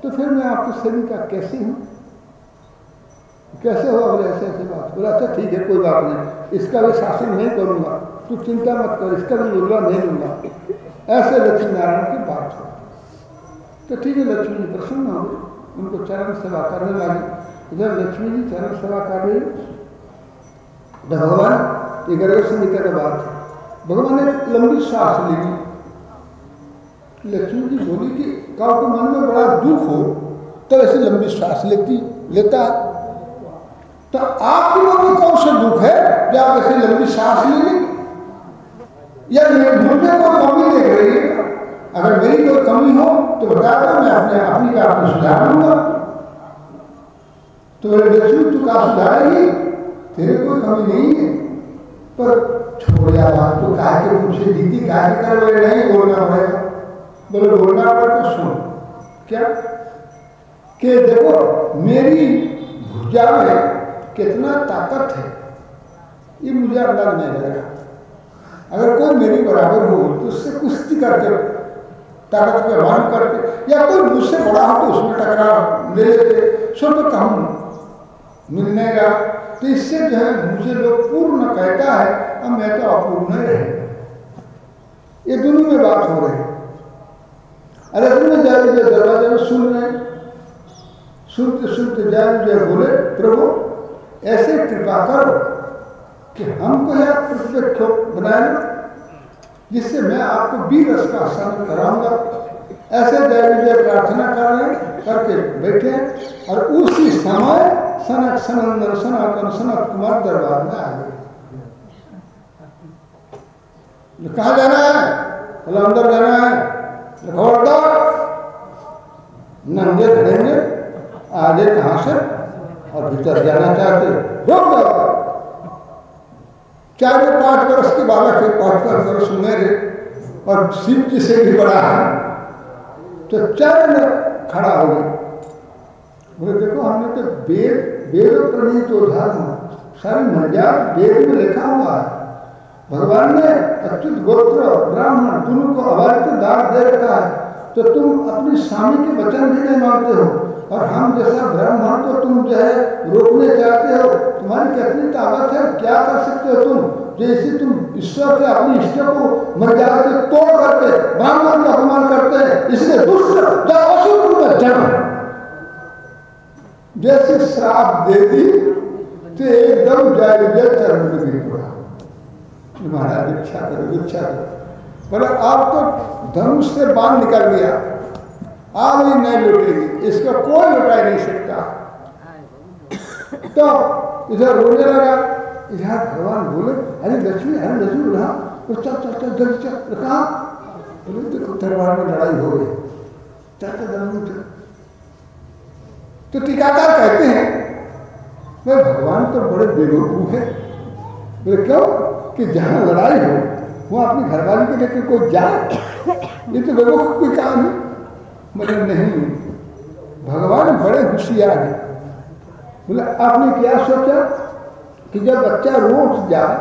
तो फिर मैं आपके शरीर का, कैसे हूँ? कैसे हो? बोले, ऐसे ऐसे बात। बोला अच्छा ठीक है, कोई बात नहीं। इसका भी शासन नहीं करूँगा। तू चिंता मत कर, इसका भी बदला नहीं लूँगा ऐसे लक्ष्मी नारायण की बात हो। तो ठीक है, लक्ष्मी जी प्रसन्न हो उनको चरण सेवा करने लगे इधर लक्ष्मी जी चरण सेवा कर रही तो भगवान, ये गर्भ से निकल बात भगवान ने लंबी सांस ली। लक्ष्मी जी बोली कि के मन में बड़ा दुख हो तो ऐसे लंबी सांस लेती, लेता। तो आपके मन में कौन सा दुख है जो आप ऐसे लंबी सांस ले लेंगे या मुझे कोई कमी देख रही है? अगर मेरी कोई कमी हो तो बता दो, मैं अपने अपनी का अपने सुधार लूँगा। तो मेरे लक्ष्मी तू का सुधारेगी तेरे कोई कमी नहीं है। पर छोड़ जा बात तो कहा के पूछे, दीदी कहा कर रहे नहीं बोलना पड़ेगा। बोले बोलना तो सुन। क्या? कि देखो, मेरी भुजा में कितना ताकत है, ये मुझे अंदाज नहीं लग रहा। अगर कोई मेरी बराबर हो तो उससे कुश्ती करके, ताकत पे मान करके, या कोई मुझसे बड़ा हो तो उसमें टकराव ले लेते तो कहूँ, मिलने का। तो इससे जो है, मुझे लोग पूर्ण कहता है, अब मैं तो अपूर्ण रहे ये दोनों में बात हो रही अरे तुमने जाए दरवाजे में सुन रहे सुनते सुनते जाए जय बोले, प्रभु, ऐसे कृपा करो कि हमको यह प्रतिपक्ष बनाए जिससे मैं आपको बीर रस का आसन कराऊँगा। ऐसे जय विजय प्रार्थना कर रहे करके बैठे और उसी समय सनक सनंदन सनातन सनत कुमार दरबार में आ गए। कहा जाना है? बोला, अंदर जाना है। खबरदार नंगे खड़ेंगे आगे कहाँ से? और भीतर जाना चाहते रोक चार पाँच वर्ष के बालक है? पाँच पाँच वर्ष मेरे और शिव जी से भी बड़ा है। तो चरण खड़ा हो बोले, देखो, हमने तो वेद वेद प्रणीत धर्म, सारी मर्यादा वेद में लिखा हुआ है। भगवान ने अच्युत गोत्र, ब्राह्मण, दोनों को अवैध दान दे रखा है। तो तुम अपनी स्वामी के वचन भी नहीं मानते हो। और हम जैसा ब्राह्मण को तुम जो है रोकने चाहते हो, तुम्हारी कितनी ताकत है, क्या कर सकते हो तुम? जैसे तुम ईश्वर के अपनी इष्ट को मर्यादा के तोड़ करते ब्राह्मण का अपमान करते हैं, इसलिए दुष्ट में जन्म। जैसे श्राप दे दी तो एकदम जाए चरण में गिर पड़ा। महाराज दीक्षा करो दीक्षा करो। बोले आप तो धनुष से बाण निकल गया आज ही नहीं लुटेगी इसको कोई लुटा नहीं सकता। तो इधर रोने लगा, इधर भगवान बोले, अरे लक्ष्मी अरे लक्ष्मी उठा तो चल चल चल, जल्दी चल कहा बोले, देखो, दरबार में लड़ाई हो गई। चल चल, जल्दी तो टीकाकार कहते हैं भगवान तो बड़े बेवकूफ़ है। बोले, क्यों? कि जहाँ लड़ाई हो वहाँ अपनी घरवाली को लेकर कोई जाए ये तो बेवकूफ़ कोई काम है। मगर नहीं, भगवान बड़े होशियार हैं। बोले, आपने क्या सोचा कि जब बच्चा रोट जाए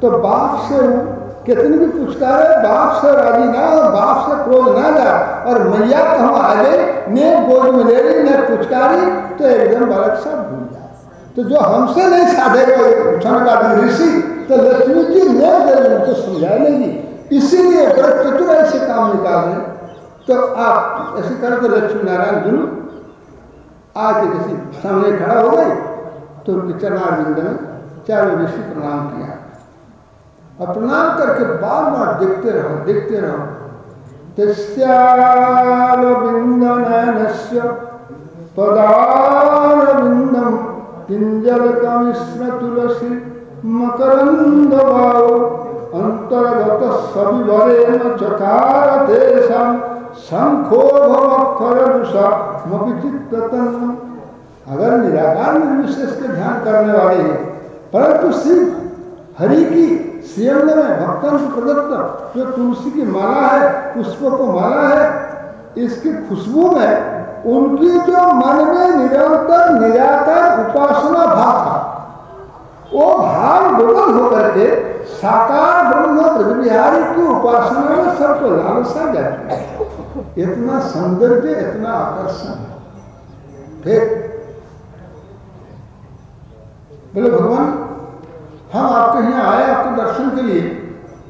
तो बाप से कितनी भी पुचकारे, बाप से राज़ी ना हो, बाप से क्रोध ना जाए, और मैया कहो आ गई ने गोद में ले रही ने पुचकारी तो एकदम बालक सब भूल जाए। तो जो हमसे नहीं साधे क्षण ऋषि तो लक्ष्मी जी ने तो समझा लेगी इसीलिए बड़े चतुर ऐसे काम निकाल रहे तो आप ऐसे करके लक्ष्मी नारायण गुरु आके किसी सामने खड़ा हो गए तो उनके चरणारविंद में चारों ऋषि प्रणाम किया। और प्रणाम करके बार बार देखते रहो देखते रहो। तस्यारविंदनयनस्य पदारविंदम पिंजलकमिश्र तुलसी। मकरंद भाव अंतर्गत सविवरेण चकार शंखो अगर निराकार निर्विशेष के ध्यान करने वाले हैं, परंतु सिर्फ़ हरि की सियंग में भक्तन प्रदत्त जो तुलसी की माला है, पुष्पों को माला है, इसकी खुशबू में उनकी जो मन में निरंतर, निराकार उपासना भाव था वो भाव डबल होकर के साकार ब्रह्म बिहारी की उपासना में सबको लालसा जाती है। इतना सौंदर्य, इतना आकर्षण। फिर बोले, भगवान, हम आपके यहाँ आए आपके दर्शन के लिए,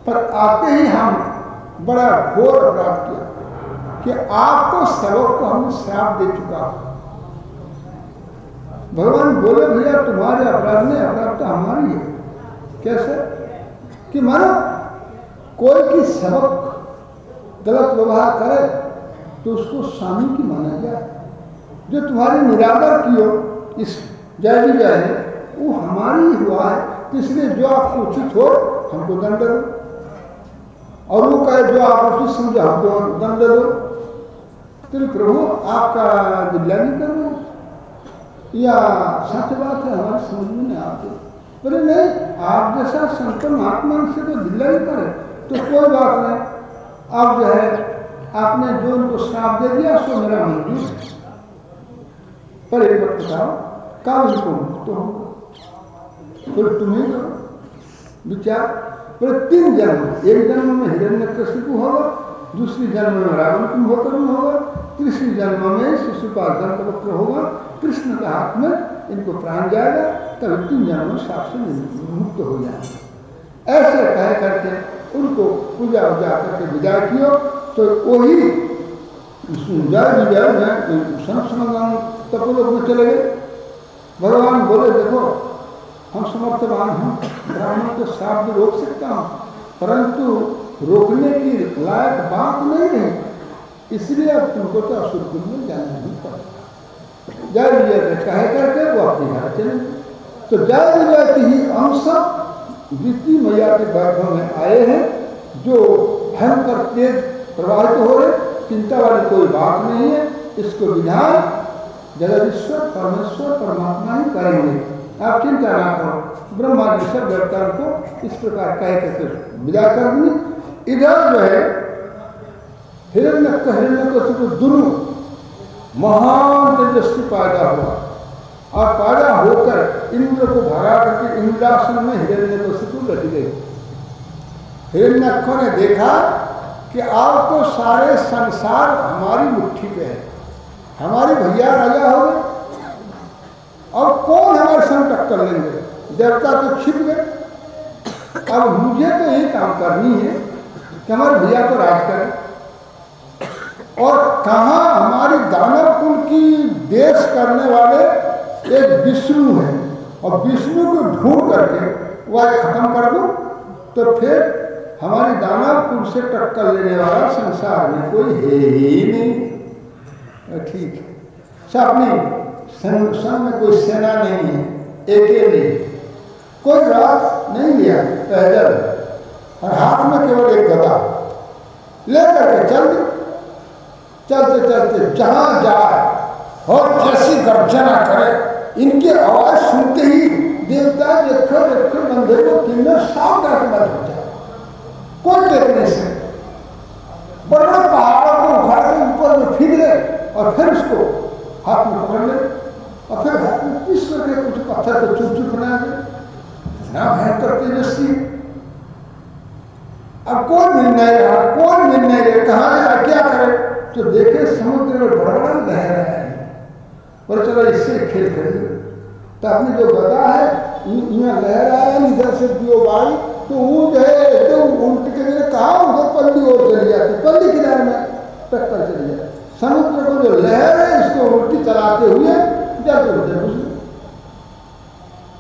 पर आते ही हम बड़ा घोर अपराध किया कि आपको सबक को हम श्राप दे चुका भगवान बोले, भैया, तुम्हारे अपराध में अपराध तो हमारी है। कैसे? कि मानो कोई की सबक गलत व्यवहार करे तो उसको स्वामी की माना जाए जो तुम्हारी निरादर की हो, इस जय जी जय है, वो हमारी हुआ है। इसलिए जो आपको उचित हो, हमको दंड दो। और वो कहे, जो आप उचित समझो, हमको दंड दो। तो प्रभु, आपका दिल्ला नहीं कर रहे या सत्य बात है, हमारे समझ में नहीं आती बोले, नहीं, आप जैसा संत महात्मा से तो दिल्ला ही करे तो कोई बात नहीं। आप जो है, आपने जो उनको श्राप दे दिया, सो मेरा मंजूर पर एक बात बताओ, कब इनको मुक्त हो फिर तुम्हें करो विचार। फिर तीन जन्म, एक जन्म में हिरण्य कशिपु होगा, दूसरी जन्म में रावण कुंभकर्ण होगा, तीसरी जन्म में शिशुपाल दंतवक्र होगा कृष्ण के हाथ में इनको प्राण जाएगा, तब तीन जन्म साफ़ से मुक्त हो जाएँगे। ऐसे कह करके उनको पूजा उजा करके विदा कियो तो वही में संस्मरण तपोलोक में चले गए। भगवान बोले, देखो, हम समर्थवान हैं, ब्राह्मण को श्राप भी रोक सकता हूँ, परंतु रोकने की लायक बात नहीं है, इसलिए अब तुमको तो असुर में जाना नहीं पड़ेगा। जय विजय कह करके वो अपने घर चले। तो विजय की ही अंश द्वितीय मैया के गर्भ में आए हैं, जो भयंकर तेज प्रवाहित हो रहे, चिंता वाली कोई बात नहीं है, इसको विधान जगदीश्वर, परमेश्वर, परमात्मा ही करेंगे। आप चिंता ना करो ब्रह्मा जी सब देवता को इस प्रकार कह करके विदा कर दी इधर जो है, हिरण्य हिरण्य दोनों महान तेजस्वी पैदा हुआ। और पैदा होकर इंद्र को भगा करके इंद्रासन में हिरण्य को लट गए। हिरण्यक्ष ने देखा कि आप तो सारे संसार हमारी मुट्ठी पे है। हमारे भैया राजा हो गए। और कौन हमारे संग टक्कर लेंगे? देवता तो छिप गए। अब मुझे तो यही काम करनी है कि हमारे भैया को राज करें। और कहा हमारी दानव कुल की देश करने वाले एक विष्णु है। और विष्णु को ढूंढ करके वह खत्म कर दो तो फिर हमारी दानव कुल से टक्कर लेने वाला संसार में कोई है ही नहीं। ठीक है। अपनी सन में कोई सेना नहीं है अकेले कोई रात नहीं लिया पैदल और हाथ में केवल एक गदा लेकर के चल चलते चलते जहाँ जाए और जैसी गर्जना करे, इनकी आवाज़ सुनते ही देवता देखो देखो बंदे को तीनों साफ़ करके मत हो। जाए कोई देखने से बड़े पहाड़ों को उखाड़ के ऊपर में फिर ले और फिर उसको हाथ में पकड़ ले और फिर हाथ में पीस करके कुछ पत्थर को चुप चुप बना दे ना भयंकर तेजस्वी। अब कौन मिल नहीं रहा कौन मिल नहीं रहा कहा जा, क्या करे? तो देखे समुद्र में बड़ा बड़ा लहर है। और चलो इससे खेल करेंगे तो अपनी जो गदा है यहाँ लहर आया इधर से दियो बाई तो वो जो है, एकदम उल्ट के मैंने कहा, उधर पल्ली और चली जाती, पल्ली किनारे में टक्कर चली जाती। समुद्र को जो लहर है, इसको उल्टी चलाते हुए जाकर भीतर घुस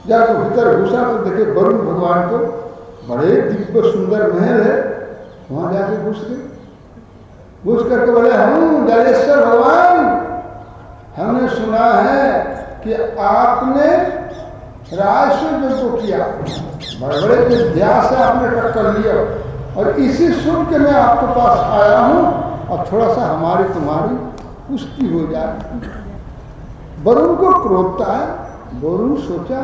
जाकर भीतर घुसा तो देखे वरुण भगवान को, बड़े दिव्य सुंदर महल है। वहाँ जाके घुस गए। घुस करके बोले हम जलेश्वर भगवान, हमने सुना है कि आपने राज से जो तो किया। बड़े बड़े विद्या से आपने टक्कर लिया और इसी सुन के मैं आपके पास आया हूँ और थोड़ा सा हमारी तुम्हारी पुष्टि हो जाए। वरुण को क्रोधता है वरुण सोचा,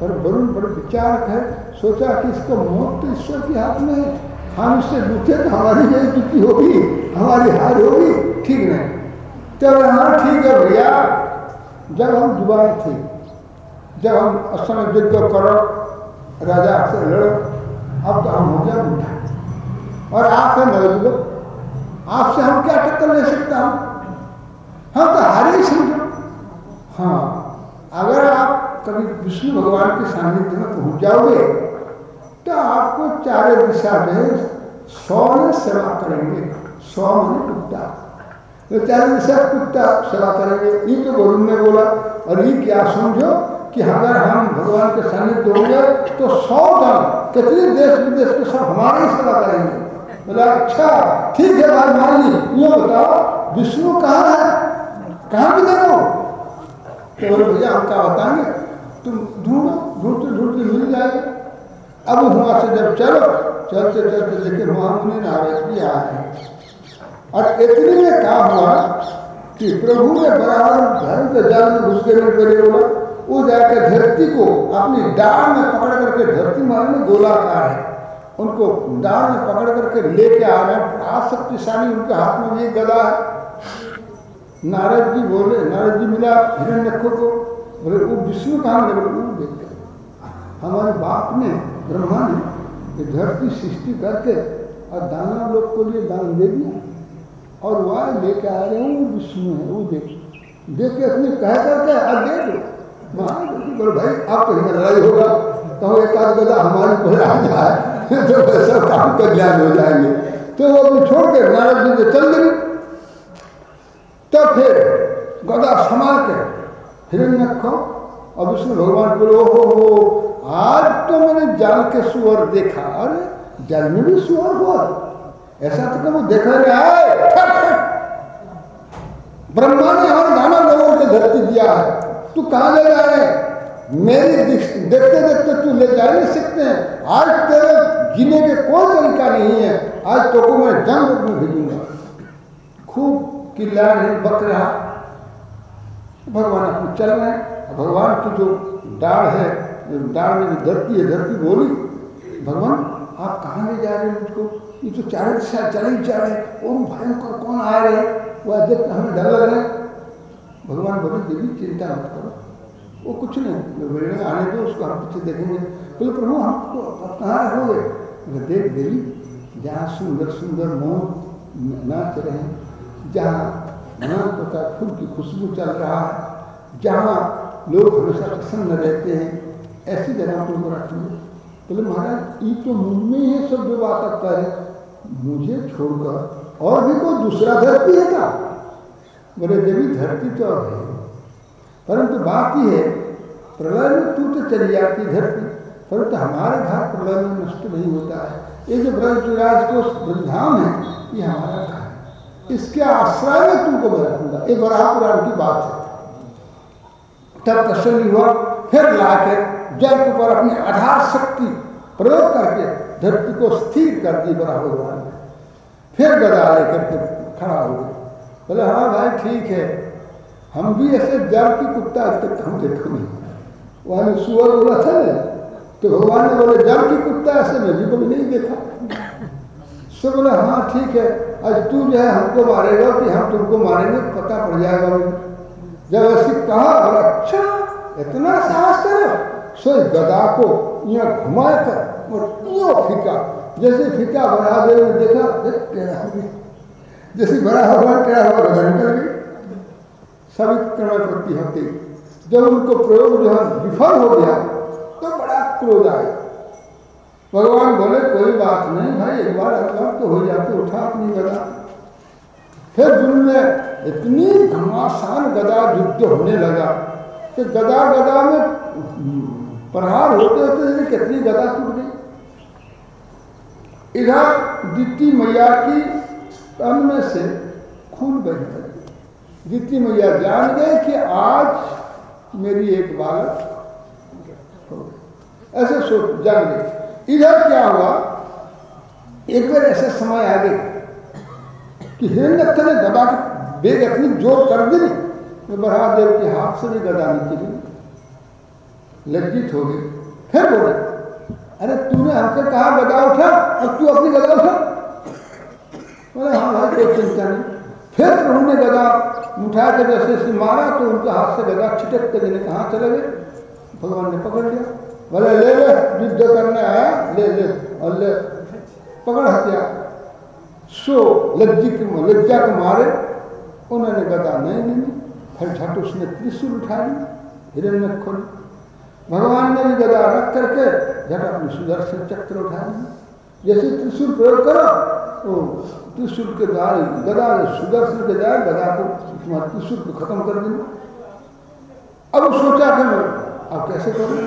पर वरुण बड़े विचारक है। सोचा कि इसका मौत तो ईश्वर के हाथ में है। हम इससे लूटे तो हमारी बेइज्जती होगी, हमारी हार होगी, ठीक नहीं। तो हाँ ठीक है भैया। जब हम ज़ुबान थे, जब हम असमय युद्ध करो, राजा से लड़ो, अब तो हम हो गया बूढ़ा। और आप है नवजुवक आपसे हम क्या टक्कर ले सकता हूँ? हम तो हारे ही समझो। हाँ अगर आप कभी विष्णु भगवान के सानिध्य में पहुँच जाओगे तो आपको चारे दिशा में सौ ने सेवा करेंगे सौ मन टूटा तो चाहे सब कुत्ता सेवा करेंगे, ये तो वरुण ने बोला, और ये क्या समझो कि अगर हम भगवान के सानिध्य होंगे तो सौ दल कितने देश विदेश के सब हमारे सेवा करेंगे। बोला अच्छा ठीक है भाई मान ली। ये बताओ, विष्णु कहाँ है? कहाँ भी देखो? तो बोले, भैया, हम क्या बताएँगे? तुम ढूंढो ढूंढते ढूंढते मिल जाएगा। अब वहाँ से जब चलो, चलते चलते लेकिन महामुनि नाराज़ भी आए और इतने में क्या हुआ कि प्रभु ने बराबर धर्म के जल में घुस के मेरे बोला। वो जाकर धरती को अपनी डाल में पकड़ करके, धरती मारने गोलाकार है, उनको डाल में पकड़ करके लेके आ रहे हैं। बड़ा शक्तिशाली उनके हाथ में एक गदा है। नारद जी बोले, नारद जी मिला हिरण्यको को। बोले, वो विष्णु कहाँ बोले वो देखते हमारे बाप ने, ब्रह्मा ने ये धरती सृष्टि करके और दाना लोग को लिए दान दे दिया। और वह लेके आ रहे हैं, वो विष्णु है, वो देख देख के अपने कह करके और दे दो। महाराज भाई आप तो लड़ाई होगा। तो एक आध गदा हमारी पर आ जाए तो वैसा काम कल्याण हो जाएँगे। तो वो भी छोड़ के नारद जी से चल गई तब फिर गदा संभाल के हिरण्य और विष्णु भगवान बोले ओ हो आज तो मैंने जल के सुअर देखा, अरे जल में भी सुअर हुआ। ऐसा तो कभी देखा आए ब्रह्मा ने हर दाना लोगों को धरती दिया है। तू कहाँ ले जा रहे मेरी देखते देखते तू ले जा नहीं सकते हैं। आज तेरे जीने के कोई तरीका नहीं है। आज तो को मैं जंग में भेजूँगा। खूब नहीं बक रहा भगवान अपने चल रहे भगवान की जो डाढ़ है डाढ़ में जो धरती है, धरती बोली, भगवान, आप कहाँ ले जा रहे हैं मुझको? ये तो चारों दिशा चले ही जा रहे ओम भयंकर कौन आ रहे हैं? वह देख हमें डर लग रहा है। भगवान बोले, देवी, चिंता मत करो। वो कुछ नहीं आने दो, उसको हम पीछे देखेंगे। बोले, प्रभु हमको कहाँ रखोगे देख, देवी, जहाँ सुंदर सुंदर मोह नाच रहे हैं, जहाँ नाम पता फूल की खुशबू चल रहा है, जहाँ लोग हमेशा प्रसन्न रहते हैं ऐसी जगह पर वो रखेंगे बोले, महाराज ये तो मुझमें ही सब जो बात करता है। मुझे छोड़कर और भी कोई दूसरा धरती है क्या? बोले, देवी, धरती तो है। परंतु बात ही है, प्रलय में तू तो चली जाती धरती। परंतु हमारे घर प्रलय में नष्ट नहीं होता है। ये जो ब्रजराज को वृद्धाम है, ये हमारा घर इसके आश्रय में तुमको मैं रखूँगा। ये बड़ा पुराण की बात है। तब तसली हुआ, फिर लाकर जल के ऊपर अपनी आधार शक्ति प्रयोग करके धरती को स्थिर कर दी बड़ा भगवान। ने फिर गदा लेकर के खड़ा हो गया बोले हाँ भाई, ठीक है। हम भी ऐसे जल की कुत्ता आज तक हम देखो नहीं। वहाँ सुअर बोला था ना तो भगवान ने बोले, जल की कुत्ता ऐसे मैं भी कभी नहीं देखा। सो बोले हाँ ठीक है। आज तू जो है हमको मारेगा कि हम तुमको मारेंगे, पता पड़ जाएगा। जब ऐसी कहा अच्छा इतना साहस करो। सो गदा को यहाँ घुमा कर और यो फीका, जैसे फीका बना दे देखा टेढ़ा हो गया। जैसे बड़ा भगवान टेढ़ा हुआ गदा निकल गई सभी क्रमप्रति होती जब उनको प्रयोग जो है, विफल हो गया तो बड़ा क्रोध आया। भगवान बोले, कोई बात नहीं भाई, एक बार अल्लाह तो हो जाते, उठा अपनी गदा। फिर जिनमें इतनी घमासान गदा युद्ध होने लगा कि गदा गदा में प्रहार होते होते जैसे कितनी गदा टूट गई। इधर दीप्ति मैया की तन में से खून बह गई दीप्ति मैया जान गए कि आज मेरी एक बालक ऐसे सोच जान गई इधर क्या हुआ? एक बार ऐसे समय आ गए कि हिरण्य ने गदा की बेग अपनी ज़ोर कर दी। तो बरादेव के हाथ से भी गदा निकली। लज्जित हो गए। फिर बोले, अरे तूने हमसे कहा गदा उठा और तू अपनी गदा उठा। बोले हाँ भाई, कोई चिंता नहीं। फिर प्रभु ने उठा के जैसे से मारा तो उनके हाथ से गदा छिटक के देने कहाँ चले गए। भगवान ने पकड़ लिया। बोले, ले ले, युद्ध करने आया, ले ले, और ले। पकड़ हत्या सो लज्जित लज्जा के मारे। उन्होंने गदा नहीं ली। फिर झट उसने त्रिशूल उठा ली, हिरण्य खोली। भगवान ने भी गदा रख करके झट अपनी सुदर्शन चक्र उठा ली जैसे त्रिशूल प्रयोग करो वो त्रिशूल के द्वारा, गदा सुदर्शन के द्वारा, गदा को तुम्हारे त्रिशूल को खत्म कर देंगे अब सोचा कि मैं, अब कैसे करूँ?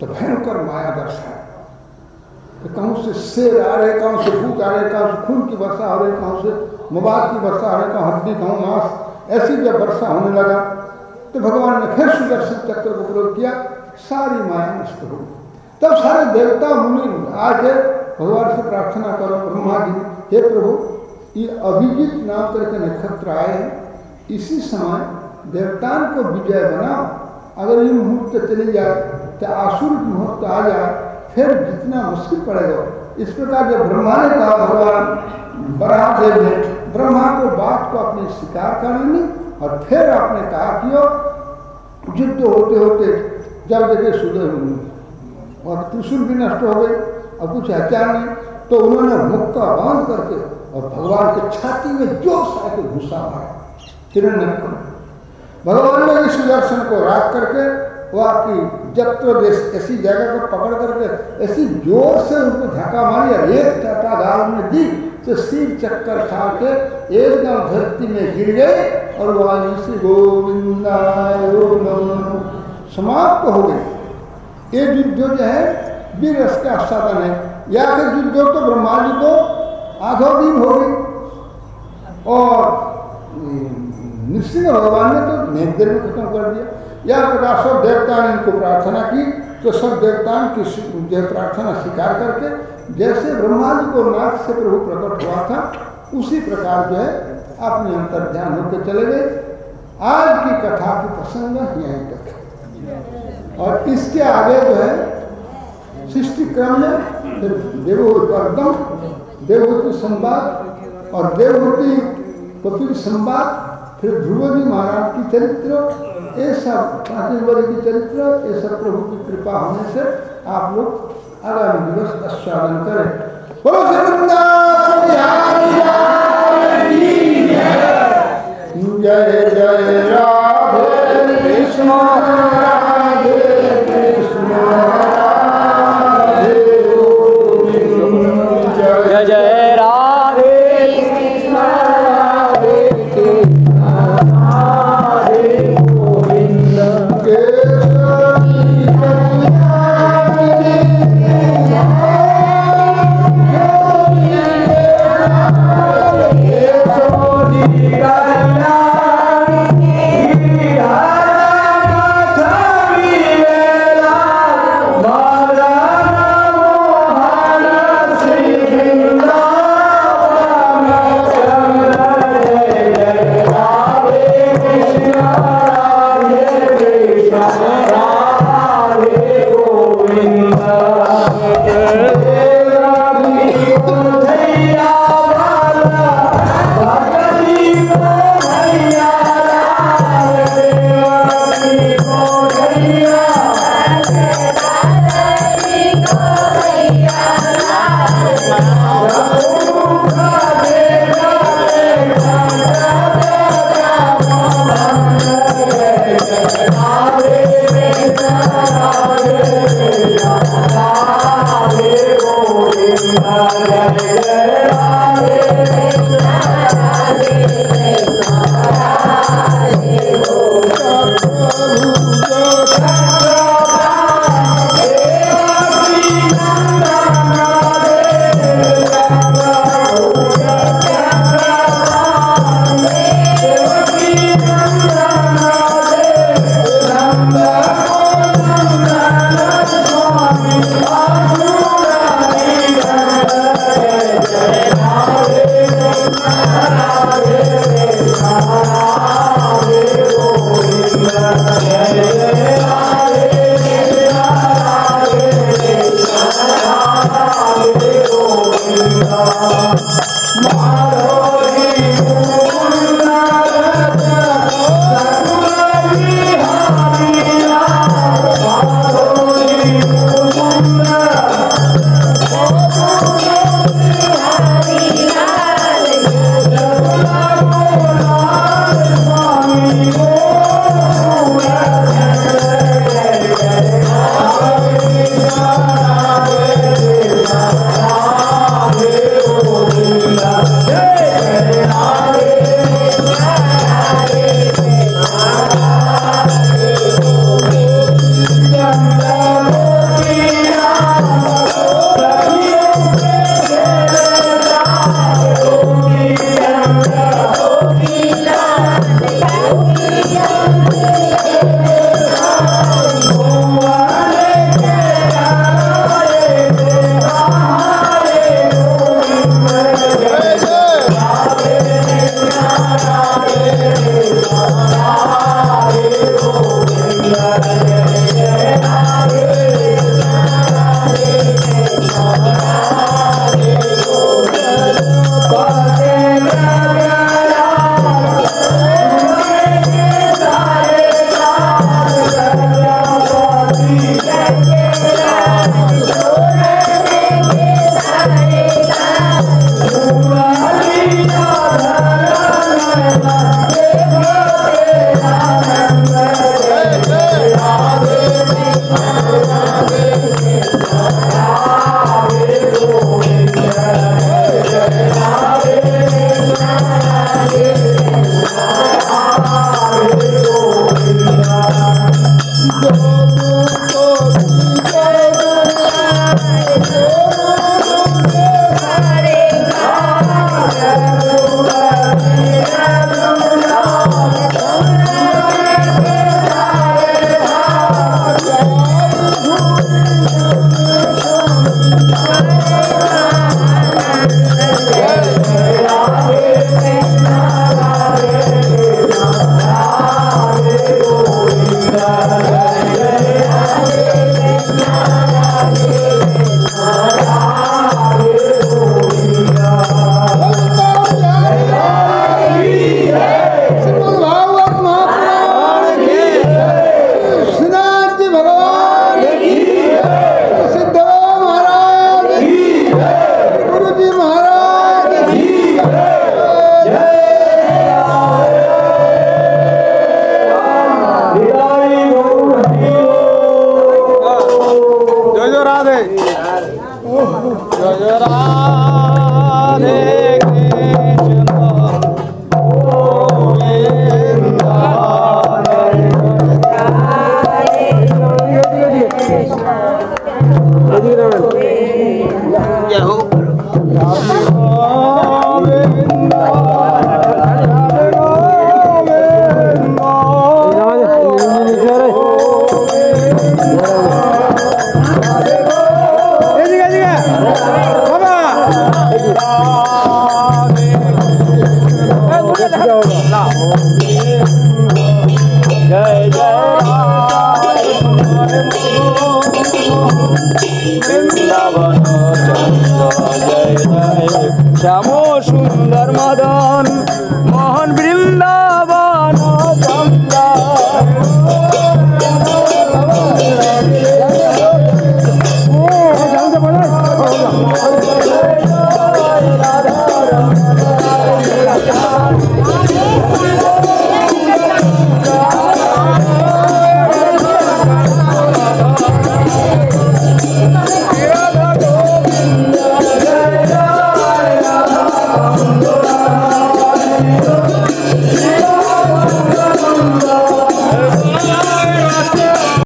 तो भयंकर माया दर्शा तो कहूँ से शेर आ रहे, कहूँ से भूत आ रहे, कहूँ से खून की वर्षा हो रही, कहूँ से मवाद की वर्षा हो रही, कहूँ हड्डी, कहूँ मांस। ऐसी जब वर्षा होने लगा तो भगवान ने फिर सुदर्शन चक्र को प्रयोग किया, सारी माया नष्ट हो तब सारे देवता, मुनि आके भगवान से प्रार्थना करो, ब्रह्मा जी, हे प्रभु, ये अभिजीत नाम करके नक्षत्र आए हैं। इसी समय देवतान को विजय बनाओ। अगर ये मुहूर्त चले जाए तो आसुर मुहूर्त आ जाए, फिर जितना मुश्किल पड़ेगा। इस प्रकार जब ब्रह्मा ने कहा, भगवान बरादेव ने ब्रह्मा को बात को अपनी स्वीकार कर ली और फिर आपने कहा कि युद्ध होते होते जब देखे सुधर और त्रिशूल भी नष्ट हो गई और कुछ हत्या नहीं तो उन्होंने मुक्का बाँध करके और भगवान के छाती में ज़ोर से आके घुसा मारा। हिरण्य भगवान ने इस सुदर्शन को राख करके वो आपकी जत्र ऐसी जगह को पकड़ करके ऐसी ज़ोर से उनको धक्का मारी और एक चटा गाल में दी। तो सिर चक्कर खा के एकदम धरती में गिर गए और वहाँ से, गोविंदा समाप्त हो गए। ये युद्ध जो है, वीर रस का साधन है। या फिर युद्ध तो ब्रह्मा जी को आधो दिन हो गई। और नृसिंह भगवान ने तो नेक देर में खत्म कर दिया। या प्रकार सब देवता ने इनको प्रार्थना की तो सब देवताओं की प्रार्थना स्वीकार करके जैसे ब्रह्मा जी को नाथ से प्रभु प्रकट हुआ था, उसी प्रकार जो है अपने अंतर ध्यान होकर चले गए। आज की कथा की प्रसंग यहीं तक और इसके आगे जो है, सृष्टि क्रम में फिर देवोत्तम देवभूति संवाद और देवभूति कपिल संवाद, फिर ध्रुव जी महाराज की चरित्र, ये सब प्राचीन वर्ग की चरित्र, ये सब प्रभु की कृपा होने से आप लोग आगामी दिवस आस्वादन करें। बोलो जय जय।